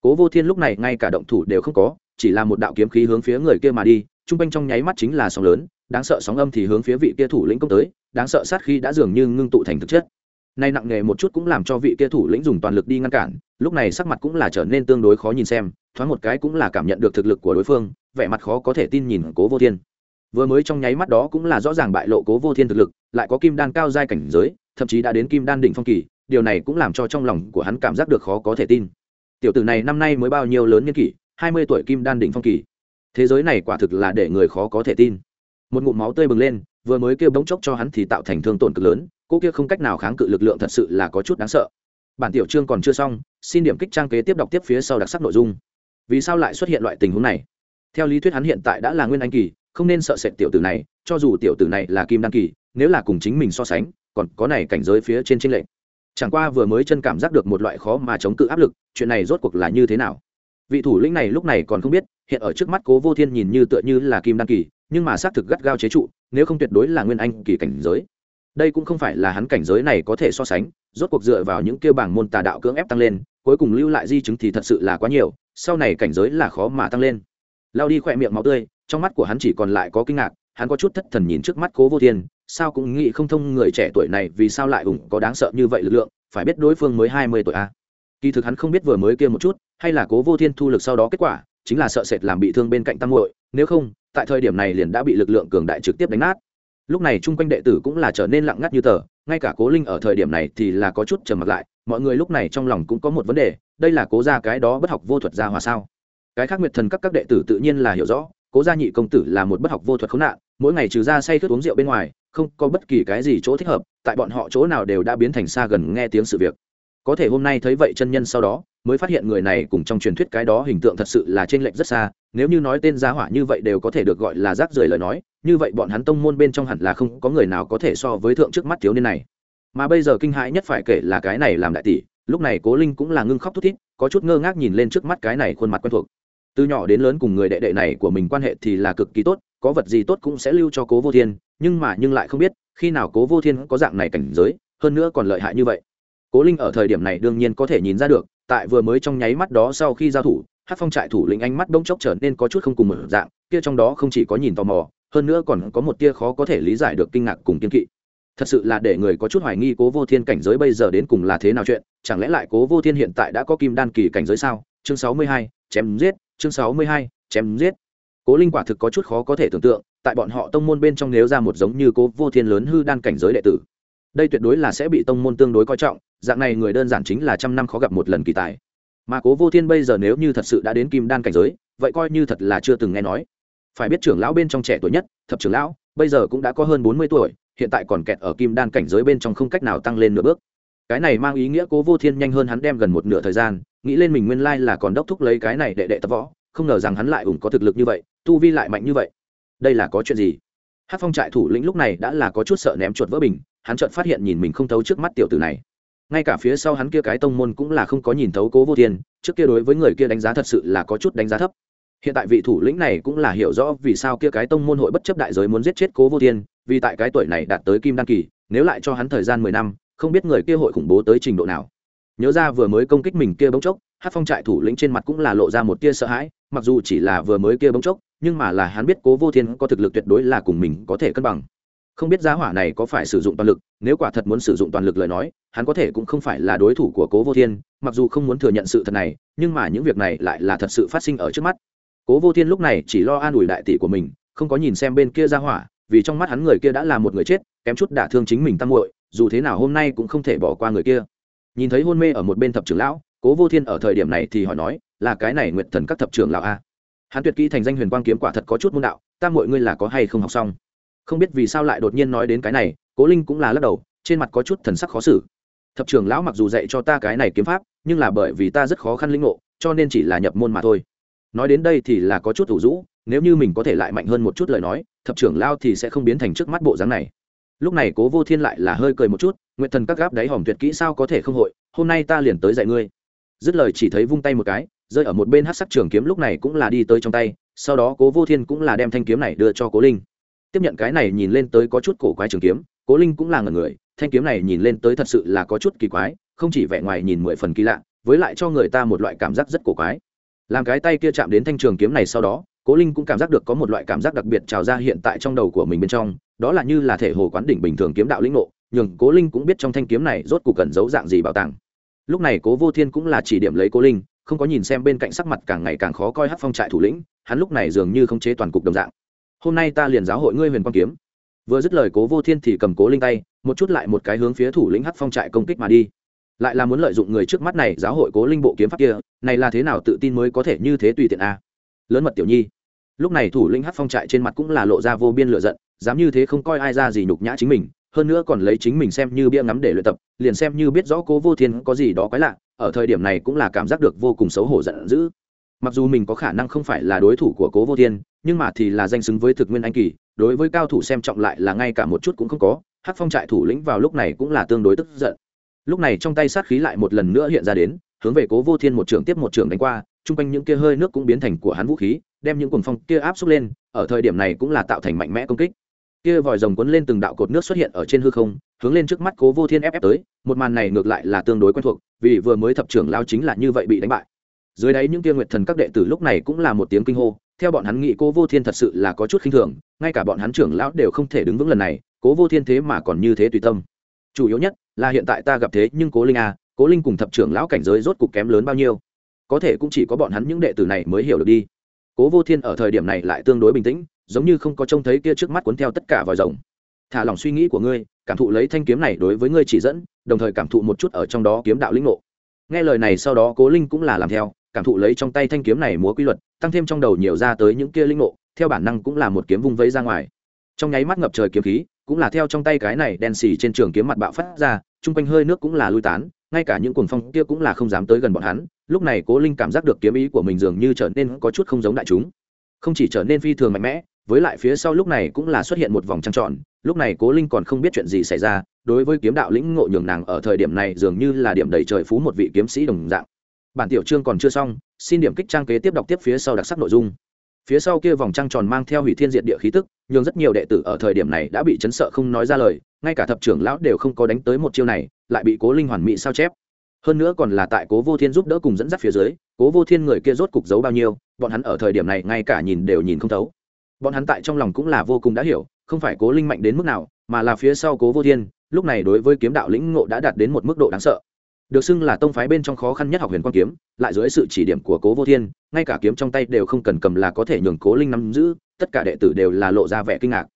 cố vô thiên lúc này ngay cả động thủ đều không có, chỉ là một đạo kiếm khí hướng phía người kia mà đi t r u n g quanh trong nháy mắt chính là sóng lớn, đáng sợ sóng âm thì hướng phía vị kia thủ lĩnh công tới, đáng sợ sát khi đã dường như ngưng tụ thành thực chất. Nay nặng nề một chút cũng làm cho vị kia thủ lĩnh dùng toàn lực đi ngăn cản, lúc này sắc mặt cũng là trở nên tương đối khó nhìn xem, thoáng một cái cũng là cảm nhận được thực lực của đối phương, vẻ mặt khó có thể tin nhìn cố vô thiên. Vừa mới trong nháy mắt đó cũng là rõ ràng bại lộ cố vô thiên thực lực, lại có kim đan cao giai cảnh giới, thậm chí đã đến kim đan đỉnh phong kỳ, điều này cũng làm cho trong lòng của hắn cảm giác được khó có thể tin tiểu tử này năm nay mới bao nhiêu lớn niên kỷ, hai mươi tuổi kim đan đỉnh phong kỳ. Thế giới này quả thực là để người khó có thể tin. Một ngụm máu tươi bừng lên, vừa mới kêu bỗng chốc cho hắn thì tạo thành thương tổn cực lớn, cô kia không cách nào kháng cự lực lượng thật sự là có chút đáng sợ. Bản tiểu chương còn chưa xong, xin điểm kích trang kế tiếp đọc tiếp phía sau đặc sắc nội dung. Vì sao lại xuất hiện loại tình huống này? Theo lý thuyết hắn hiện tại đã là nguyên anh kỳ, không nên sợ sệt tiểu tử này, cho dù tiểu tử này là kim đan kỳ, nếu là cùng chính mình so sánh, còn có này cảnh giới phía trên tranh lệch chẳng qua vừa mới chân cảm giác được một loại khó mà chống cự áp lực, chuyện này rốt cuộc là như thế nào? Vị thủ lĩnh này lúc này còn không biết, hiện ở trước mắt cố vô thiên nhìn như tựa như là kim đan kỳ, nhưng mà xác thực gắt gao chế trụ, nếu không tuyệt đối là nguyên anh kỳ cảnh giới. Đây cũng không phải là hắn cảnh giới này có thể so sánh, rốt cuộc dựa vào những kêu bảng môn tà đạo cưỡng ép tăng lên, cuối cùng lưu lại di chứng thì thật sự là quá nhiều, sau này cảnh giới là khó mà tăng lên. Lao đi khỏe miệng máu tươi, trong mắt của hắn chỉ còn lại có kinh ngạc, hắn có chút thất thần nhìn trước mắt cố vô thiên sao cũng nghĩ không thông người trẻ tuổi này vì sao lại ủng có đáng sợ như vậy lực lượng, phải biết đối phương mới hai mươi tuổi a à. kỳ thực hắn không biết vừa mới kia một chút, hay là cố vô thiên thu lực sau đó kết quả, chính là sợ sệt làm bị thương bên cạnh tăng hội nếu không, tại thời điểm này liền đã bị lực lượng cường đại trực tiếp đánh nát lúc này chung quanh đệ tử cũng là trở nên lặng ngắt như tờ, ngay cả cố linh ở thời điểm này thì là có chút trầm mặt lại, mọi người lúc này trong lòng cũng có một vấn đề, đây là cố ra cái đó bất học vô thuật ra hòa sao cái khác nguyệt thần các các đệ tử tự nhiên là hiểu rõ, cố gia nhị công tử là một bất học vô thuật khốn nạn, mỗi ngày trừ ra say thức uống rượu bên ngoài không có bất kỳ cái gì chỗ thích hợp, tại bọn họ chỗ nào đều đã biến thành xa gần nghe tiếng sự việc. Có thể hôm nay thấy vậy chân nhân sau đó, mới phát hiện người này cùng trong truyền thuyết cái đó hình tượng thật sự là t r ê n lệch rất xa, nếu như nói tên gia hỏa như vậy đều có thể được gọi là rác rưởi lời nói, như vậy bọn hắn tông môn bên trong hẳn là không có người nào có thể so với thượng trước mắt thiếu niên này. Mà bây giờ kinh hãi nhất phải kể là cái này làm đại tỷ, lúc này cố linh cũng là ngưng khóc thút thít, có chút ngơ ngác nhìn lên trước mắt cái này khuôn mặt quen thuộc. Từ nhỏ đến lớn cùng người đệ đệ này của mình quan hệ thì là cực kỳ tốt, có vật gì tốt cũng sẽ lưu cho cố vô thiên nhưng mà nhưng lại không biết, khi nào cố vô thiên có dạng này cảnh giới, hơn nữa còn lợi hại như vậy. Cố linh ở thời điểm này đương nhiên có thể nhìn ra được, tại vừa mới trong nháy mắt đó sau khi giao thủ hát phong trại thủ lĩnh ánh mắt bỗng chốc trở nên có chút không cùng một dạng, kia trong đó không chỉ có nhìn tò mò, hơn nữa còn có một tia khó có thể lý giải được kinh ngạc cùng kiên kỵ. Thật sự là để người có chút hoài nghi cố vô thiên cảnh giới bây giờ đến cùng là thế nào chuyện, chẳng lẽ lại cố vô thiên hiện tại đã có kim đan kỳ cảnh giới sao? Chương sáu mươi hai, chém giết, chương sáu mươi hai, chém giết. Cố linh quả thực có chút khó có thể tưởng tượng tại bọn họ tông môn bên trong nếu ra một giống như cố vô thiên lớn hư đan cảnh giới đệ tử. Đây tuyệt đối là sẽ bị tông môn tương đối coi trọng, dạng này người đơn giản chính là trăm năm khó gặp một lần kỳ tài. Mà cố vô thiên bây giờ nếu như thật sự đã đến kim đan cảnh giới, vậy coi như thật là chưa từng nghe nói. Phải biết trưởng lão bên trong trẻ tuổi nhất, thập trưởng lão, bây giờ cũng đã có hơn bốn mươi tuổi, hiện tại còn kẹt ở kim đan cảnh giới bên trong không cách nào tăng lên nửa bước. Cái này mang ý nghĩa cố vô thiên nhanh hơn hắn đem gần một nửa thời gian, nghĩ lên mình nguyên lai là còn đốc thúc lấy cái này để đệ tập võ, không ngờ rằng hắn lại ủng có thực lực như vậy, tu vi lại mạnh như vậy đây là có chuyện gì? Hát phong trại thủ lĩnh lúc này đã là có chút sợ ném chuột vỡ bình, hắn chợt phát hiện nhìn mình không thấu trước mắt tiểu tử này. Ngay cả phía sau hắn kia cái tông môn cũng là không có nhìn thấu cố vô thiên, trước kia đối với người kia đánh giá thật sự là có chút đánh giá thấp. Hiện tại vị thủ lĩnh này cũng là hiểu rõ vì sao kia cái tông môn hội bất chấp đại giới muốn giết chết cố vô thiên, vì tại cái tuổi này đạt tới kim đăng kỳ, nếu lại cho hắn thời gian mười năm, không biết người kia hội khủng bố tới trình độ nào. Nhớ ra vừa mới công kích mình kia bỗng chốc hát phong trại thủ lĩnh trên mặt cũng là lộ ra một tia sợ hãi, mặc dù chỉ là vừa mới kia bỗng chốc nhưng mà là hắn biết cố vô thiên có thực lực tuyệt đối là cùng mình có thể cân bằng. Không biết giá hỏa này có phải sử dụng toàn lực, nếu quả thật muốn sử dụng toàn lực lời nói, hắn có thể cũng không phải là đối thủ của cố vô thiên, mặc dù không muốn thừa nhận sự thật này, nhưng mà những việc này lại là thật sự phát sinh ở trước mắt. Cố vô thiên lúc này chỉ lo an ủi đại tỷ của mình, không có nhìn xem bên kia ra hỏa, vì trong mắt hắn người kia đã là một người chết, kém chút đả thương chính mình tăng muội, dù thế nào hôm nay cũng không thể bỏ qua người kia. Nhìn thấy hôn mê ở một bên thập trưởng lão, cố vô thiên ở thời điểm này thì hỏi nói, là cái này nguyện thần các thập trưởng lão a hắn tuyệt kỹ thành danh huyền quang kiếm quả thật có chút môn đạo, ta mọi ngươi là có hay không học xong? Không biết vì sao lại đột nhiên nói đến cái này, cố linh cũng là lắc đầu, trên mặt có chút thần sắc khó xử. Thập trưởng lão mặc dù dạy cho ta cái này kiếm pháp, nhưng là bởi vì ta rất khó khăn linh ngộ, cho nên chỉ là nhập môn mà thôi. Nói đến đây thì là có chút thủ rũ, nếu như mình có thể lại mạnh hơn một chút lời nói, thập trưởng lao thì sẽ không biến thành trước mắt bộ dáng này. Lúc này cố vô thiên lại là hơi cười một chút nguyện thần các gáp đáy hòm tuyệt kỹ sao có thể không hội, hôm nay ta liền tới dạy ngươi. Dứt lời chỉ thấy vung tay một cái rơi ở một bên hát sắc trường kiếm lúc này cũng là đi tới trong tay, sau đó cố vô thiên cũng là đem thanh kiếm này đưa cho cố linh. Tiếp nhận cái này nhìn lên tới có chút cổ quái trường kiếm, cố linh cũng là ngần người, thanh kiếm này nhìn lên tới thật sự là có chút kỳ quái, không chỉ vẻ ngoài nhìn mười phần kỳ lạ, với lại cho người ta một loại cảm giác rất cổ quái. Làm cái tay kia chạm đến thanh trường kiếm này sau đó, cố linh cũng cảm giác được có một loại cảm giác đặc biệt trào ra hiện tại trong đầu của mình bên trong, đó là như là thể hồ quán đỉnh bình thường kiếm đạo lĩnh ngộ, nhường cố linh cũng biết trong thanh kiếm này rốt cuộc cần giấu dạng gì bảo tàng. Lúc này cố vô thiên cũng là chỉ điểm lấy cố linh không có nhìn xem bên cạnh sắc mặt càng ngày càng khó coi hát phong trại thủ lĩnh, hắn lúc này dường như không chế toàn cục đồng dạng. Hôm nay ta liền giáo hội ngươi huyền quang kiếm. Vừa dứt lời cố vô thiên thì cầm cố linh tay, một chút lại một cái hướng phía thủ lĩnh hát phong trại công kích mà đi. Lại là muốn lợi dụng người trước mắt này giáo hội cố linh bộ kiếm pháp kia, này là thế nào tự tin mới có thể như thế tùy tiện a? Lớn mật tiểu nhi. Lúc này thủ lĩnh hát phong trại trên mặt cũng là lộ ra vô biên lựa giận, dám như thế không coi ai ra gì nhục nhã chính mình, hơn nữa còn lấy chính mình xem như bia ngắm để luyện tập, liền xem như biết rõ cố vô thiên có gì đó quái lạ ở thời điểm này cũng là cảm giác được vô cùng xấu hổ giận dữ. Mặc dù mình có khả năng không phải là đối thủ của cố vô thiên, nhưng mà thì là danh xứng với thực nguyên anh kỳ, đối với cao thủ xem trọng lại là ngay cả một chút cũng không có hát phong trại thủ lĩnh vào lúc này cũng là tương đối tức giận. Lúc này trong tay sát khí lại một lần nữa hiện ra đến, hướng về cố vô thiên một trường tiếp một trường đánh qua, chung quanh những kia hơi nước cũng biến thành của hắn vũ khí, đem những cuồng phong kia áp xúc lên, ở thời điểm này cũng là tạo thành mạnh mẽ công kích kia vòi rồng cuốn lên từng đạo cột nước xuất hiện ở trên hư không, hướng lên trước mắt cố vô thiên ép ép tới, một màn này ngược lại là tương đối quen thuộc, vì vừa mới thập trưởng lao chính là như vậy bị đánh bại. Dưới đáy những kia nguyệt thần các đệ tử lúc này cũng là một tiếng kinh hô, theo bọn hắn nghĩ cố vô thiên thật sự là có chút khinh thường, ngay cả bọn hắn trưởng lão đều không thể đứng vững lần này, cố vô thiên thế mà còn như thế tùy tâm. Chủ yếu nhất là hiện tại ta gặp thế nhưng cố linh a cố linh cùng thập trưởng lão cảnh giới rốt cục kém lớn bao nhiêu? Có thể cũng chỉ có bọn hắn những đệ tử này mới hiểu được đi. Cố vô thiên ở thời điểm này lại tương đối bình tĩnh giống như không có trông thấy kia trước mắt cuốn theo tất cả vòi rồng. Thả lòng suy nghĩ của ngươi, cảm thụ lấy thanh kiếm này đối với ngươi chỉ dẫn, đồng thời cảm thụ một chút ở trong đó kiếm đạo lĩnh ngộ. Nghe lời này sau đó cố linh cũng là làm theo, cảm thụ lấy trong tay thanh kiếm này múa quy luật, tăng thêm trong đầu nhiều ra tới những kia linh ngộ, theo bản năng cũng là một kiếm vung vẫy ra ngoài. Trong nháy mắt ngập trời kiếm khí, cũng là theo trong tay cái này đen xì trên trường kiếm mặt bạo phát ra, chung quanh hơi nước cũng là lui tán, ngay cả những cuồng phong kia cũng là không dám tới gần bọn hắn. Lúc này cố linh cảm giác được kiếm ý của mình dường như trở nên có chút không giống đại chúng. Không chỉ trở nên phi thường mạnh mẽ với lại phía sau lúc này cũng là xuất hiện một vòng trăng tròn, lúc này cố linh còn không biết chuyện gì xảy ra, đối với kiếm đạo lĩnh ngộ nhường nàng ở thời điểm này dường như là điểm đầy trời phú một vị kiếm sĩ đồng dạng. Bản tiểu chương còn chưa xong, xin điểm kích trang kế tiếp đọc tiếp phía sau đặc sắc nội dung. Phía sau kia vòng trăng tròn mang theo hủy thiên diệt địa khí tức, nhường rất nhiều đệ tử ở thời điểm này đã bị chấn sợ không nói ra lời, ngay cả thập trưởng lão đều không có đánh tới một chiêu này, lại bị cố linh hoàn mỹ sao chép. Hơn nữa còn là tại cố vô thiên giúp đỡ cùng dẫn dắt phía dưới, cố vô thiên người kia rốt cục giấu bao nhiêu, bọn hắn ở thời điểm này ngay cả nhìn đều nhìn không thấu bọn hắn tại trong lòng cũng là vô cùng đã hiểu, không phải cố linh mạnh đến mức nào, mà là phía sau cố vô thiên, lúc này đối với kiếm đạo lĩnh ngộ đã đạt đến một mức độ đáng sợ. Được xưng là tông phái bên trong khó khăn nhất học huyền quan kiếm, lại dưới sự chỉ điểm của cố vô thiên, ngay cả kiếm trong tay đều không cần cầm là có thể nhường cố linh nắm giữ, tất cả đệ tử đều là lộ ra vẻ kinh ngạc.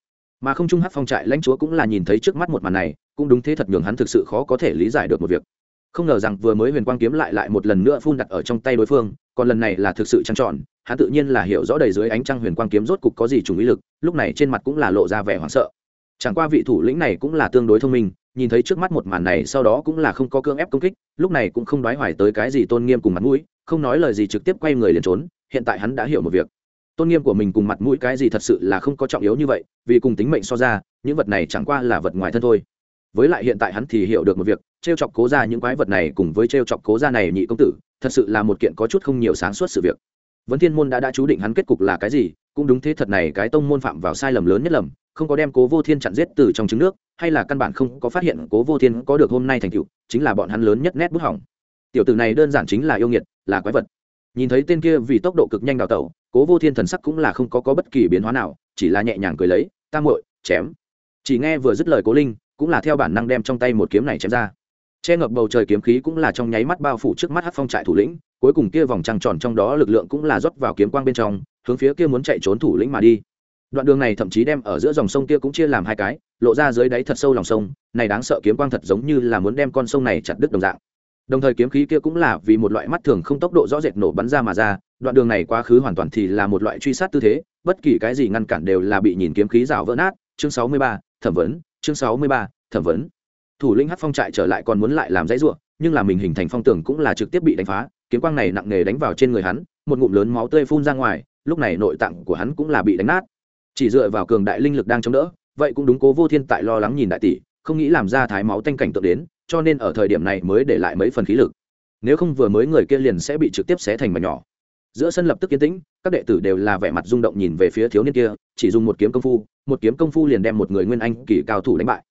Mà không trung hát phong trại lãnh chúa cũng là nhìn thấy trước mắt một màn này, cũng đúng thế thật nhường hắn thực sự khó có thể lý giải được một việc không ngờ rằng vừa mới huyền quang kiếm lại lại một lần nữa phun đặt ở trong tay đối phương, còn lần này là thực sự trăng tròn, hắn tự nhiên là hiểu rõ đầy dưới ánh trăng huyền quang kiếm rốt cục có gì chủng ý lực, lúc này trên mặt cũng là lộ ra vẻ hoảng sợ. Chẳng qua vị thủ lĩnh này cũng là tương đối thông minh, nhìn thấy trước mắt một màn này sau đó cũng là không có cương ép công kích, lúc này cũng không đoái hoài tới cái gì tôn nghiêm cùng mặt mũi, không nói lời gì trực tiếp quay người liền trốn, hiện tại hắn đã hiểu một việc. Tôn nghiêm của mình cùng mặt mũi cái gì thật sự là không có trọng yếu như vậy, vì cùng tính mệnh so ra, những vật này chẳng qua là vật ngoài thân thôi với lại hiện tại hắn thì hiểu được một việc t r e o chọc cố ra những quái vật này cùng với t r e o chọc cố ra này nhị công tử thật sự là một kiện có chút không nhiều sáng suốt sự việc. Vấn thiên môn đã đã chú định hắn kết cục là cái gì cũng đúng thế thật này cái tông môn phạm vào sai lầm lớn nhất lầm không có đem cố vô thiên chặn giết từ trong trứng nước hay là căn bản không có phát hiện cố vô thiên có được hôm nay thành tựu chính là bọn hắn lớn nhất nét bút hỏng. Tiểu tử này đơn giản chính là yêu nghiệt là quái vật. Nhìn thấy tên kia vì tốc độ cực nhanh đào tẩu cố vô thiên thần sắc cũng là không có, có bất kỳ biến hóa nào chỉ là nhẹ nhàng cười lấy ta muội chém. Chỉ nghe vừa dứt lời cố linh cũng là theo bản năng đem trong tay một kiếm này chém ra. Che ngập bầu trời kiếm khí cũng là trong nháy mắt bao phủ trước mắt hát phong trại thủ lĩnh, cuối cùng kia vòng trăng tròn trong đó lực lượng cũng là rót vào kiếm quang bên trong, hướng phía kia muốn chạy trốn thủ lĩnh mà đi. Đoạn đường này thậm chí đem ở giữa dòng sông kia cũng chia làm hai cái, lộ ra dưới đáy thật sâu lòng sông, này đáng sợ kiếm quang thật giống như là muốn đem con sông này chặt đứt đồng dạng. Đồng thời kiếm khí kia cũng là vì một loại mắt thường không tốc độ rõ rệt nổ bắn ra mà ra, đoạn đường này quá khứ hoàn toàn thì là một loại truy sát tư thế, bất kỳ cái gì ngăn cản đều là bị nhìn kiếm khí rào vỡ nát. Chương sáu mươi ba, thẩm vấn chương sáu mươi ba, thẩm vấn. Thủ lĩnh hát phong trại trở lại còn muốn lại làm dãy ruộng, nhưng là mình hình thành phong tưởng cũng là trực tiếp bị đánh phá, kiếm quang này nặng nề đánh vào trên người hắn, một ngụm lớn máu tươi phun ra ngoài, lúc này nội tạng của hắn cũng là bị đánh nát. Chỉ dựa vào cường đại linh lực đang chống đỡ, vậy cũng đúng cố vô thiên tại lo lắng nhìn đại tỷ, không nghĩ làm ra thái máu tanh cảnh tượng đến, cho nên ở thời điểm này mới để lại mấy phần khí lực. Nếu không vừa mới người kia liền sẽ bị trực tiếp xé thành mảnh nhỏ giữa sân lập tức yên tĩnh, các đệ tử đều là vẻ mặt rung động nhìn về phía thiếu niên kia, chỉ dùng một kiếm công phu, một kiếm công phu liền đem một người nguyên anh kỳ cao thủ đánh bại.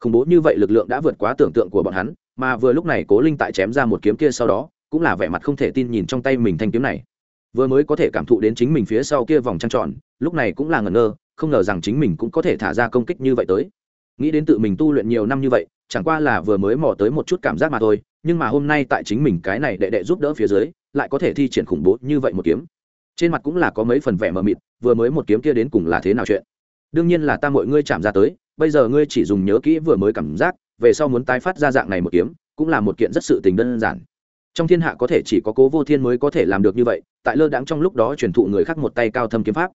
Khủng bố như vậy lực lượng đã vượt quá tưởng tượng của bọn hắn, mà vừa lúc này cố linh tại chém ra một kiếm kia sau đó, cũng là vẻ mặt không thể tin nhìn trong tay mình thanh kiếm này. Vừa mới có thể cảm thụ đến chính mình phía sau kia vòng trăng tròn, lúc này cũng là ngẩn ngơ, không ngờ rằng chính mình cũng có thể thả ra công kích như vậy tới. Nghĩ đến tự mình tu luyện nhiều năm như vậy, chẳng qua là vừa mới mò tới một chút cảm giác mà thôi, nhưng mà hôm nay tại chính mình cái này đệ đệ giúp đỡ phía dưới lại có thể thi triển khủng bố như vậy một kiếm. Trên mặt cũng là có mấy phần vẻ mờ mịt, vừa mới một kiếm kia đến cùng là thế nào chuyện? Đương nhiên là ta mọi ngươi chạm ra tới, bây giờ ngươi chỉ dùng nhớ kỹ vừa mới cảm giác, về sau muốn tái phát ra dạng này một kiếm, cũng là một kiện rất sự tình đơn giản. Trong thiên hạ có thể chỉ có cố vô thiên mới có thể làm được như vậy, tại lơ đãng trong lúc đó truyền thụ người khác một tay cao thâm kiếm pháp.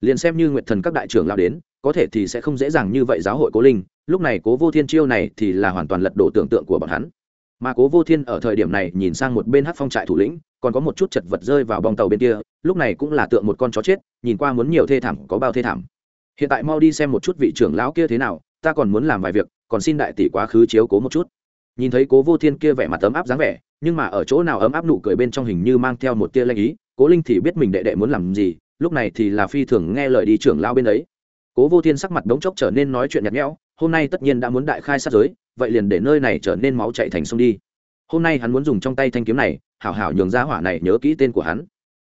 Liền xem như nguyệt thần các đại trưởng lao đến, có thể thì sẽ không dễ dàng như vậy giáo hội cố linh, lúc này cố vô thiên chiêu này thì là hoàn toàn lật đổ tưởng tượng của bọn hắn mà cố vô thiên ở thời điểm này nhìn sang một bên hát phong trại thủ lĩnh, còn có một chút chật vật rơi vào bong tàu bên kia, lúc này cũng là tượng một con chó chết, nhìn qua muốn nhiều thê thảm có bao thê thảm. Hiện tại mau đi xem một chút vị trưởng lão kia thế nào, ta còn muốn làm vài việc, còn xin đại tỷ quá khứ chiếu cố một chút. Nhìn thấy cố vô thiên kia vẻ mặt ấm áp dáng vẻ, nhưng mà ở chỗ nào ấm áp nụ cười bên trong hình như mang theo một tia lanh ý, cố linh thì biết mình đệ đệ muốn làm gì, lúc này thì là phi thường nghe lời đi trưởng lao bên ấy. Cố vô thiên sắc mặt đống chốc trở nên nói chuyện nhạt nhẽo, hôm nay tất nhiên đã muốn đại khai sát giới vậy liền để nơi này trở nên máu chạy thành sông đi. Hôm nay hắn muốn dùng trong tay thanh kiếm này, hảo hảo nhường ra hỏa này nhớ kỹ tên của hắn.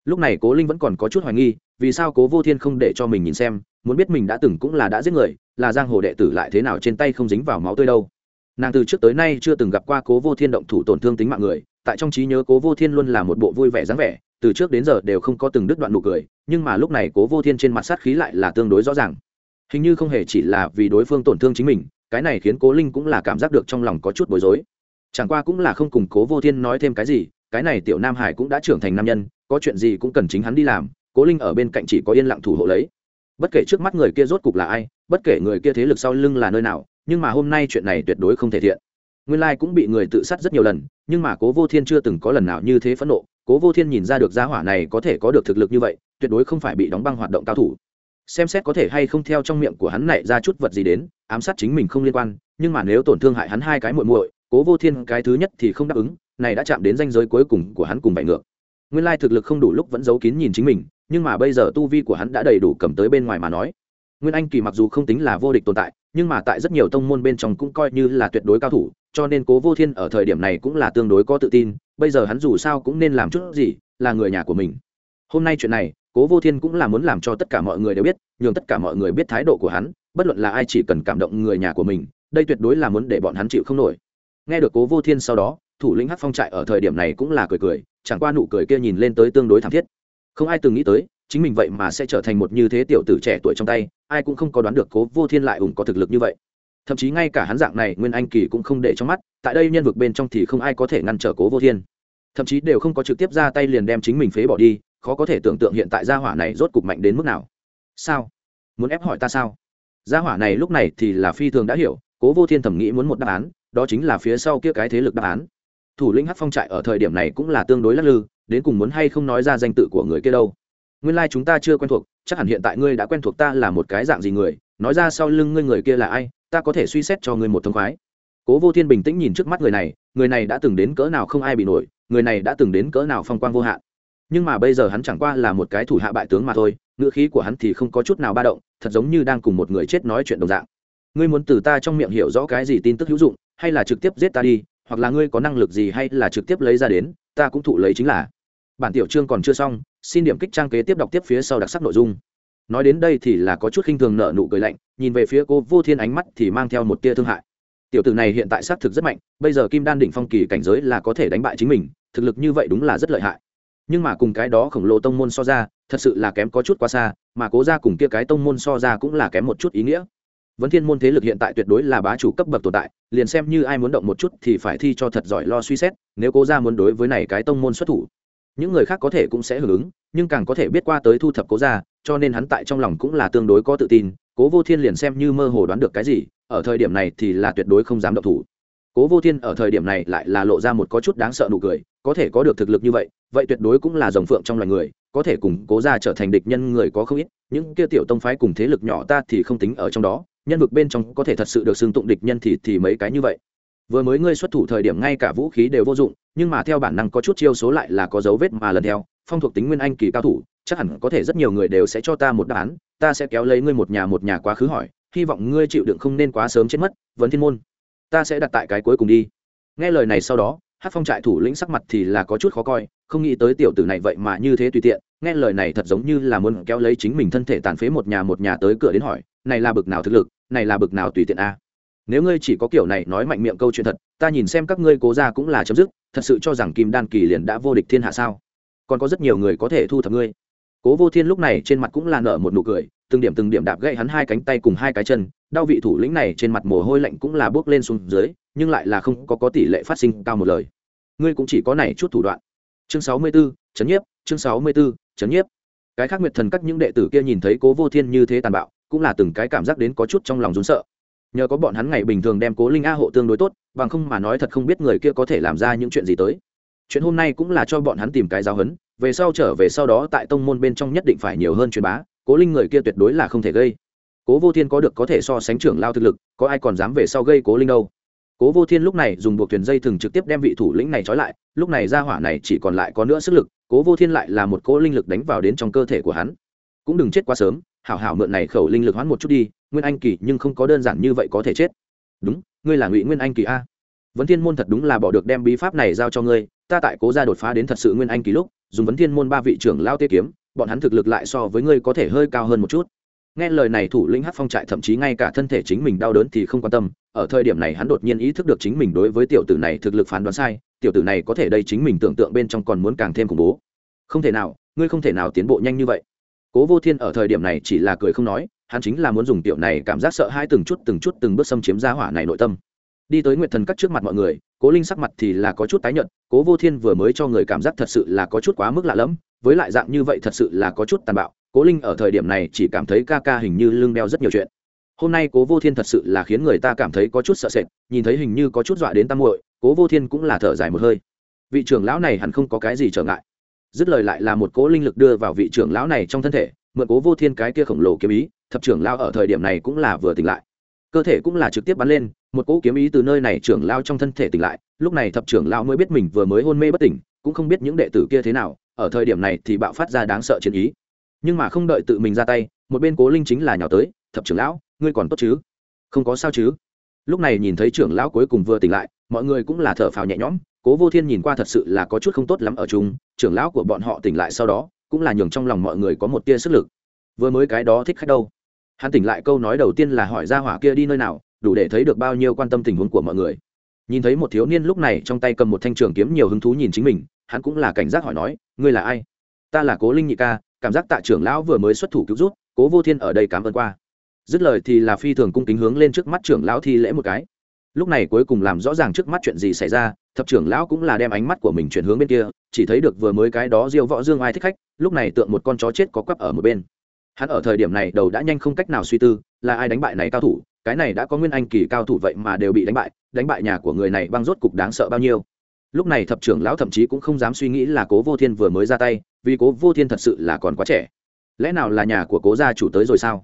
Lúc này cố linh vẫn còn có chút hoài nghi, vì sao cố vô thiên không để cho mình nhìn xem, muốn biết mình đã từng cũng là đã giết người, là giang hồ đệ tử lại thế nào trên tay không dính vào máu tươi đâu. Nàng từ trước tới nay chưa từng gặp qua cố vô thiên động thủ tổn thương tính mạng người, tại trong trí nhớ cố vô thiên luôn là một bộ vui vẻ dáng vẻ, từ trước đến giờ đều không có từng đứt đoạn nụ cười, nhưng mà lúc này cố vô thiên trên mặt sát khí lại là tương đối rõ ràng. Hình như không hề chỉ là vì đối phương tổn thương chính mình cái này khiến cố linh cũng là cảm giác được trong lòng có chút bối rối. Chẳng qua cũng là không cùng cố vô thiên nói thêm cái gì, cái này tiểu nam hải cũng đã trưởng thành nam nhân, có chuyện gì cũng cần chính hắn đi làm, cố linh ở bên cạnh chỉ có yên lặng thủ hộ lấy. Bất kể trước mắt người kia rốt cục là ai, bất kể người kia thế lực sau lưng là nơi nào, nhưng mà hôm nay chuyện này tuyệt đối không thể thiện. Nguyên lai cũng bị người tự sát rất nhiều lần, nhưng mà cố vô thiên chưa từng có lần nào như thế phẫn nộ, cố vô thiên nhìn ra được gia hỏa này có thể có được thực lực như vậy, tuyệt đối không phải bị đóng băng hoạt động cao thủ. Xem xét có thể hay không theo trong miệng của hắn này ra chút vật gì đến ám sát chính mình không liên quan, nhưng mà nếu tổn thương hại hắn hai cái muội muội, cố vô thiên cái thứ nhất thì không đáp ứng, này đã chạm đến danh giới cuối cùng của hắn cùng bại ngược. Nguyên lai thực lực không đủ lúc vẫn giấu kín nhìn chính mình, nhưng mà bây giờ tu vi của hắn đã đầy đủ cầm tới bên ngoài mà nói. Nguyên anh kỳ mặc dù không tính là vô địch tồn tại, nhưng mà tại rất nhiều tông môn bên trong cũng coi như là tuyệt đối cao thủ, cho nên cố vô thiên ở thời điểm này cũng là tương đối có tự tin, bây giờ hắn dù sao cũng nên làm chút gì, là người nhà của mình. Hôm nay chuyện này cố vô thiên cũng là muốn làm cho tất cả mọi người đều biết, nhường tất cả mọi người biết thái độ của hắn, bất luận là ai chỉ cần cảm động người nhà của mình, đây tuyệt đối là muốn để bọn hắn chịu không nổi. Nghe được cố vô thiên sau đó, thủ lĩnh hát phong trại ở thời điểm này cũng là cười cười, chẳng qua nụ cười kia nhìn lên tới tương đối thảm thiết. Không ai từng nghĩ tới, chính mình vậy mà sẽ trở thành một như thế tiểu tử trẻ tuổi trong tay, ai cũng không có đoán được cố vô thiên lại ủng có thực lực như vậy. Thậm chí ngay cả hắn dạng này, nguyên anh kỳ cũng không để trong mắt, tại đây nhân vực bên trong thì không ai có thể ngăn trở cố vô thiên. Thậm chí đều không có trực tiếp ra tay liền đem chính mình phế bỏ đi khó có thể tưởng tượng hiện tại gia hỏa này rốt cục mạnh đến mức nào. Sao? Muốn ép hỏi ta sao? Gia hỏa này lúc này thì là phi thường đã hiểu, cố vô thiên thẩm nghĩ muốn một đáp án, đó chính là phía sau kia cái thế lực đáp án. Thủ lĩnh hắc phong trại ở thời điểm này cũng là tương đối lắc lư, đến cùng muốn hay không nói ra danh tự của người kia đâu. Nguyên lai、like、chúng ta chưa quen thuộc, chắc hẳn hiện tại ngươi đã quen thuộc ta là một cái dạng gì người, nói ra sau lưng ngươi người kia là ai, ta có thể suy xét cho ngươi một thông khoái. Cố vô thiên bình tĩnh nhìn trước mắt người này người này đã từng đến cỡ nào không ai bị nổi, người này đã từng đến cỡ nào phong quang vô hạn nhưng mà bây giờ hắn chẳng qua là một cái thủ hạ bại tướng mà thôi, ngữ khí của hắn thì không có chút nào ba động, thật giống như đang cùng một người chết nói chuyện đồng dạng. Ngươi muốn từ ta trong miệng hiểu rõ cái gì tin tức hữu dụng, hay là trực tiếp giết ta đi, hoặc là ngươi có năng lực gì hay là trực tiếp lấy ra đến, ta cũng thụ lấy chính là. Bản tiểu chương còn chưa xong, xin điểm kích trang kế tiếp đọc tiếp phía sau đặc sắc nội dung. Nói đến đây thì là có chút khinh thường nợ nụ cười lạnh, nhìn về phía cô vô thiên ánh mắt thì mang theo một tia thương hại. Tiểu tử này hiện tại xác thực rất mạnh, bây giờ kim đan đỉnh phong kỳ cảnh giới là có thể đánh bại chính mình, thực lực như vậy đúng là rất lợi hại nhưng mà cùng cái đó khổng lồ tông môn so ra, thật sự là kém có chút quá xa, mà cố ra cùng kia cái tông môn so ra cũng là kém một chút ý nghĩa. Vấn thiên môn thế lực hiện tại tuyệt đối là bá chủ cấp bậc tồn tại, liền xem như ai muốn động một chút thì phải thi cho thật giỏi lo suy xét, nếu cố ra muốn đối với này cái tông môn xuất thủ, những người khác có thể cũng sẽ hưởng ứng, nhưng càng có thể biết qua tới thu thập cố ra cho nên hắn tại trong lòng cũng là tương đối có tự tin, cố vô thiên liền xem như mơ hồ đoán được cái gì, ở thời điểm này thì là tuyệt đối không dám động thủ cố vô thiên ở thời điểm này lại là lộ ra một có chút đáng sợ nụ cười, có thể có được thực lực như vậy vậy tuyệt đối cũng là dòng phượng trong loài người, có thể cùng cố ra trở thành địch nhân người có không ít, những kia tiểu tông phái cùng thế lực nhỏ ta thì không tính ở trong đó, nhân vực bên trong có thể thật sự được xưng tụng địch nhân thì thì mấy cái như vậy. Vừa mới ngươi xuất thủ thời điểm ngay cả vũ khí đều vô dụng, nhưng mà theo bản năng có chút chiêu số lại là có dấu vết mà lần theo, phong thuộc tính nguyên anh kỳ cao thủ, chắc hẳn có thể rất nhiều người đều sẽ cho ta một đáp án, ta sẽ kéo lấy ngươi một nhà một nhà quá khứ hỏi, hy vọng ngươi chịu đựng không nên quá sớm chết mất vấn thiên môn ta sẽ đặt tại cái cuối cùng đi. Nghe lời này sau đó hát phong trại thủ lĩnh sắc mặt thì là có chút khó coi, không nghĩ tới tiểu tử này vậy mà như thế tùy tiện. Nghe lời này thật giống như là muốn kéo lấy chính mình thân thể tàn phế một nhà một nhà tới cửa đến hỏi, này là bực nào thực lực, này là bực nào tùy tiện a? Nếu ngươi chỉ có kiểu này nói mạnh miệng câu chuyện thật, ta nhìn xem các ngươi cố ra cũng là chấm dứt, thật sự cho rằng kim đan kỳ liền đã vô địch thiên hạ sao? Còn có rất nhiều người có thể thu thập ngươi. Cố vô thiên lúc này trên mặt cũng là nở một nụ cười từng điểm từng điểm đạp gãy hắn hai cánh tay cùng hai cái chân đau vị thủ lĩnh này trên mặt mồ hôi lạnh cũng là bước lên xuống dưới nhưng lại là không có có tỷ lệ phát sinh cao một lời. Ngươi cũng chỉ có này chút thủ đoạn. Chương sáu mươi 64, chấn nhiếp chương sáu mươi 64, chấn nhiếp. Cái khác nguyệt thần các những đệ tử kia nhìn thấy cố vô thiên như thế tàn bạo cũng là từng cái cảm giác đến có chút trong lòng rún sợ. Nhờ có bọn hắn ngày bình thường đem cố linh a hộ tương đối tốt bằng không mà nói thật không biết người kia có thể làm ra những chuyện gì tới. Chuyện hôm nay cũng là cho bọn hắn tìm cái giáo hấn về sau trở về sau đó tại tông môn bên trong nhất định phải nhiều hơn truyền bá cố linh người kia tuyệt đối là không thể gây. Cố vô thiên có được có thể so sánh trưởng lao thực lực, có ai còn dám về sau gây cố linh đâu? Cố vô thiên lúc này dùng buộc thuyền dây thừng trực tiếp đem vị thủ lĩnh này trói lại, lúc này ra hỏa này chỉ còn lại có nữa sức lực, cố vô thiên lại là một cố linh lực đánh vào đến trong cơ thể của hắn. Cũng đừng chết quá sớm, hảo hảo mượn này khẩu linh lực hoãn một chút đi, nguyên anh kỳ nhưng không có đơn giản như vậy có thể chết. Đúng, ngươi là ngụy nguyên anh kỳ a. Vấn thiên môn thật đúng là bỏ được đem bí pháp này giao cho ngươi, ta tại cố gia đột phá đến thật sự nguyên anh kỳ lúc, dùng vấn thiên môn ba vị trưởng lao tê kiếm bọn hắn thực lực lại so với ngươi có thể hơi cao hơn một chút. Nghe lời này, thủ lĩnh hát phong trại thậm chí ngay cả thân thể chính mình đau đớn thì không quan tâm. Ở thời điểm này, hắn đột nhiên ý thức được chính mình đối với tiểu tử này thực lực phán đoán sai. Tiểu tử này có thể đây chính mình tưởng tượng bên trong còn muốn càng thêm khủng bố. Không thể nào, ngươi không thể nào tiến bộ nhanh như vậy. Cố vô thiên ở thời điểm này chỉ là cười không nói, hắn chính là muốn dùng tiểu này cảm giác sợ hai từng chút từng chút từng bước xâm chiếm ra hỏa này nội tâm. Đi tới nguyệt thần cắt trước mặt mọi người, cố linh sắc mặt thì là có chút tái nhợt, cố vô thiên vừa mới cho người cảm giác thật sự là có chút quá mức lạ lẫm với lại dạng như vậy thật sự là có chút tàn bạo, cố linh ở thời điểm này chỉ cảm thấy ca ca hình như lưng đeo rất nhiều chuyện. Hôm nay cố vô thiên thật sự là khiến người ta cảm thấy có chút sợ sệt, nhìn thấy hình như có chút dọa đến tam muội, cố vô thiên cũng là thở dài một hơi. Vị trưởng lão này hẳn không có cái gì trở ngại. Dứt lời lại là một cố linh lực đưa vào vị trưởng lão này trong thân thể, mượn cố vô thiên cái kia khổng lồ kiếm ý, thập trưởng lao ở thời điểm này cũng là vừa tỉnh lại. Cơ thể cũng là trực tiếp bắn lên, một cỗ kiếm ý từ nơi này trưởng lao trong thân thể tỉnh lại, lúc này thập trưởng lao mới biết mình vừa mới hôn mê bất tỉnh cũng không biết những đệ tử kia thế nào, ở thời điểm này thì bạo phát ra đáng sợ chiến ý. Nhưng mà không đợi tự mình ra tay, một bên cố linh chính là nhào tới, thập trưởng lão, ngươi còn tốt chứ? Không có sao chứ. Lúc này nhìn thấy trưởng lão cuối cùng vừa tỉnh lại, mọi người cũng là thở phào nhẹ nhõm, cố vô thiên nhìn qua thật sự là có chút không tốt lắm ở chung, trưởng lão của bọn họ tỉnh lại sau đó, cũng là nhường trong lòng mọi người có một tia sức lực. Vừa mới cái đó thích khách đâu? Hắn tỉnh lại câu nói đầu tiên là hỏi ra hỏa kia đi nơi nào, đủ để thấy được bao nhiêu quan tâm tình huống của mọi người nhìn thấy một thiếu niên lúc này trong tay cầm một thanh trường kiếm nhiều hứng thú nhìn chính mình, hắn cũng là cảnh giác hỏi nói, ngươi là ai? Ta là cố linh nhị ca, cảm giác tạ trưởng lão vừa mới xuất thủ cứu rút cố vô thiên ở đây cảm ơn qua. Dứt lời thì là phi thường cung kính hướng lên trước mắt trưởng lão thi lễ một cái. Lúc này cuối cùng làm rõ ràng trước mắt chuyện gì xảy ra, thập trưởng lão cũng là đem ánh mắt của mình chuyển hướng bên kia, chỉ thấy được vừa mới cái đó diêu võ dương ai thích khách, lúc này tượng một con chó chết có quắp ở một bên. Hắn ở thời điểm này đầu đã nhanh không cách nào suy tư, là ai đánh bại này cao thủ, cái này đã có nguyên anh kỳ cao thủ vậy mà đều bị đánh bại đánh bại nhà của người này băng rốt cục đáng sợ bao nhiêu. Lúc này thập trưởng lão thậm chí cũng không dám suy nghĩ là cố vô thiên vừa mới ra tay, vì cố vô thiên thật sự là còn quá trẻ. Lẽ nào là nhà của cố gia chủ tới rồi sao?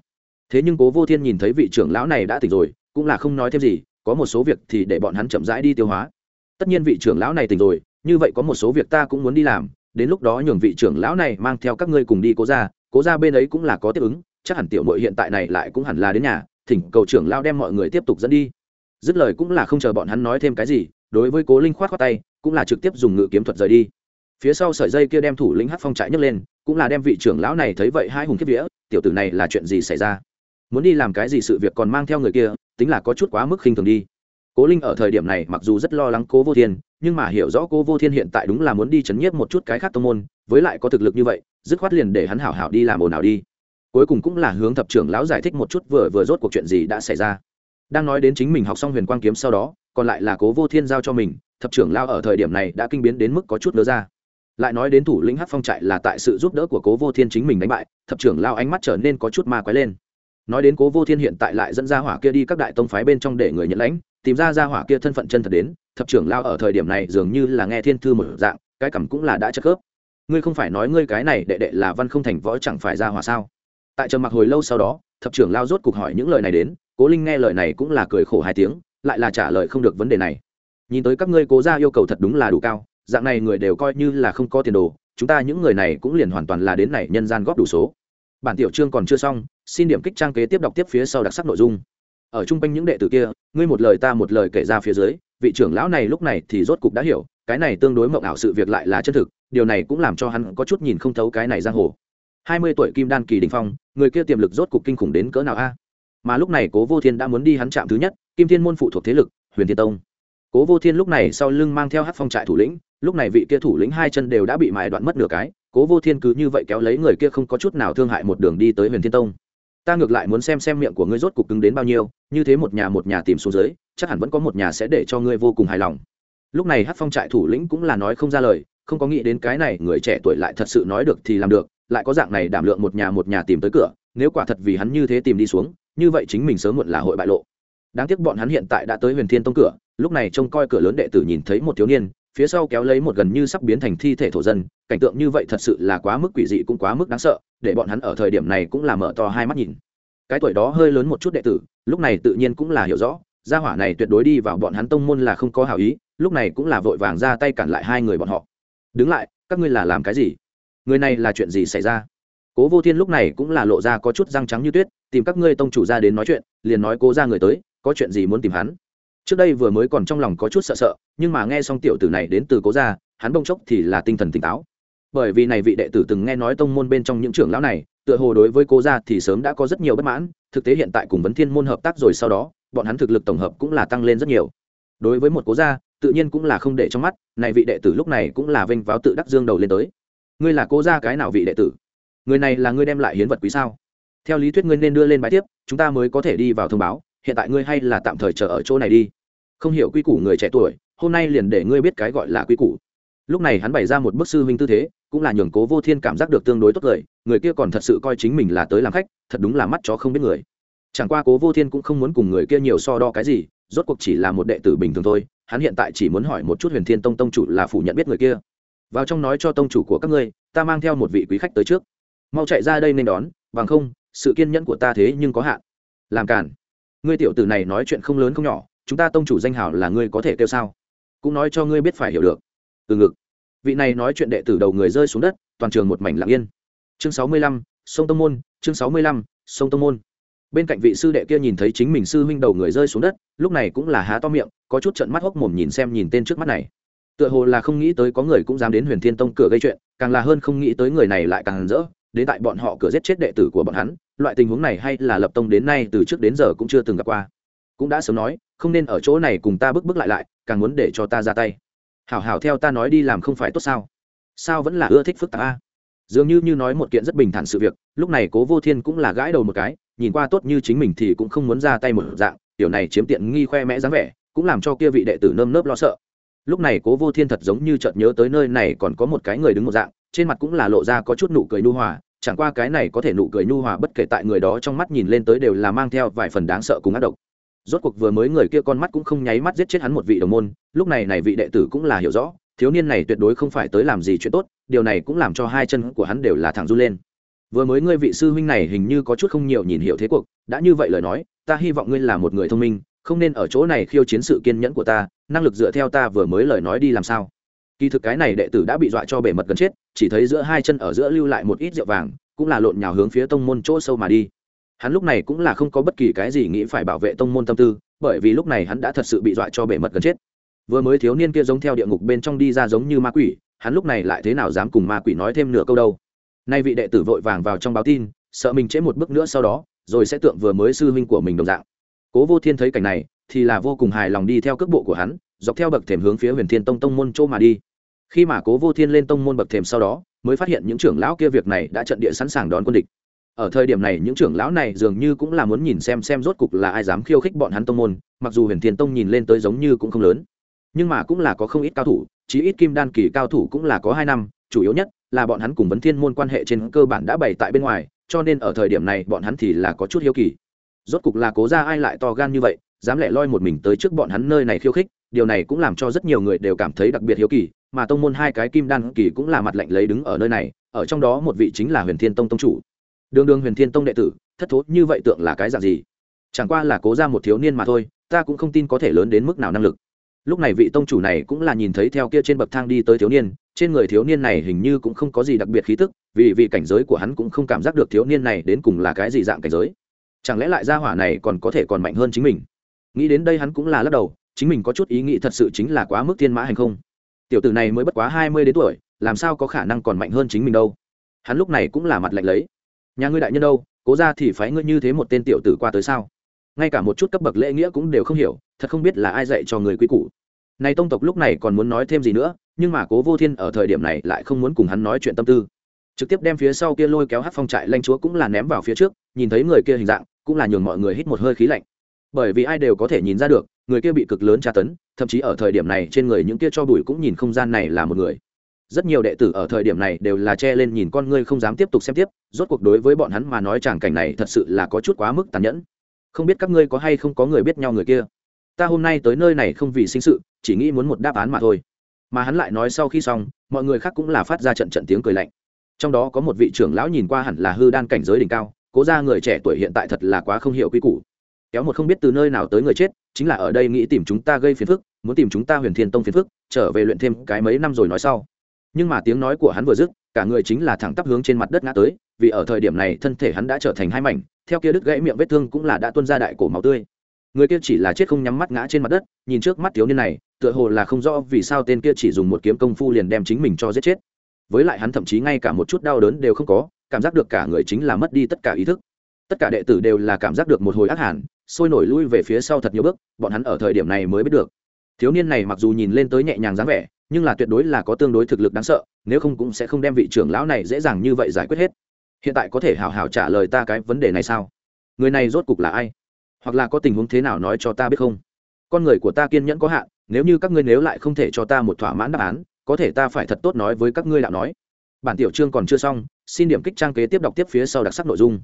Thế nhưng cố vô thiên nhìn thấy vị trưởng lão này đã tỉnh rồi, cũng là không nói thêm gì, có một số việc thì để bọn hắn chậm rãi đi tiêu hóa. Tất nhiên vị trưởng lão này tỉnh rồi, như vậy có một số việc ta cũng muốn đi làm, đến lúc đó nhường vị trưởng lão này mang theo các ngươi cùng đi cố ra cố ra bên ấy cũng là có tiếp ứng, chắc hẳn tiểu mội hiện tại này lại cũng hẳn là đến nhà, thỉnh cầu trưởng lão đem mọi người tiếp tục dẫn đi dứt lời cũng là không chờ bọn hắn nói thêm cái gì, đối với cố linh khoát khoát tay, cũng là trực tiếp dùng ngự kiếm thuật rời đi. Phía sau sợi dây kia đem thủ lĩnh hát phong trại nhấc lên, cũng là đem vị trưởng lão này thấy vậy hai hùng kiếp vía, tiểu tử này là chuyện gì xảy ra? Muốn đi làm cái gì sự việc còn mang theo người kia, tính là có chút quá mức khinh thường đi. Cố linh ở thời điểm này mặc dù rất lo lắng cố vô thiên, nhưng mà hiểu rõ cố vô thiên hiện tại đúng là muốn đi chấn nhiếp một chút cái khác tông môn, với lại có thực lực như vậy, dứt khoát liền để hắn hảo hảo đi làm ồn ào đi. Cuối cùng cũng là hướng thập trưởng lão giải thích một chút vừa vừa rốt cuộc chuyện gì đã xảy ra đang nói đến chính mình học xong huyền quang kiếm sau đó, còn lại là cố vô thiên giao cho mình, thập trưởng lao ở thời điểm này đã kinh biến đến mức có chút nỡ ra. Lại nói đến thủ lĩnh hát phong trại là tại sự giúp đỡ của cố vô thiên chính mình đánh bại, thập trưởng lao ánh mắt trở nên có chút ma quái lên. Nói đến cố vô thiên hiện tại lại dẫn ra hỏa kia đi các đại tông phái bên trong để người nhận lãnh, tìm ra ra hỏa kia thân phận chân thật đến, thập trưởng lao ở thời điểm này dường như là nghe thiên thư một dạng, cái cảm cũng là đã chất khớp. Ngươi không phải nói ngươi cái này đệ đệ là văn không thành võ chẳng phải ra hỏa sao? Tại trầm mặc hồi lâu sau đó, thập trưởng lao rốt cuộc hỏi những lời này đến cố linh nghe lời này cũng là cười khổ hai tiếng, lại là trả lời không được vấn đề này. Nhìn tới các ngươi cố ra yêu cầu thật đúng là đủ cao, dạng này người đều coi như là không có tiền đồ, chúng ta những người này cũng liền hoàn toàn là đến này nhân gian góp đủ số. Bản tiểu chương còn chưa xong, xin điểm kích trang kế tiếp đọc tiếp phía sau đặc sắc nội dung. Ở chung quanh những đệ tử kia, ngươi một lời ta một lời kể ra phía dưới, vị trưởng lão này lúc này thì rốt cục đã hiểu, cái này tương đối mộng ảo sự việc lại là chân thực, điều này cũng làm cho hắn có chút nhìn không thấu cái này giang hồ. Hai mươi tuổi kim đan kỳ đình phong, người kia tiềm lực rốt cục kinh khủng đến cỡ nào a? Mà lúc này cố vô thiên đã muốn đi hắn chạm thứ nhất, kim thiên môn phụ thuộc thế lực, huyền thiên tông. Cố vô thiên lúc này sau lưng mang theo hát phong trại thủ lĩnh, lúc này vị kia thủ lĩnh hai chân đều đã bị mài đoạn mất nửa cái, cố vô thiên cứ như vậy kéo lấy người kia không có chút nào thương hại một đường đi tới huyền thiên tông. Ta ngược lại muốn xem xem miệng của ngươi rốt cục cứng đến bao nhiêu, như thế một nhà một nhà tìm xuống dưới, chắc hẳn vẫn có một nhà sẽ để cho ngươi vô cùng hài lòng. Lúc này hát phong trại thủ lĩnh cũng là nói không ra lời, không có nghĩ đến cái này người trẻ tuổi lại thật sự nói được thì làm được, lại có dạng này đảm lượng một nhà một nhà tìm tới cửa, nếu quả thật vì hắn như thế tìm đi xuống như vậy chính mình sớm muộn là hội bại lộ. Đáng tiếc bọn hắn hiện tại đã tới huyền thiên tông cửa, lúc này trông coi cửa lớn đệ tử nhìn thấy một thiếu niên, phía sau kéo lấy một gần như sắp biến thành thi thể thổ dân, cảnh tượng như vậy thật sự là quá mức quỷ dị cũng quá mức đáng sợ, để bọn hắn ở thời điểm này cũng là mở to hai mắt nhìn. Cái tuổi đó hơi lớn một chút đệ tử, lúc này tự nhiên cũng là hiểu rõ, gia hỏa này tuyệt đối đi vào bọn hắn tông môn là không có hảo ý, lúc này cũng là vội vàng ra tay cản lại hai người bọn họ. Đứng lại, các ngươi là làm cái gì? Người này là chuyện gì xảy ra? Cố vô thiên lúc này cũng là lộ ra có chút răng trắng như tuyết, tìm các ngươi tông chủ ra đến nói chuyện, liền nói cố ra người tới, có chuyện gì muốn tìm hắn. Trước đây vừa mới còn trong lòng có chút sợ sợ, nhưng mà nghe xong tiểu tử này đến từ cố gia, hắn bông chốc thì là tinh thần tỉnh táo. Bởi vì này vị đệ tử từng nghe nói tông môn bên trong những trưởng lão này, tựa hồ đối với cố gia thì sớm đã có rất nhiều bất mãn, thực tế hiện tại cùng vấn thiên môn hợp tác rồi sau đó, bọn hắn thực lực tổng hợp cũng là tăng lên rất nhiều. Đối với một cố gia, tự nhiên cũng là không để trong mắt, này vị đệ tử lúc này cũng là vênh váo tự đắc dương đầu lên tới. Ngươi là cố gia cái nào vị đệ tử? Người này là ngươi đem lại hiến vật quý sao? Theo lý thuyết ngươi nên đưa lên bài tiếp, chúng ta mới có thể đi vào thông báo, hiện tại ngươi hay là tạm thời chờ ở chỗ này đi. Không hiểu quy củ người trẻ tuổi, hôm nay liền để ngươi biết cái gọi là quy củ. Lúc này hắn bày ra một bức sư huynh tư thế, cũng là nhường cố vô thiên cảm giác được tương đối tốt lời người kia còn thật sự coi chính mình là tới làm khách, thật đúng là mắt chó không biết người. Chẳng qua cố vô thiên cũng không muốn cùng người kia nhiều so đo cái gì, rốt cuộc chỉ là một đệ tử bình thường thôi, hắn hiện tại chỉ muốn hỏi một chút huyền thiên tông tông chủ là phủ nhận biết người kia. Vào trong nói cho tông chủ của các ngươi, ta mang theo một vị quý khách tới trước mau chạy ra đây nên đón, bằng không, sự kiên nhẫn của ta thế nhưng có hạn. Làm cản ngươi tiểu tử này nói chuyện không lớn không nhỏ, chúng ta tông chủ danh hào là ngươi có thể kêu sao? Cũng nói cho ngươi biết phải hiểu được. Từ ngực. Vị này nói chuyện đệ tử đầu người rơi xuống đất, toàn trường một mảnh lặng yên. Chương sáu mươi lăm, sông tông môn, chương sáu mươi lăm, sông tông môn. Bên cạnh vị sư đệ kia nhìn thấy chính mình sư huynh đầu người rơi xuống đất, lúc này cũng là há to miệng, có chút trận mắt hốc mồm nhìn xem nhìn tên trước mắt này. Tựa hồ là không nghĩ tới có người cũng dám đến huyền thiên tông cửa gây chuyện, càng là hơn không nghĩ tới người này lại càng rỡ đến tại bọn họ cửa giết chết đệ tử của bọn hắn, loại tình huống này hay là lập tông đến nay từ trước đến giờ cũng chưa từng gặp qua. Cũng đã sớm nói, không nên ở chỗ này cùng ta bước bước lại lại, càng muốn để cho ta ra tay. Hảo hảo theo ta nói đi làm không phải tốt sao? Sao vẫn là ưa thích phức tạp a? Dường như như nói một kiện rất bình thản sự việc, lúc này cố vô thiên cũng là gãi đầu một cái, nhìn qua tốt như chính mình thì cũng không muốn ra tay một dạng, tiểu này chiếm tiện nghi khoe mẽ dáng vẻ, cũng làm cho kia vị đệ tử nơm nớp lo sợ. Lúc này cố vô thiên thật giống như chợt nhớ tới nơi này còn có một cái người đứng một dạng, trên mặt cũng là lộ ra có chút nụ cười nu hòa chẳng qua cái này có thể nụ cười nhu hòa bất kể tại người đó trong mắt nhìn lên tới đều là mang theo vài phần đáng sợ cùng ác độc. Rốt cuộc vừa mới người kia con mắt cũng không nháy mắt giết chết hắn một vị đồng môn, lúc này này vị đệ tử cũng là hiểu rõ, thiếu niên này tuyệt đối không phải tới làm gì chuyện tốt, điều này cũng làm cho hai chân của hắn đều là thẳng run lên. Vừa mới ngươi vị sư huynh này hình như có chút không nhiều nhìn hiểu thế cuộc, đã như vậy lời nói, ta hy vọng ngươi là một người thông minh, không nên ở chỗ này khiêu chiến sự kiên nhẫn của ta, năng lực dựa theo ta vừa mới lời nói đi làm sao? Kỳ thực cái này đệ tử đã bị dọa cho bể mật gần chết, chỉ thấy giữa hai chân ở giữa lưu lại một ít rượu vàng, cũng là lộn nhào hướng phía tông môn chỗ sâu mà đi. Hắn lúc này cũng là không có bất kỳ cái gì nghĩ phải bảo vệ tông môn tâm tư, bởi vì lúc này hắn đã thật sự bị dọa cho bể mật gần chết. Vừa mới thiếu niên kia giống theo địa ngục bên trong đi ra giống như ma quỷ, hắn lúc này lại thế nào dám cùng ma quỷ nói thêm nửa câu đâu? Nay vị đệ tử vội vàng vào trong báo tin, sợ mình trễ một bước nữa sau đó, rồi sẽ tượng vừa mới sư huynh của mình đồng dạng. Cố vô thiên thấy cảnh này, thì là vô cùng hài lòng đi theo cước bộ của hắn dọc theo bậc thềm hướng phía huyền thiên tông tông môn chỗ mà đi. Khi mà cố vô thiên lên tông môn bậc thềm sau đó, mới phát hiện những trưởng lão kia việc này đã trận địa sẵn sàng đón quân địch. Ở thời điểm này, những trưởng lão này dường như cũng là muốn nhìn xem xem rốt cục là ai dám khiêu khích bọn hắn tông môn, mặc dù huyền thiên tông nhìn lên tới giống như cũng không lớn, nhưng mà cũng là có không ít cao thủ, chí ít kim đan kỳ cao thủ cũng là có hai năm, chủ yếu nhất là bọn hắn cùng vấn thiên môn quan hệ trên cơ bản đã bày tại bên ngoài, cho nên ở thời điểm này bọn hắn thì là có chút hiếu kỳ. Rốt cục là cố ra ai lại to gan như vậy, dám lẻ loi một mình tới trước bọn hắn nơi này khiêu khích? Điều này cũng làm cho rất nhiều người đều cảm thấy đặc biệt hiếu kỳ, mà tông môn hai cái kim đan kỳ cũng là mặt lạnh lấy đứng ở nơi này, ở trong đó một vị chính là huyền thiên tông tông chủ. Đường đường huyền thiên tông đệ tử, thất thố, như vậy tượng là cái dạng gì? Chẳng qua là cố ra một thiếu niên mà thôi, ta cũng không tin có thể lớn đến mức nào năng lực. Lúc này vị tông chủ này cũng là nhìn thấy theo kia trên bậc thang đi tới thiếu niên, trên người thiếu niên này hình như cũng không có gì đặc biệt khí tức, vì vì cảnh giới của hắn cũng không cảm giác được thiếu niên này đến cùng là cái gì dạng cảnh giới. Chẳng lẽ lại gia hỏa này còn có thể còn mạnh hơn chính mình? Nghĩ đến đây hắn cũng là lắc đầu chính mình có chút ý nghĩ thật sự chính là quá mức thiên mã hành không? Tiểu tử này mới bất quá hai mươi đến tuổi, làm sao có khả năng còn mạnh hơn chính mình đâu? Hắn lúc này cũng là mặt lạnh lấy. Nhà ngươi đại nhân đâu, cố ra thì phái ngươi như thế một tên tiểu tử qua tới sao? Ngay cả một chút cấp bậc lễ nghĩa cũng đều không hiểu, thật không biết là ai dạy cho người quy củ. Này tông tộc lúc này còn muốn nói thêm gì nữa, nhưng mà cố vô thiên ở thời điểm này lại không muốn cùng hắn nói chuyện tâm tư. Trực tiếp đem phía sau kia lôi kéo hát phong trại lanh chúa cũng là ném vào phía trước, nhìn thấy người kia hình dạng, cũng là nhường mọi người hít một hơi khí lạnh bởi vì ai đều có thể nhìn ra được, người kia bị cực lớn tra tấn, thậm chí ở thời điểm này trên người những kia cho bụi cũng nhìn không gian này là một người. Rất nhiều đệ tử ở thời điểm này đều là che lên nhìn con ngươi không dám tiếp tục xem tiếp, rốt cuộc đối với bọn hắn mà nói tràng cảnh này thật sự là có chút quá mức tàn nhẫn. Không biết các ngươi có hay không có người biết nhau người kia. Ta hôm nay tới nơi này không vì sinh sự, chỉ nghĩ muốn một đáp án mà thôi. Mà hắn lại nói sau khi xong, mọi người khác cũng là phát ra trận trận tiếng cười lạnh. Trong đó có một vị trưởng lão nhìn qua hẳn là hư đan cảnh giới đỉnh cao, cố ra người trẻ tuổi hiện tại thật là quá không hiểu quy củ kéo một không biết từ nơi nào tới người chết, chính là ở đây nghĩ tìm chúng ta gây phiền phức, muốn tìm chúng ta huyền thiên tông phiền phức, trở về luyện thêm cái mấy năm rồi nói sau. Nhưng mà tiếng nói của hắn vừa dứt, cả người chính là thẳng tắp hướng trên mặt đất ngã tới, vì ở thời điểm này thân thể hắn đã trở thành hai mảnh, theo kia đứt gãy miệng vết thương cũng là đã tuôn ra đại cổ máu tươi. Người kia chỉ là chết không nhắm mắt ngã trên mặt đất, nhìn trước mắt thiếu niên này, tựa hồ là không rõ vì sao tên kia chỉ dùng một kiếm công phu liền đem chính mình cho giết chết. Với lại hắn thậm chí ngay cả một chút đau đớn đều không có, cảm giác được cả người chính là mất đi tất cả ý thức. Tất cả đệ tử đều là cảm giác được một hồi ác hẳn sôi nổi lui về phía sau thật nhiều bước, bọn hắn ở thời điểm này mới biết được. Thiếu niên này mặc dù nhìn lên tới nhẹ nhàng dáng vẻ, nhưng là tuyệt đối là có tương đối thực lực đáng sợ, nếu không cũng sẽ không đem vị trưởng lão này dễ dàng như vậy giải quyết hết. Hiện tại có thể hào hào trả lời ta cái vấn đề này sao? Người này rốt cục là ai? Hoặc là có tình huống thế nào nói cho ta biết không? Con người của ta kiên nhẫn có hạn, nếu như các ngươi nếu lại không thể cho ta một thỏa mãn đáp án, có thể ta phải thật tốt nói với các ngươi đạo nói. Bản tiểu chương còn chưa xong, xin điểm kích trang kế tiếp đọc tiếp phía sau đặc sắc nội dung.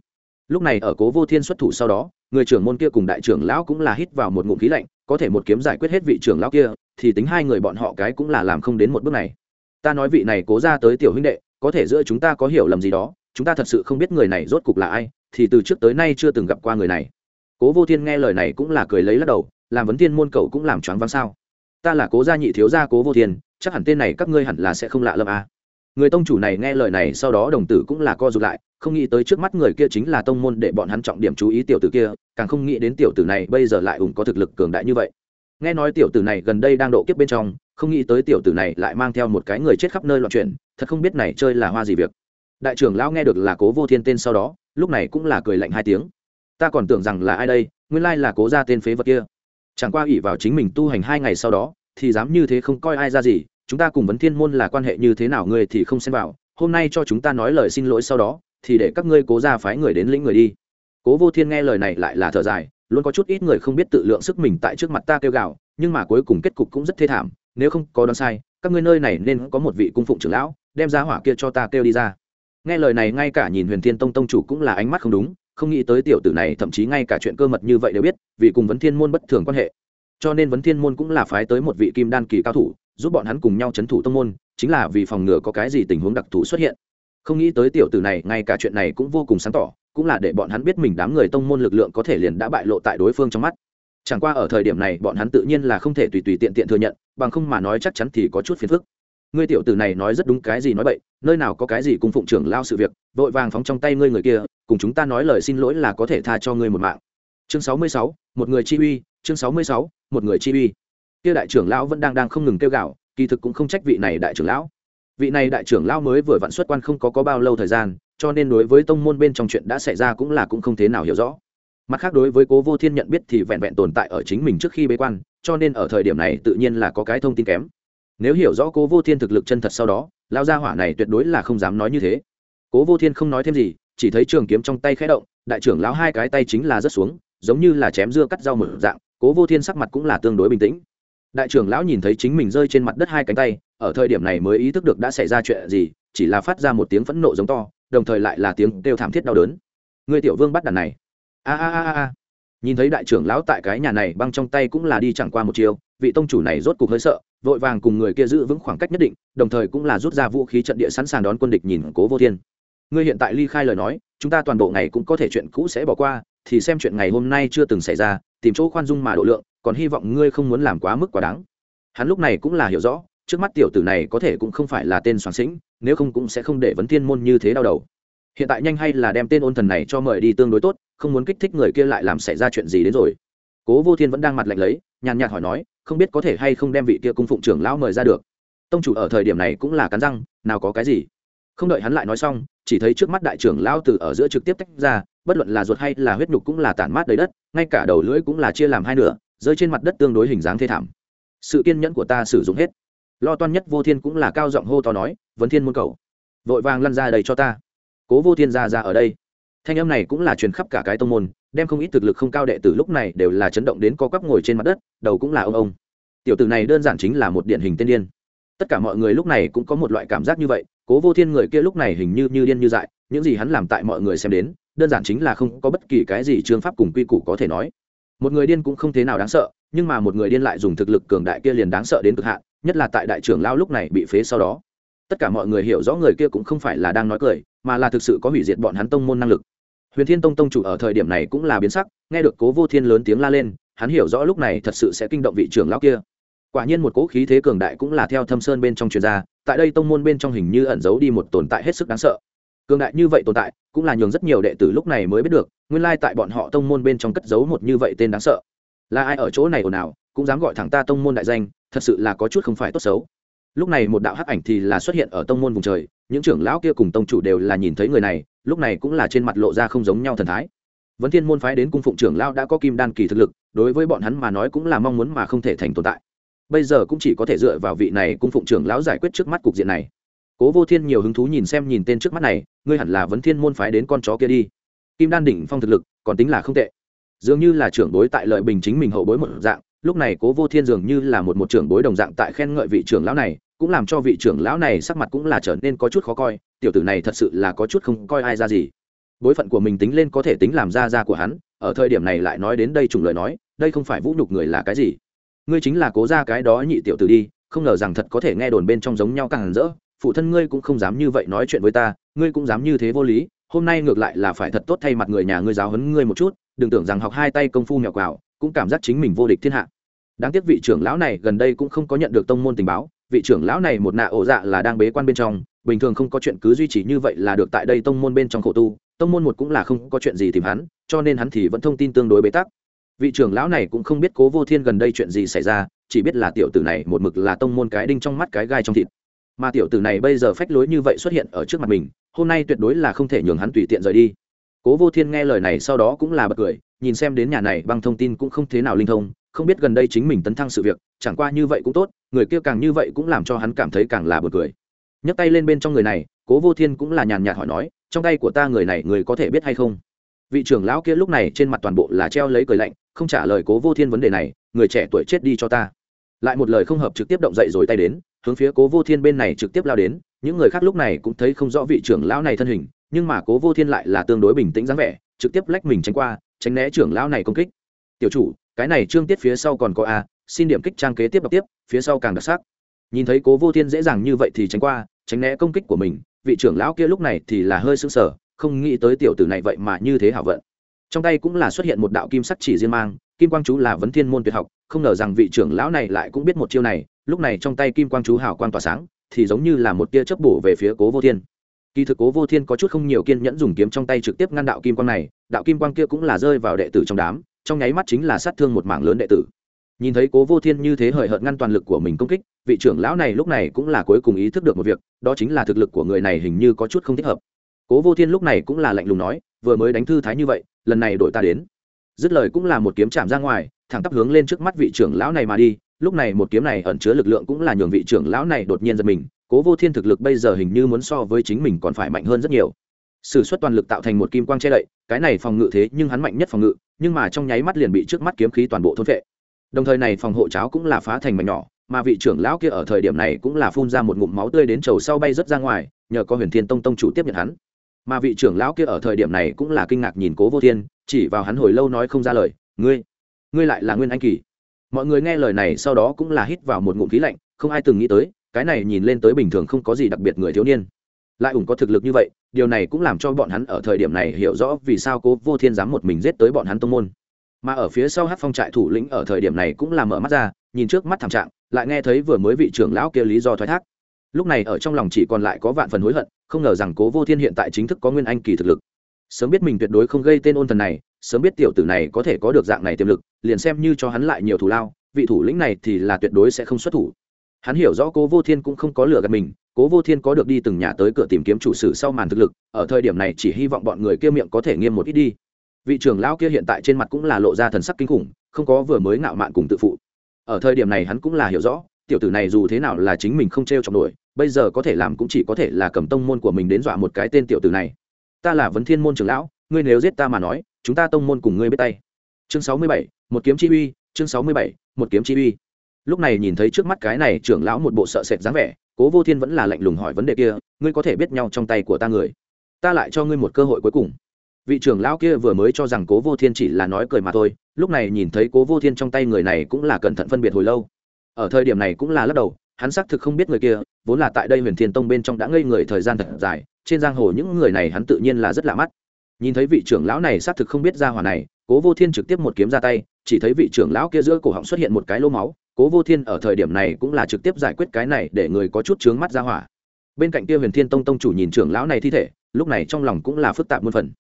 Lúc này ở cố vô thiên xuất thủ sau đó người trưởng môn kia cùng đại trưởng lão cũng là hít vào một ngụm khí lạnh, có thể một kiếm giải quyết hết vị trưởng lão kia, thì tính hai người bọn họ cái cũng là làm không đến một bước này. Ta nói vị này cố ra tới tiểu huynh đệ, có thể giữa chúng ta có hiểu lầm gì đó, chúng ta thật sự không biết người này rốt cục là ai, thì từ trước tới nay chưa từng gặp qua người này. Cố vô thiên nghe lời này cũng là cười lấy lắc đầu, làm vấn thiên môn cậu cũng làm choáng váng sao? Ta là cố gia nhị thiếu gia cố vô thiên, chắc hẳn tên này các ngươi hẳn là sẽ không lạ lẫm à. người tông chủ này nghe lời này, sau đó đồng tử cũng là co rụt lại không nghĩ tới trước mắt người kia chính là tông môn để bọn hắn trọng điểm chú ý tiểu tử kia, càng không nghĩ đến tiểu tử này bây giờ lại ủng có thực lực cường đại như vậy. Nghe nói tiểu tử này gần đây đang độ kiếp bên trong, không nghĩ tới tiểu tử này lại mang theo một cái người chết khắp nơi loạn chuyện thật không biết này chơi là hoa gì việc. Đại trưởng lão nghe được là cố vô thiên tên sau đó, lúc này cũng là cười lạnh hai tiếng. Ta còn tưởng rằng là ai đây, nguyên lai là cố ra tên phế vật kia. Chẳng qua ỷ vào chính mình tu hành hai ngày sau đó, thì dám như thế không coi ai ra gì, chúng ta cùng vấn thiên môn là quan hệ như thế nào ngươi thì không xem vào, hôm nay cho chúng ta nói lời xin lỗi sau đó thì để các ngươi cố ra phái người đến lĩnh người đi. Cố vô thiên nghe lời này lại là thở dài, luôn có chút ít người không biết tự lượng sức mình tại trước mặt ta kêu gào, nhưng mà cuối cùng kết cục cũng rất thê thảm, nếu không có đoán sai, các ngươi nơi này nên có một vị cung phụng trưởng lão, đem ra hỏa kia cho ta kêu đi ra. Nghe lời này ngay cả nhìn huyền thiên tông tông chủ cũng là ánh mắt không đúng, không nghĩ tới tiểu tử này thậm chí ngay cả chuyện cơ mật như vậy đều biết, vì cùng vấn thiên môn bất thường quan hệ. Cho nên vấn thiên môn cũng là phái tới một vị kim đan kỳ cao thủ, giúp bọn hắn cùng nhau c h ấ n thủ tông môn, chính là vì phòng ngừa có cái gì tình huống đặc thù xuất hiện không nghĩ tới tiểu tử này ngay cả chuyện này cũng vô cùng sáng tỏ cũng là để bọn hắn biết mình đám người tông môn lực lượng có thể liền đã bại lộ tại đối phương trong mắt. Chẳng qua ở thời điểm này bọn hắn tự nhiên là không thể tùy tùy tiện tiện thừa nhận bằng không mà nói chắc chắn thì có chút phiền phức. Ngươi tiểu tử này nói rất đúng cái gì nói bậy nơi nào có cái gì cùng phụng trưởng lao sự việc vội vàng phóng trong tay ngươi người kia cùng chúng ta nói lời xin lỗi là có thể tha cho ngươi một mạng. Chương sáu mươi sáu một người chi uy chương sáu mươi sáu một người chi uy. Kia đại trưởng lão vẫn đang đang không ngừng kêu gào, kỳ thực cũng không trách vị này đại trưởng lão vị này đại trưởng lão mới vừa vặn xuất quan không có có bao lâu thời gian, cho nên đối với tông môn bên trong chuyện đã xảy ra cũng là cũng không thế nào hiểu rõ. Mặt khác đối với cố vô thiên nhận biết thì vẹn vẹn tồn tại ở chính mình trước khi bế quan, cho nên ở thời điểm này tự nhiên là có cái thông tin kém. Nếu hiểu rõ cố vô thiên thực lực chân thật sau đó lao gia hỏa này tuyệt đối là không dám nói như thế. Cố vô thiên không nói thêm gì, chỉ thấy trường kiếm trong tay khẽ động, đại trưởng lão hai cái tay chính là rớt xuống, giống như là chém dưa cắt rau mở dạng, cố vô thiên sắc mặt cũng là tương đối bình tĩnh đại trưởng lão nhìn thấy chính mình rơi trên mặt đất hai cánh tay, ở thời điểm này mới ý thức được đã xảy ra chuyện gì, chỉ là phát ra một tiếng phẫn nộ giống to, đồng thời lại là tiếng kêu thảm thiết đau đớn. Người tiểu vương bắt đàn này. A a a a nhìn thấy đại trưởng lão tại cái nhà này băng trong tay cũng là đi chẳng qua một chiều vị tông chủ này rốt cục hơi sợ, vội vàng cùng người kia giữ vững khoảng cách nhất định, đồng thời cũng là rút ra vũ khí trận địa sẵn sàng đón quân địch nhìn cố vô thiên. Ngươi hiện tại ly khai lời nói, chúng ta toàn bộ ngày cũng có thể chuyện cũ sẽ bỏ qua, thì xem chuyện ngày hôm nay chưa từng xảy ra, tìm chỗ khoan dung mà độ lượng còn hy vọng ngươi không muốn làm quá mức quá đáng. Hắn lúc này cũng là hiểu rõ, trước mắt tiểu tử này có thể cũng không phải là tên soạn sĩnh, nếu không cũng sẽ không để vấn thiên môn như thế đau đầu. Hiện tại nhanh hay là đem tên ôn thần này cho mời đi tương đối tốt, không muốn kích thích người kia lại làm xảy ra chuyện gì đến rồi. Cố vô thiên vẫn đang mặt lạnh lấy, nhàn nhạt hỏi nói, không biết có thể hay không đem vị kia cung phụng trưởng lão mời ra được. Tông chủ ở thời điểm này cũng là cắn răng, nào có cái gì. Không đợi hắn lại nói xong, chỉ thấy trước mắt đại trưởng lão từ ở giữa trực tiếp tách ra, bất luận là ruột hay là huyết nhục cũng là tản mát đầy đất, ngay cả đầu lưỡi cũng là chia làm hai nửa rơi trên mặt đất tương đối hình dáng thê thảm. Sự kiên nhẫn của ta sử dụng hết. Lo toan nhất vô thiên cũng là cao giọng hô to nói, vấn thiên muôn cầu, vội vàng lăn ra đây cho ta. Cố vô thiên ra ra ở đây. Thanh âm này cũng là truyền khắp cả cái tông môn, đem không ít thực lực không cao đệ tử lúc này đều là chấn động đến co quắp ngồi trên mặt đất, đầu cũng là ông ông. Tiểu tử này đơn giản chính là một điển hình tiên điên. Tất cả mọi người lúc này cũng có một loại cảm giác như vậy, cố vô thiên người kia lúc này hình như như điên như dại, những gì hắn làm tại mọi người xem đến, đơn giản chính là không có bất kỳ cái gì trương pháp cùng quy củ có thể nói một người điên cũng không thế nào đáng sợ, nhưng mà một người điên lại dùng thực lực cường đại kia liền đáng sợ đến cực hạn, nhất là tại đại trưởng lao lúc này bị phế sau đó. Tất cả mọi người hiểu rõ người kia cũng không phải là đang nói cười, mà là thực sự có hủy diệt bọn hắn tông môn năng lực. Huyền thiên tông tông chủ ở thời điểm này cũng là biến sắc, nghe được cố vô thiên lớn tiếng la lên, hắn hiểu rõ lúc này thật sự sẽ kinh động vị trưởng lão kia. Quả nhiên một cỗ khí thế cường đại cũng là theo thâm sơn bên trong truyền ra, tại đây tông môn bên trong hình như ẩn giấu đi một tồn tại hết sức đáng sợ. Cường đại như vậy tồn tại, cũng là nhường rất nhiều đệ tử lúc này mới biết được nguyên lai tại bọn họ tông môn bên trong cất giấu một như vậy tên đáng sợ. Là ai ở chỗ này ồn ào, cũng dám gọi thẳng ta tông môn đại danh, thật sự là có chút không phải tốt xấu. Lúc này một đạo hắc ảnh thì là xuất hiện ở tông môn vùng trời, những trưởng lão kia cùng tông chủ đều là nhìn thấy người này, lúc này cũng là trên mặt lộ ra không giống nhau thần thái. Vấn thiên môn phái đến cung phụng trưởng lão đã có kim đan kỳ thực lực, đối với bọn hắn mà nói cũng là mong muốn mà không thể thành tồn tại. Bây giờ cũng chỉ có thể dựa vào vị này cung phụng trưởng lão giải quyết trước mắt cục diện này. Cố vô thiên nhiều hứng thú nhìn xem nhìn tên trước mắt này, ngươi hẳn là vấn thiên môn phái đến con chó kia đi kim đan đỉnh phong thực lực còn tính là không tệ. Dường như là trưởng bối tại lợi bình chính mình hậu bối một dạng, lúc này cố vô thiên dường như là một một trưởng bối đồng dạng tại khen ngợi vị trưởng lão này, cũng làm cho vị trưởng lão này sắc mặt cũng là trở nên có chút khó coi, tiểu tử này thật sự là có chút không coi ai ra gì. Bối phận của mình tính lên có thể tính làm ra ra của hắn, ở thời điểm này lại nói đến đây trùng lời nói, đây không phải vũ nhục người là cái gì. Ngươi chính là cố ra cái đó nhị tiểu tử đi, không ngờ rằng thật có thể nghe đồn bên trong giống nhau càng rỡ, phụ thân ngươi cũng không dám như vậy nói chuyện với ta, ngươi cũng dám như thế vô lý hôm nay ngược lại là phải thật tốt thay mặt người nhà ngươi giáo huấn ngươi một chút, đừng tưởng rằng học hai tay công phu mèo quào, cũng cảm giác chính mình vô địch thiên hạ. Đáng tiếc vị trưởng lão này gần đây cũng không có nhận được tông môn tình báo, vị trưởng lão này một nạ ổ dạ là đang bế quan bên trong, bình thường không có chuyện cứ duy trì như vậy là được tại đây tông môn bên trong khổ tu, tông môn một cũng là không có chuyện gì tìm hắn, cho nên hắn thì vẫn thông tin tương đối bế tắc. Vị trưởng lão này cũng không biết cố vô thiên gần đây chuyện gì xảy ra, chỉ biết là tiểu tử này một mực là tông môn cái đinh trong mắt cái gai trong thịt mà tiểu tử này bây giờ phách lối như vậy xuất hiện ở trước mặt mình, hôm nay tuyệt đối là không thể nhường hắn tùy tiện rời đi. Cố vô thiên nghe lời này sau đó cũng là bật cười, nhìn xem đến nhà này băng thông tin cũng không thế nào linh thông, không biết gần đây chính mình tấn thăng sự việc, chẳng qua như vậy cũng tốt, người kia càng như vậy cũng làm cho hắn cảm thấy càng là bật cười. Nhấc tay lên bên trong người này, cố vô thiên cũng là nhàn nhạt hỏi nói, trong tay của ta người này người có thể biết hay không? Vị trưởng lão kia lúc này trên mặt toàn bộ là treo lấy cười lạnh, không trả lời cố vô thiên vấn đề này, người trẻ tuổi chết đi cho ta. Lại một lời không hợp trực tiếp động dậy rồi tay đến hướng phía cố vô thiên bên này trực tiếp lao đến, những người khác lúc này cũng thấy không rõ vị trưởng lão này thân hình, nhưng mà cố vô thiên lại là tương đối bình tĩnh dáng vẻ, trực tiếp lách mình tránh qua, tránh né trưởng lão này công kích. Tiểu chủ, cái này trương tiết phía sau còn có a, xin điểm kích trang kế tiếp đọc tiếp, phía sau càng đặc sắc. Nhìn thấy cố vô thiên dễ dàng như vậy thì tránh qua, tránh né công kích của mình, vị trưởng lão kia lúc này thì là hơi sững sờ, không nghĩ tới tiểu tử này vậy mà như thế hảo vận. Trong tay cũng là xuất hiện một đạo kim sắc chỉ riêng mang, kim quang chú là vấn thiên môn tuyệt học, không ngờ rằng vị trưởng lão này lại cũng biết một chiêu này lúc này trong tay kim quang chú hào quang tỏa sáng, thì giống như là một tia chớp bổ về phía cố vô thiên. Kỳ thực cố vô thiên có chút không nhiều kiên nhẫn dùng kiếm trong tay trực tiếp ngăn đạo kim quang này, đạo kim quang kia cũng là rơi vào đệ tử trong đám, trong nháy mắt chính là sát thương một mảng lớn đệ tử. Nhìn thấy cố vô thiên như thế hời hợt ngăn toàn lực của mình công kích, vị trưởng lão này lúc này cũng là cuối cùng ý thức được một việc, đó chính là thực lực của người này hình như có chút không thích hợp. Cố vô thiên lúc này cũng là lạnh lùng nói, vừa mới đánh thư thái như vậy, lần này đội ta đến. Dứt lời cũng là một kiếm chạm ra ngoài, thẳng tắp hướng lên trước mắt vị trưởng lão này mà đi lúc này một kiếm này ẩn chứa lực lượng cũng là nhường vị trưởng lão này đột nhiên giật mình, cố vô thiên thực lực bây giờ hình như muốn so với chính mình còn phải mạnh hơn rất nhiều. S ử suất toàn lực tạo thành một kim quang che đậy, cái này phòng ngự thế nhưng hắn mạnh nhất phòng ngự, nhưng mà trong nháy mắt liền bị trước mắt kiếm khí toàn bộ thôn vệ đồng thời này phòng hộ cháo cũng là phá thành mảnh nhỏ, mà vị trưởng lão kia ở thời điểm này cũng là phun ra một ngụm máu tươi đến trầu sau bay rớt ra ngoài, nhờ có huyền thiên tông tông chủ tiếp nhận hắn. Mà vị trưởng lão kia ở thời điểm này cũng là kinh ngạc nhìn cố vô thiên, chỉ vào hắn hồi lâu nói không ra lời, ngươi ngươi lại là nguyên anh kỳ? Mọi người nghe lời này sau đó cũng là hít vào một ngụm khí lạnh, không ai từng nghĩ tới, cái này nhìn lên tới bình thường không có gì đặc biệt người thiếu niên. Lại ủng có thực lực như vậy, điều này cũng làm cho bọn hắn ở thời điểm này hiểu rõ vì sao cố vô thiên dám một mình giết tới bọn hắn tông môn. Mà ở phía sau hát phong trại thủ lĩnh ở thời điểm này cũng là mở mắt ra, nhìn trước mắt thảm trạng, lại nghe thấy vừa mới vị trưởng lão kia lý do thoái thác. Lúc này ở trong lòng chỉ còn lại có vạn phần hối hận, không ngờ rằng cố vô thiên hiện tại chính thức có nguyên anh kỳ thực lực sớm biết mình tuyệt đối không gây tên ôn thần này, sớm biết tiểu tử này có thể có được dạng này tiềm lực, liền xem như cho hắn lại nhiều thủ lao, vị thủ lĩnh này thì là tuyệt đối sẽ không xuất thủ. Hắn hiểu rõ cố vô thiên cũng không có lừa gạt mình, cố vô thiên có được đi từng nhà tới cửa tìm kiếm chủ sử sau màn thực lực, ở thời điểm này chỉ hy vọng bọn người kia miệng có thể nghiêm một ít đi. Vị trưởng lão kia hiện tại trên mặt cũng là lộ ra thần sắc kinh khủng, không có vừa mới ngạo mạn cùng tự phụ. Ở thời điểm này hắn cũng là hiểu rõ, tiểu tử này dù thế nào là chính mình không t r e o trọng nổi, bây giờ có thể làm cũng chỉ có thể là cầm tông môn của mình đến dọa một cái tên tiểu tử này ta là vấn thiên môn trưởng lão, ngươi nếu giết ta mà nói, chúng ta tông môn cùng ngươi biết tay. Chương sáu mươi bảy, một kiếm chi uy, chương sáu mươi bảy, một kiếm chi uy. Lúc này nhìn thấy trước mắt cái này trưởng lão một bộ sợ sệt dáng vẻ, cố vô thiên vẫn là lạnh lùng hỏi vấn đề kia, ngươi có thể biết nhau trong tay của ta người? Ta lại cho ngươi một cơ hội cuối cùng. Vị trưởng lão kia vừa mới cho rằng cố vô thiên chỉ là nói cười mà thôi, lúc này nhìn thấy cố vô thiên trong tay người này cũng là cẩn thận phân biệt hồi lâu. Ở thời điểm này cũng là lắc đầu, hắn xác thực không biết người kia, vốn là tại đây huyền thiên tông bên trong đã ngây người thời gian thật dài trên giang hồ những người này hắn tự nhiên là rất lạ mắt. Nhìn thấy vị trưởng lão này xác thực không biết ra hỏa này, cố vô thiên trực tiếp một kiếm ra tay, chỉ thấy vị trưởng lão kia giữa cổ họng xuất hiện một cái lô máu, cố vô thiên ở thời điểm này cũng là trực tiếp giải quyết cái này để người có chút chướng mắt ra hỏa. Bên cạnh kia huyền thiên tông tông chủ nhìn trưởng lão này thi thể, lúc này trong lòng cũng là phức tạp muôn phần.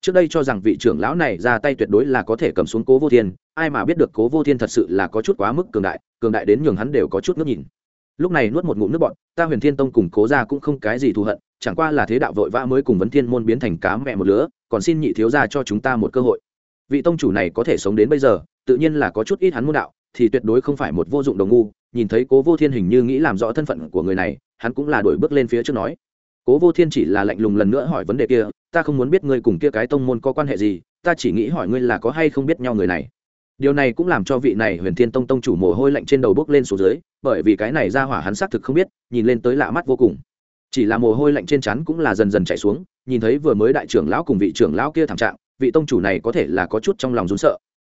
Trước đây cho rằng vị trưởng lão này ra tay tuyệt đối là có thể cầm xuống cố vô thiên, ai mà biết được cố vô thiên thật sự là có chút quá mức cường đại cường đại đến nhường hắn đều có chút nước nhìn. Lúc này nuốt một ngụm nước bọn ta huyền thiên tông cùng cố ra cũng không cái gì thù hận chẳng qua là thế đạo vội vã mới cùng vấn thiên môn biến thành cá mẹ một lứa, còn xin nhị thiếu ra cho chúng ta một cơ hội. Vị tông chủ này có thể sống đến bây giờ, tự nhiên là có chút ít hắn môn đạo, thì tuyệt đối không phải một vô dụng đồng ngu, nhìn thấy cố vô thiên hình như nghĩ làm rõ thân phận của người này, hắn cũng là đổi bước lên phía trước nói. Cố vô thiên chỉ là lạnh lùng lần nữa hỏi vấn đề kia, ta không muốn biết ngươi cùng kia cái tông môn có quan hệ gì, ta chỉ nghĩ hỏi ngươi là có hay không biết nhau người này. Điều này cũng làm cho vị này huyền thiên tông tông chủ mồ hôi lạnh trên đầu bước lên xuống dưới, bởi vì cái này ra hỏa hắn xác thực không biết, nhìn lên tới lạ mắt vô cùng chỉ là mồ hôi lạnh trên chắn cũng là dần dần chảy xuống, nhìn thấy vừa mới đại trưởng lão cùng vị trưởng lão kia thảm trạng, vị tông chủ này có thể là có chút trong lòng rún sợ.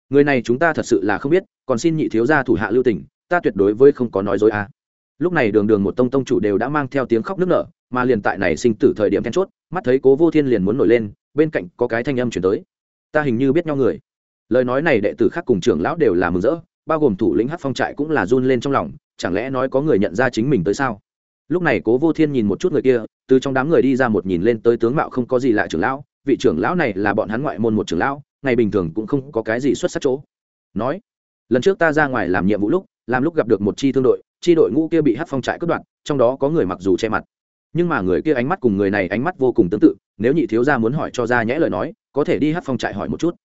Người này chúng ta thật sự là không biết, còn xin nhị thiếu gia thủ hạ lưu tình, ta tuyệt đối với không có nói dối à. lúc này đường đường một tông tông chủ đều đã mang theo tiếng khóc nức nở, mà liền tại này sinh tử thời điểm then chốt, mắt thấy cố vô thiên liền muốn nổi lên, bên cạnh có cái thanh âm chuyển tới. Ta hình như biết nhau người. Lời nói này đệ tử khác cùng trưởng lão đều là mừng rỡ, bao gồm thủ lĩnh hát phong trại cũng là run lên trong lòng, chẳng lẽ nói có người nhận ra chính mình tới sao? Lúc này cố vô thiên nhìn một chút người kia, từ trong đám người đi ra một nhìn lên tới tướng mạo không có gì lạ trưởng lão, vị trưởng lão này là bọn hắn ngoại môn một trưởng lão, ngày bình thường cũng không có cái gì xuất sắc chỗ. Nói, lần trước ta ra ngoài làm nhiệm vụ lúc, làm lúc gặp được một chi thương đội, chi đội ngũ kia bị hát phong trại cướp đoạt, trong đó có người mặc dù che mặt, nhưng mà người kia ánh mắt cùng người này ánh mắt vô cùng tương tự, nếu nhị thiếu gia muốn hỏi cho ra nhẽ lời nói, có thể đi hát phong trại hỏi một chút.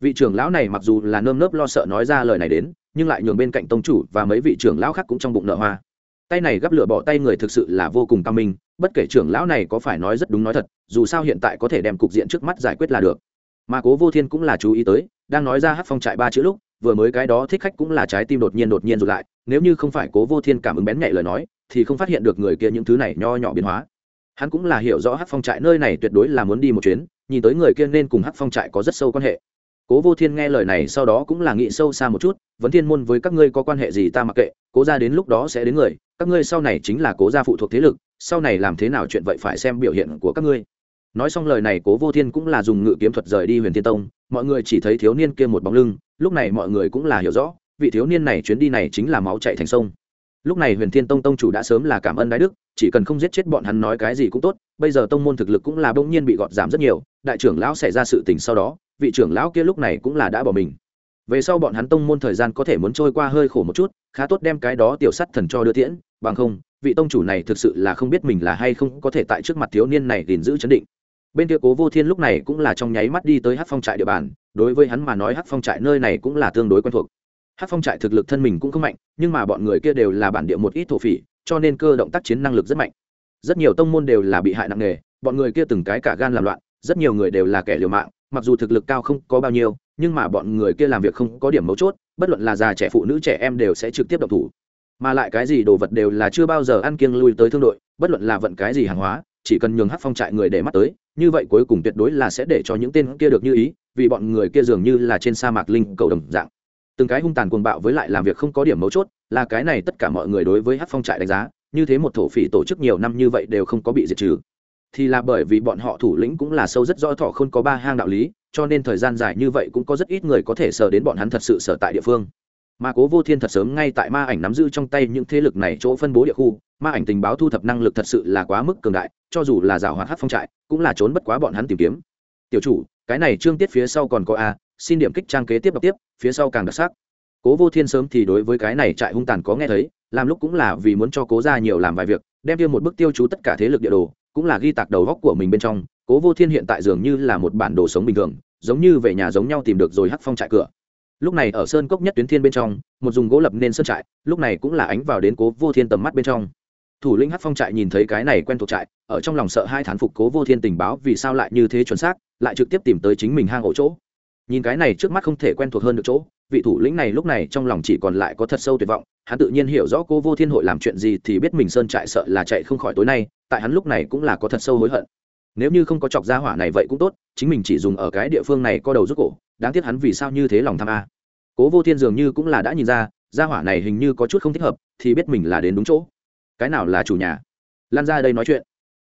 Vị trưởng lão này mặc dù là nơm nớp lo sợ nói ra lời này đến, nhưng lại nhường bên cạnh tông chủ và mấy vị trưởng lão khác cũng trong bụng nợ hoa tay này gắp lửa bỏ tay người thực sự là vô cùng cao minh, bất kể trưởng lão này có phải nói rất đúng nói thật, dù sao hiện tại có thể đem cục diện trước mắt giải quyết là được. Mà cố vô thiên cũng là chú ý tới, đang nói ra hát phong trại ba chữ lúc, vừa mới cái đó thích khách cũng là trái tim đột nhiên đột nhiên rụt lại, nếu như không phải cố vô thiên cảm ứng bén nhạy lời nói, thì không phát hiện được người kia những thứ này nho nhỏ biến hóa. Hắn cũng là hiểu rõ hát phong trại nơi này tuyệt đối là muốn đi một chuyến, nhìn tới người kia nên cùng hát phong trại có rất sâu quan hệ cố vô thiên nghe lời này sau đó cũng là nghĩ sâu xa một chút, vấn thiên môn, với các ngươi có quan hệ gì ta mặc kệ, cố ra đến lúc đó sẽ đến người, các ngươi sau này chính là cố gia phụ thuộc thế lực, sau này làm thế nào chuyện vậy phải xem biểu hiện của các ngươi. Nói xong lời này, cố vô thiên cũng là dùng ngự kiếm thuật rời đi huyền thiên tông, mọi người chỉ thấy thiếu niên kia một bóng lưng, lúc này mọi người cũng là hiểu rõ, vị thiếu niên này chuyến đi này chính là máu chạy thành sông. Lúc này huyền thiên tông tông chủ đã sớm là cảm ơn đái đức, chỉ cần không giết chết bọn hắn nói cái gì cũng tốt, bây giờ tông môn thực lực cũng là bỗng nhiên bị gọt giảm rất nhiều, đại trưởng lão xảy ra sự tình sau đó vị trưởng lão kia lúc này cũng là đã bỏ mình. Về sau bọn hắn tông môn thời gian có thể muốn trôi qua hơi khổ một chút, khá tốt đem cái đó tiểu sắt thần cho đưa tiễn, bằng không, vị tông chủ này thực sự là không biết mình là hay không có thể tại trước mặt thiếu niên này gìn giữ chấn định. Bên kia cố vô thiên lúc này cũng là trong nháy mắt đi tới hát phong trại địa bàn, đối với hắn mà nói hát phong trại nơi này cũng là tương đối quen thuộc. Hát phong trại thực lực thân mình cũng không mạnh, nhưng mà bọn người kia đều là bản địa một ít thổ phỉ, cho nên cơ động tác chiến năng lực rất mạnh. Rất nhiều tông môn đều là bị hại nặng nề, bọn người kia từng cái cả gan làm loạn rất nhiều người đều là kẻ liều mạng, mặc dù thực lực cao không có bao nhiêu, nhưng mà bọn người kia làm việc không có điểm mấu chốt, bất luận là già trẻ phụ nữ trẻ em đều sẽ trực tiếp động thủ. Mà lại cái gì đồ vật đều là chưa bao giờ ăn kiêng lui tới thương đội, bất luận là vận cái gì hàng hóa, chỉ cần nhường hát phong trại người để mắt tới, như vậy cuối cùng tuyệt đối là sẽ để cho những tên kia được như ý, vì bọn người kia dường như là trên sa mạc linh cầu đồng dạng. Từng cái hung tàn cuồng bạo với lại làm việc không có điểm mấu chốt, là cái này tất cả mọi người đối với hát phong trại đánh giá, như thế một thổ phỉ tổ chức nhiều năm như vậy đều không có bị diệt trừ thì là bởi vì bọn họ thủ lĩnh cũng là sâu rất rõ thọ không có ba hang đạo lý, cho nên thời gian dài như vậy cũng có rất ít người có thể sờ đến bọn hắn thật sự sở tại địa phương. Mà cố vô thiên thật sớm ngay tại ma ảnh nắm giữ trong tay những thế lực này chỗ phân bố địa khu, ma ảnh tình báo thu thập năng lực thật sự là quá mức cường đại, cho dù là rào hoạt hát phong trại, cũng là trốn bất quá bọn hắn tìm kiếm. Tiểu chủ, cái này trương tiết phía sau còn có a, xin điểm kích trang kế tiếp đọc tiếp, phía sau càng đặc sắc. Cố vô thiên sớm thì đối với cái này trại hung tàn có nghe thấy, làm lúc cũng là vì muốn cho cố ra nhiều làm vài việc, đem tiêu một bức tiêu chú tất cả thế lực địa đồ cũng là ghi tạc đầu góc của mình bên trong, cố vô thiên hiện tại dường như là một bản đồ sống bình thường, giống như về nhà giống nhau tìm được rồi hắc phong trại cửa. Lúc này ở sơn cốc nhất tuyến thiên bên trong, một dùng gỗ lập nên sơn trại, lúc này cũng là ánh vào đến cố vô thiên tầm mắt bên trong. Thủ lĩnh hắc phong trại nhìn thấy cái này quen thuộc trại, ở trong lòng sợ hai thán phục cố vô thiên tình báo vì sao lại như thế chuẩn xác, lại trực tiếp tìm tới chính mình hang ổ chỗ nhìn cái này trước mắt không thể quen thuộc hơn được chỗ, vị thủ lĩnh này lúc này trong lòng chỉ còn lại có thật sâu tuyệt vọng, hắn tự nhiên hiểu rõ cô vô thiên hội làm chuyện gì thì biết mình sơn trại sợ là chạy không khỏi tối nay, tại hắn lúc này cũng là có thật sâu hối hận. Nếu như không có chọc ra hỏa này vậy cũng tốt, chính mình chỉ dùng ở cái địa phương này co đầu rút cổ, đáng tiếc hắn vì sao như thế lòng tham a. Cố vô thiên dường như cũng là đã nhìn ra ra hỏa này hình như có chút không thích hợp, thì biết mình là đến đúng chỗ. Cái nào là chủ nhà? Lan ra đây nói chuyện.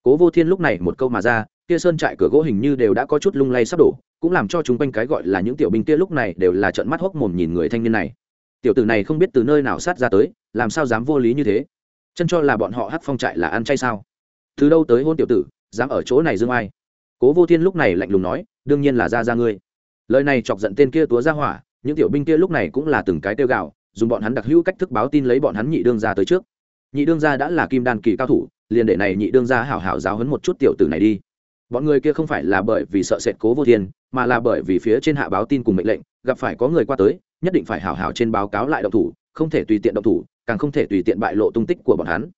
Cố vô thiên lúc này một câu mà ra, kia sơn trại cửa gỗ hình như đều đã có chút lung lay sắp đổ cũng làm cho chúng quanh cái gọi là những tiểu binh kia lúc này đều là trợn mắt hốc mồm nhìn người thanh niên này. Tiểu tử này không biết từ nơi nào sát ra tới, làm sao dám vô lý như thế? Chân cho là bọn họ hát phong trại là ăn chay sao? Từ đâu tới hôn tiểu tử, dám ở chỗ này dương ai? Cố vô thiên lúc này lạnh lùng nói, đương nhiên là ra ra ngươi. Lời này chọc giận tên kia túa ra hỏa, những tiểu binh kia lúc này cũng là từng cái tiêu gạo dùng bọn hắn đặc hữu cách thức báo tin lấy bọn hắn nhị đương ra tới trước. Nhị đương gia đã là kim đan kỳ cao thủ, liền để này nhị đương gia hảo hảo giáo hấn một chút tiểu tử này đi. Bọn người kia không phải là bởi vì sợ sệt cố vô thiên mà là bởi vì phía trên hạ báo tin cùng mệnh lệnh, gặp phải có người qua tới, nhất định phải hảo hảo trên báo cáo lại động thủ, không thể tùy tiện động thủ, càng không thể tùy tiện bại lộ tung tích của bọn hắn.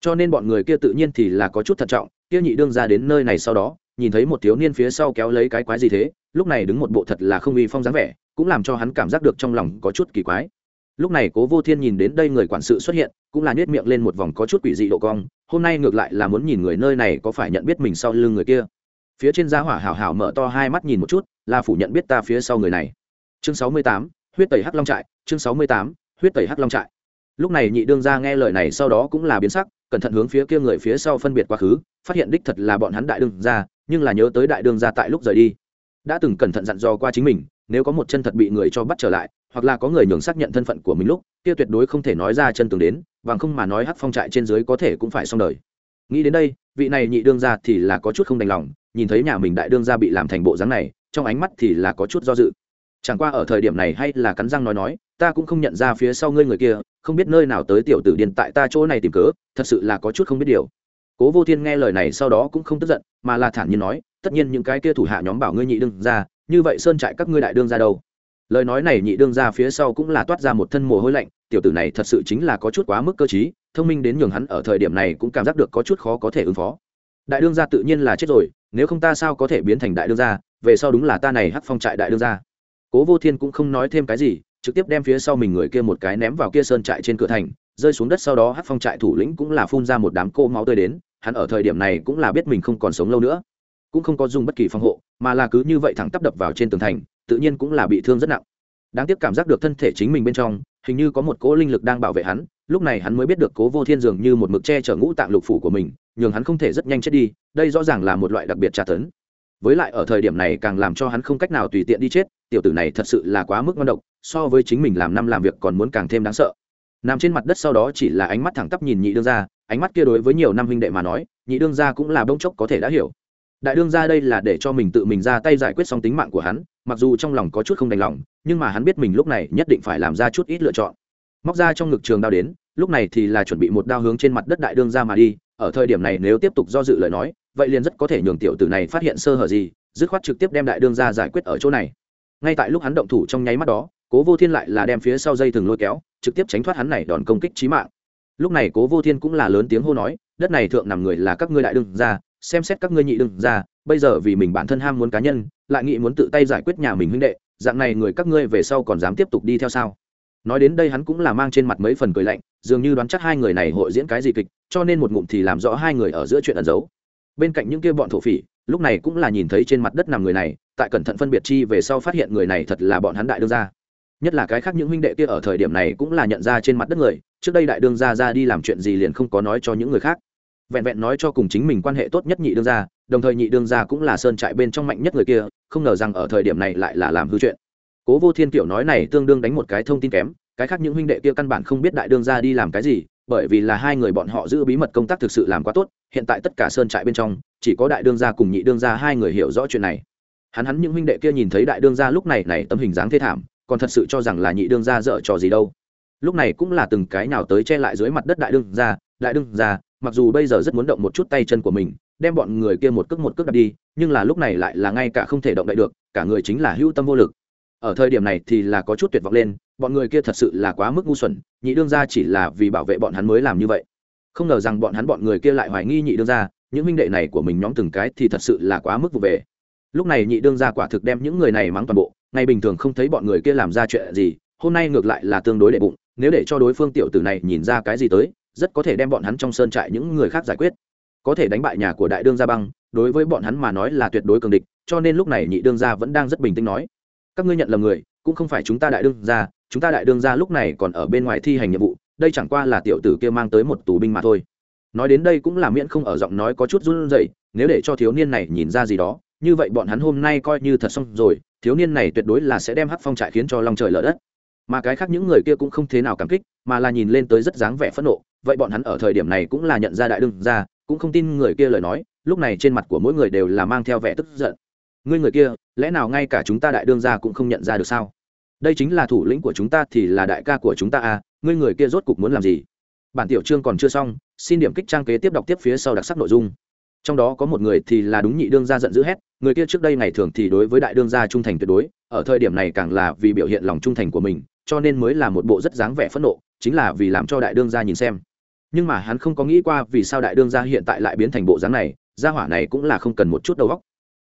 Cho nên bọn người kia tự nhiên thì là có chút thận trọng, kia nhị đương ra đến nơi này sau đó, nhìn thấy một thiếu niên phía sau kéo lấy cái quái gì thế, lúc này đứng một bộ thật là không uy phong dáng vẻ, cũng làm cho hắn cảm giác được trong lòng có chút kỳ quái. Lúc này cố vô thiên nhìn đến đây người quản sự xuất hiện, cũng là nhét miệng lên một vòng có chút quỷ dị độ cong, hôm nay ngược lại là muốn nhìn người nơi này có phải nhận biết mình sau lưng người kia phía trên gia hỏa hảo hảo mở to hai mắt nhìn một chút là phủ nhận biết ta phía sau người này. Chương sáu mươi tám, huyết tẩy hắc long trại, chương sáu mươi tám, huyết tẩy hắc long trại. Lúc này nhị đương ra nghe lời này sau đó cũng là biến sắc, cẩn thận hướng phía kia người phía sau phân biệt quá khứ, phát hiện đích thật là bọn hắn đại đương ra nhưng là nhớ tới đại đương ra tại lúc rời đi. Đã từng cẩn thận dặn dò qua chính mình, nếu có một chân thật bị người cho bắt trở lại, hoặc là có người nhường xác nhận thân phận của mình lúc, kia tuyệt đối không thể nói ra chân tường đến và không mà nói hắc phong trại trên dưới có thể cũng phải xong đời. Nghĩ đến đây vị này nhị đương ra thì là có chút không đành lòng, nhìn thấy nhà mình đại đương ra bị làm thành bộ dáng này, trong ánh mắt thì là có chút do dự. Chẳng qua ở thời điểm này hay là cắn răng nói nói, ta cũng không nhận ra phía sau ngươi người kia, không biết nơi nào tới tiểu tử điên tại ta chỗ này tìm cớ, thật sự là có chút không biết điều. Cố vô thiên nghe lời này sau đó cũng không tức giận, mà là thản nhiên nói, tất nhiên những cái kia thủ hạ nhóm bảo ngươi nhị đương ra như vậy sơn trại các ngươi đại đương ra đâu? Lời nói này nhị đương ra phía sau cũng là toát ra một thân mồ hôi lạnh, tiểu tử này thật sự chính là có chút quá mức cơ t thông minh đến nhường hắn ở thời điểm này cũng cảm giác được có chút khó có thể ứng phó. Đại đương gia tự nhiên là chết rồi, nếu không ta sao có thể biến thành đại đương gia, về sau đúng là ta này hắc phong trại đại đương gia. Cố vô thiên cũng không nói thêm cái gì, trực tiếp đem phía sau mình người kia một cái ném vào kia sơn trại trên cửa thành, rơi xuống đất sau đó hắc phong trại thủ lĩnh cũng là phun ra một đám cô máu tươi đến, hắn ở thời điểm này cũng là biết mình không còn sống lâu nữa. Cũng không có dùng bất kỳ phòng hộ, mà là cứ như vậy thẳng tắp đập vào trên tường thành, tự nhiên cũng là bị thương rất nặng. Đáng tiếc cảm giác được thân thể chính mình bên trong, hình như có một cỗ linh lực đang bảo vệ hắn lúc này hắn mới biết được cố vô thiên dường như một mực che chở ngũ tạng lục phủ của mình nhường hắn không thể rất nhanh chết đi đây rõ ràng là một loại đặc biệt tra tấn. Với lại ở thời điểm này càng làm cho hắn không cách nào tùy tiện đi chết tiểu tử này thật sự là quá mức ngon độc so với chính mình làm năm làm việc còn muốn càng thêm đáng sợ. Nằm trên mặt đất sau đó chỉ là ánh mắt thẳng tắp nhìn nhị đương gia, ánh mắt kia đối với nhiều năm huynh đệ mà nói nhị đương gia cũng là bông chốc có thể đã hiểu. Đại đương gia đây là để cho mình tự mình ra tay giải quyết xong tính mạng của hắn mặc dù trong lòng có chút không đành lòng nhưng mà hắn biết mình lúc này nhất định phải làm ra chút ít lựa chọn móc ra trong ngực trường đao đến, lúc này thì là chuẩn bị một đao hướng trên mặt đất đại đương ra mà đi, ở thời điểm này nếu tiếp tục do dự lời nói, vậy liền rất có thể nhường tiểu tử này phát hiện sơ hở gì, dứt khoát trực tiếp đem đại đương ra giải quyết ở chỗ này. Ngay tại lúc hắn động thủ trong nháy mắt đó, cố vô thiên lại là đem phía sau dây thừng lôi kéo, trực tiếp tránh thoát hắn này đòn công kích trí mạng. Lúc này cố vô thiên cũng là lớn tiếng hô nói, đất này thượng nằm người là các ngươi đại đương ra xem xét các ngươi nhị đương ra bây giờ vì mình bản thân ham muốn cá nhân, lại nghĩ muốn tự tay giải quyết nhà mình huynh đệ, dạng này người các ngươi về sau còn dám tiếp tục đi theo sao? Nói đến đây hắn cũng là mang trên mặt mấy phần cười lạnh, dường như đoán chắc hai người này hội diễn cái gì kịch, cho nên một ngụm thì làm rõ hai người ở giữa chuyện ẩn giấu. Bên cạnh những kia bọn thổ phỉ, lúc này cũng là nhìn thấy trên mặt đất nằm người này, tại cẩn thận phân biệt chi về sau phát hiện người này thật là bọn hắn đại đương gia. Nhất là cái khác những huynh đệ kia ở thời điểm này cũng là nhận ra trên mặt đất người, trước đây đại đương gia ra đi làm chuyện gì liền không có nói cho những người khác. Vẹn vẹn nói cho cùng chính mình quan hệ tốt nhất nhị đương gia, đồng thời nhị đương gia cũng là sơn trại bên trong mạnh nhất người kia, không ngờ rằng ở thời điểm này lại là làm hư chuyện cố vô thiên kiểu nói này tương đương đánh một cái thông tin kém, cái khác những huynh đệ kia căn bản không biết đại đương gia đi làm cái gì, bởi vì là hai người bọn họ giữ bí mật công tác thực sự làm quá tốt, hiện tại tất cả sơn trại bên trong, chỉ có đại đương gia cùng nhị đương gia hai người hiểu rõ chuyện này. Hắn hắn những huynh đệ kia nhìn thấy đại đương gia lúc này này tấm hình dáng thê thảm, còn thật sự cho rằng là nhị đương gia dở trò gì đâu. Lúc này cũng là từng cái nào tới che lại dưới mặt đất đại đương gia, đại đương gia, mặc dù bây giờ rất muốn động một chút tay chân của mình, đem bọn người kia một cước một cước đặt đi, nhưng là lúc này lại là ngay cả không thể động đậy được, cả người chính là hữu tâm vô lực ở thời điểm này thì là có chút tuyệt vọng lên, bọn người kia thật sự là quá mức ngu xuẩn, nhị đương gia chỉ là vì bảo vệ bọn hắn mới làm như vậy. Không ngờ rằng bọn hắn bọn người kia lại hoài nghi nhị đương gia, những huynh đệ này của mình nhóm từng cái thì thật sự là quá mức vụ về. Lúc này nhị đương gia quả thực đem những người này mắng toàn bộ, ngày bình thường không thấy bọn người kia làm ra chuyện gì, hôm nay ngược lại là tương đối đệ bụng, nếu để cho đối phương tiểu tử này nhìn ra cái gì tới, rất có thể đem bọn hắn trong sơn trại những người khác giải quyết. Có thể đánh bại nhà của đại đương gia băng, đối với bọn hắn mà nói là tuyệt đối cường địch, cho nên lúc này nhị đương gia vẫn đang rất bình tĩnh nói các ngươi nhận lầm người, cũng không phải chúng ta đại đương gia, chúng ta đại đương gia lúc này còn ở bên ngoài thi hành nhiệm vụ, đây chẳng qua là tiểu tử kia mang tới một tù binh mà thôi. Nói đến đây cũng là miễn không ở giọng nói có chút run rẩy, nếu để cho thiếu niên này nhìn ra gì đó, như vậy bọn hắn hôm nay coi như thật xong rồi, thiếu niên này tuyệt đối là sẽ đem hắc phong trại khiến cho lòng trời lở đất. Mà cái khác những người kia cũng không thế nào cảm kích, mà là nhìn lên tới rất dáng vẻ phẫn nộ, vậy bọn hắn ở thời điểm này cũng là nhận ra đại đương gia, cũng không tin người kia lời nói, lúc này trên mặt của mỗi người đều là mang theo vẻ tức giận ngươi người kia, lẽ nào ngay cả chúng ta đại đương gia cũng không nhận ra được sao? Đây chính là thủ lĩnh của chúng ta thì là đại ca của chúng ta à ngươi người kia rốt cục muốn làm gì? Bản tiểu chương còn chưa xong, xin điểm kích trang kế tiếp đọc tiếp phía sau đặc sắc nội dung. Trong đó có một người thì là đúng nhị đương gia giận dữ hét, người kia trước đây ngày thường thì đối với đại đương gia trung thành tuyệt đối, ở thời điểm này càng là vì biểu hiện lòng trung thành của mình, cho nên mới là một bộ rất dáng vẻ phẫn nộ, chính là vì làm cho đại đương gia nhìn xem. Nhưng mà hắn không có nghĩ qua vì sao đại đương gia hiện tại lại biến thành bộ dáng này, gia hỏa này cũng là không cần một chút đầu óc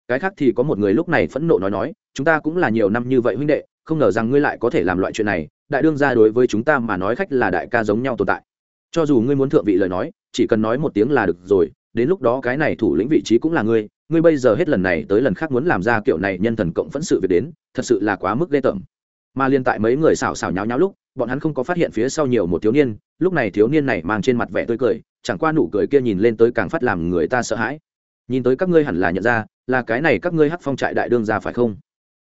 cái khác thì có một người lúc này phẫn nộ nói nói, chúng ta cũng là nhiều năm như vậy huynh đệ, không ngờ rằng ngươi lại có thể làm loại chuyện này. Đại đương gia đối với chúng ta mà nói khách là đại ca giống nhau tồn tại. Cho dù ngươi muốn thượng vị lời nói, chỉ cần nói một tiếng là được rồi, đến lúc đó cái này thủ lĩnh vị trí cũng là ngươi. Ngươi bây giờ hết lần này tới lần khác muốn làm ra kiểu này nhân thần cộng phẫn sự việc đến, thật sự là quá mức ghê tởm. Mà liên tại mấy người xào xào nháo nháo lúc, bọn hắn không có phát hiện phía sau nhiều một thiếu niên, lúc này thiếu niên này mang trên mặt vẻ tươi cười, chẳng qua nụ cười kia nhìn lên tới càng phát làm người ta sợ hãi nhìn tới các ngươi hẳn là nhận ra, là cái này các ngươi hắc phong trại đại đương ra phải không?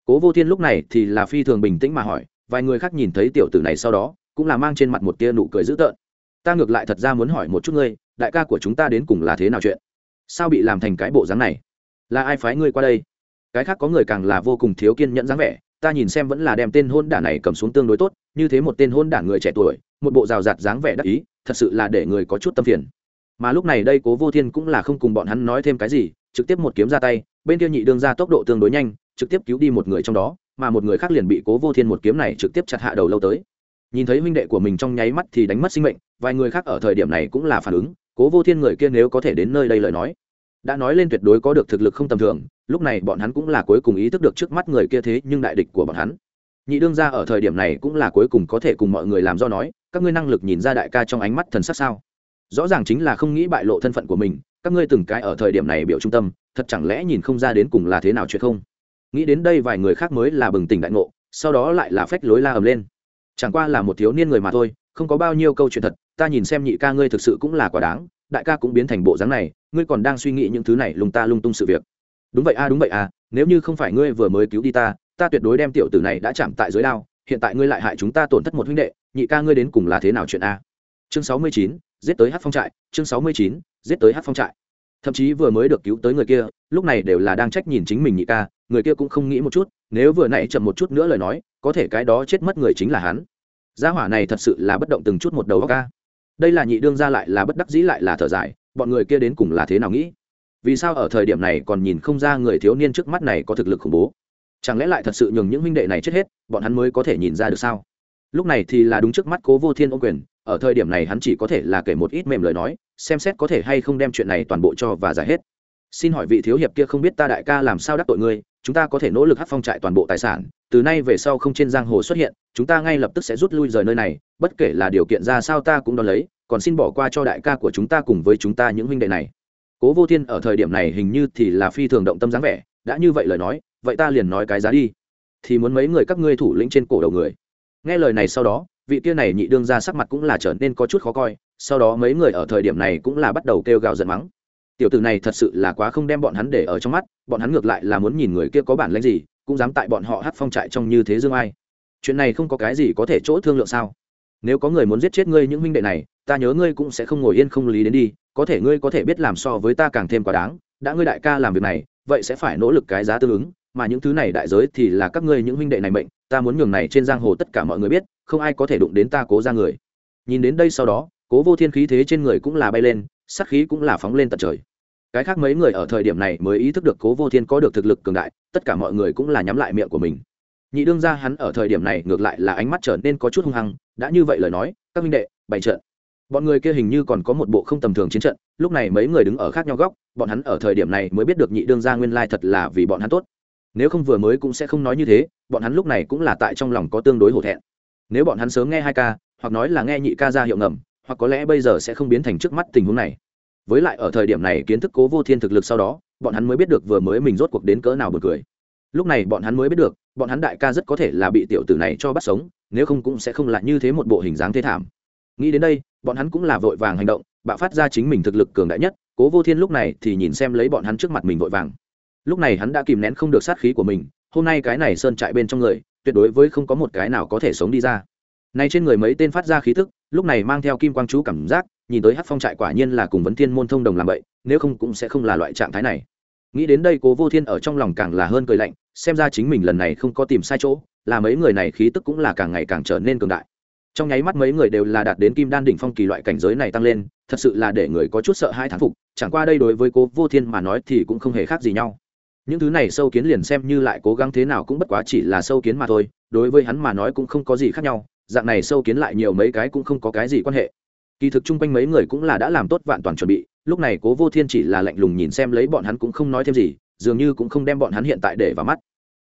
Cố vô thiên lúc này thì là phi thường bình tĩnh mà hỏi, vài người khác nhìn thấy tiểu tử này sau đó, cũng là mang trên mặt một tia nụ cười dữ tợn. Ta ngược lại thật ra muốn hỏi một chút ngươi, đại ca của chúng ta đến cùng là thế nào chuyện? Sao bị làm thành cái bộ dáng này? Là ai phái ngươi qua đây? Cái khác có người càng là vô cùng thiếu kiên nhẫn dáng vẻ, ta nhìn xem vẫn là đem tên hôn đản này cầm xuống tương đối tốt, như thế một tên hôn đản người trẻ tuổi, một bộ rào rạt dáng vẻ đắc ý, thật sự là để người có chút tâm phiền mà lúc này đây cố vô thiên cũng là không cùng bọn hắn nói thêm cái gì, trực tiếp một kiếm ra tay, bên kia nhị đương ra tốc độ tương đối nhanh, trực tiếp cứu đi một người trong đó, mà một người khác liền bị cố vô thiên một kiếm này trực tiếp chặt hạ đầu lâu tới. Nhìn thấy huynh đệ của mình trong nháy mắt thì đánh mất sinh mệnh, vài người khác ở thời điểm này cũng là phản ứng, cố vô thiên người kia nếu có thể đến nơi đây lời nói, đã nói lên tuyệt đối có được thực lực không tầm thường, lúc này bọn hắn cũng là cuối cùng ý thức được trước mắt người kia thế nhưng đại địch của bọn hắn. Nhị đương ra ở thời điểm này cũng là cuối cùng có thể cùng mọi người làm do nói, các ngươi năng lực nhìn ra đại ca trong ánh mắt thần sắc sao? Rõ ràng chính là không nghĩ bại lộ thân phận của mình, các ngươi từng cái ở thời điểm này biểu trung tâm, thật chẳng lẽ nhìn không ra đến cùng là thế nào chuyện không? Nghĩ đến đây vài người khác mới là bừng tỉnh đại ngộ, sau đó lại là phách lối la ầm lên. Chẳng qua là một thiếu niên người mà thôi, không có bao nhiêu câu chuyện thật, ta nhìn xem nhị ca ngươi thực sự cũng là quả đáng, đại ca cũng biến thành bộ dáng này, ngươi còn đang suy nghĩ những thứ này lung ta lung tung sự việc. Đúng vậy a, đúng vậy a, nếu như không phải ngươi vừa mới cứu đi ta ta tuyệt đối đem tiểu tử này đã chạm tại dưới đao, hiện tại ngươi lại hại chúng ta tổn thất một huynh đệ, nhị ca ngươi đến cùng là thế nào chuyện a? Chương sáu mươi chín giết tới hát phong trại, chương sáu mươi chín, giết tới hát phong trại. Thậm chí vừa mới được cứu tới người kia, lúc này đều là đang trách nhìn chính mình nhị ca, người kia cũng không nghĩ một chút, nếu vừa nãy chậm một chút nữa lời nói, có thể cái đó chết mất người chính là hắn. Gia hỏa này thật sự là bất động từng chút một đầu ca đây là nhị đương ra lại là bất đắc dĩ lại là thở dài, bọn người kia đến cùng là thế nào nghĩ? Vì sao ở thời điểm này còn nhìn không ra người thiếu niên trước mắt này có thực lực khủng bố? Chẳng lẽ lại thật sự nhường những huynh đệ này chết hết, bọn hắn mới có thể nhìn ra được sao? Lúc này thì là đúng trước mắt cố vô thiên ô quyền ở thời điểm này hắn chỉ có thể là kể một ít mềm lời nói, xem xét có thể hay không đem chuyện này toàn bộ cho và giải hết. Xin hỏi vị thiếu hiệp kia không biết ta đại ca làm sao đắc tội ngươi, chúng ta có thể nỗ lực hát phong trại toàn bộ tài sản, từ nay về sau không trên giang hồ xuất hiện, chúng ta ngay lập tức sẽ rút lui rời nơi này, bất kể là điều kiện ra sao ta cũng đón lấy, còn xin bỏ qua cho đại ca của chúng ta cùng với chúng ta những huynh đệ này. Cố vô thiên ở thời điểm này hình như thì là phi thường động tâm dáng vẻ, đã như vậy lời nói, vậy ta liền nói cái giá đi. Thì muốn mấy người các ngươi thủ lĩnh trên cổ đầu người. Nghe lời này sau đó vị kia này nhị đương ra sắc mặt cũng là trở nên có chút khó coi, sau đó mấy người ở thời điểm này cũng là bắt đầu kêu gào giận mắng. Tiểu tử này thật sự là quá không đem bọn hắn để ở trong mắt, bọn hắn ngược lại là muốn nhìn người kia có bản lãnh gì, cũng dám tại bọn họ hát phong trại trong như thế dương ai. Chuyện này không có cái gì có thể chỗ thương lượng sao? Nếu có người muốn giết chết ngươi những huynh đệ này, ta nhớ ngươi cũng sẽ không ngồi yên không lý đến đi, có thể ngươi có thể biết làm so với ta càng thêm quá đáng, đã ngươi đại ca làm việc này, vậy sẽ phải nỗ lực cái giá tương ứng, mà những thứ này đại giới thì là các ngươi những huynh đệ này mệnh, ta muốn nhường này trên giang hồ tất cả mọi người biết không ai có thể đụng đến ta cố ra người. Nhìn đến đây sau đó, cố vô thiên khí thế trên người cũng là bay lên sắc khí cũng là phóng lên tận trời. Cái khác mấy người ở thời điểm này mới ý thức được cố vô thiên có được thực lực cường đại, tất cả mọi người cũng là nhắm lại miệng của mình. Nhị đương ra hắn ở thời điểm này ngược lại là ánh mắt trở nên có chút hung hăng, đã như vậy lời nói, các minh đệ, bày trận. Bọn người kia hình như còn có một bộ không tầm thường chiến trận, lúc này mấy người đứng ở khác nhau góc, bọn hắn ở thời điểm này mới biết được nhị đương ra nguyên lai thật là vì bọn hắn tốt. Nếu không vừa mới cũng sẽ không nói như thế, bọn hắn lúc này cũng là tại trong lòng có tương đối hổ thẹn nếu bọn hắn sớm nghe hai ca, hoặc nói là nghe nhị ca ra hiệu ngầm, hoặc có lẽ bây giờ sẽ không biến thành trước mắt tình huống này. Với lại ở thời điểm này kiến thức cố vô thiên thực lực sau đó, bọn hắn mới biết được vừa mới mình rốt cuộc đến cỡ nào bật cười. Lúc này bọn hắn mới biết được, bọn hắn đại ca rất có thể là bị tiểu tử này cho bắt sống, nếu không cũng sẽ không lại như thế một bộ hình dáng thế thảm. Nghĩ đến đây, bọn hắn cũng là vội vàng hành động, bạo phát ra chính mình thực lực cường đại nhất, cố vô thiên lúc này thì nhìn xem lấy bọn hắn trước mặt mình vội vàng. Lúc này hắn đã kìm nén không được sát khí của mình, hôm nay cái này sơn trại bên trong người tuyệt đối với không có một cái nào có thể sống đi ra. Nay trên người mấy tên phát ra khí thức lúc này mang theo kim quang chú cảm giác, nhìn tới hát phong trại quả nhiên là cùng vấn thiên môn thông đồng làm vậy nếu không cũng sẽ không là loại trạng thái này. Nghĩ đến đây cố vô thiên ở trong lòng càng là hơn cười lạnh, xem ra chính mình lần này không có tìm sai chỗ, là mấy người này khí tức cũng là càng ngày càng trở nên cường đại. Trong nháy mắt mấy người đều là đạt đến kim đan đỉnh phong kỳ loại cảnh giới này tăng lên, thật sự là để người có chút sợ hai thán phục, chẳng qua đây đối với cố vô thiên mà nói thì cũng không hề khác gì nhau những thứ này sâu kiến liền xem như lại cố gắng thế nào cũng bất quá chỉ là sâu kiến mà thôi, đối với hắn mà nói cũng không có gì khác nhau, dạng này sâu kiến lại nhiều mấy cái cũng không có cái gì quan hệ. Kỳ thực chung quanh mấy người cũng là đã làm tốt vạn toàn chuẩn bị, lúc này cố vô thiên chỉ là lạnh lùng nhìn xem lấy bọn hắn cũng không nói thêm gì, dường như cũng không đem bọn hắn hiện tại để vào mắt.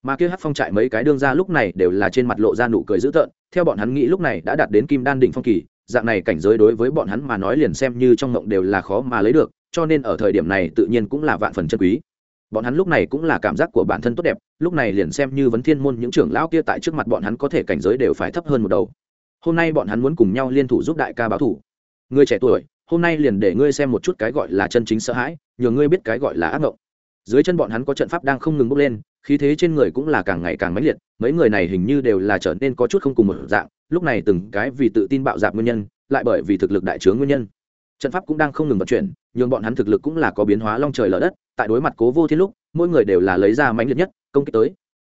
Mà kia hát phong trại mấy cái đương ra lúc này đều là trên mặt lộ ra nụ cười dữ tợn, theo bọn hắn nghĩ lúc này đã đạt đến kim đan đỉnh phong kỳ, dạng này cảnh giới đối với bọn hắn mà nói liền xem như trong mộng đều là khó mà lấy được, cho nên ở thời điểm này tự nhiên cũng là vạn phần chân quý bọn hắn lúc này cũng là cảm giác của bản thân tốt đẹp, lúc này liền xem như vấn thiên môn những trưởng lão kia tại trước mặt bọn hắn có thể cảnh giới đều phải thấp hơn một đầu. Hôm nay bọn hắn muốn cùng nhau liên thủ giúp đại ca báo thủ. Người trẻ tuổi, hôm nay liền để ngươi xem một chút cái gọi là chân chính sợ hãi, nhờ ngươi biết cái gọi là ác mộng dưới chân bọn hắn có trận pháp đang không ngừng bốc lên, khí thế trên người cũng là càng ngày càng mãnh liệt, mấy người này hình như đều là trở nên có chút không cùng một dạng, lúc này từng cái vì tự tin bạo dạp nguyên nhân, lại bởi vì thực lực đại trướng nguyên nhân. Trận pháp cũng đang không ngừng vận chuyển, nhưng bọn hắn thực lực cũng là có biến hóa long trời lở đất tại đối mặt cố vô thiên lúc, mỗi người đều là lấy ra mãnh liệt nhất, công kích tới.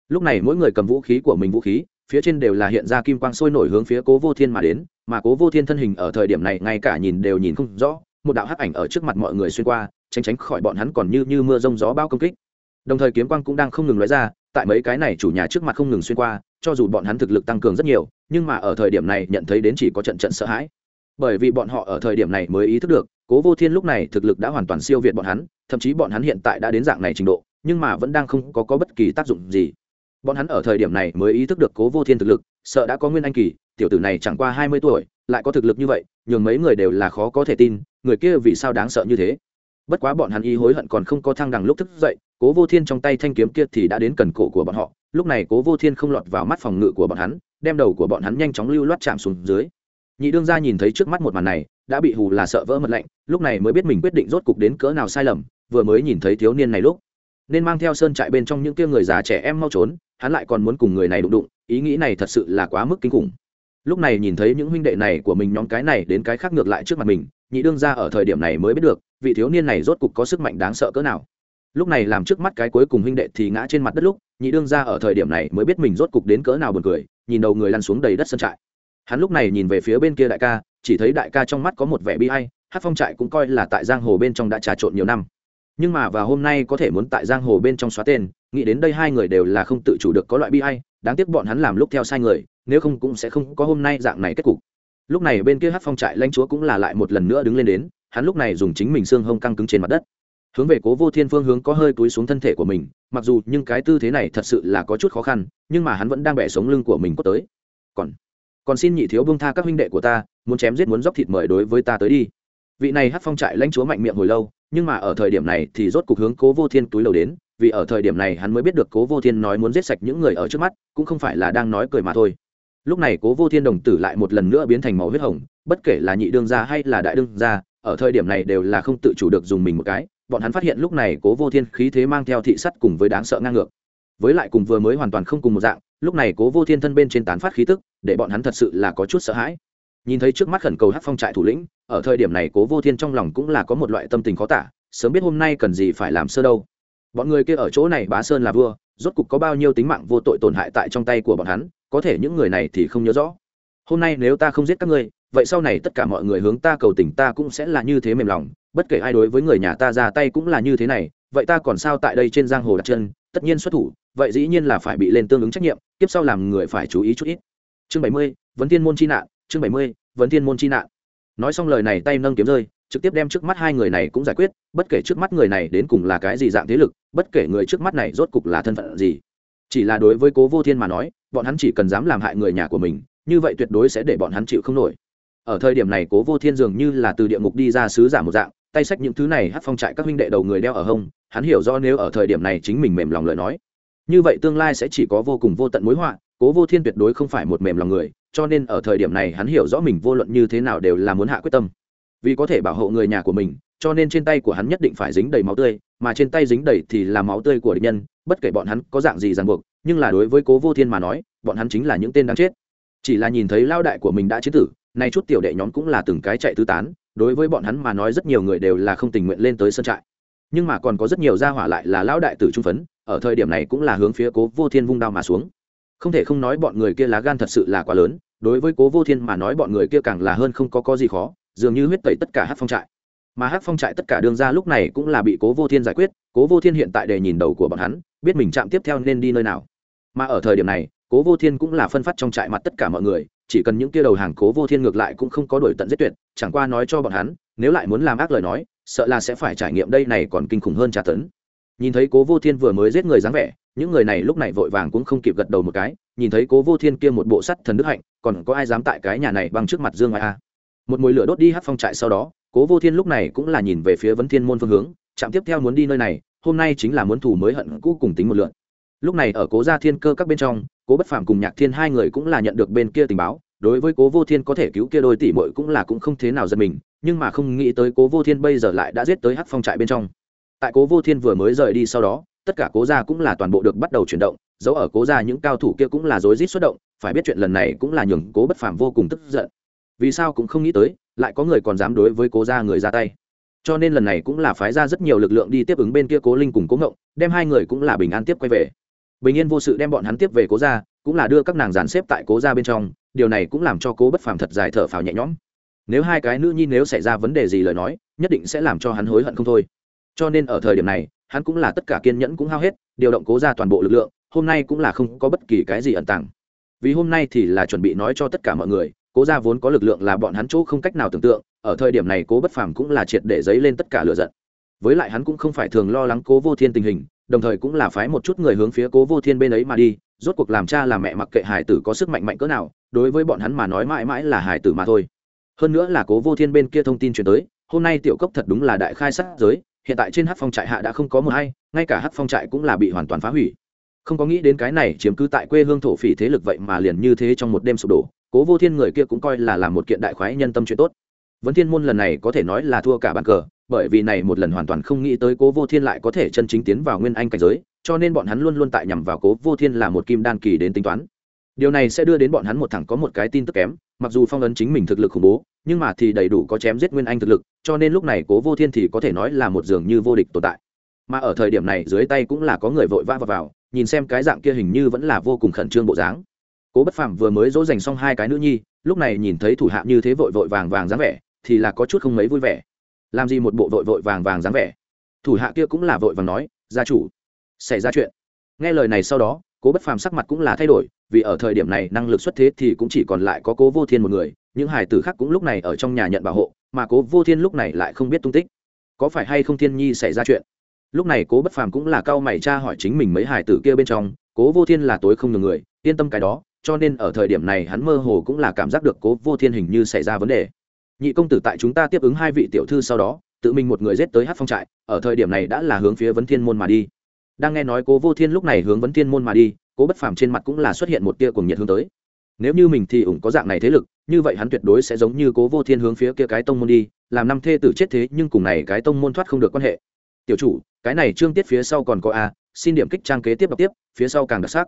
Lúc này mỗi người cầm vũ khí của mình vũ khí, phía trên đều là hiện ra kim quang sôi nổi hướng phía cố vô thiên mà đến, mà cố vô thiên thân hình ở thời điểm này ngay cả nhìn đều nhìn không rõ, một đạo hắc ảnh ở trước mặt mọi người xuyên qua, tránh tránh khỏi bọn hắn còn như như mưa rông gió bao công kích. Đồng thời kiếm quang cũng đang không ngừng lóe ra, tại mấy cái này chủ nhà trước mặt không ngừng xuyên qua, cho dù bọn hắn thực lực tăng cường rất nhiều, nhưng mà ở thời điểm này nhận thấy đến chỉ có trận trận sợ hãi. Bởi vì bọn họ ở thời điểm này mới ý thức được cố vô thiên lúc này thực lực đã hoàn toàn siêu việt bọn hắn thậm chí bọn hắn hiện tại đã đến dạng này trình độ nhưng mà vẫn đang không có, có bất kỳ tác dụng gì. Bọn hắn ở thời điểm này mới ý thức được cố vô thiên thực lực sợ đã có nguyên anh kỳ tiểu tử này chẳng qua hai mươi tuổi lại có thực lực như vậy nhường mấy người đều là khó có thể tin người kia vì sao đáng sợ như thế? Bất quá bọn hắn y hối hận còn không có thăng đằng lúc thức dậy cố vô thiên trong tay thanh kiếm kia thì đã đến cần cổ của bọn họ lúc này cố vô thiên không lọt vào mắt phòng ngự của bọn hắn đem đầu của bọn hắn nhanh chóng lưu loát chạm xuống dưới. Nhị đương ra nhìn thấy trước mắt một màn này đã bị hù là sợ vỡ mật lạnh, lúc này mới biết mình quyết định rốt cục đến cỡ nào sai lầm, vừa mới nhìn thấy thiếu niên này lúc. Nên mang theo sơn trại bên trong những kia người già trẻ em mau trốn, hắn lại còn muốn cùng người này đụng đụng, ý nghĩ này thật sự là quá mức kinh khủng. Lúc này nhìn thấy những huynh đệ này của mình nhóm cái này đến cái khác ngược lại trước mặt mình, nhị đương ra ở thời điểm này mới biết được, vị thiếu niên này rốt cục có sức mạnh đáng sợ cỡ nào. Lúc này làm trước mắt cái cuối cùng huynh đệ thì ngã trên mặt đất lúc, nhị đương ra ở thời điểm này mới biết mình rốt cục đến cỡ nào buồn cười, nhìn đầu người lăn xuống đầy đất sân trại. Hắn lúc này nhìn về phía bên kia đại ca chỉ thấy đại ca trong mắt có một vẻ bi hay hát phong trại cũng coi là tại giang hồ bên trong đã trà trộn nhiều năm. Nhưng mà và hôm nay có thể muốn tại giang hồ bên trong xóa tên, nghĩ đến đây hai người đều là không tự chủ được có loại bi hay đáng tiếc bọn hắn làm lúc theo sai người, nếu không cũng sẽ không có hôm nay dạng này kết cục. Lúc này bên kia hát phong trại lãnh chúa cũng là lại một lần nữa đứng lên đến, hắn lúc này dùng chính mình xương hông căng cứng trên mặt đất. Hướng về cố vô thiên phương hướng có hơi túi xuống thân thể của mình, mặc dù nhưng cái tư thế này thật sự là có chút khó khăn, nhưng mà hắn vẫn đang bẻ sống lưng của mình có tới. Còn còn xin nhị thiếu bông tha các huynh đệ của ta, muốn chém giết muốn dốc thịt mời đối với ta tới đi. Vị này hát phong trại lãnh chúa mạnh miệng hồi lâu, nhưng mà ở thời điểm này thì rốt cục hướng cố vô thiên túi lầu đến, vì ở thời điểm này hắn mới biết được cố vô thiên nói muốn giết sạch những người ở trước mắt, cũng không phải là đang nói cười mà thôi. Lúc này cố vô thiên đồng tử lại một lần nữa biến thành màu huyết hồng, bất kể là nhị đương gia hay là đại đương gia, ở thời điểm này đều là không tự chủ được dùng mình một cái, bọn hắn phát hiện lúc này cố vô thiên khí thế mang theo thị sắt cùng với đáng sợ ngang ngược. Với lại cùng vừa mới hoàn toàn không cùng một dạng lúc này cố vô thiên thân bên trên tán phát khí tức, để bọn hắn thật sự là có chút sợ hãi. Nhìn thấy trước mắt khẩn cầu hát phong trại thủ lĩnh, ở thời điểm này cố vô thiên trong lòng cũng là có một loại tâm tình khó tả, sớm biết hôm nay cần gì phải làm sơ đâu. Bọn người kia ở chỗ này bá sơn là vua, rốt cục có bao nhiêu tính mạng vô tội tổn hại tại trong tay của bọn hắn, có thể những người này thì không nhớ rõ. Hôm nay nếu ta không giết các ngươi, vậy sau này tất cả mọi người hướng ta cầu tình ta cũng sẽ là như thế mềm lòng, bất kể ai đối với người nhà ta ra tay cũng là như thế này, vậy ta còn sao tại đây trên giang hồ đặt chân, tất nhiên xuất thủ, vậy dĩ nhiên là phải bị lên tương ứng trách nhiệm tiếp sau làm người phải chú ý chút ít. Chương bảy mươi, vấn thiên môn chi nạn, chương bảy mươi, vấn thiên môn chi nạn. Nói xong lời này tay nâng kiếm rơi, trực tiếp đem trước mắt hai người này cũng giải quyết, bất kể trước mắt người này đến cùng là cái gì dạng thế lực, bất kể người trước mắt này rốt cục là thân phận gì. Chỉ là đối với cố vô thiên mà nói, bọn hắn chỉ cần dám làm hại người nhà của mình, như vậy tuyệt đối sẽ để bọn hắn chịu không nổi. Ở thời điểm này cố vô thiên dường như là từ địa ngục đi ra sứ giả một dạng, tay sách những thứ này hát phong trại các huynh đệ đầu người đeo ở hông, hắn hiểu do nếu ở thời điểm này chính mình mềm lòng lời nói như vậy tương lai sẽ chỉ có vô cùng vô tận mối họa, cố vô thiên tuyệt đối không phải một mềm lòng người, cho nên ở thời điểm này hắn hiểu rõ mình vô luận như thế nào đều là muốn hạ quyết tâm. Vì có thể bảo hộ người nhà của mình, cho nên trên tay của hắn nhất định phải dính đầy máu tươi, mà trên tay dính đầy thì là máu tươi của địch nhân, bất kể bọn hắn có dạng gì ràng buộc, nhưng là đối với cố vô thiên mà nói, bọn hắn chính là những tên đáng chết. Chỉ là nhìn thấy lao đại của mình đã chết tử, nay chút tiểu đệ nhóm cũng là từng cái chạy tứ tán, đối với bọn hắn mà nói rất nhiều người đều là không tình nguyện lên tới sân trại nhưng mà còn có rất nhiều gia hỏa lại là lão đại tử trung phấn, ở thời điểm này cũng là hướng phía cố vô thiên vung đao mà xuống. Không thể không nói bọn người kia lá gan thật sự là quá lớn, đối với cố vô thiên mà nói bọn người kia càng là hơn không có có gì khó, dường như huyết tẩy tất cả hát phong trại. Mà hát phong trại tất cả đường ra lúc này cũng là bị cố vô thiên giải quyết, cố vô thiên hiện tại để nhìn đầu của bọn hắn, biết mình chạm tiếp theo nên đi nơi nào. Mà ở thời điểm này, cố vô thiên cũng là phân phát trong trại mặt tất cả mọi người, chỉ cần những kia đầu hàng cố vô thiên ngược lại cũng không có đổi tận giết tuyệt, chẳng qua nói cho bọn hắn, nếu lại muốn làm ác lời nói sợ là sẽ phải trải nghiệm đây này còn kinh khủng hơn tra tấn. Nhìn thấy cố vô thiên vừa mới giết người dáng vẻ, những người này lúc này vội vàng cũng không kịp gật đầu một cái, nhìn thấy cố vô thiên kia một bộ sắt thần đức hạnh, còn có ai dám tại cái nhà này băng trước mặt dương ngoại a? Một mùi lửa đốt đi hát phong trại sau đó, cố vô thiên lúc này cũng là nhìn về phía vấn thiên môn phương hướng, trạm tiếp theo muốn đi nơi này, hôm nay chính là muốn thủ mới hận cũ cùng tính một lượn. Lúc này ở cố gia thiên cơ các bên trong, cố bất phàm cùng nhạc thiên hai người cũng là nhận được bên kia tình báo đối với cố vô thiên có thể cứu kia đôi tỷ mội cũng là cũng không thế nào giật mình, nhưng mà không nghĩ tới cố vô thiên bây giờ lại đã giết tới hát phong trại bên trong. Tại cố vô thiên vừa mới rời đi sau đó, tất cả cố gia cũng là toàn bộ được bắt đầu chuyển động dẫu ở cố gia những cao thủ kia cũng là rối rít xuất động, phải biết chuyện lần này cũng là nhường cố bất phàm vô cùng tức giận. Vì sao cũng không nghĩ tới, lại có người còn dám đối với cố gia người ra tay. Cho nên lần này cũng là phái ra rất nhiều lực lượng đi tiếp ứng bên kia cố linh cùng cố ngộng, đem hai người cũng là bình an tiếp quay về. Bình yên vô sự đem bọn hắn tiếp về cố gia, cũng là đưa các nàng dàn xếp tại cố gia bên trong điều này cũng làm cho cố bất phàm thật dài thở phào nhẹ nhõm. Nếu hai cái nữ nhi nếu xảy ra vấn đề gì lời nói, nhất định sẽ làm cho hắn hối hận không thôi. Cho nên ở thời điểm này, hắn cũng là tất cả kiên nhẫn cũng hao hết, điều động cố ra toàn bộ lực lượng, hôm nay cũng là không có bất kỳ cái gì ẩn tàng. Vì hôm nay thì là chuẩn bị nói cho tất cả mọi người, cố ra vốn có lực lượng là bọn hắn chỗ không cách nào tưởng tượng, ở thời điểm này cố bất phàm cũng là triệt để dấy lên tất cả lựa giận. Với lại hắn cũng không phải thường lo lắng cố vô thiên tình hình, đồng thời cũng là phái một chút người hướng phía cố vô thiên bên ấy mà đi rốt cuộc làm cha làm mẹ mặc kệ hải tử có sức mạnh mạnh cỡ nào, đối với bọn hắn mà nói mãi mãi là hải tử mà thôi. Hơn nữa là cố vô thiên bên kia thông tin truyền tới, hôm nay tiểu cốc thật đúng là đại khai sát giới, hiện tại trên hát phong trại hạ đã không có mờ hay, ngay cả hát phong trại cũng là bị hoàn toàn phá hủy. Không có nghĩ đến cái này chiếm cứ tại quê hương thổ phỉ thế lực vậy mà liền như thế trong một đêm sụp đổ, cố vô thiên người kia cũng coi là làm một kiện đại khoái nhân tâm chuyện tốt. Vấn thiên môn lần này có thể nói là thua cả bàn cờ, bởi vì này một lần hoàn toàn không nghĩ tới cố vô thiên lại có thể chân chính tiến vào nguyên anh cảnh giới cho nên bọn hắn luôn luôn tại nhằm vào cố vô thiên là một kim đan kỳ đến tính toán. Điều này sẽ đưa đến bọn hắn một thẳng có một cái tin tức kém mặc dù phong ấn chính mình thực lực khủng bố nhưng mà thì đầy đủ có chém giết nguyên anh thực lực cho nên lúc này cố vô thiên thì có thể nói là một dường như vô địch tồn tại. Mà ở thời điểm này dưới tay cũng là có người vội vã vào, vào nhìn xem cái dạng kia hình như vẫn là vô cùng khẩn trương bộ dáng. Cố bất phàm vừa mới dỗ dành xong hai cái nữ nhi lúc này nhìn thấy thủ hạ như thế vội vội vàng vàng dáng vẻ thì là có chút không mấy vui vẻ. Làm gì một bộ vội vội vàng vàng dáng vẻ? Thủ hạ kia cũng là vội vàng nói gia chủ xảy ra chuyện. Nghe lời này sau đó, cố bất phàm sắc mặt cũng là thay đổi, vì ở thời điểm này năng lực xuất thế thì cũng chỉ còn lại có cố vô thiên một người, những hải tử khác cũng lúc này ở trong nhà nhận bảo hộ, mà cố vô thiên lúc này lại không biết tung tích. Có phải hay không thiên nhi xảy ra chuyện? Lúc này cố bất phàm cũng là cao mày cha hỏi chính mình mấy hải tử kia bên trong, cố vô thiên là tối không ngừng người, yên tâm cái đó, cho nên ở thời điểm này hắn mơ hồ cũng là cảm giác được cố vô thiên hình như xảy ra vấn đề. Nhị công tử tại chúng ta tiếp ứng hai vị tiểu thư sau đó, tự mình một người giết tới hát phong trại, ở thời điểm này đã là hướng phía vấn thiên môn mà đi đang nghe nói cố vô thiên lúc này hướng vấn thiên môn mà đi, cố bất phàm trên mặt cũng là xuất hiện một tia cùng nhiệt hướng tới. Nếu như mình thì ủng có dạng này thế lực, như vậy hắn tuyệt đối sẽ giống như cố vô thiên hướng phía kia cái tông môn đi, làm năm thê tử chết thế, nhưng cùng này cái tông môn thoát không được quan hệ. Tiểu chủ, cái này trương tiết phía sau còn có a, xin điểm kích trang kế tiếp đọc tiếp, phía sau càng đặc sắc.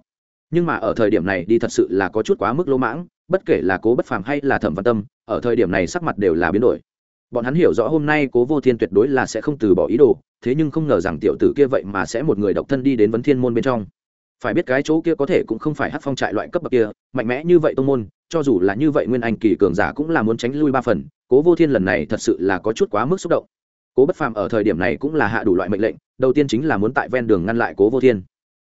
Nhưng mà ở thời điểm này đi thật sự là có chút quá mức lỗ mãng, bất kể là cố bất phàm hay là thẩm văn tâm, ở thời điểm này sắc mặt đều là biến đổi bọn hắn hiểu rõ hôm nay cố vô thiên tuyệt đối là sẽ không từ bỏ ý đồ, thế nhưng không ngờ rằng tiểu tử kia vậy mà sẽ một người độc thân đi đến vấn thiên môn bên trong. Phải biết cái chỗ kia có thể cũng không phải hát phong trại loại cấp bậc kia, mạnh mẽ như vậy tông môn, cho dù là như vậy nguyên anh kỳ cường giả cũng là muốn tránh lui ba phần, cố vô thiên lần này thật sự là có chút quá mức xúc động. Cố bất phàm ở thời điểm này cũng là hạ đủ loại mệnh lệnh, đầu tiên chính là muốn tại ven đường ngăn lại cố vô thiên.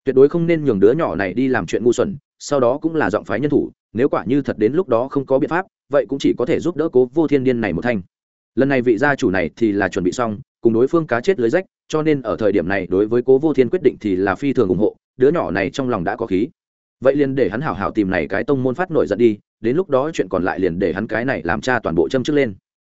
Tuyệt đối không nên nhường đứa nhỏ này đi làm chuyện ngu xuẩn, sau đó cũng là giọng phái nhân thủ, nếu quả như thật đến lúc đó không có biện pháp, vậy cũng chỉ có thể giúp đỡ cố vô thiên điên này một thanh lần này vị gia chủ này thì là chuẩn bị xong, cùng đối phương cá chết lưới rách, cho nên ở thời điểm này đối với cố vô thiên quyết định thì là phi thường ủng hộ, đứa nhỏ này trong lòng đã có khí. Vậy liền để hắn hảo hảo tìm này cái tông môn phát nổi giận đi, đến lúc đó chuyện còn lại liền để hắn cái này làm cha toàn bộ châm trước lên.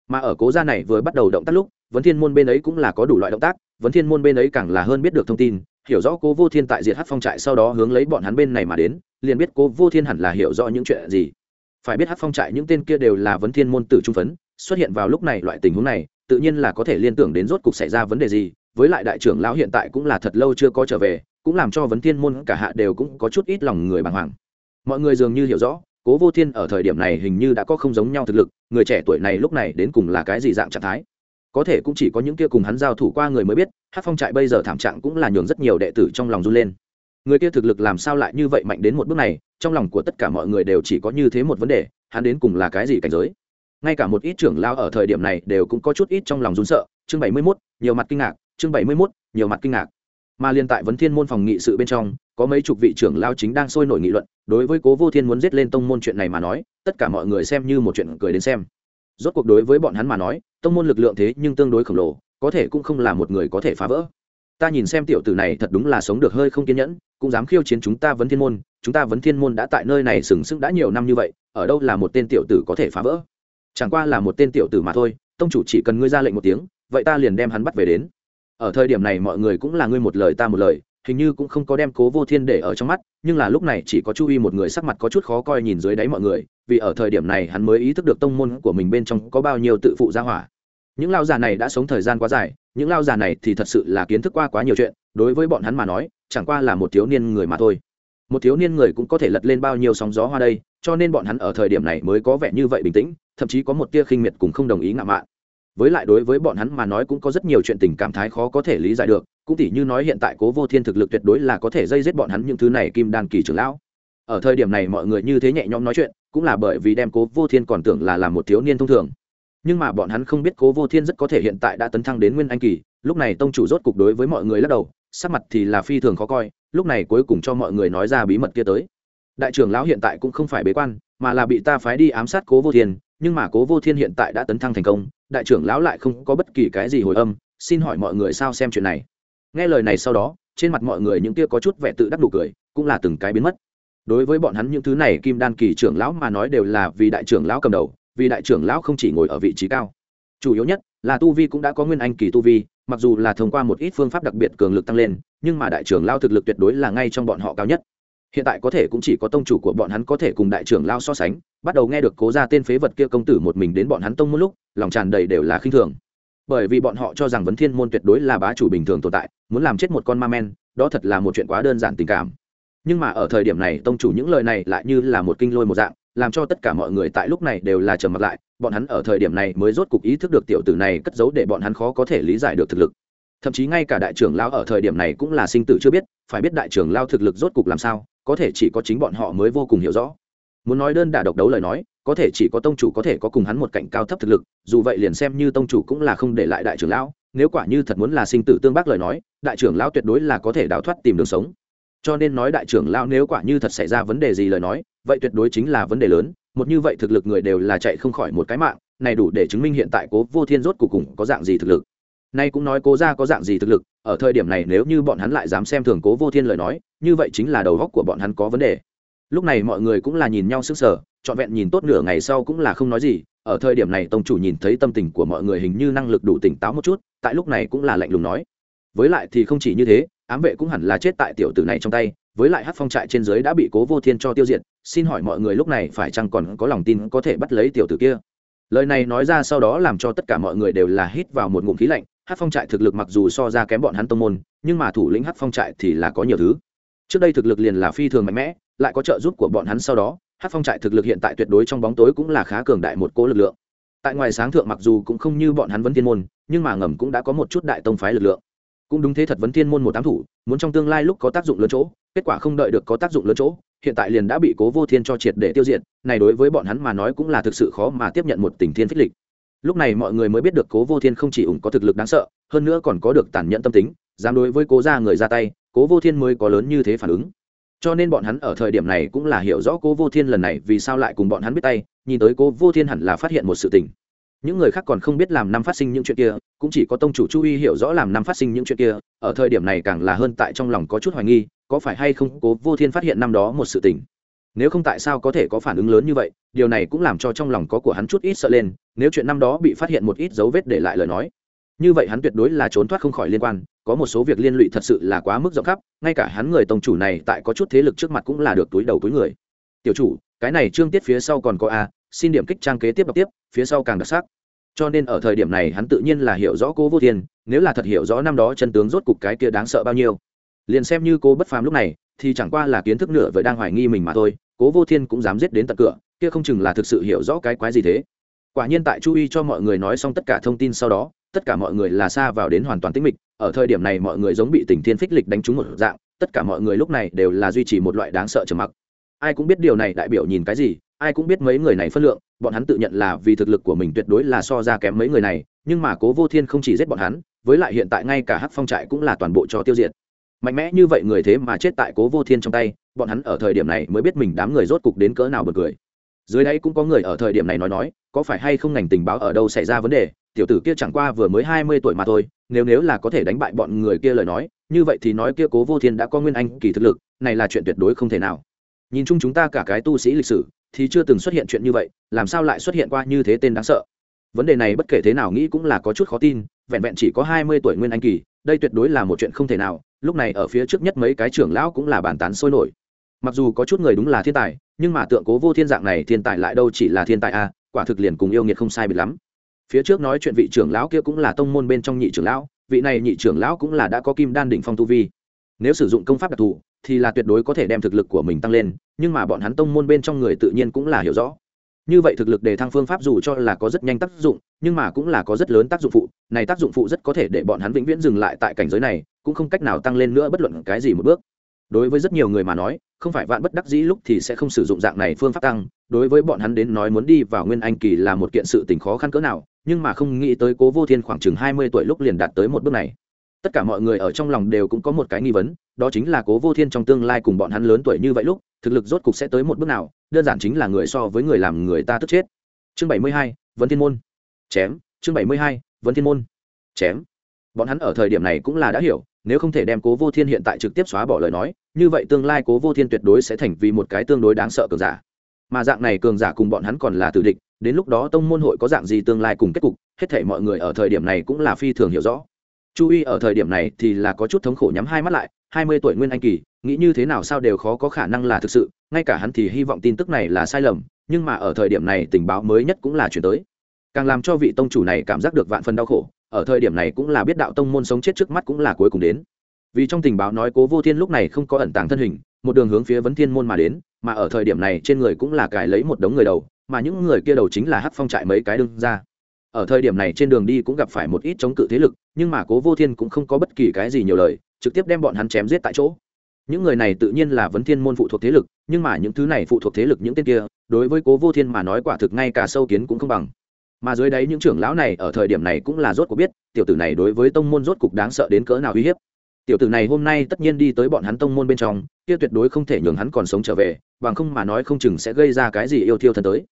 Mà ở cố gia này vừa bắt đầu động tác lúc, vấn thiên môn bên ấy cũng là có đủ loại động tác, vấn thiên môn bên ấy càng là hơn biết được thông tin, hiểu rõ cố vô thiên tại diệt hát phong trại sau đó hướng lấy bọn hắn bên này mà đến, liền biết cố vô thiên hẳn là hiểu rõ những chuyện gì. Phải biết hát phong trại những tên kia đều là vấn thiên môn tử trung phấn xuất hiện vào lúc này loại tình huống này, tự nhiên là có thể liên tưởng đến rốt cục xảy ra vấn đề gì, với lại đại trưởng lão hiện tại cũng là thật lâu chưa có trở về, cũng làm cho vấn thiên môn cả hạ đều cũng có chút ít lòng người bàng hoàng. Mọi người dường như hiểu rõ, cố vô thiên ở thời điểm này hình như đã có không giống nhau thực lực, người trẻ tuổi này lúc này đến cùng là cái gì dạng trạng thái. Có thể cũng chỉ có những kia cùng hắn giao thủ qua người mới biết hát phong trại bây giờ thảm trạng cũng là nhường rất nhiều đệ tử trong lòng run lên. Người kia thực lực làm sao lại như vậy mạnh đến một bước này, trong lòng của tất cả mọi người đều chỉ có như thế một vấn đề, hắn đến cùng là cái gì cảnh giới? Ngay cả một ít trưởng lao ở thời điểm này đều cũng có chút ít trong lòng run sợ. Chương bảy mươi mốt, nhiều mặt kinh ngạc. Chương bảy mươi mốt, nhiều mặt kinh ngạc. Mà liên tại vấn thiên môn phòng nghị sự bên trong, có mấy chục vị trưởng lao chính đang sôi nổi nghị luận. Đối với cố vô thiên muốn giết lên tông môn chuyện này mà nói, tất cả mọi người xem như một chuyện cười đến xem. Rốt cuộc đối với bọn hắn mà nói, tông môn lực lượng thế nhưng tương đối khổng lồ, có thể cũng không là một người có thể phá vỡ. Ta nhìn xem tiểu tử này thật đúng là sống được hơi không kiên nhẫn, cũng dám khiêu chiến chúng ta vấn thiên môn, chúng ta vấn thiên môn đã tại nơi này sừng sững đã nhiều năm như vậy, ở đâu là một tên tiểu tử có thể phá vỡ? Chẳng qua là một tên tiểu tử mà thôi, tông chủ chỉ cần ngươi ra lệnh một tiếng, vậy ta liền đem hắn bắt về đến. Ở thời điểm này mọi người cũng là ngươi một lời ta một lời, hình như cũng không có đem cố vô thiên để ở trong mắt, nhưng là lúc này chỉ có chu y một người sắc mặt có chút khó coi nhìn dưới đáy mọi người, vì ở thời điểm này hắn mới ý thức được tông môn của mình bên trong có bao nhiêu tự phụ gia hỏa. Những lao già này đã sống thời gian quá dài, những lao già này thì thật sự là kiến thức qua quá nhiều chuyện, đối với bọn hắn mà nói, chẳng qua là một thiếu niên người mà thôi. Một thiếu niên người cũng có thể lật lên bao nhiêu sóng gió hoa đây, cho nên bọn hắn ở thời điểm này mới có vẻ như vậy bình tĩnh thậm chí có một tia khinh miệt cùng không đồng ý ngạo mạn. Với lại đối với bọn hắn mà nói cũng có rất nhiều chuyện tình cảm thái khó có thể lý giải được, cũng tỉ như nói hiện tại cố vô thiên thực lực tuyệt đối là có thể dây giết bọn hắn những thứ này kim đan kỳ trưởng lão. Ở thời điểm này mọi người như thế nhẹ nhõm nói chuyện, cũng là bởi vì đem cố vô thiên còn tưởng là làm một thiếu niên thông thường. Nhưng mà bọn hắn không biết cố vô thiên rất có thể hiện tại đã tấn thăng đến nguyên anh kỳ, lúc này tông chủ rốt cục đối với mọi người lắc đầu, sắc mặt thì là phi thường khó coi, lúc này cuối cùng cho mọi người nói ra bí mật kia tới. Đại trưởng lão hiện tại cũng không phải bế quan, mà là bị ta phái đi ám sát cố vô thiên nhưng mà cố vô thiên hiện tại đã tấn thăng thành công, đại trưởng lão lại không có bất kỳ cái gì hồi âm, xin hỏi mọi người sao xem chuyện này? Nghe lời này sau đó, trên mặt mọi người những kia có chút vẻ tự đắc đủ cười, cũng là từng cái biến mất. Đối với bọn hắn những thứ này, kim đan kỳ trưởng lão mà nói đều là vì đại trưởng lão cầm đầu, vì đại trưởng lão không chỉ ngồi ở vị trí cao. Chủ yếu nhất là tu vi cũng đã có nguyên anh kỳ tu vi, mặc dù là thông qua một ít phương pháp đặc biệt cường lực tăng lên, nhưng mà đại trưởng lão thực lực tuyệt đối là ngay trong bọn họ cao nhất hiện tại có thể cũng chỉ có tông chủ của bọn hắn có thể cùng đại trưởng lao so sánh, bắt đầu nghe được cố ra tên phế vật kia công tử một mình đến bọn hắn tông một lúc, lòng tràn đầy đều là khinh thường. Bởi vì bọn họ cho rằng vấn thiên môn tuyệt đối là bá chủ bình thường tồn tại, muốn làm chết một con ma men, đó thật là một chuyện quá đơn giản tình cảm. Nhưng mà ở thời điểm này, tông chủ những lời này lại như là một kinh lôi một dạng, làm cho tất cả mọi người tại lúc này đều là trầm mặt lại. Bọn hắn ở thời điểm này mới rốt cục ý thức được tiểu tử này cất giấu để bọn hắn khó có thể lý giải được thực lực. Thậm chí ngay cả đại trưởng lao ở thời điểm này cũng là sinh tử chưa biết, phải biết đại trưởng lao thực lực rốt cục làm sao có thể chỉ có chính bọn họ mới vô cùng hiểu rõ. Muốn nói đơn đả độc đấu lời nói, có thể chỉ có tông chủ có thể có cùng hắn một cảnh cao thấp thực lực, dù vậy liền xem như tông chủ cũng là không để lại đại trưởng lão, nếu quả như thật muốn là sinh tử tương bác lời nói, đại trưởng lão tuyệt đối là có thể đào thoát tìm đường sống. Cho nên nói đại trưởng lão nếu quả như thật xảy ra vấn đề gì lời nói, vậy tuyệt đối chính là vấn đề lớn, một như vậy thực lực người đều là chạy không khỏi một cái mạng, này đủ để chứng minh hiện tại cố vô thiên rốt cuộc cùng có dạng gì thực lực nay cũng nói cố ra có dạng gì thực lực, ở thời điểm này nếu như bọn hắn lại dám xem thường cố vô thiên lời nói, như vậy chính là đầu góc của bọn hắn có vấn đề. Lúc này mọi người cũng là nhìn nhau sức sở trọn vẹn nhìn tốt nửa ngày sau cũng là không nói gì, ở thời điểm này tông chủ nhìn thấy tâm tình của mọi người hình như năng lực đủ tỉnh táo một chút, tại lúc này cũng là lạnh lùng nói. Với lại thì không chỉ như thế, ám vệ cũng hẳn là chết tại tiểu tử này trong tay, với lại hát phong trại trên dưới đã bị cố vô thiên cho tiêu diệt, xin hỏi mọi người lúc này phải chăng còn có lòng tin có thể bắt lấy tiểu tử kia? Lời này nói ra sau đó làm cho tất cả mọi người đều là hít vào một ngụm khí lạnh hát phong trại thực lực mặc dù so ra kém bọn hắn tông môn, nhưng mà thủ lĩnh hát phong trại thì là có nhiều thứ. Trước đây thực lực liền là phi thường mạnh mẽ, lại có trợ giúp của bọn hắn sau đó, hát phong trại thực lực hiện tại tuyệt đối trong bóng tối cũng là khá cường đại một cố lực lượng. Tại ngoài sáng thượng mặc dù cũng không như bọn hắn vấn thiên môn, nhưng mà ngầm cũng đã có một chút đại tông phái lực lượng. Cũng đúng thế thật vấn thiên môn một tám thủ, muốn trong tương lai lúc có tác dụng lớn chỗ, kết quả không đợi được có tác dụng lớn chỗ, hiện tại liền đã bị cố vô thiên cho triệt để tiêu diệt, này đối với bọn hắn mà nói cũng là thực sự khó mà tiếp nhận một tình thiên phích lịch lúc này mọi người mới biết được cố vô thiên không chỉ ủng có thực lực đáng sợ, hơn nữa còn có được tàn nhẫn tâm tính, dám đối với cố gia người ra tay, cố vô thiên mới có lớn như thế phản ứng. Cho nên bọn hắn ở thời điểm này cũng là hiểu rõ cố vô thiên lần này vì sao lại cùng bọn hắn biết tay, nhìn tới cố vô thiên hẳn là phát hiện một sự tình. Những người khác còn không biết làm năm phát sinh những chuyện kia, cũng chỉ có tông chủ chu uy hiểu rõ làm năm phát sinh những chuyện kia, ở thời điểm này càng là hơn tại trong lòng có chút hoài nghi, có phải hay không cố vô thiên phát hiện năm đó một sự tình nếu không tại sao có thể có phản ứng lớn như vậy, điều này cũng làm cho trong lòng có của hắn chút ít sợ lên, nếu chuyện năm đó bị phát hiện một ít dấu vết để lại lời nói. Như vậy hắn tuyệt đối là trốn thoát không khỏi liên quan, có một số việc liên lụy thật sự là quá mức rộng khắp, ngay cả hắn người tông chủ này tại có chút thế lực trước mặt cũng là được túi đầu túi người. Tiểu chủ, cái này trương tiết phía sau còn có a, xin điểm kích trang kế tiếp đọc tiếp, phía sau càng đặc sắc. Cho nên ở thời điểm này hắn tự nhiên là hiểu rõ cô vô thiên, nếu là thật hiểu rõ năm đó chân tướng rốt cục cái kia đáng sợ bao nhiêu. Liền xem như cô bất phàm lúc này, thì chẳng qua là kiến thức nửa với đang hoài nghi mình mà thôi cố vô thiên cũng dám giết đến tận cửa, kia không chừng là thực sự hiểu rõ cái quái gì thế. Quả nhiên tại chu y cho mọi người nói xong tất cả thông tin sau đó, tất cả mọi người là xa vào đến hoàn toàn tĩnh mịch. Ở thời điểm này mọi người giống bị tình thiên phích lịch đánh trúng một dạng, tất cả mọi người lúc này đều là duy trì một loại đáng sợ trầm mặc. Ai cũng biết điều này đại biểu nhìn cái gì, ai cũng biết mấy người này phân lượng, bọn hắn tự nhận là vì thực lực của mình tuyệt đối là so ra kém mấy người này, nhưng mà cố vô thiên không chỉ giết bọn hắn, với lại hiện tại ngay cả hắc phong trại cũng là toàn bộ cho tiêu diệt mạnh mẽ như vậy người thế mà chết tại cố vô thiên trong tay, bọn hắn ở thời điểm này mới biết mình đám người rốt cục đến cỡ nào bật cười. Dưới đây cũng có người ở thời điểm này nói nói, có phải hay không ngành tình báo ở đâu xảy ra vấn đề, tiểu tử kia chẳng qua vừa mới hai mươi tuổi mà thôi, nếu nếu là có thể đánh bại bọn người kia lời nói, như vậy thì nói kia cố vô thiên đã có nguyên anh kỳ thực lực, này là chuyện tuyệt đối không thể nào. Nhìn chung chúng ta cả cái tu sĩ lịch sử, thì chưa từng xuất hiện chuyện như vậy, làm sao lại xuất hiện qua như thế tên đáng sợ? Vấn đề này bất kể thế nào nghĩ cũng là có chút khó tin, vẹn vẹn chỉ có hai mươi tuổi nguyên anh kỳ, đây tuyệt đối là một chuyện không thể nào lúc này ở phía trước nhất mấy cái trưởng lão cũng là bàn tán sôi nổi. Mặc dù có chút người đúng là thiên tài, nhưng mà tượng cố vô thiên dạng này thiên tài lại đâu chỉ là thiên tài a quả thực liền cùng yêu nghiệt không sai biệt lắm. Phía trước nói chuyện vị trưởng lão kia cũng là tông môn bên trong nhị trưởng lão, vị này nhị trưởng lão cũng là đã có kim đan đỉnh phong tu vi. Nếu sử dụng công pháp đặc thù, thì là tuyệt đối có thể đem thực lực của mình tăng lên, nhưng mà bọn hắn tông môn bên trong người tự nhiên cũng là hiểu rõ như vậy thực lực đề thăng phương pháp dù cho là có rất nhanh tác dụng, nhưng mà cũng là có rất lớn tác dụng phụ. Này tác dụng phụ rất có thể để bọn hắn vĩnh viễn dừng lại tại cảnh giới này, cũng không cách nào tăng lên nữa bất luận cái gì một bước. Đối với rất nhiều người mà nói, không phải vạn bất đắc dĩ lúc thì sẽ không sử dụng dạng này phương pháp tăng. Đối với bọn hắn đến nói muốn đi vào nguyên anh kỳ là một kiện sự tình khó khăn cỡ nào, nhưng mà không nghĩ tới cố vô thiên khoảng chừng hai mươi tuổi lúc liền đạt tới một bước này tất cả mọi người ở trong lòng đều cũng có một cái nghi vấn, đó chính là cố vô thiên trong tương lai cùng bọn hắn lớn tuổi như vậy lúc, thực lực rốt cục sẽ tới một bước nào, đơn giản chính là người so với người làm người ta tức chết. Chương bảy mươi hai vấn thiên môn. Chém, chương bảy mươi hai vấn thiên môn. Chém. Bọn hắn ở thời điểm này cũng là đã hiểu, nếu không thể đem cố vô thiên hiện tại trực tiếp xóa bỏ lời nói, như vậy tương lai cố vô thiên tuyệt đối sẽ thành vì một cái tương đối đáng sợ cường giả. Mà dạng này cường giả cùng bọn hắn còn là tử địch, đến lúc đó tông môn hội có dạng gì tương lai cùng kết cục, hết thể mọi người ở thời điểm này cũng là phi thường hiểu rõ chu y ở thời điểm này thì là có chút thống khổ nhắm hai mắt lại, hai mươi tuổi nguyên anh kỳ, nghĩ như thế nào sao đều khó có khả năng là thực sự, ngay cả hắn thì hy vọng tin tức này là sai lầm, nhưng mà ở thời điểm này tình báo mới nhất cũng là chuyển tới. Càng làm cho vị tông chủ này cảm giác được vạn phần đau khổ, ở thời điểm này cũng là biết đạo tông môn sống chết trước mắt cũng là cuối cùng đến. Vì trong tình báo nói cố vô thiên lúc này không có ẩn tàng thân hình, một đường hướng phía vấn thiên môn mà đến, mà ở thời điểm này trên người cũng là cài lấy một đống người đầu, mà những người kia đầu chính là hắc phong trại mấy cái đương ra ở thời điểm này trên đường đi cũng gặp phải một ít chống cự thế lực, nhưng mà cố vô thiên cũng không có bất kỳ cái gì nhiều lời, trực tiếp đem bọn hắn chém giết tại chỗ. Những người này tự nhiên là vấn thiên môn phụ thuộc thế lực, nhưng mà những thứ này phụ thuộc thế lực những tên kia, đối với cố vô thiên mà nói quả thực ngay cả sâu kiến cũng không bằng. Mà dưới đấy những trưởng lão này ở thời điểm này cũng là rốt cuộc biết, tiểu tử này đối với tông môn rốt cục đáng sợ đến cỡ nào uy hiếp. Tiểu tử này hôm nay tất nhiên đi tới bọn hắn tông môn bên trong, kia tuyệt đối không thể nhường hắn còn sống trở về, bằng không mà nói không chừng sẽ gây ra cái gì yêu thiêu thân tới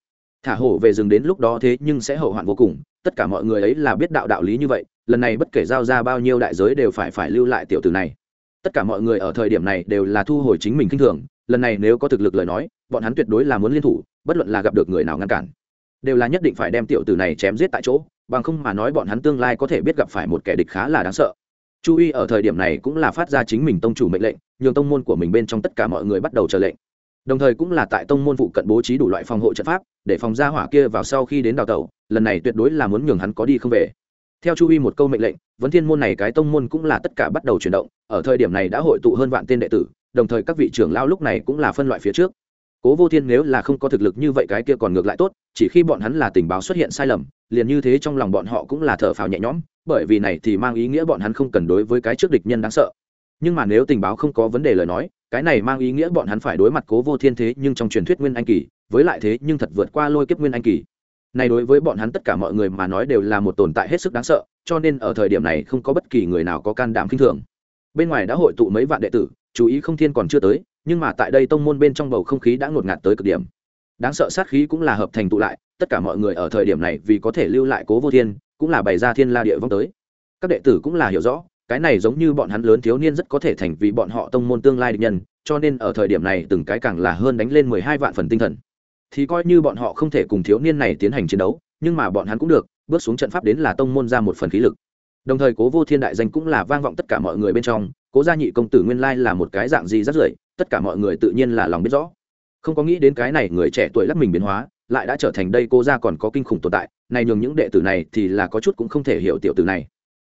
thả hổ về rừng đến lúc đó thế nhưng sẽ hậu hoạn vô cùng. Tất cả mọi người ấy là biết đạo đạo lý như vậy, lần này bất kể giao ra bao nhiêu đại giới đều phải phải lưu lại tiểu tử này. Tất cả mọi người ở thời điểm này đều là thu hồi chính mình kinh thường, lần này nếu có thực lực lời nói, bọn hắn tuyệt đối là muốn liên thủ, bất luận là gặp được người nào ngăn cản, đều là nhất định phải đem tiểu tử này chém giết tại chỗ, bằng không mà nói bọn hắn tương lai có thể biết gặp phải một kẻ địch khá là đáng sợ. Chu y ở thời điểm này cũng là phát ra chính mình tông chủ mệnh lệnh, nhường tông môn của mình bên trong tất cả mọi người bắt đầu chờ lệnh đồng thời cũng là tại tông môn phụ cận bố trí đủ loại phòng hộ trận pháp, để phòng ra hỏa kia vào sau khi đến đào tẩu, lần này tuyệt đối là muốn nhường hắn có đi không về. Theo chu huy một câu mệnh lệnh, vấn thiên môn này cái tông môn cũng là tất cả bắt đầu chuyển động, ở thời điểm này đã hội tụ hơn vạn tên đệ tử, đồng thời các vị trưởng lao lúc này cũng là phân loại phía trước. Cố vô thiên nếu là không có thực lực như vậy cái kia còn ngược lại tốt, chỉ khi bọn hắn là tình báo xuất hiện sai lầm, liền như thế trong lòng bọn họ cũng là thở phào nhẹ nhõm, bởi vì này thì mang ý nghĩa bọn hắn không cần đối với cái trước địch nhân đáng sợ. Nhưng mà nếu tình báo không có vấn đề lời nói cái này mang ý nghĩa bọn hắn phải đối mặt cố vô thiên thế nhưng trong truyền thuyết nguyên anh kỳ, với lại thế nhưng thật vượt qua lôi kiếp nguyên anh kỳ. Này đối với bọn hắn tất cả mọi người mà nói đều là một tồn tại hết sức đáng sợ, cho nên ở thời điểm này không có bất kỳ người nào có can đảm khinh thường. Bên ngoài đã hội tụ mấy vạn đệ tử, chú ý không thiên còn chưa tới, nhưng mà tại đây tông môn bên trong bầu không khí đã ngột ngạt tới cực điểm. Đáng sợ sát khí cũng là hợp thành tụ lại, tất cả mọi người ở thời điểm này vì có thể lưu lại cố vô thiên, cũng là bày ra thiên la địa vong tới. Các đệ tử cũng là hiểu rõ cái này giống như bọn hắn lớn thiếu niên rất có thể thành vì bọn họ tông môn tương lai địch nhân, cho nên ở thời điểm này từng cái càng là hơn đánh lên mười hai vạn phần tinh thần. Thì coi như bọn họ không thể cùng thiếu niên này tiến hành chiến đấu, nhưng mà bọn hắn cũng được, bước xuống trận pháp đến là tông môn ra một phần khí lực. Đồng thời cố vô thiên đại danh cũng là vang vọng tất cả mọi người bên trong, cố gia nhị công tử nguyên lai là một cái dạng gì rất rưởi, tất cả mọi người tự nhiên là lòng biết rõ. Không có nghĩ đến cái này người trẻ tuổi lắc mình biến hóa, lại đã trở thành đây cô gia còn có kinh khủng tồn tại, này nhường những đệ tử này thì là có chút cũng không thể hiểu tiểu tử này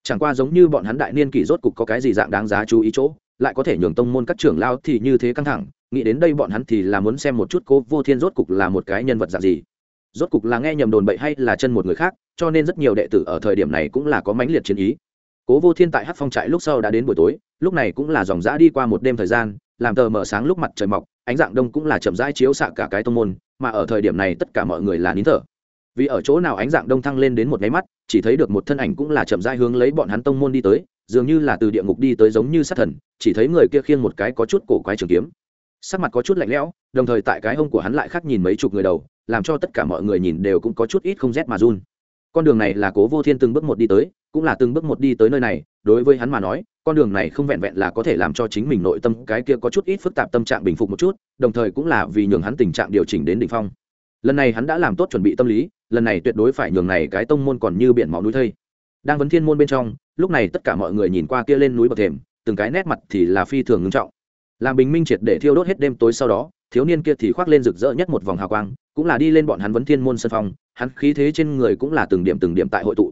chẳng qua giống như bọn hắn đại niên kỷ rốt cục có cái gì dạng đáng giá chú ý chỗ, lại có thể nhường tông môn các trưởng lao thì như thế căng thẳng, nghĩ đến đây bọn hắn thì là muốn xem một chút cố vô thiên rốt cục là một cái nhân vật dạng gì. Rốt cục là nghe nhầm đồn bậy hay là chân một người khác, cho nên rất nhiều đệ tử ở thời điểm này cũng là có mãnh liệt chiến ý. Cố vô thiên tại hát phong trại lúc sau đã đến buổi tối, lúc này cũng là dòng dã đi qua một đêm thời gian, làm tờ mở sáng lúc mặt trời mọc, ánh dạng đông cũng là chậm rãi chiếu xạ cả cái tông môn, mà ở thời điểm này tất cả mọi người là nín thở vì ở chỗ nào ánh dạng đông thăng lên đến một nháy mắt, chỉ thấy được một thân ảnh cũng là chậm rãi hướng lấy bọn hắn tông môn đi tới, dường như là từ địa ngục đi tới giống như sát thần, chỉ thấy người kia khiêng một cái có chút cổ quái trường kiếm. Sắc mặt có chút lạnh lẽo, đồng thời tại cái hông của hắn lại khác nhìn mấy chục người đầu, làm cho tất cả mọi người nhìn đều cũng có chút ít không rét mà run. Con đường này là cố vô thiên từng bước một đi tới, cũng là từng bước một đi tới nơi này, đối với hắn mà nói, con đường này không vẹn vẹn là có thể làm cho chính mình nội tâm cái kia có chút ít phức tạp tâm trạng bình phục một chút, đồng thời cũng là vì nhường hắn tình trạng điều chỉnh đến đ ỉ n h phong. Lần này hắn đã làm tốt chuẩn bị tâm lý lần này tuyệt đối phải nhường này cái tông môn còn như biển máu núi thây. Đang vấn thiên môn bên trong, lúc này tất cả mọi người nhìn qua kia lên núi bậc thềm, từng cái nét mặt thì là phi thường ngưng trọng. Làm bình minh triệt để thiêu đốt hết đêm tối sau đó, thiếu niên kia thì khoác lên rực rỡ nhất một vòng hào quang, cũng là đi lên bọn hắn vấn thiên môn sân phong hắn khí thế trên người cũng là từng điểm từng điểm tại hội tụ.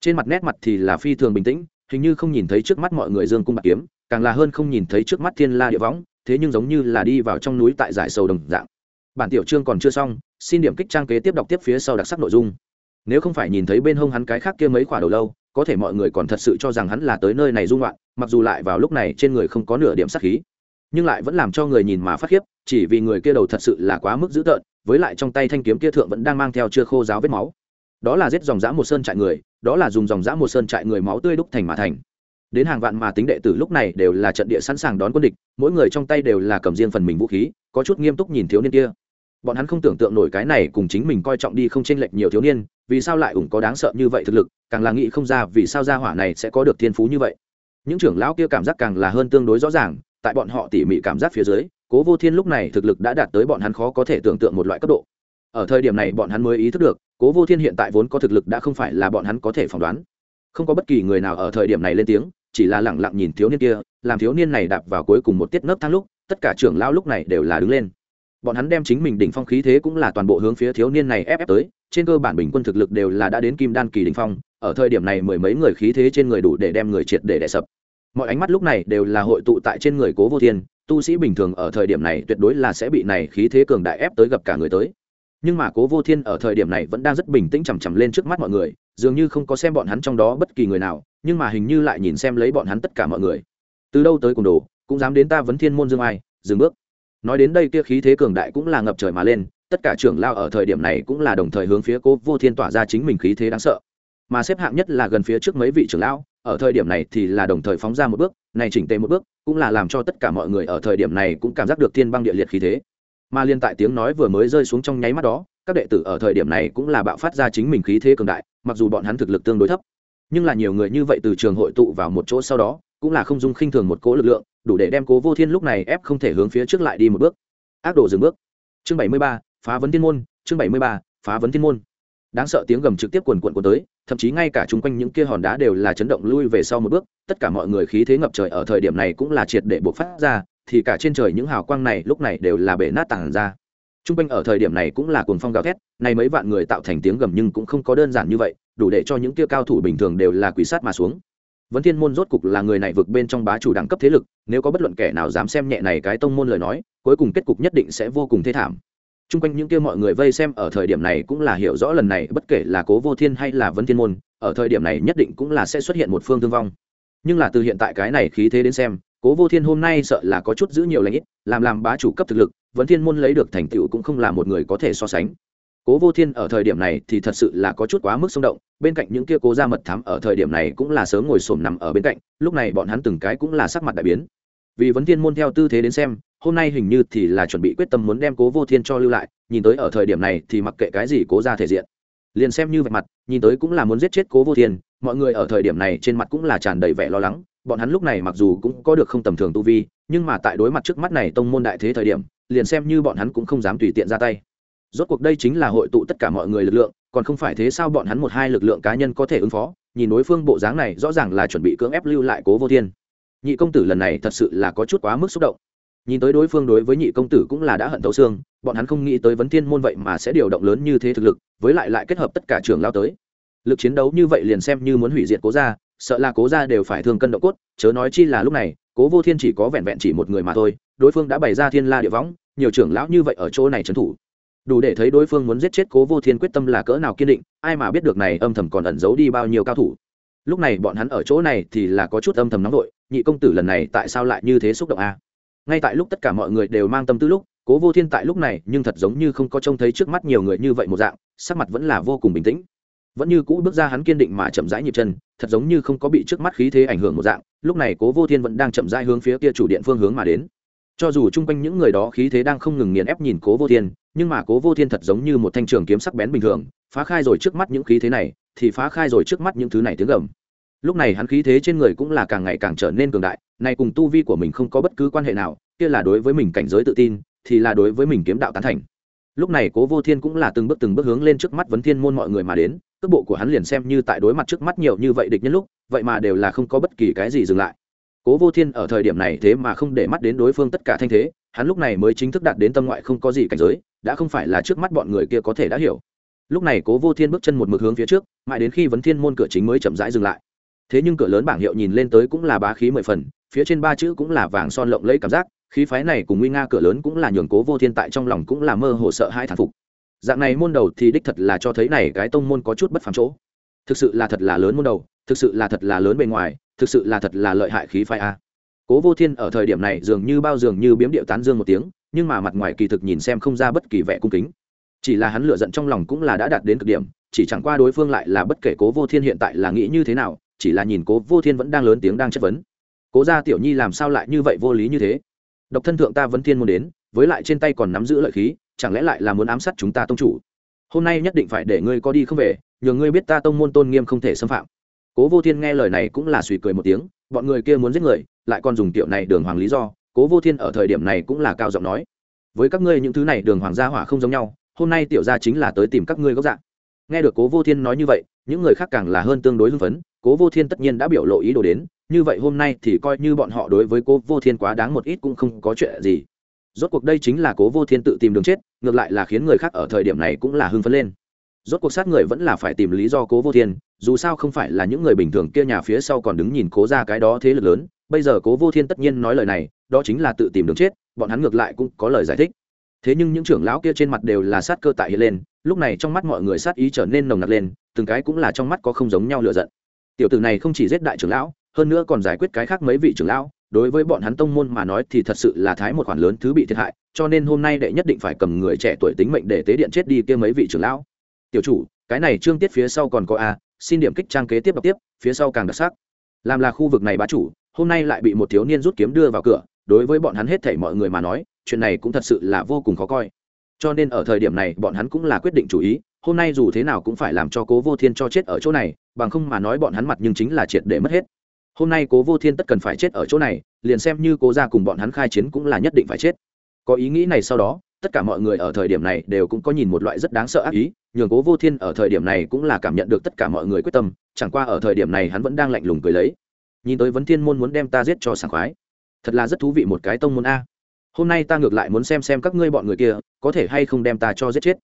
Trên mặt nét mặt thì là phi thường bình tĩnh, hình như không nhìn thấy trước mắt mọi người dương cung bạc kiếm, càng là hơn không nhìn thấy trước mắt thiên la địa võng, thế nhưng giống như là đi vào trong núi tại giải sầu đồng dạng. Bản tiểu chương còn chưa xong xin điểm kích trang kế tiếp đọc tiếp phía sau đặc sắc nội dung. Nếu không phải nhìn thấy bên hông hắn cái khác kia mấy khỏa đầu lâu, có thể mọi người còn thật sự cho rằng hắn là tới nơi này dung loạn, mặc dù lại vào lúc này trên người không có nửa điểm sắc khí. Nhưng lại vẫn làm cho người nhìn mà phát khiếp, chỉ vì người kia đầu thật sự là quá mức dữ tợn, với lại trong tay thanh kiếm kia thượng vẫn đang mang theo chưa khô giáo vết máu. Đó là giết dòng dã một sơn trại người, đó là dùng dòng dã một sơn trại người máu tươi đúc thành mà thành. Đến hàng vạn mà tính đệ tử lúc này đều là trận địa sẵn sàng đón quân địch, mỗi người trong tay đều là cầm riêng phần mình vũ khí, có chút nghiêm túc nhìn thiếu niên kia bọn hắn không tưởng tượng nổi cái này cùng chính mình coi trọng đi không chênh lệch nhiều thiếu niên, vì sao lại ủng có đáng sợ như vậy thực lực, càng là nghĩ không ra vì sao gia hỏa này sẽ có được thiên phú như vậy. Những trưởng lão kia cảm giác càng là hơn tương đối rõ ràng, tại bọn họ tỉ mỉ cảm giác phía dưới, cố vô thiên lúc này thực lực đã đạt tới bọn hắn khó có thể tưởng tượng một loại cấp độ. Ở thời điểm này bọn hắn mới ý thức được, cố vô thiên hiện tại vốn có thực lực đã không phải là bọn hắn có thể phỏng đoán. Không có bất kỳ người nào ở thời điểm này lên tiếng, chỉ là lẳng lặng nhìn thiếu niên kia, làm thiếu niên này đạp vào cuối cùng một tiết nấc thang lúc, tất cả trưởng lão lúc này đều là đứng lên bọn hắn đem chính mình đỉnh phong khí thế cũng là toàn bộ hướng phía thiếu niên này ép ép tới, trên cơ bản bình quân thực lực đều là đã đến kim đan kỳ đỉnh phong, ở thời điểm này mười mấy người khí thế trên người đủ để đem người triệt để đè sập. Mọi ánh mắt lúc này đều là hội tụ tại trên người cố vô thiên, tu sĩ bình thường ở thời điểm này tuyệt đối là sẽ bị này khí thế cường đại ép tới gặp cả người tới. Nhưng mà cố vô thiên ở thời điểm này vẫn đang rất bình tĩnh chằm chằm lên trước mắt mọi người, dường như không có xem bọn hắn trong đó bất kỳ người nào, nhưng mà hình như lại nhìn xem lấy bọn hắn tất cả mọi người. Từ đâu tới cùng đồ, cũng dám đến ta vấn thiên môn dương ai, dừng bước nói đến đây kia khí thế cường đại cũng là ngập trời mà lên, tất cả trưởng lao ở thời điểm này cũng là đồng thời hướng phía cố vô thiên tỏa ra chính mình khí thế đáng sợ. Mà xếp hạng nhất là gần phía trước mấy vị trưởng lão, ở thời điểm này thì là đồng thời phóng ra một bước, này chỉnh tề một bước, cũng là làm cho tất cả mọi người ở thời điểm này cũng cảm giác được thiên băng địa liệt khí thế. Mà liên tại tiếng nói vừa mới rơi xuống trong nháy mắt đó, các đệ tử ở thời điểm này cũng là bạo phát ra chính mình khí thế cường đại, mặc dù bọn hắn thực lực tương đối thấp, nhưng là nhiều người như vậy từ trường hội tụ vào một chỗ sau đó, cũng là không dung khinh thường một cỗ lực lượng đủ để đem cố vô thiên lúc này ép không thể hướng phía trước lại đi một bước. Ác độ dừng bước. Chương bảy mươi ba, phá vấn thiên môn, chương bảy mươi ba, phá vấn thiên môn. Đáng sợ tiếng gầm trực tiếp quần quận của tới, thậm chí ngay cả chung quanh những kia hòn đá đều là chấn động lui về sau một bước, tất cả mọi người khí thế ngập trời ở thời điểm này cũng là triệt để buộc phát ra, thì cả trên trời những hào quang này lúc này đều là bể nát tảng ra. Chung quanh ở thời điểm này cũng là cuồng phong gào thét này mấy vạn người tạo thành tiếng gầm nhưng cũng không có đơn giản như vậy, đủ để cho những kia cao thủ bình thường đều là quỷ sát mà xuống vấn thiên môn rốt cục là người này vực bên trong bá chủ đẳng cấp thế lực, nếu có bất luận kẻ nào dám xem nhẹ này cái tông môn lời nói, cuối cùng kết cục nhất định sẽ vô cùng thê thảm. Chung quanh những kia mọi người vây xem ở thời điểm này cũng là hiểu rõ lần này, bất kể là cố vô thiên hay là vấn thiên môn, ở thời điểm này nhất định cũng là sẽ xuất hiện một phương thương vong. Nhưng là từ hiện tại cái này khí thế đến xem, cố vô thiên hôm nay sợ là có chút giữ nhiều lãnh ít, làm làm bá chủ cấp thực lực, vấn thiên môn lấy được thành tựu cũng không là một người có thể so sánh cố vô thiên ở thời điểm này thì thật sự là có chút quá mức xung động, bên cạnh những kia cố gia mật thám ở thời điểm này cũng là sớm ngồi xổm nằm ở bên cạnh, lúc này bọn hắn từng cái cũng là sắc mặt đại biến. Vì vấn thiên môn theo tư thế đến xem, hôm nay hình như thì là chuẩn bị quyết tâm muốn đem cố vô thiên cho lưu lại, nhìn tới ở thời điểm này thì mặc kệ cái gì cố ra thể diện. Liền xem như vạch mặt, nhìn tới cũng là muốn giết chết cố vô thiên, mọi người ở thời điểm này trên mặt cũng là tràn đầy vẻ lo lắng, bọn hắn lúc này mặc dù cũng có được không tầm thường tu vi, nhưng mà tại đối mặt trước mắt này tông môn đại thế thời điểm, liền xem như bọn hắn cũng không dám tùy tiện ra tay rốt cuộc đây chính là hội tụ tất cả mọi người lực lượng, còn không phải thế sao bọn hắn một hai lực lượng cá nhân có thể ứng phó? Nhìn đối phương bộ dáng này, rõ ràng là chuẩn bị cưỡng ép lưu lại cố vô thiên. Nhị công tử lần này thật sự là có chút quá mức xúc động. Nhìn tới đối phương đối với nhị công tử cũng là đã hận tấu xương, bọn hắn không nghĩ tới vấn thiên môn vậy mà sẽ điều động lớn như thế thực lực, với lại lại kết hợp tất cả trường lao tới. Lực chiến đấu như vậy liền xem như muốn hủy diệt cố gia, sợ là cố gia đều phải thương cân độ cốt, chớ nói chi là lúc này, cố vô thiên chỉ có vẹn vẹn chỉ một người mà thôi, đối phương đã bày ra thiên la địa võng, nhiều trưởng lão như vậy ở chỗ này trấn thủ đủ để thấy đối phương muốn giết chết cố vô thiên quyết tâm là cỡ nào kiên định, ai mà biết được này âm thầm còn ẩn giấu đi bao nhiêu cao thủ. Lúc này bọn hắn ở chỗ này thì là có chút âm thầm nóng vội, nhị công tử lần này tại sao lại như thế xúc động a? Ngay tại lúc tất cả mọi người đều mang tâm tư lúc, cố vô thiên tại lúc này nhưng thật giống như không có trông thấy trước mắt nhiều người như vậy một dạng, sắc mặt vẫn là vô cùng bình tĩnh. Vẫn như cũ bước ra hắn kiên định mà chậm rãi nhịp chân, thật giống như không có bị trước mắt khí thế ảnh hưởng một dạng, lúc này cố vô thiên vẫn đang chậm rãi hướng phía kia chủ điện phương hướng mà đến cho dù chung quanh những người đó khí thế đang không ngừng nghiền ép nhìn cố vô thiên, nhưng mà cố vô thiên thật giống như một thanh trường kiếm sắc bén bình thường, phá khai rồi trước mắt những khí thế này, thì phá khai rồi trước mắt những thứ này tiếng gầm. Lúc này hắn khí thế trên người cũng là càng ngày càng trở nên cường đại, nay cùng tu vi của mình không có bất cứ quan hệ nào, kia là đối với mình cảnh giới tự tin, thì là đối với mình kiếm đạo tán thành. Lúc này cố vô thiên cũng là từng bước từng bước hướng lên trước mắt vấn thiên môn mọi người mà đến, cước bộ của hắn liền xem như tại đối mặt trước mắt nhiều như vậy địch nhân lúc, vậy mà đều là không có bất kỳ cái gì dừng lại cố vô thiên ở thời điểm này thế mà không để mắt đến đối phương tất cả thanh thế, hắn lúc này mới chính thức đạt đến tâm ngoại không có gì cảnh giới, đã không phải là trước mắt bọn người kia có thể đã hiểu. Lúc này cố vô thiên bước chân một mực hướng phía trước, mãi đến khi vấn thiên môn cửa chính mới chậm rãi dừng lại. Thế nhưng cửa lớn bảng hiệu nhìn lên tới cũng là bá khí mười phần, phía trên ba chữ cũng là vàng son lộng lấy cảm giác, khí phái này cùng nguy nga cửa lớn cũng là nhường cố vô thiên tại trong lòng cũng là mơ hồ sợ hai thản phục. Dạng này môn đầu thì đích thật là cho thấy này cái tông môn có chút bất phàm chỗ. Thực sự là thật là lớn môn đầu, thực sự là thật là lớn bề ngoài thực sự là thật là lợi hại khí phái a. Cố vô thiên ở thời điểm này dường như bao dường như biếm điệu tán dương một tiếng, nhưng mà mặt ngoài kỳ thực nhìn xem không ra bất kỳ vẻ cung kính. Chỉ là hắn lựa giận trong lòng cũng là đã đạt đến cực điểm, chỉ chẳng qua đối phương lại là bất kể cố vô thiên hiện tại là nghĩ như thế nào, chỉ là nhìn cố vô thiên vẫn đang lớn tiếng đang chất vấn. Cố gia tiểu nhi làm sao lại như vậy vô lý như thế? Độc thân thượng ta vẫn thiên muốn đến, với lại trên tay còn nắm giữ lợi khí, chẳng lẽ lại là muốn ám sát chúng ta tông chủ? Hôm nay nhất định phải để ngươi có đi không về, nhờ ngươi biết ta tông môn tôn nghiêm không thể xâm phạm cố vô thiên nghe lời này cũng là suy cười một tiếng, bọn người kia muốn giết người, lại còn dùng tiểu này đường hoàng lý do. Cố vô thiên ở thời điểm này cũng là cao giọng nói, với các ngươi những thứ này đường hoàng gia hỏa không giống nhau, hôm nay tiểu gia chính là tới tìm các ngươi gốc dạng. Nghe được cố vô thiên nói như vậy, những người khác càng là hơn tương đối hưng phấn, cố vô thiên tất nhiên đã biểu lộ ý đồ đến, như vậy hôm nay thì coi như bọn họ đối với cố vô thiên quá đáng một ít cũng không có chuyện gì. Rốt cuộc đây chính là cố vô thiên tự tìm đường chết, ngược lại là khiến người khác ở thời điểm này cũng là hưng phấn lên. Rốt cuộc sát người vẫn là phải tìm lý do cố vô thiên dù sao không phải là những người bình thường kia nhà phía sau còn đứng nhìn cố ra cái đó thế lực lớn, bây giờ cố vô thiên tất nhiên nói lời này, đó chính là tự tìm đường chết, bọn hắn ngược lại cũng có lời giải thích. Thế nhưng những trưởng lão kia trên mặt đều là sát cơ tại hiện lên, lúc này trong mắt mọi người sát ý trở nên nồng nặc lên, từng cái cũng là trong mắt có không giống nhau lựa giận. Tiểu tử này không chỉ giết đại trưởng lão, hơn nữa còn giải quyết cái khác mấy vị trưởng lão, đối với bọn hắn tông môn mà nói thì thật sự là thái một khoản lớn thứ bị thiệt hại, cho nên hôm nay đệ nhất định phải cầm người trẻ tuổi tính mệnh để tế điện chết đi kia mấy vị trưởng lão. Tiểu chủ, cái này trương tiết phía sau còn có a xin điểm kích trang kế tiếp đọc tiếp, phía sau càng đặc sắc. Làm là khu vực này bá chủ, hôm nay lại bị một thiếu niên rút kiếm đưa vào cửa, đối với bọn hắn hết thảy mọi người mà nói, chuyện này cũng thật sự là vô cùng khó coi. Cho nên ở thời điểm này, bọn hắn cũng là quyết định chủ ý, hôm nay dù thế nào cũng phải làm cho cố vô thiên cho chết ở chỗ này, bằng không mà nói bọn hắn mặt nhưng chính là triệt để mất hết. Hôm nay cố vô thiên tất cần phải chết ở chỗ này, liền xem như cố ra cùng bọn hắn khai chiến cũng là nhất định phải chết. Có ý nghĩ này sau đó tất cả mọi người ở thời điểm này đều cũng có nhìn một loại rất đáng sợ ác ý, nhường cố vô thiên ở thời điểm này cũng là cảm nhận được tất cả mọi người quyết tâm, chẳng qua ở thời điểm này hắn vẫn đang lạnh lùng cười lấy. Nhìn tới vấn thiên môn muốn đem ta giết cho sảng khoái. Thật là rất thú vị một cái tông môn a. Hôm nay ta ngược lại muốn xem xem các ngươi bọn người kia, có thể hay không đem ta cho giết chết.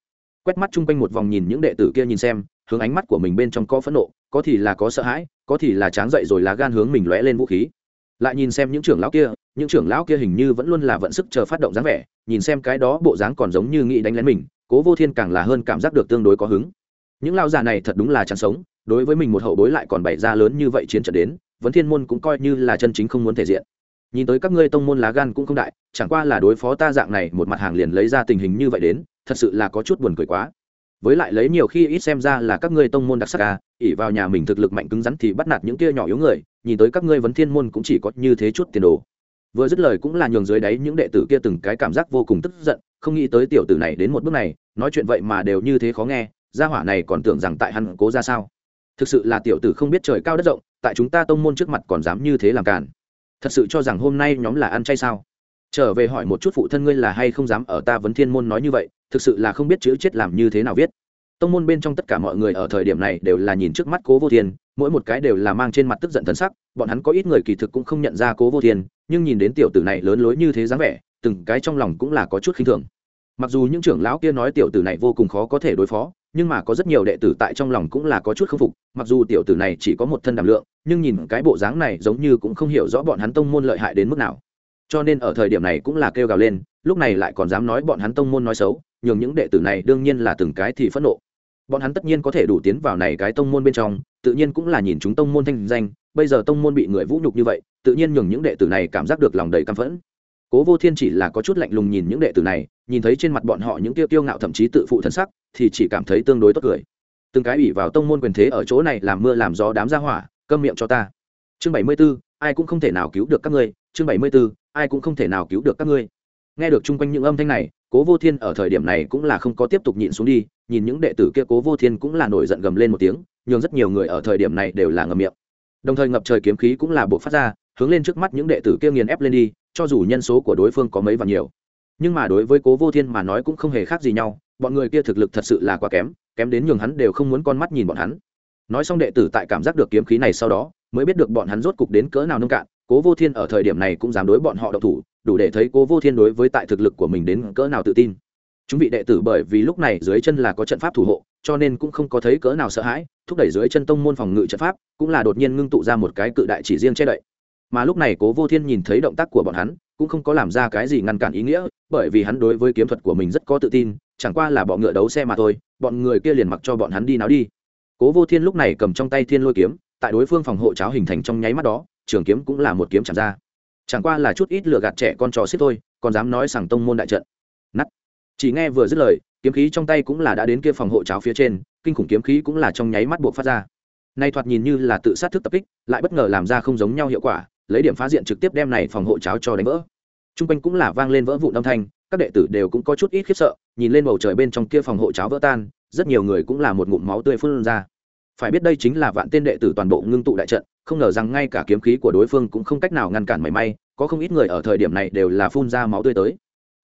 Quét mắt chung quanh một vòng nhìn những đệ tử kia nhìn xem, hướng ánh mắt của mình bên trong có phẫn nộ, có thì là có sợ hãi, có thì là tráng dậy rồi lá gan hướng mình lóe lên vũ khí lại nhìn xem những trưởng lão kia, những trưởng lão kia hình như vẫn luôn là vận sức chờ phát động dáng vẻ, nhìn xem cái đó bộ dáng còn giống như nghĩ đánh lén mình, cố vô thiên càng là hơn cảm giác được tương đối có hứng. Những lão già này thật đúng là chẳng sống, đối với mình một hậu bối lại còn bày ra lớn như vậy chiến trận đến, vấn thiên môn cũng coi như là chân chính không muốn thể diện. Nhìn tới các ngươi tông môn lá gan cũng không đại, chẳng qua là đối phó ta dạng này một mặt hàng liền lấy ra tình hình như vậy đến, thật sự là có chút buồn cười quá. Với lại lấy nhiều khi ít xem ra là các ngươi tông môn đặc sắc à ỉ vào nhà mình thực lực mạnh cứng rắn thì bắt nạt những kia nhỏ yếu người nhìn tới các ngươi vấn thiên môn cũng chỉ có như thế chút tiền đồ. Vừa dứt lời cũng là nhường dưới đáy những đệ tử kia từng cái cảm giác vô cùng tức giận, không nghĩ tới tiểu tử này đến một bước này, nói chuyện vậy mà đều như thế khó nghe, gia hỏa này còn tưởng rằng tại hắn cố ra sao. Thực sự là tiểu tử không biết trời cao đất rộng, tại chúng ta tông môn trước mặt còn dám như thế làm cản thật sự cho rằng hôm nay nhóm là ăn chay sao? Trở về hỏi một chút phụ thân ngươi là hay không dám ở ta vấn thiên môn nói như vậy, thực sự là không biết chữ chết làm như thế nào viết tông môn bên trong tất cả mọi người ở thời điểm này đều là nhìn trước mắt cố vô thiên, mỗi một cái đều là mang trên mặt tức giận thân sắc, bọn hắn có ít người kỳ thực cũng không nhận ra cố vô thiên, nhưng nhìn đến tiểu tử này lớn lối như thế dáng vẻ, từng cái trong lòng cũng là có chút khinh thường. Mặc dù những trưởng lão kia nói tiểu tử này vô cùng khó có thể đối phó, nhưng mà có rất nhiều đệ tử tại trong lòng cũng là có chút khâm phục, mặc dù tiểu tử này chỉ có một thân đảm lượng, nhưng nhìn cái bộ dáng này giống như cũng không hiểu rõ bọn hắn tông môn lợi hại đến mức nào cho nên ở thời điểm này cũng là kêu gào lên, lúc này lại còn dám nói bọn hắn tông môn nói xấu, nhường những đệ tử này đương nhiên là từng cái thì phẫn nộ. Bọn hắn tất nhiên có thể đủ tiến vào này cái tông môn bên trong, tự nhiên cũng là nhìn chúng tông môn thanh danh, bây giờ tông môn bị người vũ nhục như vậy, tự nhiên nhường những đệ tử này cảm giác được lòng đầy căm phẫn. Cố vô thiên chỉ là có chút lạnh lùng nhìn những đệ tử này, nhìn thấy trên mặt bọn họ những tiêu tiêu ngạo thậm chí tự phụ thân sắc, thì chỉ cảm thấy tương đối tốt cười. Từng cái ủy vào tông môn quyền thế ở chỗ này làm mưa làm gió đám ra hỏa, câm miệng cho ta chương bảy mươi b ố ai cũng không thể nào cứu được các ngươi. Chương bảy mươi b ố ai cũng không thể nào cứu được các ngươi. Nghe được chung quanh những âm thanh này, cố vô thiên ở thời điểm này cũng là không có tiếp tục nhịn xuống đi, nhìn những đệ tử kia cố vô thiên cũng là nổi giận gầm lên một tiếng, nhường rất nhiều người ở thời điểm này đều là ngầm miệng. Đồng thời ngập trời kiếm khí cũng là buộc phát ra, hướng lên trước mắt những đệ tử kia nghiền ép lên đi, cho dù nhân số của đối phương có mấy và nhiều. Nhưng mà đối với cố vô thiên mà nói cũng không hề khác gì nhau, bọn người kia thực lực thật sự là quá kém kém đến nhường hắn đều không muốn con mắt nhìn bọn hắn. Nói xong đệ tử tại cảm giác được kiếm khí này sau đó mới biết được bọn hắn rốt cục đến cỡ nào nông cạn, cố vô thiên ở thời điểm này cũng dám đối bọn họ độc thủ, đủ để thấy cố vô thiên đối với tại thực lực của mình đến cỡ nào tự tin. Chúng vị đệ tử bởi vì lúc này dưới chân là có trận pháp thủ hộ, cho nên cũng không có thấy cỡ nào sợ hãi, thúc đẩy dưới chân tông môn phòng ngự trận pháp, cũng là đột nhiên ngưng tụ ra một cái cự đại chỉ riêng che đậy. Mà lúc này cố vô thiên nhìn thấy động tác của bọn hắn, cũng không có làm ra cái gì ngăn cản ý nghĩa, bởi vì hắn đối với kiếm thuật của mình rất có tự tin, chẳng qua là bọn ngựa đấu xe mà thôi, bọn người kia liền mặc cho bọn hắn đi náo đi. Cố vô thiên lúc này cầm trong tay thiên lôi kiếm tại đối phương phòng hộ cháo hình thành trong nháy mắt đó, trường kiếm cũng là một kiếm chạm ra. Chẳng qua là chút ít lựa gạt trẻ con trò xích thôi, còn dám nói sảng tông môn đại trận. Nắt chỉ nghe vừa dứt lời, kiếm khí trong tay cũng là đã đến kia phòng hộ cháo phía trên, kinh khủng kiếm khí cũng là trong nháy mắt buộc phát ra. Nay thoạt nhìn như là tự sát thức tập kích, lại bất ngờ làm ra không giống nhau hiệu quả, lấy điểm phá diện trực tiếp đem này phòng hộ cháo cho đánh vỡ. T r u n g quanh cũng là vang lên vỡ vụ âm thanh, các đệ tử đều cũng có chút ít khiếp sợ, nhìn lên bầu trời bên trong kia phòng hộ cháo vỡ tan, rất nhiều người cũng là một ngụm máu tươi phun ra phải biết đây chính là vạn tên đệ tử toàn bộ ngưng tụ đại trận, không ngờ rằng ngay cả kiếm khí của đối phương cũng không cách nào ngăn cản mảy may, có không ít người ở thời điểm này đều là phun ra máu tươi tới.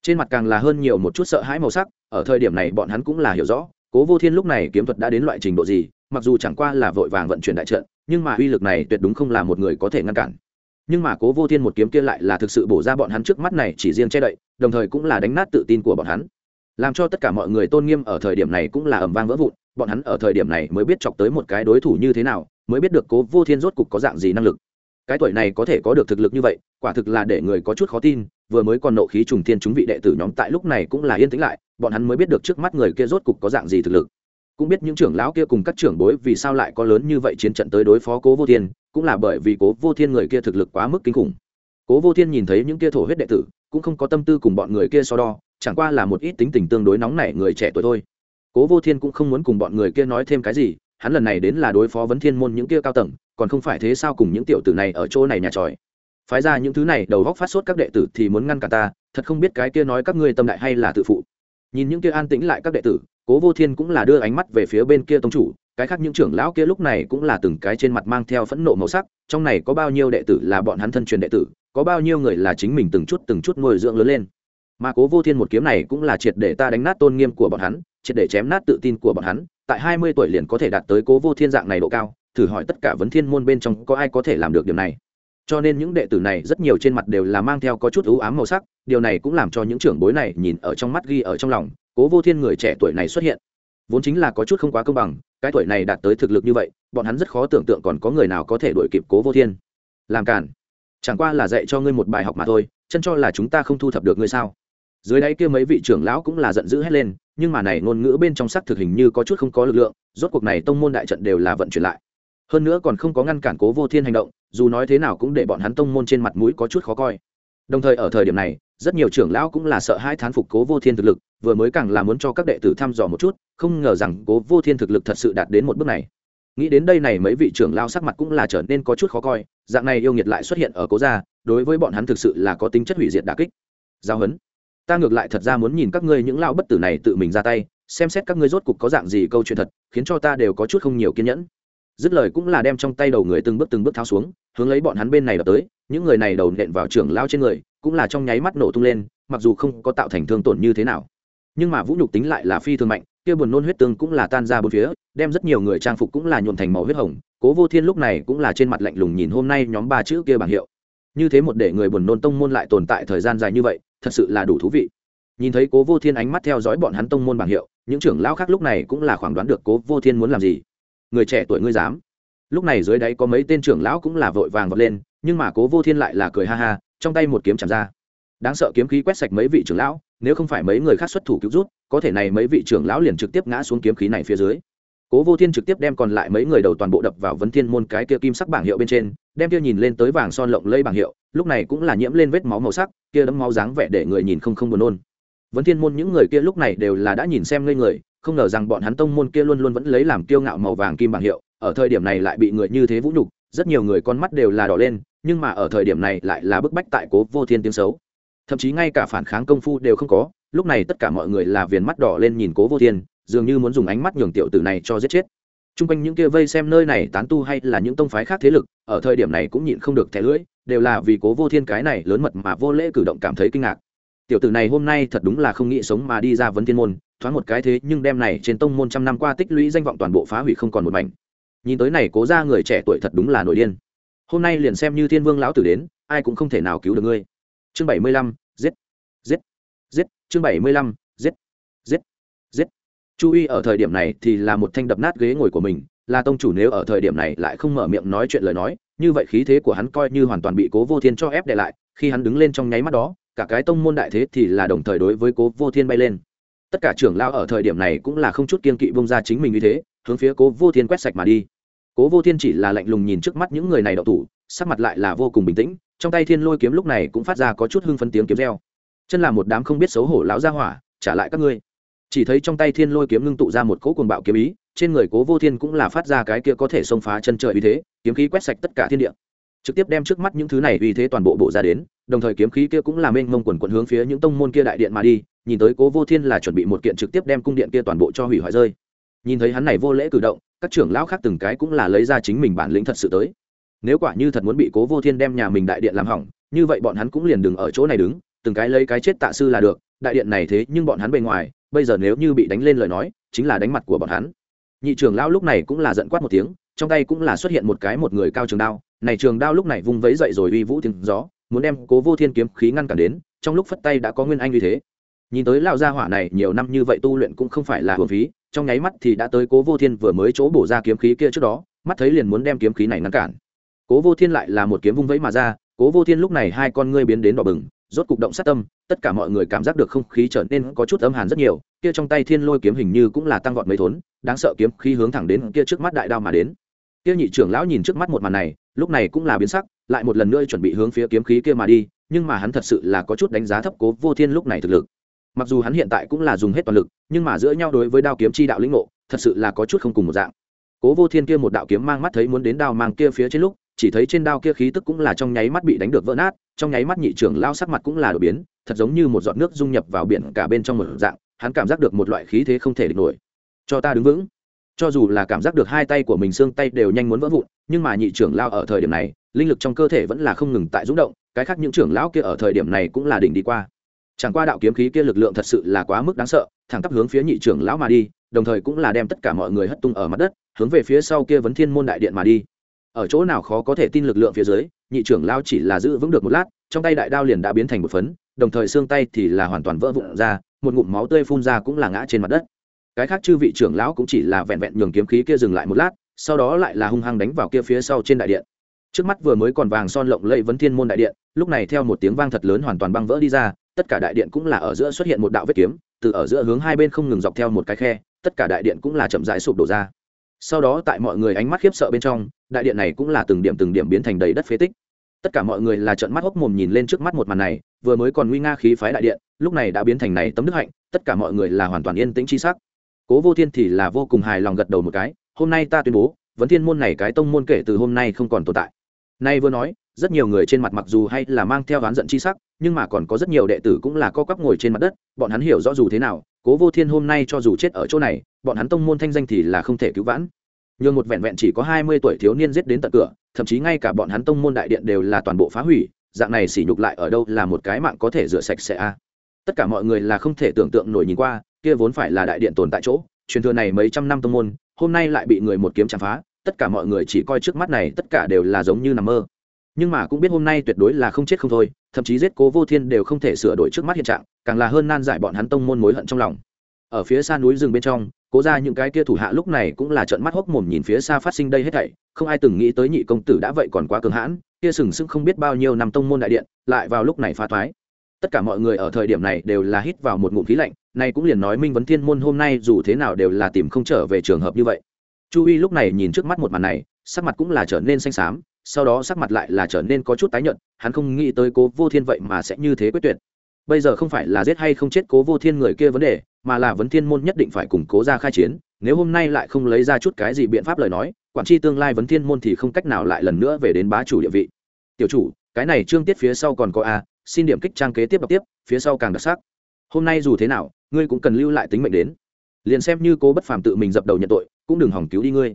Trên mặt càng là hơn nhiều một chút sợ hãi màu sắc, ở thời điểm này bọn hắn cũng là hiểu rõ, cố vô thiên lúc này kiếm thuật đã đến loại trình độ gì, mặc dù chẳng qua là vội vàng vận chuyển đại trận, nhưng mà uy lực này tuyệt đúng không là một người có thể ngăn cản. Nhưng mà cố vô thiên một kiếm kia lại là thực sự bổ ra bọn hắn trước mắt này chỉ riêng che đậy, đồng thời cũng là đánh nát tự tin của bọn hắn. Làm cho tất cả mọi người tôn nghiêm ở thời điểm này cũng là ẩm vang vỡ vụn bọn hắn ở thời điểm này mới biết chọc tới một cái đối thủ như thế nào, mới biết được cố vô thiên rốt cục có dạng gì năng lực. Cái tuổi này có thể có được thực lực như vậy, quả thực là để người có chút khó tin, vừa mới còn nộ khí trùng thiên chúng vị đệ tử nhóm tại lúc này cũng là yên tĩnh lại, bọn hắn mới biết được trước mắt người kia rốt cục có dạng gì thực lực. Cũng biết những trưởng lão kia cùng các trưởng bối vì sao lại có lớn như vậy chiến trận tới đối phó cố vô thiên, cũng là bởi vì cố vô thiên người kia thực lực quá mức kinh khủng. Cố vô thiên nhìn thấy những kia thổ huyết đệ tử, cũng không có tâm tư cùng bọn người kia so đo, chẳng qua là một ít tính tình tương đối nóng nảy người trẻ tuổi thôi cố vô thiên cũng không muốn cùng bọn người kia nói thêm cái gì, hắn lần này đến là đối phó vấn thiên môn những kia cao tầng, còn không phải thế sao cùng những tiểu tử này ở chỗ này nhà tròi. Phái ra những thứ này, đầu góc phát sốt các đệ tử thì muốn ngăn cả ta, thật không biết cái kia nói các ngươi tâm đại hay là tự phụ. Nhìn những kia an tĩnh lại các đệ tử, cố vô thiên cũng là đưa ánh mắt về phía bên kia tông chủ, cái khác những trưởng lão kia lúc này cũng là từng cái trên mặt mang theo phẫn nộ màu sắc, trong này có bao nhiêu đệ tử là bọn hắn thân truyền đệ tử, có bao nhiêu người là chính mình từng chút từng chút nuôi dưỡng lớn lên. Mà cố vô thiên một kiếm này cũng là triệt để ta đánh nát tôn nghiêm của bọn hắn triệt để chém nát tự tin của bọn hắn, tại hai mươi tuổi liền có thể đạt tới cố vô thiên dạng này độ cao, thử hỏi tất cả vấn thiên môn bên trong có ai có thể làm được điều này. Cho nên những đệ tử này rất nhiều trên mặt đều là mang theo có chút ưu ám màu sắc, điều này cũng làm cho những trưởng bối này nhìn ở trong mắt ghi ở trong lòng, cố vô thiên người trẻ tuổi này xuất hiện. Vốn chính là có chút không quá công bằng, cái tuổi này đạt tới thực lực như vậy, bọn hắn rất khó tưởng tượng còn có người nào có thể đuổi kịp cố vô thiên. Làm cản chẳng qua là dạy cho ngươi một bài học mà thôi, chân cho là chúng ta không thu thập được ngươi sao? Dưới đáy kia mấy vị trưởng lão cũng là giận dữ hét lên nhưng mà này ngôn ngữ bên trong sắc thực hình như có chút không có lực lượng, rốt cuộc này tông môn đại trận đều là vận chuyển lại. Hơn nữa còn không có ngăn cản cố vô thiên hành động, dù nói thế nào cũng để bọn hắn tông môn trên mặt mũi có chút khó coi. Đồng thời ở thời điểm này, rất nhiều trưởng lão cũng là sợ hai thán phục cố vô thiên thực lực, vừa mới càng là muốn cho các đệ tử thăm dò một chút, không ngờ rằng cố vô thiên thực lực thật sự đạt đến một bước này. Nghĩ đến đây này mấy vị trưởng lao sắc mặt cũng là trở nên có chút khó coi, dạng này yêu nghiệt lại xuất hiện ở cố gia, đối với bọn hắn thực sự là có tính chất hủy diệt đà kích. Giao hấn ta ngược lại thật ra muốn nhìn các ngươi những lao bất tử này tự mình ra tay, xem xét các ngươi rốt cục có dạng gì câu chuyện thật, khiến cho ta đều có chút không nhiều kiên nhẫn. Dứt lời cũng là đem trong tay đầu người từng bước từng bước tháo xuống, hướng lấy bọn hắn bên này đập tới, những người này đầu nện vào trưởng lao trên người, cũng là trong nháy mắt nổ tung lên, mặc dù không có tạo thành thương tổn như thế nào. Nhưng mà vũ nhục tính lại là phi thường mạnh, kia buồn nôn huyết tương cũng là tan ra bốn phía, đem rất nhiều người trang phục cũng là nhuộn thành màu huyết hồng, cố vô thiên lúc này cũng là trên mặt lạnh lùng nhìn hôm nay nhóm ba chữ kia bảng hiệu. Như thế một để người buồn nôn tông môn lại tồn tại thời gian dài như vậy thật sự là đủ thú vị. Nhìn thấy cố vô thiên ánh mắt theo dõi bọn hắn tông môn bảng hiệu, những trưởng lão khác lúc này cũng là khoảng đoán được cố vô thiên muốn làm gì. Người trẻ tuổi ngươi dám. Lúc này dưới đáy có mấy tên trưởng lão cũng là vội vàng vọt lên, nhưng mà cố vô thiên lại là cười ha ha, trong tay một kiếm chạm ra. Đáng sợ kiếm khí quét sạch mấy vị trưởng lão, nếu không phải mấy người khác xuất thủ cứu rút, có thể này mấy vị trưởng lão liền trực tiếp ngã xuống kiếm khí này phía dưới. Cố vô thiên trực tiếp đem còn lại mấy người đầu toàn bộ đập vào vấn thiên môn cái kia kim sắc bảng hiệu bên trên đem kia nhìn lên tới vàng son lộng lây bảng hiệu, lúc này cũng là nhiễm lên vết máu màu sắc, kia đấm máu dáng vẻ để người nhìn không không buồn nôn. Vấn thiên môn những người kia lúc này đều là đã nhìn xem ngây người, không ngờ rằng bọn hắn tông môn kia luôn luôn vẫn lấy làm kiêu ngạo màu vàng kim bảng hiệu, ở thời điểm này lại bị người như thế vũ nhục, rất nhiều người con mắt đều là đỏ lên, nhưng mà ở thời điểm này lại là bức bách tại cố vô thiên tiếng xấu. Thậm chí ngay cả phản kháng công phu đều không có, lúc này tất cả mọi người là viền mắt đỏ lên nhìn cố vô thiên, dường như muốn dùng ánh mắt nhường tiểu tử này cho giết chết t r u n g quanh những kia vây xem nơi này tán tu hay là những tông phái khác thế lực, ở thời điểm này cũng nhịn không được thẻ lưỡi, đều là vì cố vô thiên cái này lớn mật mà vô lễ cử động cảm thấy kinh ngạc. Tiểu tử này hôm nay thật đúng là không nghĩ sống mà đi ra vấn thiên môn, thoáng một cái thế nhưng đem này trên tông môn trăm năm qua tích lũy danh vọng toàn bộ phá hủy không còn một mảnh. Nhìn tới này cố ra người trẻ tuổi thật đúng là nổi điên. Hôm nay liền xem như thiên vương lão tử đến, ai cũng không thể nào cứu được ngươi. Chương bảy mươi lăm, giết giết giết, chương bảy mươi lăm, giết giết giết chu y ở thời điểm này thì là một thanh đập nát ghế ngồi của mình, là tông chủ nếu ở thời điểm này lại không mở miệng nói chuyện lời nói, như vậy khí thế của hắn coi như hoàn toàn bị cố vô thiên cho ép để lại, khi hắn đứng lên trong nháy mắt đó, cả cái tông môn đại thế thì là đồng thời đối với cố vô thiên bay lên. Tất cả trưởng lao ở thời điểm này cũng là không chút kiên kỵ bông ra chính mình như thế, hướng phía cố vô thiên quét sạch mà đi. Cố vô thiên chỉ là lạnh lùng nhìn trước mắt những người này đậu thủ, sắc mặt lại là vô cùng bình tĩnh, trong tay thiên lôi kiếm lúc này cũng phát ra có chút hưng phân tiếng kiếm reo. Chân là một đám không biết xấu hổ lão gia hỏa, trả lại các ngươi chỉ thấy trong tay thiên lôi kiếm ngưng tụ ra một cỗ cuồng bạo kiếm ý, trên người cố vô thiên cũng là phát ra cái kia có thể xông phá chân trời uy thế, kiếm khí quét sạch tất cả thiên địa. Trực tiếp đem trước mắt những thứ này uy thế toàn bộ bộ ra đến, đồng thời kiếm khí kia cũng là mênh mông quần quần hướng phía những tông môn kia đại điện mà đi, nhìn tới cố vô thiên là chuẩn bị một kiện trực tiếp đem cung điện kia toàn bộ cho hủy hoại rơi. Nhìn thấy hắn này vô lễ cử động, các trưởng lão khác từng cái cũng là lấy ra chính mình bản lĩnh thật sự tới. Nếu quả như thật muốn bị cố vô thiên đem nhà mình đại điện làm hỏng, như vậy bọn hắn cũng liền đừng ở chỗ này đứng, từng cái lấy cái chết tạ sư là được, đại điện này thế nhưng bọn hắn bề ngoài bây giờ nếu như bị đánh lên lời nói, chính là đánh mặt của bọn hắn. Nhị trưởng lão lúc này cũng là giận quát một tiếng, trong tay cũng là xuất hiện một cái một người cao trường đao. Này trường đao lúc này vung vẫy dậy rồi uy vũ tiếng gió, muốn đem cố vô thiên kiếm khí ngăn cản đến, trong lúc phất tay đã có nguyên anh như thế. Nhìn tới lão gia hỏa này, nhiều năm như vậy tu luyện cũng không phải là hưởng phí, trong nháy mắt thì đã tới cố vô thiên vừa mới chỗ bổ ra kiếm khí kia trước đó, mắt thấy liền muốn đem kiếm khí này ngăn cản. Cố vô thiên lại là một kiếm vung vẫy mà ra, cố vô thiên lúc này hai con ngươi biến đến đỏ bừng rốt cục động sát tâm, tất cả mọi người cảm giác được không khí trở nên có chút âm hàn rất nhiều, kia trong tay thiên lôi kiếm hình như cũng là tăng vọt mấy thốn, đáng sợ kiếm khí hướng thẳng đến kia trước mắt đại đao mà đến. Kia nhị trưởng lão nhìn trước mắt một màn này, lúc này cũng là biến sắc, lại một lần nữa chuẩn bị hướng phía kiếm khí kia mà đi, nhưng mà hắn thật sự là có chút đánh giá thấp cố vô thiên lúc này thực lực. Mặc dù hắn hiện tại cũng là dùng hết toàn lực, nhưng mà giữa nhau đối với đao kiếm chi đạo lĩnh ngộ, thật sự là có chút không cùng một dạng. Cố vô thiên kia một đạo kiếm mang mắt thấy muốn đến đao mang kia phía trên lúc chỉ thấy trên đao kia khí tức cũng là trong nháy mắt bị đánh được vỡ nát, trong nháy mắt nhị trưởng lao sắc mặt cũng là đổi biến, thật giống như một giọt nước dung nhập vào biển cả bên trong một dạng, hắn cảm giác được một loại khí thế không thể địch nổi. Cho ta đứng vững. Cho dù là cảm giác được hai tay của mình, xương tay đều nhanh muốn vỡ vụn, nhưng mà nhị trưởng lao ở thời điểm này, linh lực trong cơ thể vẫn là không ngừng tại rung động, cái khác những trưởng lão kia ở thời điểm này cũng là đỉnh đi qua. Chẳng qua đạo kiếm khí kia lực lượng thật sự là quá mức đáng sợ, thẳng tắp hướng phía nhị trưởng lão mà đi, đồng thời cũng là đem tất cả mọi người hất tung ở mặt đất, hướng về phía sau kia vấn thiên môn đại điện mà đi ở chỗ nào khó có thể tin lực lượng phía dưới, nhị trưởng lão chỉ là giữ vững được một lát, trong tay đại đao liền đã biến thành một phấn, đồng thời xương tay thì là hoàn toàn vỡ vụn ra, một ngụm máu tươi phun ra cũng là ngã trên mặt đất. Cái khác chư vị trưởng lão cũng chỉ là vẹn vẹn nhường kiếm khí kia dừng lại một lát, sau đó lại là hung hăng đánh vào kia phía sau trên đại điện. Trước mắt vừa mới còn vàng son lộng lẫy vấn thiên môn đại điện, lúc này theo một tiếng vang thật lớn hoàn toàn băng vỡ đi ra, tất cả đại điện cũng là ở giữa xuất hiện một đạo vết kiếm, từ ở giữa hướng hai bên không ngừng dọc theo một cái khe, tất cả đại điện cũng là chậm rãi sụp đổ ra sau đó tại mọi người ánh mắt khiếp sợ bên trong, đại điện này cũng là từng điểm từng điểm biến thành đầy đất phế tích. Tất cả mọi người là trợn mắt hốc mồm nhìn lên trước mắt một màn này, vừa mới còn nguy nga khí phái đại điện, lúc này đã biến thành này tấm đức hạnh, tất cả mọi người là hoàn toàn yên tĩnh chi sắc. Cố vô thiên thì là vô cùng hài lòng gật đầu một cái, hôm nay ta tuyên bố, vấn thiên môn này cái tông môn kể từ hôm nay không còn tồn tại. Nay vừa nói, rất nhiều người trên mặt mặc dù hay là mang theo oán giận chi sắc nhưng mà còn có rất nhiều đệ tử cũng là co quắp ngồi trên mặt đất, bọn hắn hiểu rõ dù thế nào, cố vô thiên hôm nay cho dù chết ở chỗ này, bọn hắn tông môn thanh danh thì là không thể cứu vãn. Nhưng một vẹn vẹn chỉ có hai mươi tuổi thiếu niên giết đến tận cửa, thậm chí ngay cả bọn hắn tông môn đại điện đều là toàn bộ phá hủy, dạng này sỉ nhục lại ở đâu là một cái mạng có thể rửa sạch sẽ a. Tất cả mọi người là không thể tưởng tượng nổi nhìn qua, kia vốn phải là đại điện tồn tại chỗ, truyền thừa này mấy trăm năm tông môn, hôm nay lại bị người một kiếm chạm phá, tất cả mọi người chỉ coi trước mắt này tất cả đều là giống như nằm mơ. Nhưng mà cũng biết hôm nay tuyệt đối là không chết không thôi thậm chí giết cố vô thiên đều không thể sửa đổi trước mắt hiện trạng, càng là hơn nan giải bọn hắn tông môn mối hận trong lòng. Ở phía xa núi rừng bên trong, cố ra những cái kia thủ hạ lúc này cũng là trợn mắt hốc mồm nhìn phía xa phát sinh đây hết thảy, không ai từng nghĩ tới nhị công tử đã vậy còn quá cường hãn, kia sừng sững không biết bao nhiêu năm tông môn đại điện, lại vào lúc này phá thoái tất cả mọi người ở thời điểm này đều là hít vào một ngụm khí lạnh này cũng liền nói minh vấn thiên môn hôm nay dù thế nào đều là tìm không trở về trường hợp như vậy. Chu uy lúc này nhìn trước mắt một màn này, sắc mặt cũng là trở nên xanh xám sau đó sắc mặt lại là trở nên có chút tái nhợt, hắn không nghĩ tới cố vô thiên vậy mà sẽ như thế quyết tuyệt. Bây giờ không phải là giết hay không chết cố vô thiên người kia vấn đề, mà là vấn thiên môn nhất định phải củng cố ra khai chiến, nếu hôm nay lại không lấy ra chút cái gì biện pháp lời nói, quản tri tương lai vấn thiên môn thì không cách nào lại lần nữa về đến bá chủ địa vị. Tiểu chủ, cái này trương tiết phía sau còn có a, xin điểm kích trang kế tiếp đọc tiếp, phía sau càng đặc sắc. Hôm nay dù thế nào, ngươi cũng cần lưu lại tính mệnh đến. Liền xem như cố bất phàm tự mình dập đầu nhận tội, cũng đừng hỏng cứu đi ngươi.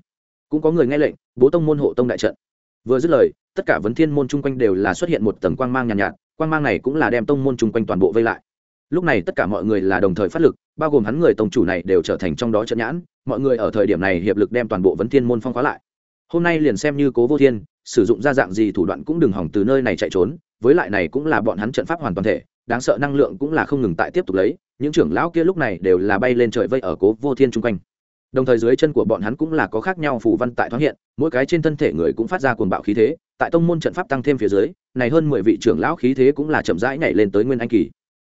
Cũng có người nghe lệnh, bố tông môn hộ tông đại trận vừa dứt lời tất cả vấn thiên môn chung quanh đều là xuất hiện một tầng quang mang nhàn nhạt, nhạt quang mang này cũng là đem tông môn chung quanh toàn bộ vây lại. Lúc này tất cả mọi người là đồng thời phát lực bao gồm hắn người tông chủ này đều trở thành trong đó trận nhãn mọi người ở thời điểm này hiệp lực đem toàn bộ vấn thiên môn phong khóa lại. Hôm nay liền xem như cố vô thiên sử dụng ra dạng gì thủ đoạn cũng đừng hỏng từ nơi này chạy trốn với lại này cũng là bọn hắn trận pháp hoàn toàn thể đáng sợ năng lượng cũng là không ngừng tại tiếp tục lấy những trưởng lão kia lúc này đều là bay lên trời vây ở cố vô thiên chung quanh đồng thời dưới chân của bọn hắn cũng là có khác nhau phù văn tại thoáng hiện, mỗi cái trên thân thể người cũng phát ra cuồng bạo khí thế, tại tông môn trận pháp tăng thêm phía dưới, này hơn mười vị trưởng lão khí thế cũng là chậm rãi nhảy lên tới nguyên anh kỳ.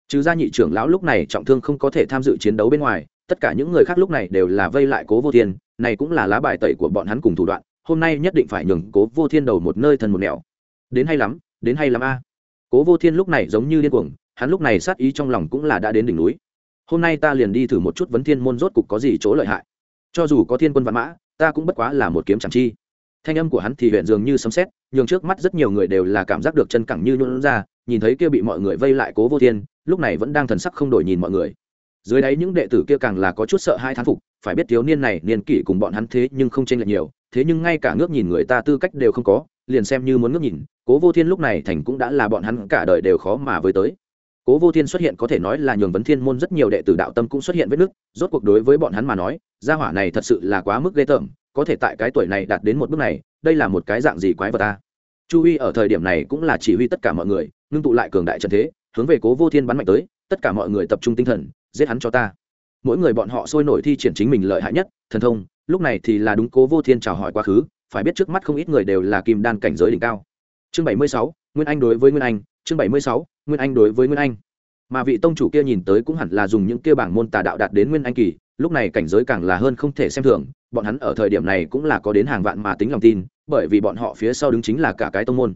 Trừ ra nhị trưởng lão lúc này trọng thương không có thể tham dự chiến đấu bên ngoài, tất cả những người khác lúc này đều là vây lại cố vô thiên, này cũng là lá bài tẩy của bọn hắn cùng thủ đoạn, hôm nay nhất định phải nhường cố vô thiên đầu một nơi thần một nẻo. Đến hay lắm, đến hay lắm a. Cố vô thiên lúc này giống như điên cuồng, hắn lúc này sát ý trong lòng cũng là đã đến đỉnh núi. Hôm nay ta liền đi thử một chút vấn thiên môn rốt cục có gì chỗ lợi hại cho dù có thiên quân văn mã, ta cũng bất quá là một kiếm chẳng chi. Thanh âm của hắn thì huyện dường như sấm xét nhường trước mắt rất nhiều người đều là cảm giác được chân cẳng như nhuận ra, nhìn thấy kia bị mọi người vây lại cố vô thiên, lúc này vẫn đang thần sắc không đổi nhìn mọi người. Dưới đáy những đệ tử kia càng là có chút sợ hai thán phục, phải biết thiếu niên này, niên kỷ cùng bọn hắn thế nhưng không tranh lệch nhiều, thế nhưng ngay cả ngước nhìn người ta tư cách đều không có, liền xem như muốn ngước nhìn, cố vô thiên lúc này thành cũng đã là bọn hắn cả đời đều khó mà với tới cố vô thiên xuất hiện có thể nói là nhường vấn thiên môn rất nhiều đệ tử đạo tâm cũng xuất hiện vết nứt, rốt cuộc đối với bọn hắn mà nói, gia hỏa này thật sự là quá mức ghê tởm, có thể tại cái tuổi này đạt đến một bước này, đây là một cái dạng gì quái vật ta? Chu huy ở thời điểm này cũng là chỉ huy tất cả mọi người, ngưng tụ lại cường đại trần thế, hướng về cố vô thiên bắn mạnh tới, tất cả mọi người tập trung tinh thần, giết hắn cho ta. Mỗi người bọn họ sôi nổi thi triển chính mình lợi hại nhất, thần thông, lúc này thì là đúng cố vô thiên chào hỏi quá khứ, phải biết trước mắt không ít người đều là kim đan cảnh giới đỉnh cao. Chương bảy mươi sáu nguyên anh đối với nguyên anh, chương bảy mươi sáu, nguyên anh đối với nguyên anh. Mà vị tông chủ kia nhìn tới cũng hẳn là dùng những kia bảng môn tà đạo đạt đến nguyên anh kỳ, lúc này cảnh giới càng là hơn không thể xem thường, bọn hắn ở thời điểm này cũng là có đến hàng vạn mà tính lòng tin, bởi vì bọn họ phía sau đứng chính là cả cái tông môn.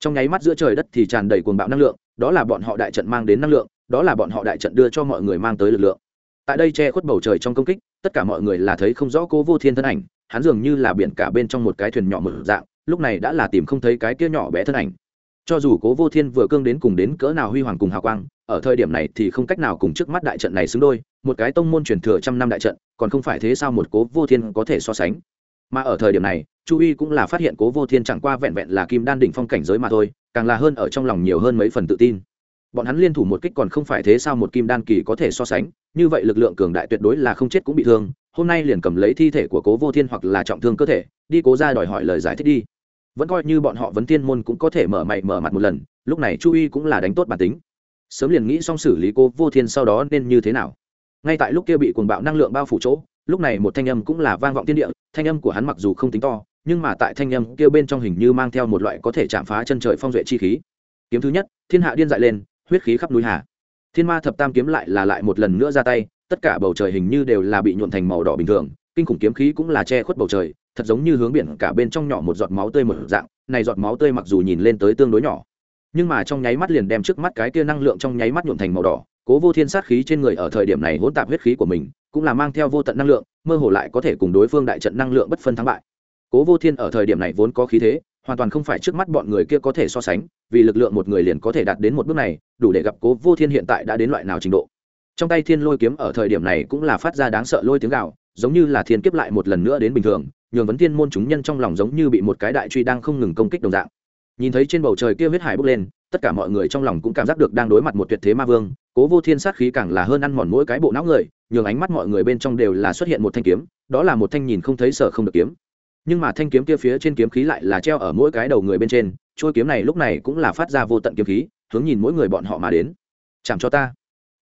Trong nháy mắt giữa trời đất thì tràn đầy cuồng bạo năng lượng, đó là bọn họ đại trận mang đến năng lượng, đó là bọn họ đại trận đưa cho mọi người mang tới lực lượng. Tại đây che khuất bầu trời trong công kích, tất cả mọi người là thấy không rõ cố vô thiên thân ảnh, hắn dường như là biển cả bên trong một cái thuyền nhỏ mở dạng, lúc này đã là tìm không thấy cái kia nhỏ bé thân ảnh cho dù cố vô thiên vừa cương đến cùng đến cỡ nào huy hoàng cùng hào quang, ở thời điểm này thì không cách nào cùng trước mắt đại trận này xứng đôi, một cái tông môn truyền thừa trăm năm đại trận, còn không phải thế sao một cố vô thiên có thể so sánh. Mà ở thời điểm này, chu y cũng là phát hiện cố vô thiên chẳng qua vẹn vẹn là kim đan đỉnh phong cảnh giới mà thôi, càng là hơn ở trong lòng nhiều hơn mấy phần tự tin. Bọn hắn liên thủ một kích còn không phải thế sao một kim đan kỳ có thể so sánh, như vậy lực lượng cường đại tuyệt đối là không chết cũng bị thương, hôm nay liền cầm lấy thi thể của cố vô thiên hoặc là trọng thương cơ thể, đi cố ra đòi hỏi lời giải thích đi vẫn coi như bọn họ vấn thiên môn cũng có thể mở mày mở mặt một lần, lúc này chu y cũng là đánh tốt bản tính. Sớm liền nghĩ xong xử lý cô vô thiên sau đó nên như thế nào. Ngay tại lúc kia bị cuồng bạo năng lượng bao phủ chỗ, lúc này một thanh âm cũng là vang vọng tiên địa, thanh âm của hắn mặc dù không tính to, nhưng mà tại thanh âm kia bên trong hình như mang theo một loại có thể chạm phá chân trời phong duệ chi khí. Kiếm thứ nhất, thiên hạ điên dại lên, huyết khí khắp núi hà. Thiên ma thập tam kiếm lại là lại một lần nữa ra tay, tất cả bầu trời hình như đều là bị nhuộn thành màu đỏ bình thường, kinh khủng kiếm khí cũng là che khuất bầu trời thật giống như hướng biển cả bên trong nhỏ một giọt máu tươi một dạng, này giọt máu tươi mặc dù nhìn lên tới tương đối nhỏ, nhưng mà trong nháy mắt liền đem trước mắt cái kia năng lượng trong nháy mắt nhuộm thành màu đỏ, cố vô thiên sát khí trên người ở thời điểm này hỗn tạp huyết khí của mình, cũng là mang theo vô tận năng lượng, mơ hồ lại có thể cùng đối phương đại trận năng lượng bất phân thắng bại. Cố vô thiên ở thời điểm này vốn có khí thế, hoàn toàn không phải trước mắt bọn người kia có thể so sánh, vì lực lượng một người liền có thể đạt đến một bước này, đủ để gặp cố vô thiên hiện tại đã đến loại nào trình độ. Trong tay thiên lôi kiếm ở thời điểm này cũng là phát ra đáng sợ lôi tiếng gạo giống như là thiên kiếp lại một lần nữa đến bình thường nhường vấn thiên môn chúng nhân trong lòng giống như bị một cái đại truy đang không ngừng công kích đồng dạng. Nhìn thấy trên bầu trời kia huyết hải bốc lên, tất cả mọi người trong lòng cũng cảm giác được đang đối mặt một tuyệt thế ma vương, cố vô thiên sát khí càng là hơn ăn mòn mỗi cái bộ não người, nhường ánh mắt mọi người bên trong đều là xuất hiện một thanh kiếm, đó là một thanh nhìn không thấy sở không được kiếm. Nhưng mà thanh kiếm kia phía trên kiếm khí lại là treo ở mỗi cái đầu người bên trên trôi kiếm này lúc này cũng là phát ra vô tận kiếm khí, hướng nhìn mỗi người bọn họ mà đến. Chẳng cho ta.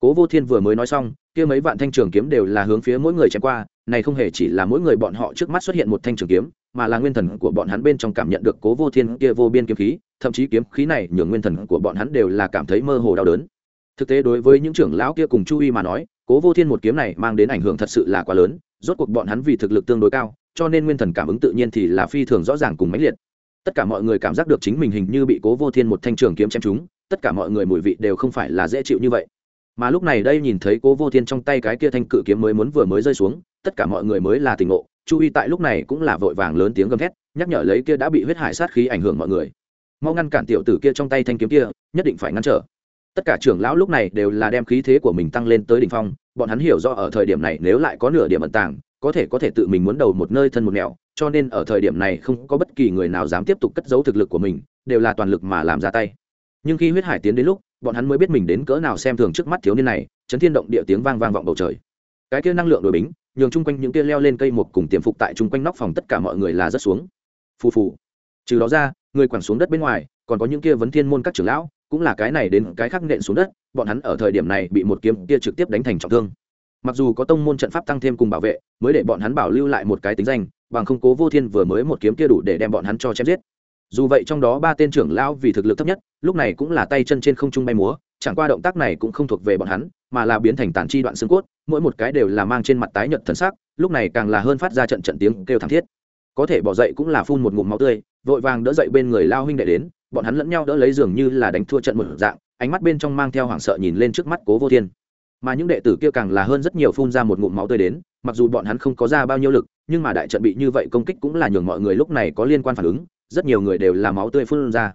Cố vô thiên vừa mới nói xong kia mấy vạn thanh trường kiếm đều là hướng phía mỗi người chém qua, này không hề chỉ là mỗi người bọn họ trước mắt xuất hiện một thanh trường kiếm, mà là nguyên thần của bọn hắn bên trong cảm nhận được cố vô thiên kia vô biên kiếm khí, thậm chí kiếm khí này nhường nguyên thần của bọn hắn đều là cảm thấy mơ hồ đau đớn. Thực tế đối với những trưởng lão kia cùng chu y mà nói, cố vô thiên một kiếm này mang đến ảnh hưởng thật sự là quá lớn, rốt cuộc bọn hắn vì thực lực tương đối cao, cho nên nguyên thần cảm ứng tự nhiên thì là phi thường rõ ràng cùng mãnh liệt. Tất cả mọi người cảm giác được chính mình hình như bị cố vô thiên một thanh trường kiếm chém chúng tất cả mọi người mùi vị đều không phải là dễ chịu như vậy mà lúc này đây nhìn thấy cố vô thiên trong tay cái kia thanh cự kiếm mới muốn vừa mới rơi xuống, tất cả mọi người mới là tình ngộ, chu y tại lúc này cũng là vội vàng lớn tiếng gầm thét, nhắc nhở lấy kia đã bị huyết hải sát khí ảnh hưởng mọi người. Mau ngăn cản tiểu tử kia trong tay thanh kiếm kia, nhất định phải ngăn trở. Tất cả trưởng lão lúc này đều là đem khí thế của mình tăng lên tới đỉnh phong, bọn hắn hiểu rõ ở thời điểm này nếu lại có nửa điểm ẩn tàng, có thể có thể tự mình muốn đầu một nơi thân một mẹo cho nên ở thời điểm này không có bất kỳ người nào dám tiếp tục cất giấu thực lực của mình, đều là toàn lực mà làm ra tay. Nhưng khi huyết hải tiến đến lúc bọn hắn mới biết mình đến cỡ nào xem thường trước mắt thiếu niên này, chấn thiên động địa tiếng vang vang vọng bầu trời. Cái kia năng lượng đổi bính, nhường chung quanh những kia leo lên cây một cùng tiềm phục tại chung quanh nóc phòng tất cả mọi người là rất xuống. Phù phù. Trừ đó ra, người quẳng xuống đất bên ngoài, còn có những kia vấn thiên môn các trưởng lão, cũng là cái này đến cái khác nện xuống đất, bọn hắn ở thời điểm này bị một kiếm kia trực tiếp đánh thành trọng thương. Mặc dù có tông môn trận pháp tăng thêm cùng bảo vệ, mới để bọn hắn bảo lưu lại một cái tính danh, bằng không cố vô thiên vừa mới một kiếm kia đủ để đem bọn hắn cho chém giết dù vậy trong đó ba tên trưởng lão vì thực lực thấp nhất, lúc này cũng là tay chân trên không trung bay múa, chẳng qua động tác này cũng không thuộc về bọn hắn, mà là biến thành tàn chi đoạn xương cốt, mỗi một cái đều là mang trên mặt tái nhợt thần sắc, lúc này càng là hơn phát ra trận trận tiếng kêu thảm thiết. Có thể bỏ dậy cũng là phun một ngụm máu tươi, vội vàng đỡ dậy bên người lao huynh đệ đến, bọn hắn lẫn nhau đỡ lấy giường như là đánh thua trận một dạng, ánh mắt bên trong mang theo hoảng sợ nhìn lên trước mắt cố vô thiên. Mà những đệ tử kia càng là hơn rất nhiều phun ra một ngụm máu tươi đến, mặc dù bọn hắn không có ra bao nhiêu lực, nhưng mà đại trận bị như vậy công kích cũng là nhường mọi người lúc này có liên quan phản ứng rất nhiều người đều là máu tươi phun ra.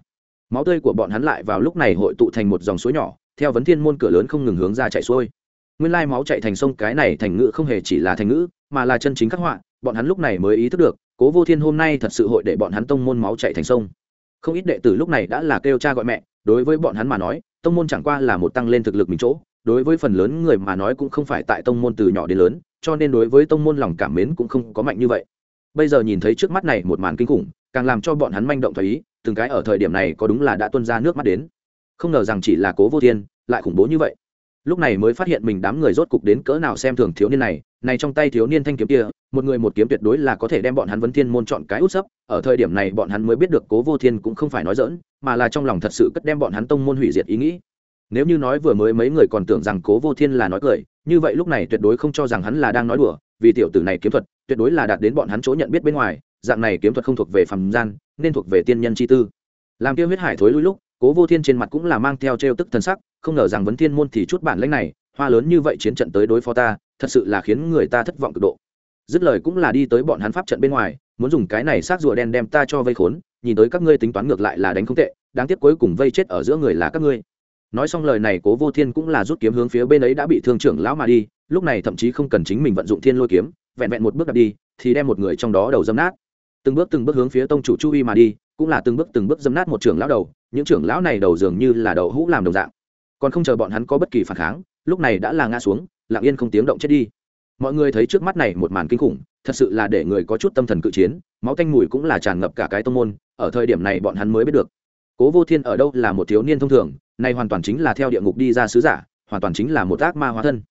Máu tươi của bọn hắn lại vào lúc này hội tụ thành một dòng suối nhỏ, theo vấn thiên môn cửa lớn không ngừng hướng ra chạy xuôi. Nguyên lai máu chạy thành sông, cái này thành ngữ không hề chỉ là thành ngữ, mà là chân chính khắc họa, bọn hắn lúc này mới ý thức được, cố vô thiên hôm nay thật sự hội để bọn hắn tông môn máu chạy thành sông. Không ít đệ tử lúc này đã là kêu cha gọi mẹ, đối với bọn hắn mà nói, tông môn chẳng qua là một tăng lên thực lực mình chỗ, đối với phần lớn người mà nói cũng không phải tại tông môn từ nhỏ đến lớn, cho nên đối với tông môn lòng cảm mến cũng không có mạnh như vậy. Bây giờ nhìn thấy trước mắt này một màn kinh khủng càng làm cho bọn hắn manh động thấy ý, từng cái ở thời điểm này có đúng là đã tuân ra nước mắt đến. Không ngờ rằng chỉ là cố vô thiên, lại khủng bố như vậy. Lúc này mới phát hiện mình đám người rốt cục đến cỡ nào xem thường thiếu niên này này trong tay thiếu niên thanh kiếm kia, một người một kiếm tuyệt đối là có thể đem bọn hắn vấn thiên môn chọn cái út sấp, ở thời điểm này bọn hắn mới biết được cố vô thiên cũng không phải nói dỡn mà là trong lòng thật sự cất đem bọn hắn tông môn hủy diệt ý nghĩ. Nếu như nói vừa mới mấy người còn tưởng rằng cố vô thiên là nói cười, như vậy lúc này tuyệt đối không cho rằng hắn là đang nói đùa, vì tiểu tử này kiếm thuật, tuyệt đối là đạt đến bọn hắn chỗ nhận biết bên ngoài dạng này kiếm thuật không thuộc về phàm gian, nên thuộc về tiên nhân chi tư. Làm kia huyết hải thối lui lúc, cố vô thiên trên mặt cũng là mang theo trêu tức thần sắc, không ngờ rằng vấn thiên môn thì chút bản lãnh này, hoa lớn như vậy chiến trận tới đối phó ta, thật sự là khiến người ta thất vọng cực độ. Dứt lời cũng là đi tới bọn hắn pháp trận bên ngoài, muốn dùng cái này xác rùa đen đem ta cho vây khốn, nhìn tới các ngươi tính toán ngược lại là đánh không tệ, đáng tiếc cuối cùng vây chết ở giữa người là các ngươi. Nói xong lời này, cố vô thiên cũng là rút kiếm hướng phía bên ấy đã bị thương trưởng lão mà đi, lúc này thậm chí không cần chính mình vận dụng thiên lôi kiếm, vẹn vẹn một bước đặt đi, thì đem một người trong đó đầu dâm nát từng bước từng bước hướng phía tông chủ chu y mà đi, cũng là từng bước từng bước dâm nát một trưởng lão đầu, những trưởng lão này đầu dường như là đầu hũ làm đồng dạng. Còn không chờ bọn hắn có bất kỳ phản kháng, lúc này đã là ngã xuống, lặng yên không tiếng động chết đi. Mọi người thấy trước mắt này một màn kinh khủng, thật sự là để người có chút tâm thần cự chiến, máu tanh mùi cũng là tràn ngập cả cái tông môn, ở thời điểm này bọn hắn mới biết được. Cố vô thiên ở đâu là một thiếu niên thông thường, nay hoàn toàn chính là theo địa ngục đi ra sứ giả, hoàn toàn chính là một ác ma hóa thân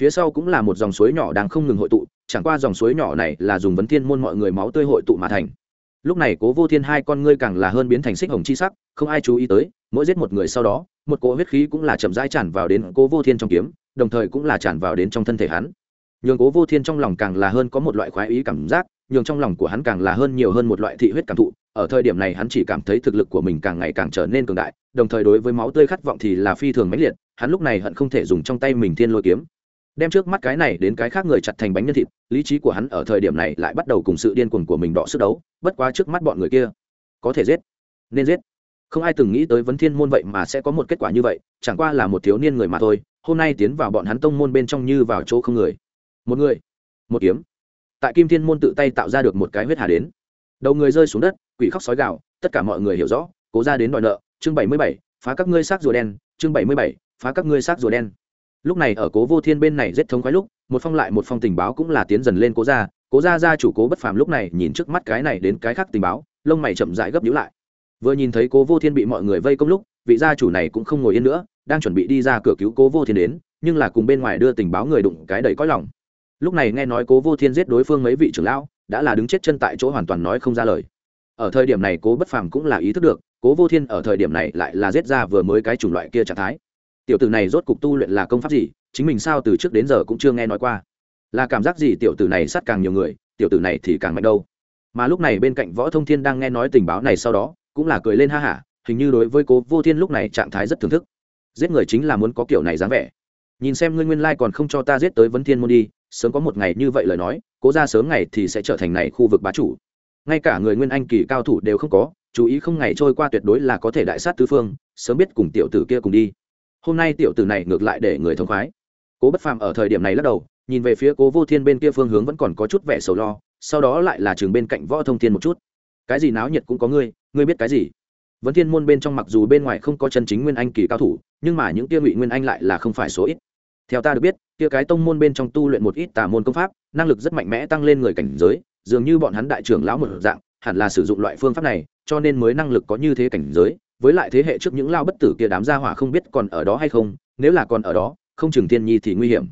phía sau cũng là một dòng suối nhỏ đang không ngừng hội tụ, chẳng qua dòng suối nhỏ này là dùng vấn thiên môn mọi người máu tươi hội tụ mà thành. Lúc này cố vô thiên hai con ngươi càng là hơn biến thành xích hồng chi sắc, không ai chú ý tới, mỗi giết một người sau đó, một cỗ huyết khí cũng là chậm rãi tràn vào đến cố vô thiên trong kiếm, đồng thời cũng là tràn vào đến trong thân thể hắn. Nhường cố vô thiên trong lòng càng là hơn có một loại khoái ý cảm giác, nhường trong lòng của hắn càng là hơn nhiều hơn một loại thị huyết cảm thụ, ở thời điểm này hắn chỉ cảm thấy thực lực của mình càng ngày càng trở nên cường đại, đồng thời đối với máu tươi khát vọng thì là phi thường mãnh liệt, hắn lúc này hận không thể dùng trong tay mình thiên lôi kiếm đem trước mắt cái này đến cái khác người chặt thành bánh nhân thịt, lý trí của hắn ở thời điểm này lại bắt đầu cùng sự điên cuồng của mình đọ sức đấu, bất quá trước mắt bọn người kia, có thể giết, nên giết. Không ai từng nghĩ tới vấn thiên môn vậy mà sẽ có một kết quả như vậy, chẳng qua là một thiếu niên người mà thôi, hôm nay tiến vào bọn hắn tông môn bên trong như vào chỗ không người. Một người, một kiếm. Tại kim thiên môn tự tay tạo ra được một cái huyết hà đến. Đầu người rơi xuống đất, quỷ khóc sói gạo tất cả mọi người hiểu rõ, cố ra đến đòi nợ, chương bảy mươi bảy, phá các ngươi xác rùa đen, chương bảy mươi bảy, phá các ngươi xác rùa đen lúc này ở cố vô thiên bên này rất thống khoái lúc, một phong lại một phong tình báo cũng là tiến dần lên cố gia. Cố gia gia chủ cố bất phàm lúc này nhìn trước mắt cái này đến cái khác tình báo, lông mày chậm rãi gấp nhíu lại. Vừa nhìn thấy cố vô thiên bị mọi người vây công lúc, vị gia chủ này cũng không ngồi yên nữa, đang chuẩn bị đi ra cửa cứu cố vô thiên đến, nhưng là cùng bên ngoài đưa tình báo người đụng cái đầy cõi lòng. Lúc này nghe nói cố vô thiên giết đối phương mấy vị trưởng lão, đã là đứng chết chân tại chỗ hoàn toàn nói không ra lời. Ở thời điểm này cố bất phàm cũng là ý thức được, cố vô thiên ở thời điểm này lại là giết ra vừa mới cái chủng loại kia trạng thái tiểu tử này rốt cục tu luyện là công pháp gì, chính mình sao từ trước đến giờ cũng chưa nghe nói qua. Là cảm giác gì tiểu tử này sát càng nhiều người, tiểu tử này thì càng mạnh đâu. Mà lúc này bên cạnh võ thông thiên đang nghe nói tình báo này sau đó, cũng là cười lên ha hả, hình như đối với cố vô thiên lúc này trạng thái rất thưởng thức. Giết người chính là muốn có kiểu này dáng vẻ. Nhìn xem ngươi nguyên lai còn không cho ta giết tới vấn thiên môn đi, sớm có một ngày như vậy lời nói, cố ra sớm ngày thì sẽ trở thành này khu vực bá chủ. Ngay cả người nguyên anh kỳ cao thủ đều không có, chú ý không ngày trôi qua tuyệt đối là có thể đại sát tứ phương, sớm biết cùng tiểu tử kia cùng đi hôm nay tiểu tử này ngược lại để người thông khoái. Cố bất phàm ở thời điểm này lắc đầu, nhìn về phía cố vô thiên bên kia phương hướng vẫn còn có chút vẻ sầu lo, sau đó lại là Trường bên cạnh võ thông thiên một chút. Cái gì náo nhiệt cũng có ngươi ngươi biết cái gì? Vấn thiên môn bên trong mặc dù bên ngoài không có chân chính nguyên anh kỳ cao thủ, nhưng mà những kia ngụy nguyên anh lại là không phải số ít. Theo ta được biết, kia cái tông môn bên trong tu luyện một ít tà môn công pháp, năng lực rất mạnh mẽ tăng lên người cảnh giới, dường như bọn hắn đại trưởng lão một dạng, hẳn là sử dụng loại phương pháp này, cho nên mới năng lực có như thế cảnh giới với lại thế hệ trước những lao bất tử kia đám gia hỏa không biết còn ở đó hay không, nếu là còn ở đó, không chừng thiên nhi thì nguy hiểm.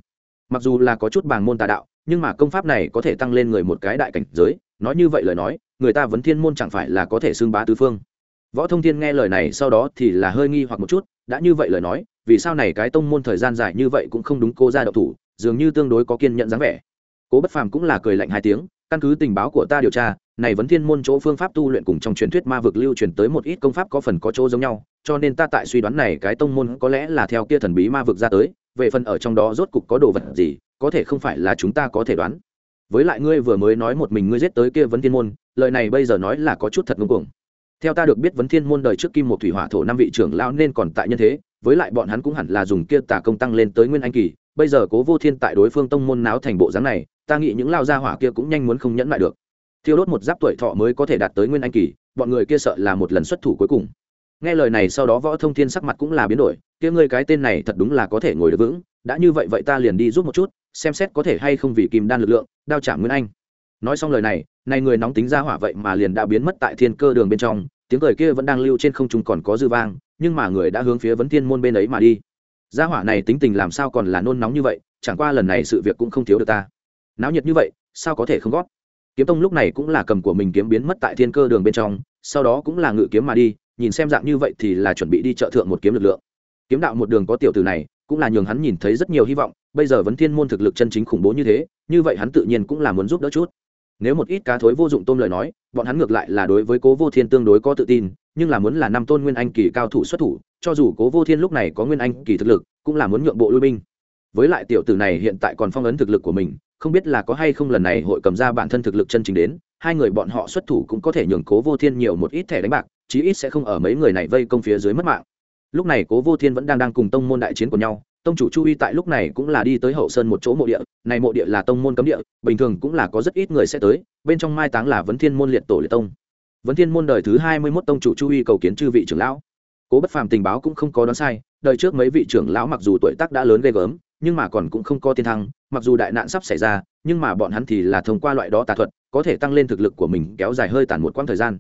Mặc dù là có chút bàng môn tà đạo, nhưng mà công pháp này có thể tăng lên người một cái đại cảnh giới, nói như vậy lời nói, người ta vấn thiên môn chẳng phải là có thể xưng bá tứ phương. Võ thông thiên nghe lời này sau đó thì là hơi nghi hoặc một chút, đã như vậy lời nói, vì sao này cái tông môn thời gian dài như vậy cũng không đúng cô ra đậu thủ, dường như tương đối có kiên nhận dáng vẻ. Cố bất phàm cũng là cười lạnh hai tiếng căn cứ tình báo của ta điều tra, này vấn thiên môn chỗ phương pháp tu luyện cùng trong truyền thuyết ma vực lưu truyền tới một ít công pháp có phần có chỗ giống nhau, cho nên ta tại suy đoán này cái tông môn có lẽ là theo kia thần bí ma vực ra tới, về phần ở trong đó rốt cục có đồ vật gì, có thể không phải là chúng ta có thể đoán. Với lại ngươi vừa mới nói một mình ngươi giết tới kia vấn thiên môn, lời này bây giờ nói là có chút thật ngưng cuồng. Theo ta được biết vấn thiên môn đời trước kim một thủy hỏa thổ năm vị trưởng lao nên còn tại nhân thế, với lại bọn hắn cũng hẳn là dùng kia tà công tăng lên tới nguyên anh kỳ, bây giờ cố vô thiên tại đối phương tông môn náo thành bộ dáng này ta nghĩ những lao gia hỏa kia cũng nhanh muốn không nhẫn lại được. Thiêu đốt một giáp tuổi thọ mới có thể đạt tới nguyên anh kỳ, bọn người kia sợ là một lần xuất thủ cuối cùng. Nghe lời này sau đó võ thông thiên sắc mặt cũng là biến đổi, kia ngươi cái tên này thật đúng là có thể ngồi được vững, đã như vậy vậy ta liền đi giúp một chút, xem xét có thể hay không vì kim đan lực lượng, đao trả nguyên anh. Nói xong lời này này người nóng tính ra hỏa vậy mà liền đã biến mất tại thiên cơ đường bên trong, tiếng cười kia vẫn đang lưu trên không trung còn có dư vang, nhưng mà người đã hướng phía vấn thiên môn bên ấy mà đi. Gia hỏa này tính tình làm sao còn là nôn nóng như vậy, chẳng qua lần này sự việc cũng không thiếu được ta náo nhiệt như vậy, sao có thể không gót kiếm tông lúc này cũng là cầm của mình kiếm biến mất tại thiên cơ đường bên trong, sau đó cũng là ngự kiếm mà đi, nhìn xem dạng như vậy thì là chuẩn bị đi trợ thượng một kiếm lực lượng. Kiếm đạo một đường có tiểu từ này, cũng là nhường hắn nhìn thấy rất nhiều hy vọng, bây giờ vấn thiên môn thực lực chân chính khủng bố như thế, như vậy hắn tự nhiên cũng là muốn giúp đỡ chút. Nếu một ít cá thối vô dụng tôm lời nói, bọn hắn ngược lại là đối với cố vô thiên tương đối có tự tin, nhưng là muốn là năm tôn nguyên anh kỳ cao thủ xuất thủ, cho dù cố vô thiên lúc này có nguyên anh kỳ thực lực, cũng là muốn nhượng bộ lui binh. Với lại tiểu tử này hiện tại còn phong ấn thực lực của mình không biết là có hay không lần này hội cầm ra bản thân thực lực chân chính đến, hai người bọn họ xuất thủ cũng có thể nhường cố vô thiên nhiều một ít thẻ đánh bạc, chí ít sẽ không ở mấy người này vây công phía dưới mất mạng. Lúc này cố vô thiên vẫn đang đang cùng tông môn đại chiến của nhau, tông chủ chu y tại lúc này cũng là đi tới hậu sơn một chỗ mộ địa, này mộ địa là tông môn cấm địa, bình thường cũng là có rất ít người sẽ tới, bên trong mai táng là vấn thiên môn liệt tổ liệt tông. Vấn thiên môn đời thứ hai mươi mốt tông chủ chu y cầu kiến chư vị trưởng lão. Cố bất phàm tình báo cũng không có đoán sai, đời trước mấy vị trưởng lão mặc dù tuổi tác đã lớn ghê gớm nhưng mà còn cũng không có tiên thăng, mặc dù đại nạn sắp xảy ra, nhưng mà bọn hắn thì là thông qua loại đó tà thuật, có thể tăng lên thực lực của mình, kéo dài hơi tàn một quãng thời gian.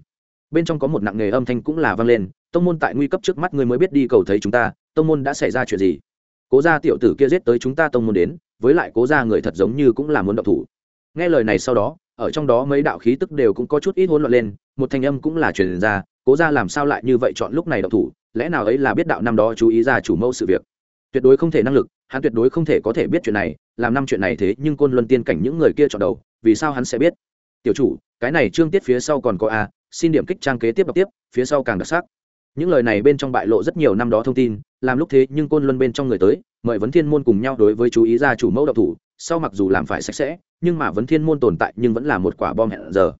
Bên trong có một nặng nghề âm thanh cũng là vang lên, tông môn tại nguy cấp trước mắt ngươi mới biết đi cầu thấy chúng ta, tông môn đã xảy ra chuyện gì? Cố gia tiểu tử kia giết tới chúng ta tông môn đến, với lại cố gia người thật giống như cũng là muốn động thủ. Nghe lời này sau đó, ở trong đó mấy đạo khí tức đều cũng có chút ít hỗn loạn lên, một thanh âm cũng là truyền ra, cố gia làm sao lại như vậy chọn lúc này động thủ, lẽ nào ấy là biết đạo năm đó chú ý ra chủ mẫu sự việc? Tuyệt đối không thể năng lực hắn tuyệt đối không thể có thể biết chuyện này, làm năm chuyện này thế nhưng côn luân tiên cảnh những người kia chọn đầu, vì sao hắn sẽ biết? Tiểu chủ, cái này trương tiết phía sau còn có a, xin điểm kích trang kế tiếp đọc tiếp, phía sau càng đặc sắc. Những lời này bên trong bại lộ rất nhiều năm đó thông tin, làm lúc thế nhưng côn luân bên trong người tới, mời vấn thiên môn cùng nhau đối với chú ý ra chủ mẫu độc thủ, sau mặc dù làm phải sạch sẽ, nhưng mà vấn thiên môn tồn tại nhưng vẫn là một quả bom hẹn giờ.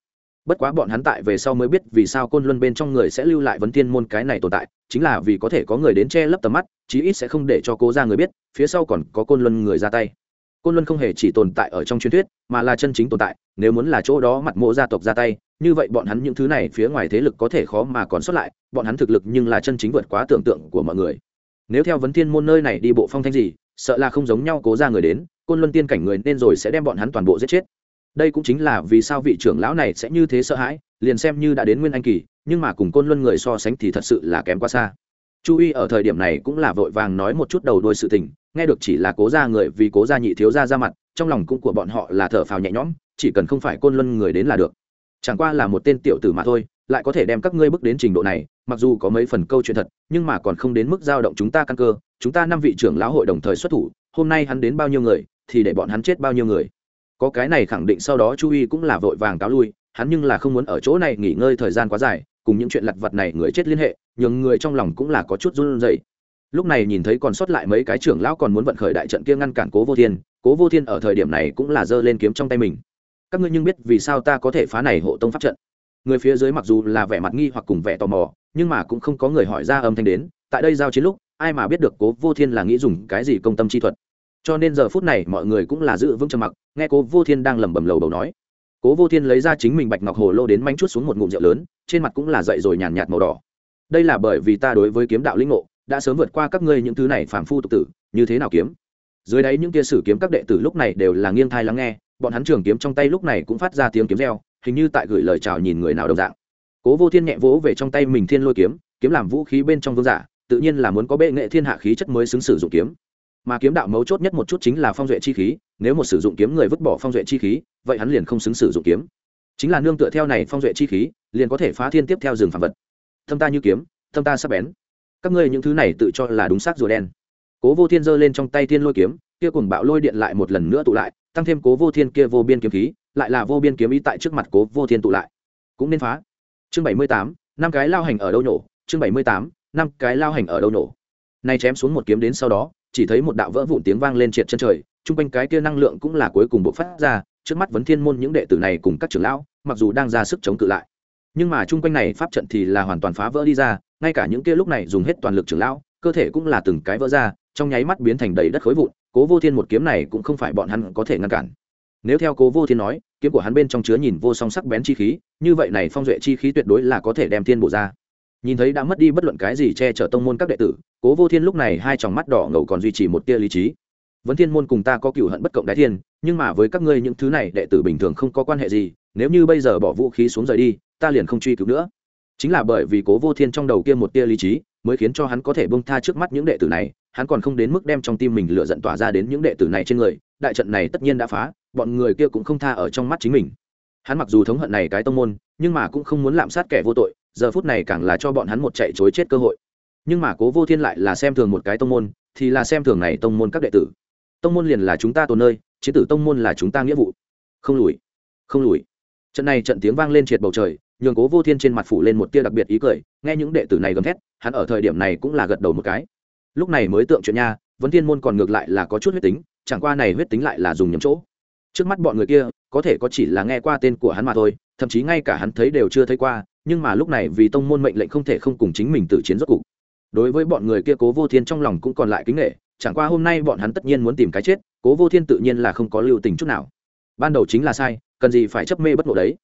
Bất quá bọn hắn tại về sau mới biết vì sao côn luân bên trong người sẽ lưu lại vấn thiên môn cái này tồn tại, chính là vì có thể có người đến che lấp tầm mắt chí ít sẽ không để cho cố ra người biết, phía sau còn có côn luân người ra tay. Côn luân không hề chỉ tồn tại ở trong truyền thuyết, mà là chân chính tồn tại, nếu muốn là chỗ đó mặt mộ gia tộc ra tay, như vậy bọn hắn những thứ này phía ngoài thế lực có thể khó mà còn xuất lại, bọn hắn thực lực nhưng là chân chính vượt quá tưởng tượng của mọi người. Nếu theo vấn thiên môn nơi này đi bộ phong thanh gì, sợ là không giống nhau cố ra người đến, côn luân tiên cảnh người nên rồi sẽ đem bọn hắn toàn bộ giết chết. Đây cũng chính là vì sao vị trưởng lão này sẽ như thế sợ hãi, liền xem như đã đến nguyên anh kỳ, nhưng mà cùng côn luân người so sánh thì thật sự là kém quá xa chu y ở thời điểm này cũng là vội vàng nói một chút đầu đuôi sự tình, nghe được chỉ là cố ra người vì cố gia nhị thiếu gia ra mặt, trong lòng cũng của bọn họ là thở phào nhẹ nhõm, chỉ cần không phải côn luân người đến là được. Chẳng qua là một tên tiểu tử mà thôi, lại có thể đem các ngươi bước đến trình độ này, mặc dù có mấy phần câu chuyện thật, nhưng mà còn không đến mức giao động chúng ta căn cơ, chúng ta năm vị trưởng lão hội đồng thời xuất thủ, hôm nay hắn đến bao nhiêu người, thì để bọn hắn chết bao nhiêu người. Có cái này khẳng định sau đó chu y cũng là vội vàng cáo lui, hắn nhưng là không muốn ở chỗ này nghỉ ngơi thời gian quá dài cùng những chuyện lặt vặt này người chết liên hệ nhưng người trong lòng cũng là có chút run rẩy. Lúc này nhìn thấy còn sót lại mấy cái trưởng lão còn muốn vận khởi đại trận kia ngăn cản cố vô thiên, cố vô thiên ở thời điểm này cũng là giơ lên kiếm trong tay mình. Các ngươi nhưng biết vì sao ta có thể phá này hộ tông pháp trận? Người phía dưới mặc dù là vẻ mặt nghi hoặc cùng vẻ tò mò, nhưng mà cũng không có người hỏi ra âm thanh đến, tại đây giao chiến lúc, ai mà biết được cố vô thiên là nghĩ dùng cái gì công tâm chi thuật. Cho nên giờ phút này mọi người cũng là giữ vững trầm mặc, nghe cố vô thiên đang lẩm bẩm lầu đầu nói cố vô thiên lấy ra chính mình bạch ngọc hồ lô đến manh chút xuống một ngụm rượu lớn, trên mặt cũng là dậy rồi nhàn nhạt màu đỏ. Đây là bởi vì ta đối với kiếm đạo linh ngộ, đã sớm vượt qua các ngươi những thứ này phản phu tục tử, như thế nào kiếm? Dưới đáy những kia sử kiếm các đệ tử lúc này đều là nghiêng thai lắng nghe, bọn hắn trường kiếm trong tay lúc này cũng phát ra tiếng kiếm reo, hình như tại gửi lời chào nhìn người nào đồng dạng. Cố vô thiên nhẹ vỗ về trong tay mình thiên lôi kiếm kiếm làm vũ khí bên trong vương giả, tự nhiên là muốn có bệ nghệ thiên hạ khí chất mới xứng sử dụng kiếm. Mà kiếm đạo mấu chốt nhất một chút chính là phong duệ chi khí nếu một sử dụng kiếm người vứt bỏ phong duệ chi khí, vậy hắn liền không xứng sử dụng kiếm. Chính là nương tựa theo này phong duệ chi khí, liền có thể phá thiên tiếp theo rừng phản vật. Thâm ta như kiếm, thâm ta sắp bén. Các ngươi những thứ này tự cho là đúng xác rùa đen. Cố vô thiên giơ lên trong tay thiên lôi kiếm, kia cùng bạo lôi điện lại một lần nữa tụ lại, tăng thêm cố vô thiên kia vô biên kiếm khí, lại là vô biên kiếm ý tại trước mặt cố vô thiên tụ lại. Cũng nên phá. Chương bảy mươi tám, năm cái lao hành ở đâu nổ. Chương bảy mươi tám, năm cái lao hành ở đâu nổ. Nay chém xuống một kiếm đến sau đó, chỉ thấy một đạo vỡ vụn tiếng vang lên triệt chân trời chung quanh cái kia năng lượng cũng là cuối cùng bộc phát ra, trước mắt vấn thiên môn những đệ tử này cùng các trưởng lão, mặc dù đang ra sức chống cự lại. Nhưng mà chung quanh này pháp trận thì là hoàn toàn phá vỡ đi ra, ngay cả những kia lúc này dùng hết toàn lực trưởng lão, cơ thể cũng là từng cái vỡ ra, trong nháy mắt biến thành đầy đất khối vụn, cố vô thiên một kiếm này cũng không phải bọn hắn có thể ngăn cản. Nếu theo cố vô thiên nói, kiếm của hắn bên trong chứa nhìn vô song sắc bén chi khí, như vậy này phong duệ chi khí tuyệt đối là có thể đem thiên bổ ra. Nhìn thấy đã mất đi bất luận cái gì che chở tông môn các đệ tử, cố vô thiên lúc này hai tròng mắt đỏ ngầu còn duy trì một tia lý trí vấn thiên môn cùng ta có cựu hận bất cộng đái thiên, nhưng mà với các ngươi những thứ này đệ tử bình thường không có quan hệ gì, nếu như bây giờ bỏ vũ khí xuống rời đi, ta liền không truy cứu nữa. Chính là bởi vì cố vô thiên trong đầu kia một tia lý trí, mới khiến cho hắn có thể bông tha trước mắt những đệ tử này, hắn còn không đến mức đem trong tim mình lựa giận tỏa ra đến những đệ tử này trên người, đại trận này tất nhiên đã phá, bọn người kia cũng không tha ở trong mắt chính mình. Hắn mặc dù thống hận này cái tông môn, nhưng mà cũng không muốn lạm sát kẻ vô tội, giờ phút này càng là cho bọn hắn một chạy chối chết cơ hội. Nhưng mà cố vô thiên lại là xem thường một cái tông môn, thì là xem thường này tông môn các đệ tử tông môn liền là chúng ta tồn nơi, chế tử tông môn là chúng ta nghĩa vụ. Không lùi không lùi. Trận này trận tiếng vang lên triệt bầu trời, nhường cố vô thiên trên mặt phủ lên một tia đặc biệt ý cười, nghe những đệ tử này gầm thét, hắn ở thời điểm này cũng là gật đầu một cái. Lúc này mới tượng chuyện nha vấn thiên môn còn ngược lại là có chút huyết tính, chẳng qua này huyết tính lại là dùng nhầm chỗ. Trước mắt bọn người kia, có thể có chỉ là nghe qua tên của hắn mà thôi, thậm chí ngay cả hắn thấy đều chưa thấy qua, nhưng mà lúc này vì tông môn mệnh lệnh không thể không cùng chính mình tự chiến rốt cục. Đối với bọn người kia cố vô thiên trong lòng cũng còn lại kính nghệ chẳng qua hôm nay bọn hắn tất nhiên muốn tìm cái chết, cố vô thiên tự nhiên là không có lưu tình chút nào. Ban đầu chính là sai, cần gì phải chấp mê bất ngộ đấy.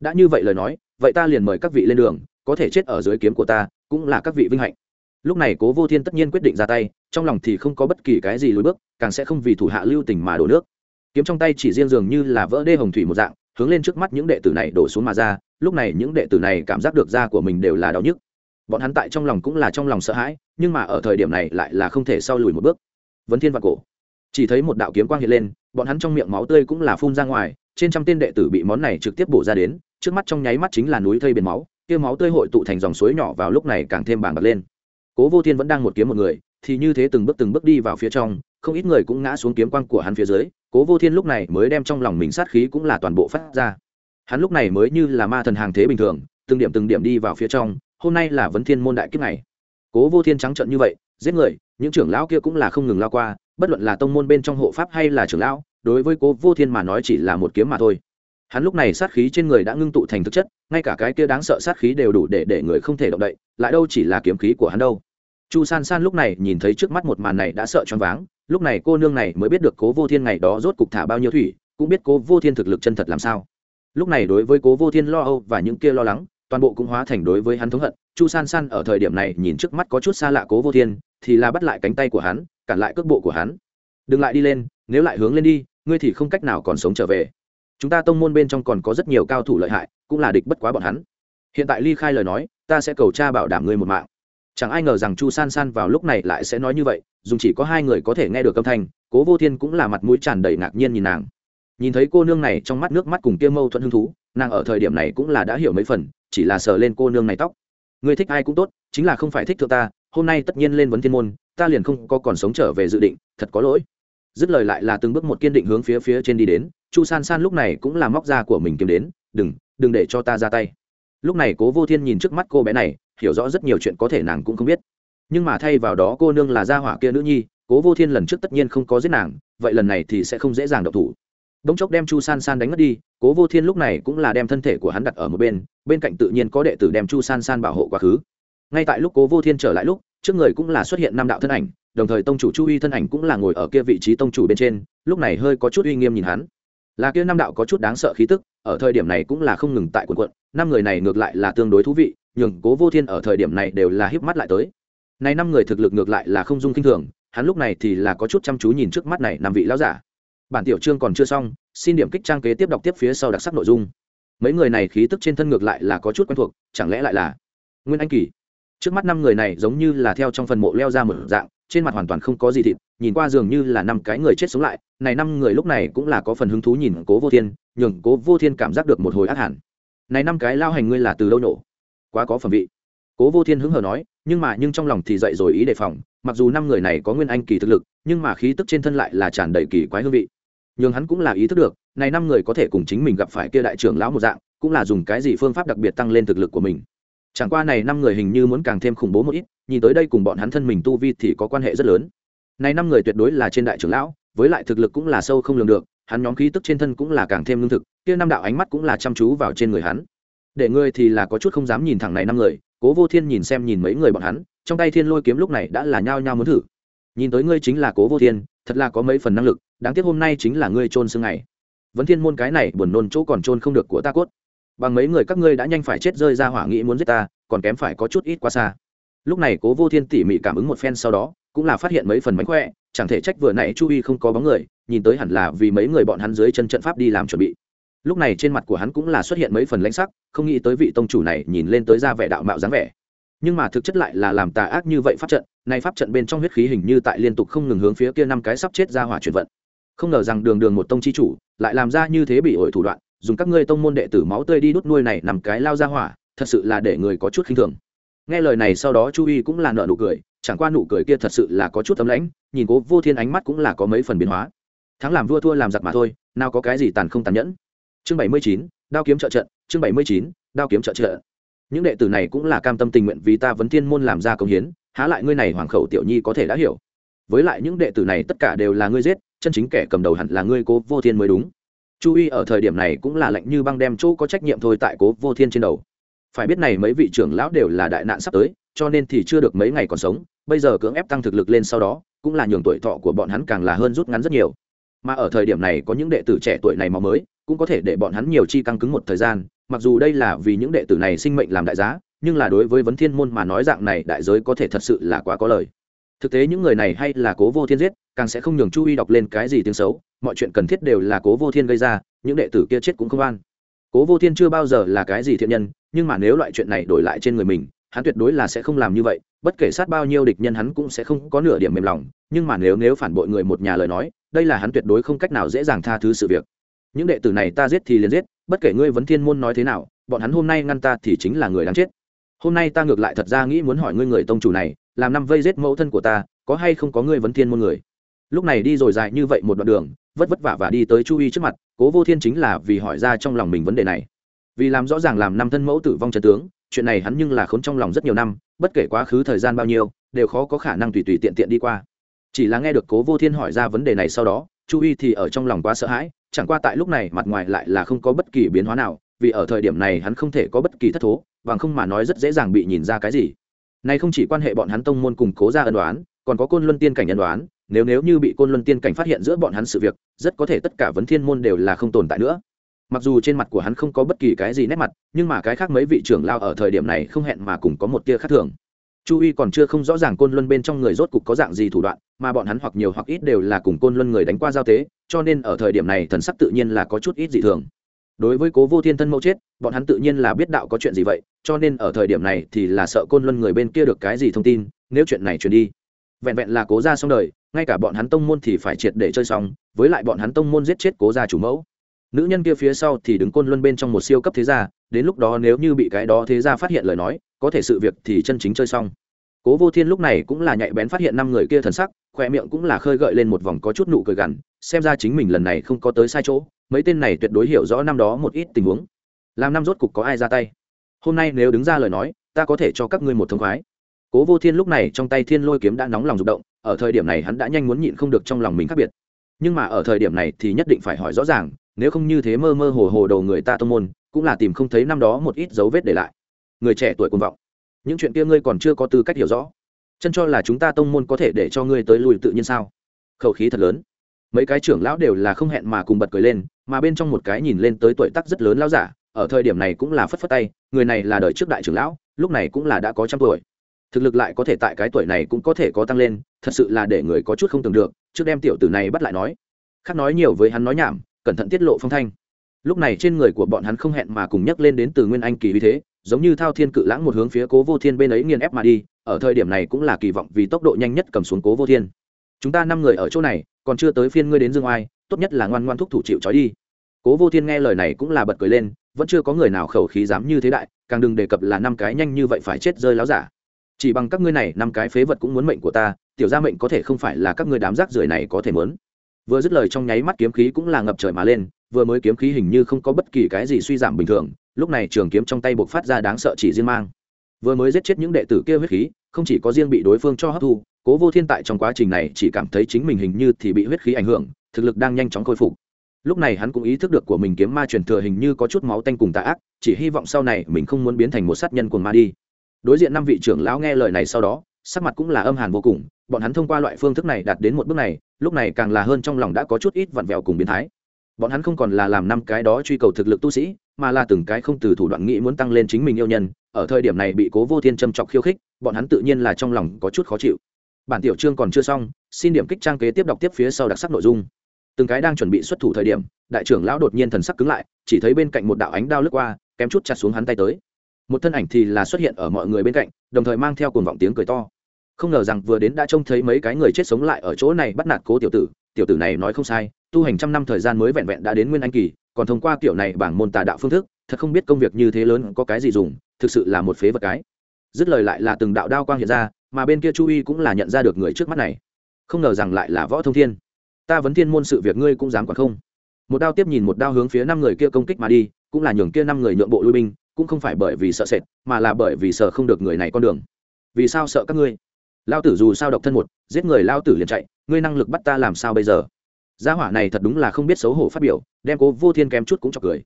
Đã như vậy lời nói, vậy ta liền mời các vị lên đường, có thể chết ở dưới kiếm của ta, cũng là các vị vinh hạnh. Lúc này cố vô thiên tất nhiên quyết định ra tay, trong lòng thì không có bất kỳ cái gì lùi bước, càng sẽ không vì thủ hạ lưu tình mà đổ nước. Kiếm trong tay chỉ riêng dường như là vỡ đê hồng thủy một dạng, hướng lên trước mắt những đệ tử này đổ xuống mà ra, lúc này những đệ tử này cảm giác được da của mình đều là đau nhức bọn hắn tại trong lòng cũng là trong lòng sợ hãi, nhưng mà ở thời điểm này lại là không thể sau lùi một bước. Vấn thiên và cổ. Chỉ thấy một đạo kiếm quang hiện lên, bọn hắn trong miệng máu tươi cũng là phun ra ngoài, trên trăm tên đệ tử bị món này trực tiếp bổ ra đến, trước mắt trong nháy mắt chính là núi thây biển máu, kia máu tươi hội tụ thành dòng suối nhỏ vào lúc này càng thêm bàng bật lên. Cố vô thiên vẫn đang một kiếm một người, thì như thế từng bước từng bước đi vào phía trong, không ít người cũng ngã xuống kiếm quang của hắn phía dưới, cố vô thiên lúc này mới đem trong lòng mình sát khí cũng là toàn bộ phát ra. Hắn lúc này mới như là ma thần hàng thế bình thường, từng điểm từng điểm đi vào phía trong hôm nay là vấn thiên môn đại kiếp này cố vô thiên trắng trận như vậy, giết người, những trưởng lão kia cũng là không ngừng lao qua, bất luận là tông môn bên trong hộ pháp hay là trưởng lão, đối với cố vô thiên mà nói chỉ là một kiếm mà thôi. Hắn lúc này sát khí trên người đã ngưng tụ thành thực chất, ngay cả cái kia đáng sợ sát khí đều đủ để để người không thể động đậy, lại đâu chỉ là kiếm khí của hắn đâu. Chu san san lúc này nhìn thấy trước mắt một màn này đã sợ choáng váng, lúc này cô nương này mới biết được cố vô thiên ngày đó rốt cục thả bao nhiêu thủy, cũng biết cố vô thiên thực lực chân thật làm sao. Lúc này đối với cố vô thiên lo âu và những kia lo lắng toàn bộ cũng hóa thành đối với hắn thống hận. Chu san san ở thời điểm này nhìn trước mắt có chút xa lạ cố vô thiên, thì là bắt lại cánh tay của hắn, cản lại cước bộ của hắn. Đừng lại đi lên, nếu lại hướng lên đi, ngươi thì không cách nào còn sống trở về. Chúng ta tông môn bên trong còn có rất nhiều cao thủ lợi hại, cũng là địch bất quá bọn hắn. Hiện tại ly khai lời nói, ta sẽ cầu cha bảo đảm ngươi một mạng. Chẳng ai ngờ rằng chu san san vào lúc này lại sẽ nói như vậy dùng chỉ có hai người có thể nghe được âm thanh, cố vô thiên cũng là mặt mũi tràn đầy ngạc nhiên nhìn nàng. Nhìn thấy cô nương này trong mắt nước mắt cùng kia mâu thuẫn hứng thú nàng ở thời điểm này cũng là đã hiểu mấy phần, chỉ là sờ lên cô nương này tóc. Người thích ai cũng tốt, chính là không phải thích thượng ta, hôm nay tất nhiên lên vấn thiên môn, ta liền không có còn sống trở về dự định, thật có lỗi. Dứt lời lại là từng bước một kiên định hướng phía phía trên đi đến, chu san san lúc này cũng là móc ra của mình kiếm đến, đừng đừng để cho ta ra tay. Lúc này cố vô thiên nhìn trước mắt cô bé này, hiểu rõ rất nhiều chuyện có thể nàng cũng không biết. Nhưng mà thay vào đó cô nương là gia hỏa kia nữ nhi, cố vô thiên lần trước tất nhiên không có giết nàng, vậy lần này thì sẽ không dễ dàng độc thủ. Bỗng chốc đem chu san san đánh mất đi cố vô thiên lúc này cũng là đem thân thể của hắn đặt ở một bên bên cạnh tự nhiên có đệ tử đem chu san san bảo hộ quá khứ. Ngay tại lúc cố vô thiên trở lại lúc, trước người cũng là xuất hiện năm đạo thân ảnh, đồng thời tông chủ chu uy thân ảnh cũng là ngồi ở kia vị trí tông chủ bên trên, lúc này hơi có chút uy nghiêm nhìn hắn. Là kia năm đạo có chút đáng sợ khí tức, ở thời điểm này cũng là không ngừng tại quần quận năm người này ngược lại là tương đối thú vị, nhường cố vô thiên ở thời điểm này đều là híp mắt lại tới. Này năm người thực lực ngược lại là không dung kinh thường, hắn lúc này thì là có chút chăm chú nhìn trước mắt này năm vị lão giả. Bản tiểu chương còn chưa xong xin điểm kích trang kế tiếp đọc tiếp phía sau đặc sắc nội dung. Mấy người này khí tức trên thân ngược lại là có chút quen thuộc, chẳng lẽ lại là nguyên anh kỳ? Trước mắt năm người này giống như là theo trong phần mộ leo ra một dạng, trên mặt hoàn toàn không có gì thịt, nhìn qua dường như là năm cái người chết sống lại. Này năm người lúc này cũng là có phần hứng thú nhìn cố vô thiên, nhường cố vô thiên cảm giác được một hồi ác hẳn. Này năm cái lao hành ngươi là từ đâu nổ? Quá có phẩm vị. Cố vô thiên hứng hờ nói, nhưng mà nhưng trong lòng thì dậy rồi ý đề phòng, mặc dù năm người này có nguyên anh kỳ thực lực, nhưng mà khí tức trên thân lại là tràn đầy kỳ quái hương vị nhưng hắn cũng là ý thức được, này năm người có thể cùng chính mình gặp phải kia đại trưởng lão một dạng, cũng là dùng cái gì phương pháp đặc biệt tăng lên thực lực của mình. Chẳng qua này năm người hình như muốn càng thêm khủng bố một ít, nhìn tới đây cùng bọn hắn thân mình tu vi thì có quan hệ rất lớn. Này năm người tuyệt đối là trên đại trưởng lão, với lại thực lực cũng là sâu không lường được, hắn nhóm khí tức trên thân cũng là càng thêm lương thực, kia năm đạo ánh mắt cũng là chăm chú vào trên người hắn. Để ngươi thì là có chút không dám nhìn thẳng này năm người, cố vô thiên nhìn xem nhìn mấy người bọn hắn, trong tay thiên lôi kiếm lúc này đã là nhao nhao muốn thử. Nhìn tới ngươi chính là cố vô thiên, thật là có mấy phần năng lực đáng tiếc hôm nay chính là ngươi trôn xương này Vấn thiên môn cái này buồn nôn chỗ còn trôn không được của ta cốt. Bằng mấy người các ngươi đã nhanh phải chết rơi ra hỏa nghĩ muốn giết ta, còn kém phải có chút ít quá xa. Lúc này cố vô thiên tỉ mỉ cảm ứng một phen sau đó, cũng là phát hiện mấy phần mánh khỏe, chẳng thể trách vừa nãy chu y không có bóng người, nhìn tới hẳn là vì mấy người bọn hắn dưới chân trận pháp đi làm chuẩn bị. Lúc này trên mặt của hắn cũng là xuất hiện mấy phần lãnh sắc, không nghĩ tới vị tông chủ này nhìn lên tới ra vẻ đạo mạo dáng vẻ. Nhưng mà thực chất lại là làm tà ác như vậy pháp trận, nay pháp trận bên trong huyết khí hình như tại liên tục không ngừng hướng phía kia năm cái sắp chết ra hỏa chuyển vận không ngờ rằng đường đường một tông chi chủ lại làm ra như thế bị ổi thủ đoạn, dùng các ngươi tông môn đệ tử máu tươi đi đốt nuôi này nằm cái lao ra hỏa, thật sự là để người có chút khinh thường. Nghe lời này sau đó chu y cũng là nợ nụ cười, chẳng qua nụ cười kia thật sự là có chút tấm lãnh, nhìn cố vô thiên ánh mắt cũng là có mấy phần biến hóa. Thắng làm vua thua làm giặc mà thôi, nào có cái gì tàn không tàn nhẫn. Chương bảy mươi chín, đao kiếm trợ trận, chương bảy mươi chín, đao kiếm trợ trợ những đệ tử này cũng là cam tâm tình nguyện vì ta vấn thiên môn làm ra công hiến, há lại ngươi này hoàng khẩu tiểu nhi có thể đã hiểu. Với lại những đệ tử này tất cả đều là ngươi giết chân chính kẻ cầm đầu hẳn là ngươi cố vô thiên mới đúng. Chu y ở thời điểm này cũng là lạnh như băng đem chỗ có trách nhiệm thôi tại cố vô thiên trên đầu. Phải biết này mấy vị trưởng lão đều là đại nạn sắp tới, cho nên thì chưa được mấy ngày còn sống, bây giờ cưỡng ép tăng thực lực lên sau đó, cũng là nhường tuổi thọ của bọn hắn càng là hơn rút ngắn rất nhiều. Mà ở thời điểm này có những đệ tử trẻ tuổi này mà mới, cũng có thể để bọn hắn nhiều chi căng cứng một thời gian, mặc dù đây là vì những đệ tử này sinh mệnh làm đại giá, nhưng là đối với vấn thiên môn mà nói dạng này đại giới có thể thật sự là quá có lời thực tế những người này hay là cố vô thiên giết, càng sẽ không nhường chu y đọc lên cái gì tiếng xấu, mọi chuyện cần thiết đều là cố vô thiên gây ra, những đệ tử kia chết cũng không an. Cố vô thiên chưa bao giờ là cái gì thiện nhân, nhưng mà nếu loại chuyện này đổi lại trên người mình, hắn tuyệt đối là sẽ không làm như vậy, bất kể sát bao nhiêu địch nhân hắn cũng sẽ không có nửa điểm mềm lòng, nhưng mà nếu nếu phản bội người một nhà lời nói, đây là hắn tuyệt đối không cách nào dễ dàng tha thứ sự việc. Những đệ tử này ta giết thì liền giết, bất kể ngươi vấn thiên môn nói thế nào, bọn hắn hôm nay ngăn ta thì chính là người đáng chết hôm nay ta ngược lại thật ra nghĩ muốn hỏi ngươi người tông chủ này, làm năm vây giết mẫu thân của ta, có hay không có ngươi vấn thiên môn người? Lúc này đi rồi dài như vậy một đoạn đường, vất vất vả và đi tới chu y trước mặt, cố vô thiên chính là vì hỏi ra trong lòng mình vấn đề này. Vì làm rõ ràng làm năm thân mẫu tử vong trần tướng, chuyện này hắn nhưng là khốn trong lòng rất nhiều năm, bất kể quá khứ thời gian bao nhiêu, đều khó có khả năng tùy tùy tiện tiện đi qua. Chỉ là nghe được cố vô thiên hỏi ra vấn đề này sau đó, chu y thì ở trong lòng quá sợ hãi, chẳng qua tại lúc này mặt ngoài lại là không có bất kỳ biến hóa nào vì ở thời điểm này hắn không thể có bất kỳ thất thố và không mà nói rất dễ dàng bị nhìn ra cái gì. Này không chỉ quan hệ bọn hắn tông môn cùng cố ra ân đoán còn có côn luân tiên cảnh ân đoán nếu nếu như bị côn luân tiên cảnh phát hiện giữa bọn hắn sự việc, rất có thể tất cả vấn thiên môn đều là không tồn tại nữa. Mặc dù trên mặt của hắn không có bất kỳ cái gì nét mặt, nhưng mà cái khác mấy vị trưởng lao ở thời điểm này không hẹn mà cùng có một tia khác thường. Chu y còn chưa không rõ ràng côn luân bên trong người rốt cục có dạng gì thủ đoạn, mà bọn hắn hoặc nhiều hoặc ít đều là cùng côn luân người đánh qua giao tế, cho nên ở thời điểm này thần sắc tự nhiên là có chút ít dị thường đối với cố vô thiên thân mẫu chết, bọn hắn tự nhiên là biết đạo có chuyện gì vậy, cho nên ở thời điểm này thì là sợ côn luân người bên kia được cái gì thông tin, nếu chuyện này truyền đi. Vẹn vẹn là cố ra xong đời, ngay cả bọn hắn tông môn thì phải triệt để chơi xong, với lại bọn hắn tông môn giết chết cố gia chủ mẫu. Nữ nhân kia phía sau thì đứng côn luân bên trong một siêu cấp thế gia, đến lúc đó nếu như bị cái đó thế gia phát hiện lời nói, có thể sự việc thì chân chính chơi xong. Cố vô thiên lúc này cũng là nhạy bén phát hiện năm người kia thần sắc, khoe miệng cũng là khơi gợi lên một vòng có chút nụ cười gằn, xem ra chính mình lần này không có tới sai chỗ mấy tên này tuyệt đối hiểu rõ năm đó một ít tình huống. Làm năm rốt cục có ai ra tay? Hôm nay nếu đứng ra lời nói, ta có thể cho các ngươi một thông khoái. Cố vô thiên lúc này trong tay thiên lôi kiếm đã nóng lòng rụng động, ở thời điểm này hắn đã nhanh muốn nhịn không được trong lòng mình khác biệt. Nhưng mà ở thời điểm này thì nhất định phải hỏi rõ ràng, nếu không như thế mơ mơ hồ hồ đầu người ta tô môn, cũng là tìm không thấy năm đó một ít dấu vết để lại. Người trẻ tuổi cuồng vọng. Những chuyện kia ngươi còn chưa có tư cách hiểu rõ. Chân cho là chúng ta tông môn có thể để cho ngươi tới lùi tự nhiên sao? Khẩu khí thật lớn. Mấy cái trưởng lão đều là không hẹn mà cùng bật cười lên mà bên trong một cái nhìn lên tới tuổi tác rất lớn lão giả, ở thời điểm này cũng là phất phất tay, người này là đời trước đại trưởng lão, lúc này cũng là đã có trăm tuổi. Thực lực lại có thể tại cái tuổi này cũng có thể có tăng lên, thật sự là để người có chút không tưởng được, trước đem tiểu tử này bắt lại nói. Khác nói nhiều với hắn nói nhảm, cẩn thận tiết lộ phong thanh. Lúc này trên người của bọn hắn không hẹn mà cùng nhắc lên đến từ nguyên anh kỳ uy thế, giống như thao thiên cự lãng một hướng phía cố vô thiên bên ấy nghiền ép mà đi, ở thời điểm này cũng là kỳ vọng vì tốc độ nhanh nhất cầm xuống cố vô thiên. Chúng ta năm người ở chỗ này, còn chưa tới phiên ngươi đến dương oai tốt nhất là ngoan ngoan thúc thủ chịu trói đi. Cố vô thiên nghe lời này cũng là bật cười lên, vẫn chưa có người nào khẩu khí dám như thế đại, càng đừng đề cập là năm cái nhanh như vậy phải chết rơi láo giả. Chỉ bằng các ngươi này, năm cái phế vật cũng muốn mệnh của ta, tiểu gia mệnh có thể không phải là các ngươi đám rác rưởi này có thể muốn. Vừa dứt lời trong nháy mắt kiếm khí cũng là ngập trời mà lên, vừa mới kiếm khí hình như không có bất kỳ cái gì suy giảm bình thường, lúc này trường kiếm trong tay buộc phát ra đáng sợ chỉ riêng mang. Vừa mới giết chết những đệ tử kia huyết khí, không chỉ có riêng bị đối phương cho hấp thu, cố vô thiên tại trong quá trình này chỉ cảm thấy chính mình hình như thì bị huyết khí ảnh hưởng thực lực đang nhanh chóng khôi phục. Lúc này hắn cũng ý thức được của mình kiếm ma truyền thừa hình như có chút máu tanh cùng tà ác, chỉ hy vọng sau này mình không muốn biến thành một sát nhân của ma đi. Đối diện năm vị trưởng lão nghe lời này sau đó, sắc mặt cũng là âm hàn vô cùng, bọn hắn thông qua loại phương thức này đạt đến một bước này, lúc này càng là hơn trong lòng đã có chút ít vặn vẹo cùng biến thái. Bọn hắn không còn là làm năm cái đó truy cầu thực lực tu sĩ, mà là từng cái không từ thủ đoạn nghĩ muốn tăng lên chính mình yêu nhân, ở thời điểm này bị cố vô thiên châm chọc khiêu khích, bọn hắn tự nhiên là trong lòng có chút khó chịu. Bản tiểu chương còn chưa xong, xin điểm kích trang kế tiếp đọc tiếp phía sau đặc sắc nội dung từng cái đang chuẩn bị xuất thủ thời điểm, đại trưởng lão đột nhiên thần sắc cứng lại, chỉ thấy bên cạnh một đạo ánh đao lướt qua, kém chút chặt xuống hắn tay tới. Một thân ảnh thì là xuất hiện ở mọi người bên cạnh, đồng thời mang theo cuồng vọng tiếng cười to. Không ngờ rằng vừa đến đã trông thấy mấy cái người chết sống lại ở chỗ này bắt nạt cố tiểu tử tiểu tử này nói không sai, tu hành trăm năm thời gian mới vẹn vẹn đã đến nguyên anh kỳ, còn thông qua kiểu này bảng môn tà đạo phương thức, thật không biết công việc như thế lớn có cái gì dùng, thực sự là một phế vật cái. Dứt lời lại là từng đạo đao quang hiện ra, mà bên kia chu y cũng là nhận ra được người trước mắt này. Không ngờ rằng lại là võ thông thiên ta vấn thiên môn sự việc ngươi cũng dám quản không? Một đao tiếp nhìn một đao hướng phía năm người kia công kích mà đi, cũng là nhường kia năm người nhượng bộ lui binh, cũng không phải bởi vì sợ sệt, mà là bởi vì sợ không được người này con đường. Vì sao sợ các ngươi? Lao tử dù sao độc thân một, giết người lao tử liền chạy, ngươi năng lực bắt ta làm sao bây giờ? Gia hỏa này thật đúng là không biết xấu hổ phát biểu, đem cố vô thiên kém chút cũng chọc cười.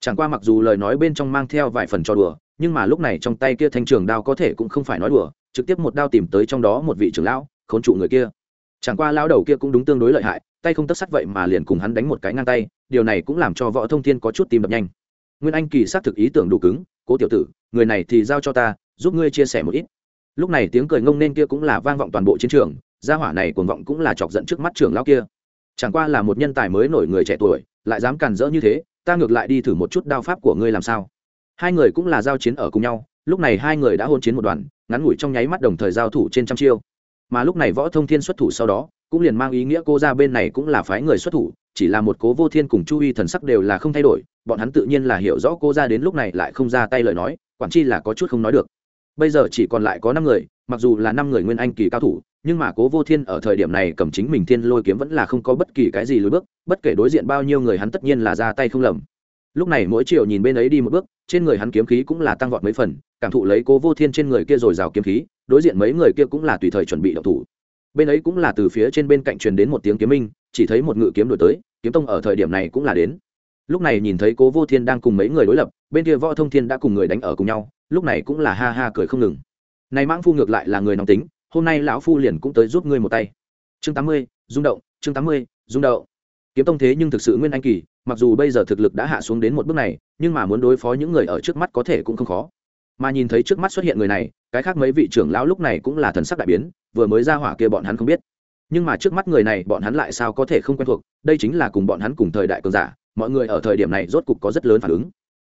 Chẳng qua mặc dù lời nói bên trong mang theo vài phần cho đùa, nhưng mà lúc này trong tay kia thanh trường đao có thể cũng không phải nói đùa, trực tiếp một đao tìm tới trong đó một vị trưởng lão, khốn trụ người kia chẳng qua lão đầu kia cũng đúng tương đối lợi hại, tay không tất sắt vậy mà liền cùng hắn đánh một cái ngang tay, điều này cũng làm cho võ thông thiên có chút tim đập nhanh. Nguyên anh kỳ xác thực ý tưởng đủ cứng, cố tiểu tử, người này thì giao cho ta, giúp ngươi chia sẻ một ít. Lúc này tiếng cười ngông nên kia cũng là vang vọng toàn bộ chiến trường, gia hỏa này cuồng vọng cũng là chọc giận trước mắt trưởng lão kia. Chẳng qua là một nhân tài mới nổi người trẻ tuổi, lại dám càn rỡ như thế, ta ngược lại đi thử một chút đao pháp của ngươi làm sao. Hai người cũng là giao chiến ở cùng nhau, lúc này hai người đã hôn chiến một đoàn, ngắn ngủi trong nháy mắt đồng thời giao thủ trên trăm chiêu mà lúc này võ thông thiên xuất thủ sau đó, cũng liền mang ý nghĩa cô ra bên này cũng là phái người xuất thủ, chỉ là một cố vô thiên cùng chu uy thần sắc đều là không thay đổi, bọn hắn tự nhiên là hiểu rõ cô ra đến lúc này lại không ra tay lời nói, quản chi là có chút không nói được. Bây giờ chỉ còn lại có năm người, mặc dù là năm người nguyên anh kỳ cao thủ, nhưng mà cố vô thiên ở thời điểm này cầm chính mình thiên lôi kiếm vẫn là không có bất kỳ cái gì lùi bước, bất kể đối diện bao nhiêu người hắn tất nhiên là ra tay không lầm. Lúc này mỗi chiều nhìn bên ấy đi một bước, trên người hắn kiếm khí cũng là tăng vọt mấy phần, cảm thụ lấy cố vô thiên trên người kia rồi rào kiếm khí đối diện mấy người kia cũng là tùy thời chuẩn bị động thủ. Bên ấy cũng là từ phía trên bên cạnh truyền đến một tiếng kiếm minh, chỉ thấy một ngự kiếm đổi tới, kiếm tông ở thời điểm này cũng là đến. Lúc này nhìn thấy cố vô thiên đang cùng mấy người đối lập, bên kia võ thông thiên đã cùng người đánh ở cùng nhau, lúc này cũng là ha ha cười không ngừng. Này mãng phu ngược lại là người nóng tính, hôm nay lão phu liền cũng tới giúp ngươi một tay. Chương tám mươi, rung động, chương tám mươi, rung động. Kiếm tông thế nhưng thực sự nguyên anh kỳ, mặc dù bây giờ thực lực đã hạ xuống đến một bước này, nhưng mà muốn đối phó những người ở trước mắt có thể cũng không khó mà nhìn thấy trước mắt xuất hiện người này, cái khác mấy vị trưởng lão lúc này cũng là thần sắc đại biến, vừa mới ra hỏa kia bọn hắn không biết. Nhưng mà trước mắt người này, bọn hắn lại sao có thể không quen thuộc, đây chính là cùng bọn hắn cùng thời đại cường giả, mọi người ở thời điểm này rốt cục có rất lớn phản ứng.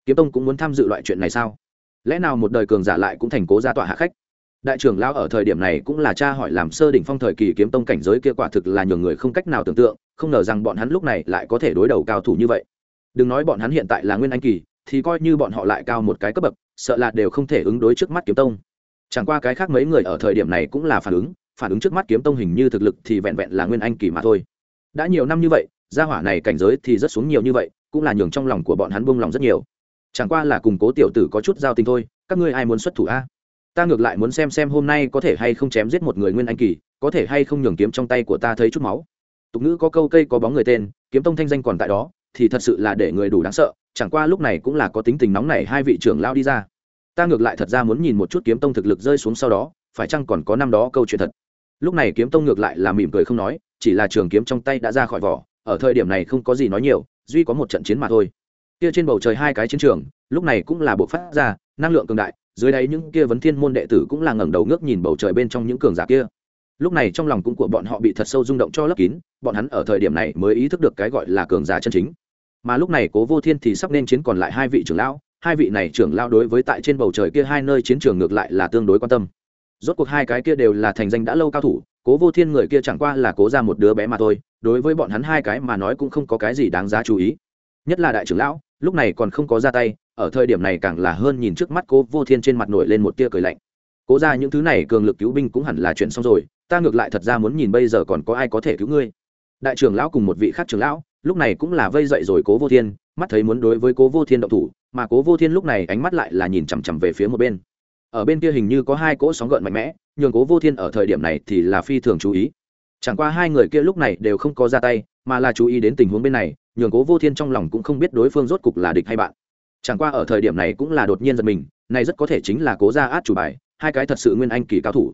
Kiếm tông cũng muốn tham dự loại chuyện này sao? Lẽ nào một đời cường giả lại cũng thành cố ra tọa hạ khách? Đại trưởng lão ở thời điểm này cũng là cha hỏi làm sơ đỉnh phong thời kỳ kiếm tông cảnh giới kia quả thực là nhường người không cách nào tưởng tượng, không ngờ rằng bọn hắn lúc này lại có thể đối đầu cao thủ như vậy. Đừng nói bọn hắn hiện tại là nguyên anh kỳ thì coi như bọn họ lại cao một cái cấp bậc, sợ là đều không thể ứng đối trước mắt kiếm tông. Chẳng qua cái khác mấy người ở thời điểm này cũng là phản ứng phản ứng trước mắt kiếm tông hình như thực lực thì vẹn vẹn là nguyên anh kỳ mà thôi. Đã nhiều năm như vậy, gia hỏa này cảnh giới thì rất xuống nhiều như vậy, cũng là nhường trong lòng của bọn hắn buông lòng rất nhiều. Chẳng qua là cùng cố tiểu tử có chút giao tình thôi, các ngươi ai muốn xuất thủ a? Ta ngược lại muốn xem xem hôm nay có thể hay không chém giết một người nguyên anh kỳ, có thể hay không nhường kiếm trong tay của ta thấy chút máu. Tục ngữ có câu cây có bóng người tên, kiếm tông thanh danh còn tại đó, thì thật sự là để người đủ đáng sợ chẳng qua lúc này cũng là có tính tình nóng này hai vị trưởng lao đi ra. Ta ngược lại thật ra muốn nhìn một chút kiếm tông thực lực rơi xuống sau đó, phải chăng còn có năm đó câu chuyện thật. Lúc này kiếm tông ngược lại là mỉm cười không nói, chỉ là trường kiếm trong tay đã ra khỏi vỏ, ở thời điểm này không có gì nói nhiều, duy có một trận chiến mà thôi. Kia trên bầu trời hai cái chiến trường, lúc này cũng là bộ phát ra, năng lượng cường đại, dưới đáy những kia vấn thiên môn đệ tử cũng là ngẩng đầu ngước nhìn bầu trời bên trong những cường giả kia. Lúc này trong lòng cũng của bọn họ bị thật sâu rung động cho lấp kín, bọn hắn ở thời điểm này mới ý thức được cái gọi là cường giả chân chính mà lúc này cố vô thiên thì sắp nên chiến còn lại hai vị trưởng lão, hai vị này trưởng lão đối với tại trên bầu trời kia hai nơi chiến trường ngược lại là tương đối quan tâm. Rốt cuộc hai cái kia đều là thành danh đã lâu cao thủ, cố vô thiên người kia chẳng qua là cố ra một đứa bé mà thôi, đối với bọn hắn hai cái mà nói cũng không có cái gì đáng giá chú ý. Nhất là đại trưởng lão, lúc này còn không có ra tay, ở thời điểm này càng là hơn nhìn trước mắt cố vô thiên trên mặt nổi lên một tia cười lạnh. Cố ra những thứ này cường lực cứu binh cũng hẳn là chuyện xong rồi, ta ngược lại thật ra muốn nhìn bây giờ còn có ai có thể cứu ngươi. Đại trưởng lão cùng một vị khác trưởng lão lúc này cũng là vây dậy rồi cố vô thiên, mắt thấy muốn đối với cố vô thiên động thủ, mà cố vô thiên lúc này ánh mắt lại là nhìn chằm chằm về phía một bên. Ở bên kia hình như có hai cỗ sóng gợn mạnh mẽ, nhường cố vô thiên ở thời điểm này thì là phi thường chú ý. Chẳng qua hai người kia lúc này đều không có ra tay, mà là chú ý đến tình huống bên này, nhường cố vô thiên trong lòng cũng không biết đối phương rốt cục là địch hay bạn. Chẳng qua ở thời điểm này cũng là đột nhiên giật mình, này rất có thể chính là cố ra át chủ bài, hai cái thật sự nguyên anh kỳ cao thủ.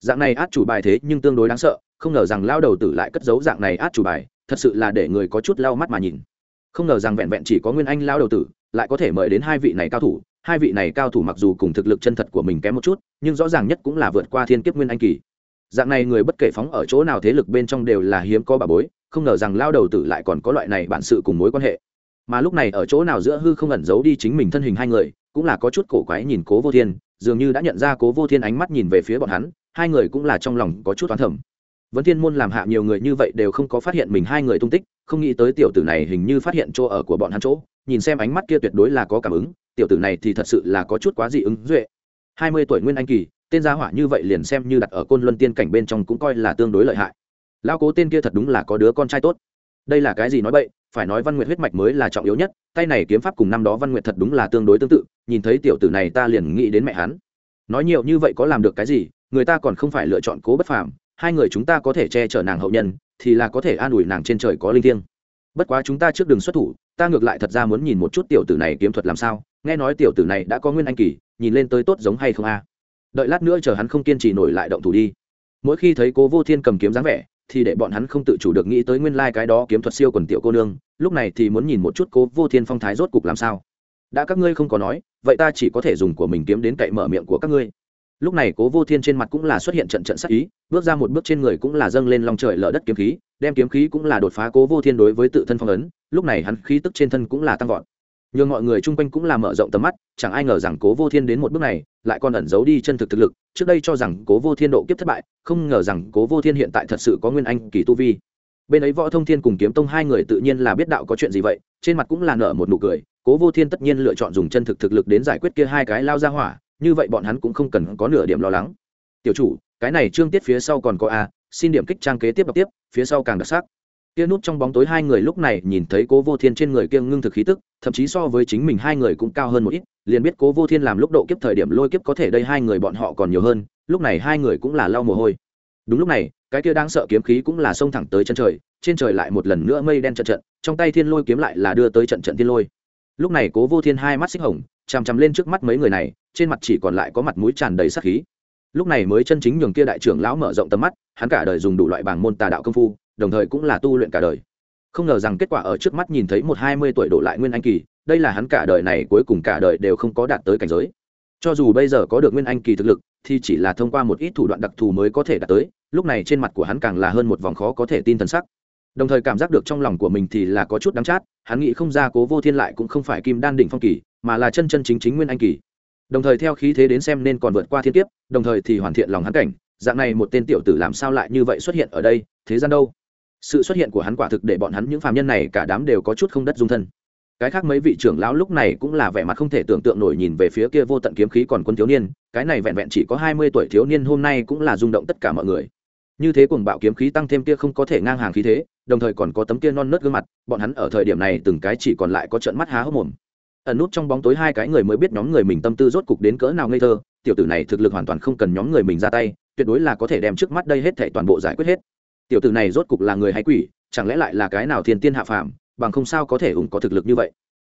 Dạng này át chủ bài thế nhưng tương đối đáng sợ, không ngờ rằng lao đầu tử lại cất giấu dạng này át chủ bài thật sự là để người có chút lau mắt mà nhìn. Không ngờ rằng vẹn vẹn chỉ có nguyên anh lao đầu tử lại có thể mời đến hai vị này cao thủ. Hai vị này cao thủ mặc dù cùng thực lực chân thật của mình kém một chút, nhưng rõ ràng nhất cũng là vượt qua thiên kiếp nguyên anh kỳ. Dạng này người bất kể phóng ở chỗ nào thế lực bên trong đều là hiếm có bà bối, không ngờ rằng lao đầu tử lại còn có loại này bản sự cùng mối quan hệ. Mà lúc này ở chỗ nào giữa hư không ẩn giấu đi chính mình thân hình hai người, cũng là có chút cổ quái nhìn cố vô thiên, dường như đã nhận ra cố vô thiên ánh mắt nhìn về phía bọn hắn, hai người cũng là trong lòng có chút oán thẩm vẫn thiên môn làm hạ nhiều người như vậy đều không có phát hiện mình hai người tung tích, không nghĩ tới tiểu tử này hình như phát hiện chỗ ở của bọn hắn chỗ, nhìn xem ánh mắt kia tuyệt đối là có cảm ứng, tiểu tử này thì thật sự là có chút quá dị ứng, duệ. Hai mươi tuổi nguyên anh kỳ, tên gia hỏa như vậy liền xem như đặt ở côn luân tiên cảnh bên trong cũng coi là tương đối lợi hại. Lao cố tên kia thật đúng là có đứa con trai tốt. Đây là cái gì nói vậy phải nói văn nguyện huyết mạch mới là trọng yếu nhất, tay này kiếm pháp cùng năm đó văn nguyện thật đúng là tương đối tương tự, nhìn thấy tiểu tử này ta liền nghĩ đến mẹ hắn. Nói nhiều như vậy có làm được cái gì, người ta còn không phải lựa chọn cố bất phàm hai người chúng ta có thể che chở nàng hậu nhân, thì là có thể an ủi nàng trên trời có linh thiêng. Bất quá chúng ta trước đường xuất thủ, ta ngược lại thật ra muốn nhìn một chút tiểu tử này kiếm thuật làm sao, nghe nói tiểu tử này đã có nguyên anh kỳ, nhìn lên tới tốt giống hay không a? Đợi lát nữa chờ hắn không kiên trì nổi lại động thủ đi. Mỗi khi thấy cố vô thiên cầm kiếm dáng vẻ, thì để bọn hắn không tự chủ được nghĩ tới nguyên lai、like、cái đó kiếm thuật siêu quần tiểu cô nương, lúc này thì muốn nhìn một chút cố vô thiên phong thái rốt cục làm sao. Đã các ngươi không có nói, vậy ta chỉ có thể dùng của mình kiếm đến cậy mở miệng của các ngươi lúc này cố vô thiên trên mặt cũng là xuất hiện trận trận sắc ý, bước ra một bước trên người cũng là dâng lên lòng trời lở đất kiếm khí, đem kiếm khí cũng là đột phá cố vô thiên đối với tự thân phong ấn, lúc này hắn khí tức trên thân cũng là tăng vọt. Nhưng mọi người chung quanh cũng là mở rộng tầm mắt, chẳng ai ngờ rằng cố vô thiên đến một bước này, lại còn ẩn giấu đi chân thực thực lực, trước đây cho rằng cố vô thiên độ kiếp thất bại, không ngờ rằng cố vô thiên hiện tại thật sự có nguyên anh kỳ tu vi. Bên ấy võ thông thiên cùng kiếm tông hai người tự nhiên là biết đạo có chuyện gì vậy, trên mặt cũng là nở một nụ cười, cố vô thiên tất nhiên lựa chọn dùng chân thực thực lực đến giải quyết kia hai cái lao ra hỏa như vậy bọn hắn cũng không cần có nửa điểm lo lắng. Tiểu chủ, cái này trương tiết phía sau còn có a, xin điểm kích trang kế tiếp đọc tiếp, phía sau càng đặc sắc. Kia nút trong bóng tối hai người lúc này nhìn thấy cố vô thiên trên người kia ngưng thực khí tức, thậm chí so với chính mình hai người cũng cao hơn một ít, liền biết cố vô thiên làm lúc độ kiếp thời điểm lôi kiếp có thể đây hai người bọn họ còn nhiều hơn, lúc này hai người cũng là lau mồ hôi. Đúng lúc này, cái kia đang sợ kiếm khí cũng là xông thẳng tới chân trời, trên trời lại một lần nữa mây đen trận trận, trong tay thiên lôi kiếm lại là đưa tới trận trận thiên lôi lúc này cố vô thiên hai mắt xích hồng, chằm chằm lên trước mắt mấy người này, trên mặt chỉ còn lại có mặt mũi tràn đầy sắc khí. Lúc này mới chân chính nhường kia đại trưởng lão mở rộng tầm mắt, hắn cả đời dùng đủ loại bảng môn tà đạo công phu, đồng thời cũng là tu luyện cả đời. Không ngờ rằng kết quả ở trước mắt nhìn thấy một hai mươi tuổi đổ lại nguyên anh kỳ, đây là hắn cả đời này cuối cùng cả đời đều không có đạt tới cảnh giới. Cho dù bây giờ có được nguyên anh kỳ thực lực, thì chỉ là thông qua một ít thủ đoạn đặc thù mới có thể đạt tới, lúc này trên mặt của hắn càng là hơn một vòng khó có thể tin thần sắc đồng thời cảm giác được trong lòng của mình thì là có chút đắng chát, hắn nghĩ không ra cố vô thiên lại cũng không phải kim đan đỉnh phong kỳ, mà là chân chân chính chính nguyên anh kỳ. Đồng thời theo khí thế đến xem nên còn vượt qua thiên kiếp, đồng thời thì hoàn thiện lòng hắn cảnh, dạng này một tên tiểu tử làm sao lại như vậy xuất hiện ở đây, thế gian đâu? Sự xuất hiện của hắn quả thực để bọn hắn những phàm nhân này cả đám đều có chút không đất dung thân. Cái khác mấy vị trưởng lão lúc này cũng là vẻ mặt không thể tưởng tượng nổi nhìn về phía kia vô tận kiếm khí còn quân thiếu niên, cái này vẹn vẹn chỉ có hai mươi tuổi thiếu niên hôm nay cũng là rung động tất cả mọi người. Như thế cuồng bạo kiếm khí tăng thêm kia không có thể ngang hàng khí thế đồng thời còn có tấm kia non nớt gương mặt, bọn hắn ở thời điểm này từng cái chỉ còn lại có trận mắt há hốc mồm. Ẩn nút trong bóng tối hai cái người mới biết nhóm người mình tâm tư rốt cục đến cỡ nào ngây thơ, tiểu tử này thực lực hoàn toàn không cần nhóm người mình ra tay, tuyệt đối là có thể đem trước mắt đây hết thảy toàn bộ giải quyết hết. Tiểu tử này rốt cục là người hay quỷ, chẳng lẽ lại là cái nào thiên tiên hạ phàm, bằng không sao có thể ủng có thực lực như vậy.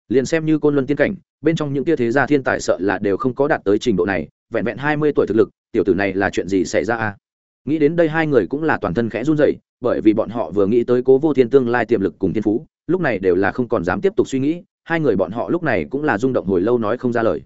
Liền xem như côn luân tiên cảnh, bên trong những tia thế gia thiên tài sợ là đều không có đạt tới trình độ này, vẹn vẹn hai mươi tuổi thực lực, tiểu tử này là chuyện gì xảy ra a? Nghĩ đến đây hai người cũng là toàn thân khẽ run rẩy bởi vì bọn họ vừa nghĩ tới cố vô thiên tương lai tiềm lực cùng thiên phú, lúc này đều là không còn dám tiếp tục suy nghĩ, hai người bọn họ lúc này cũng là rung động hồi lâu nói không ra lời.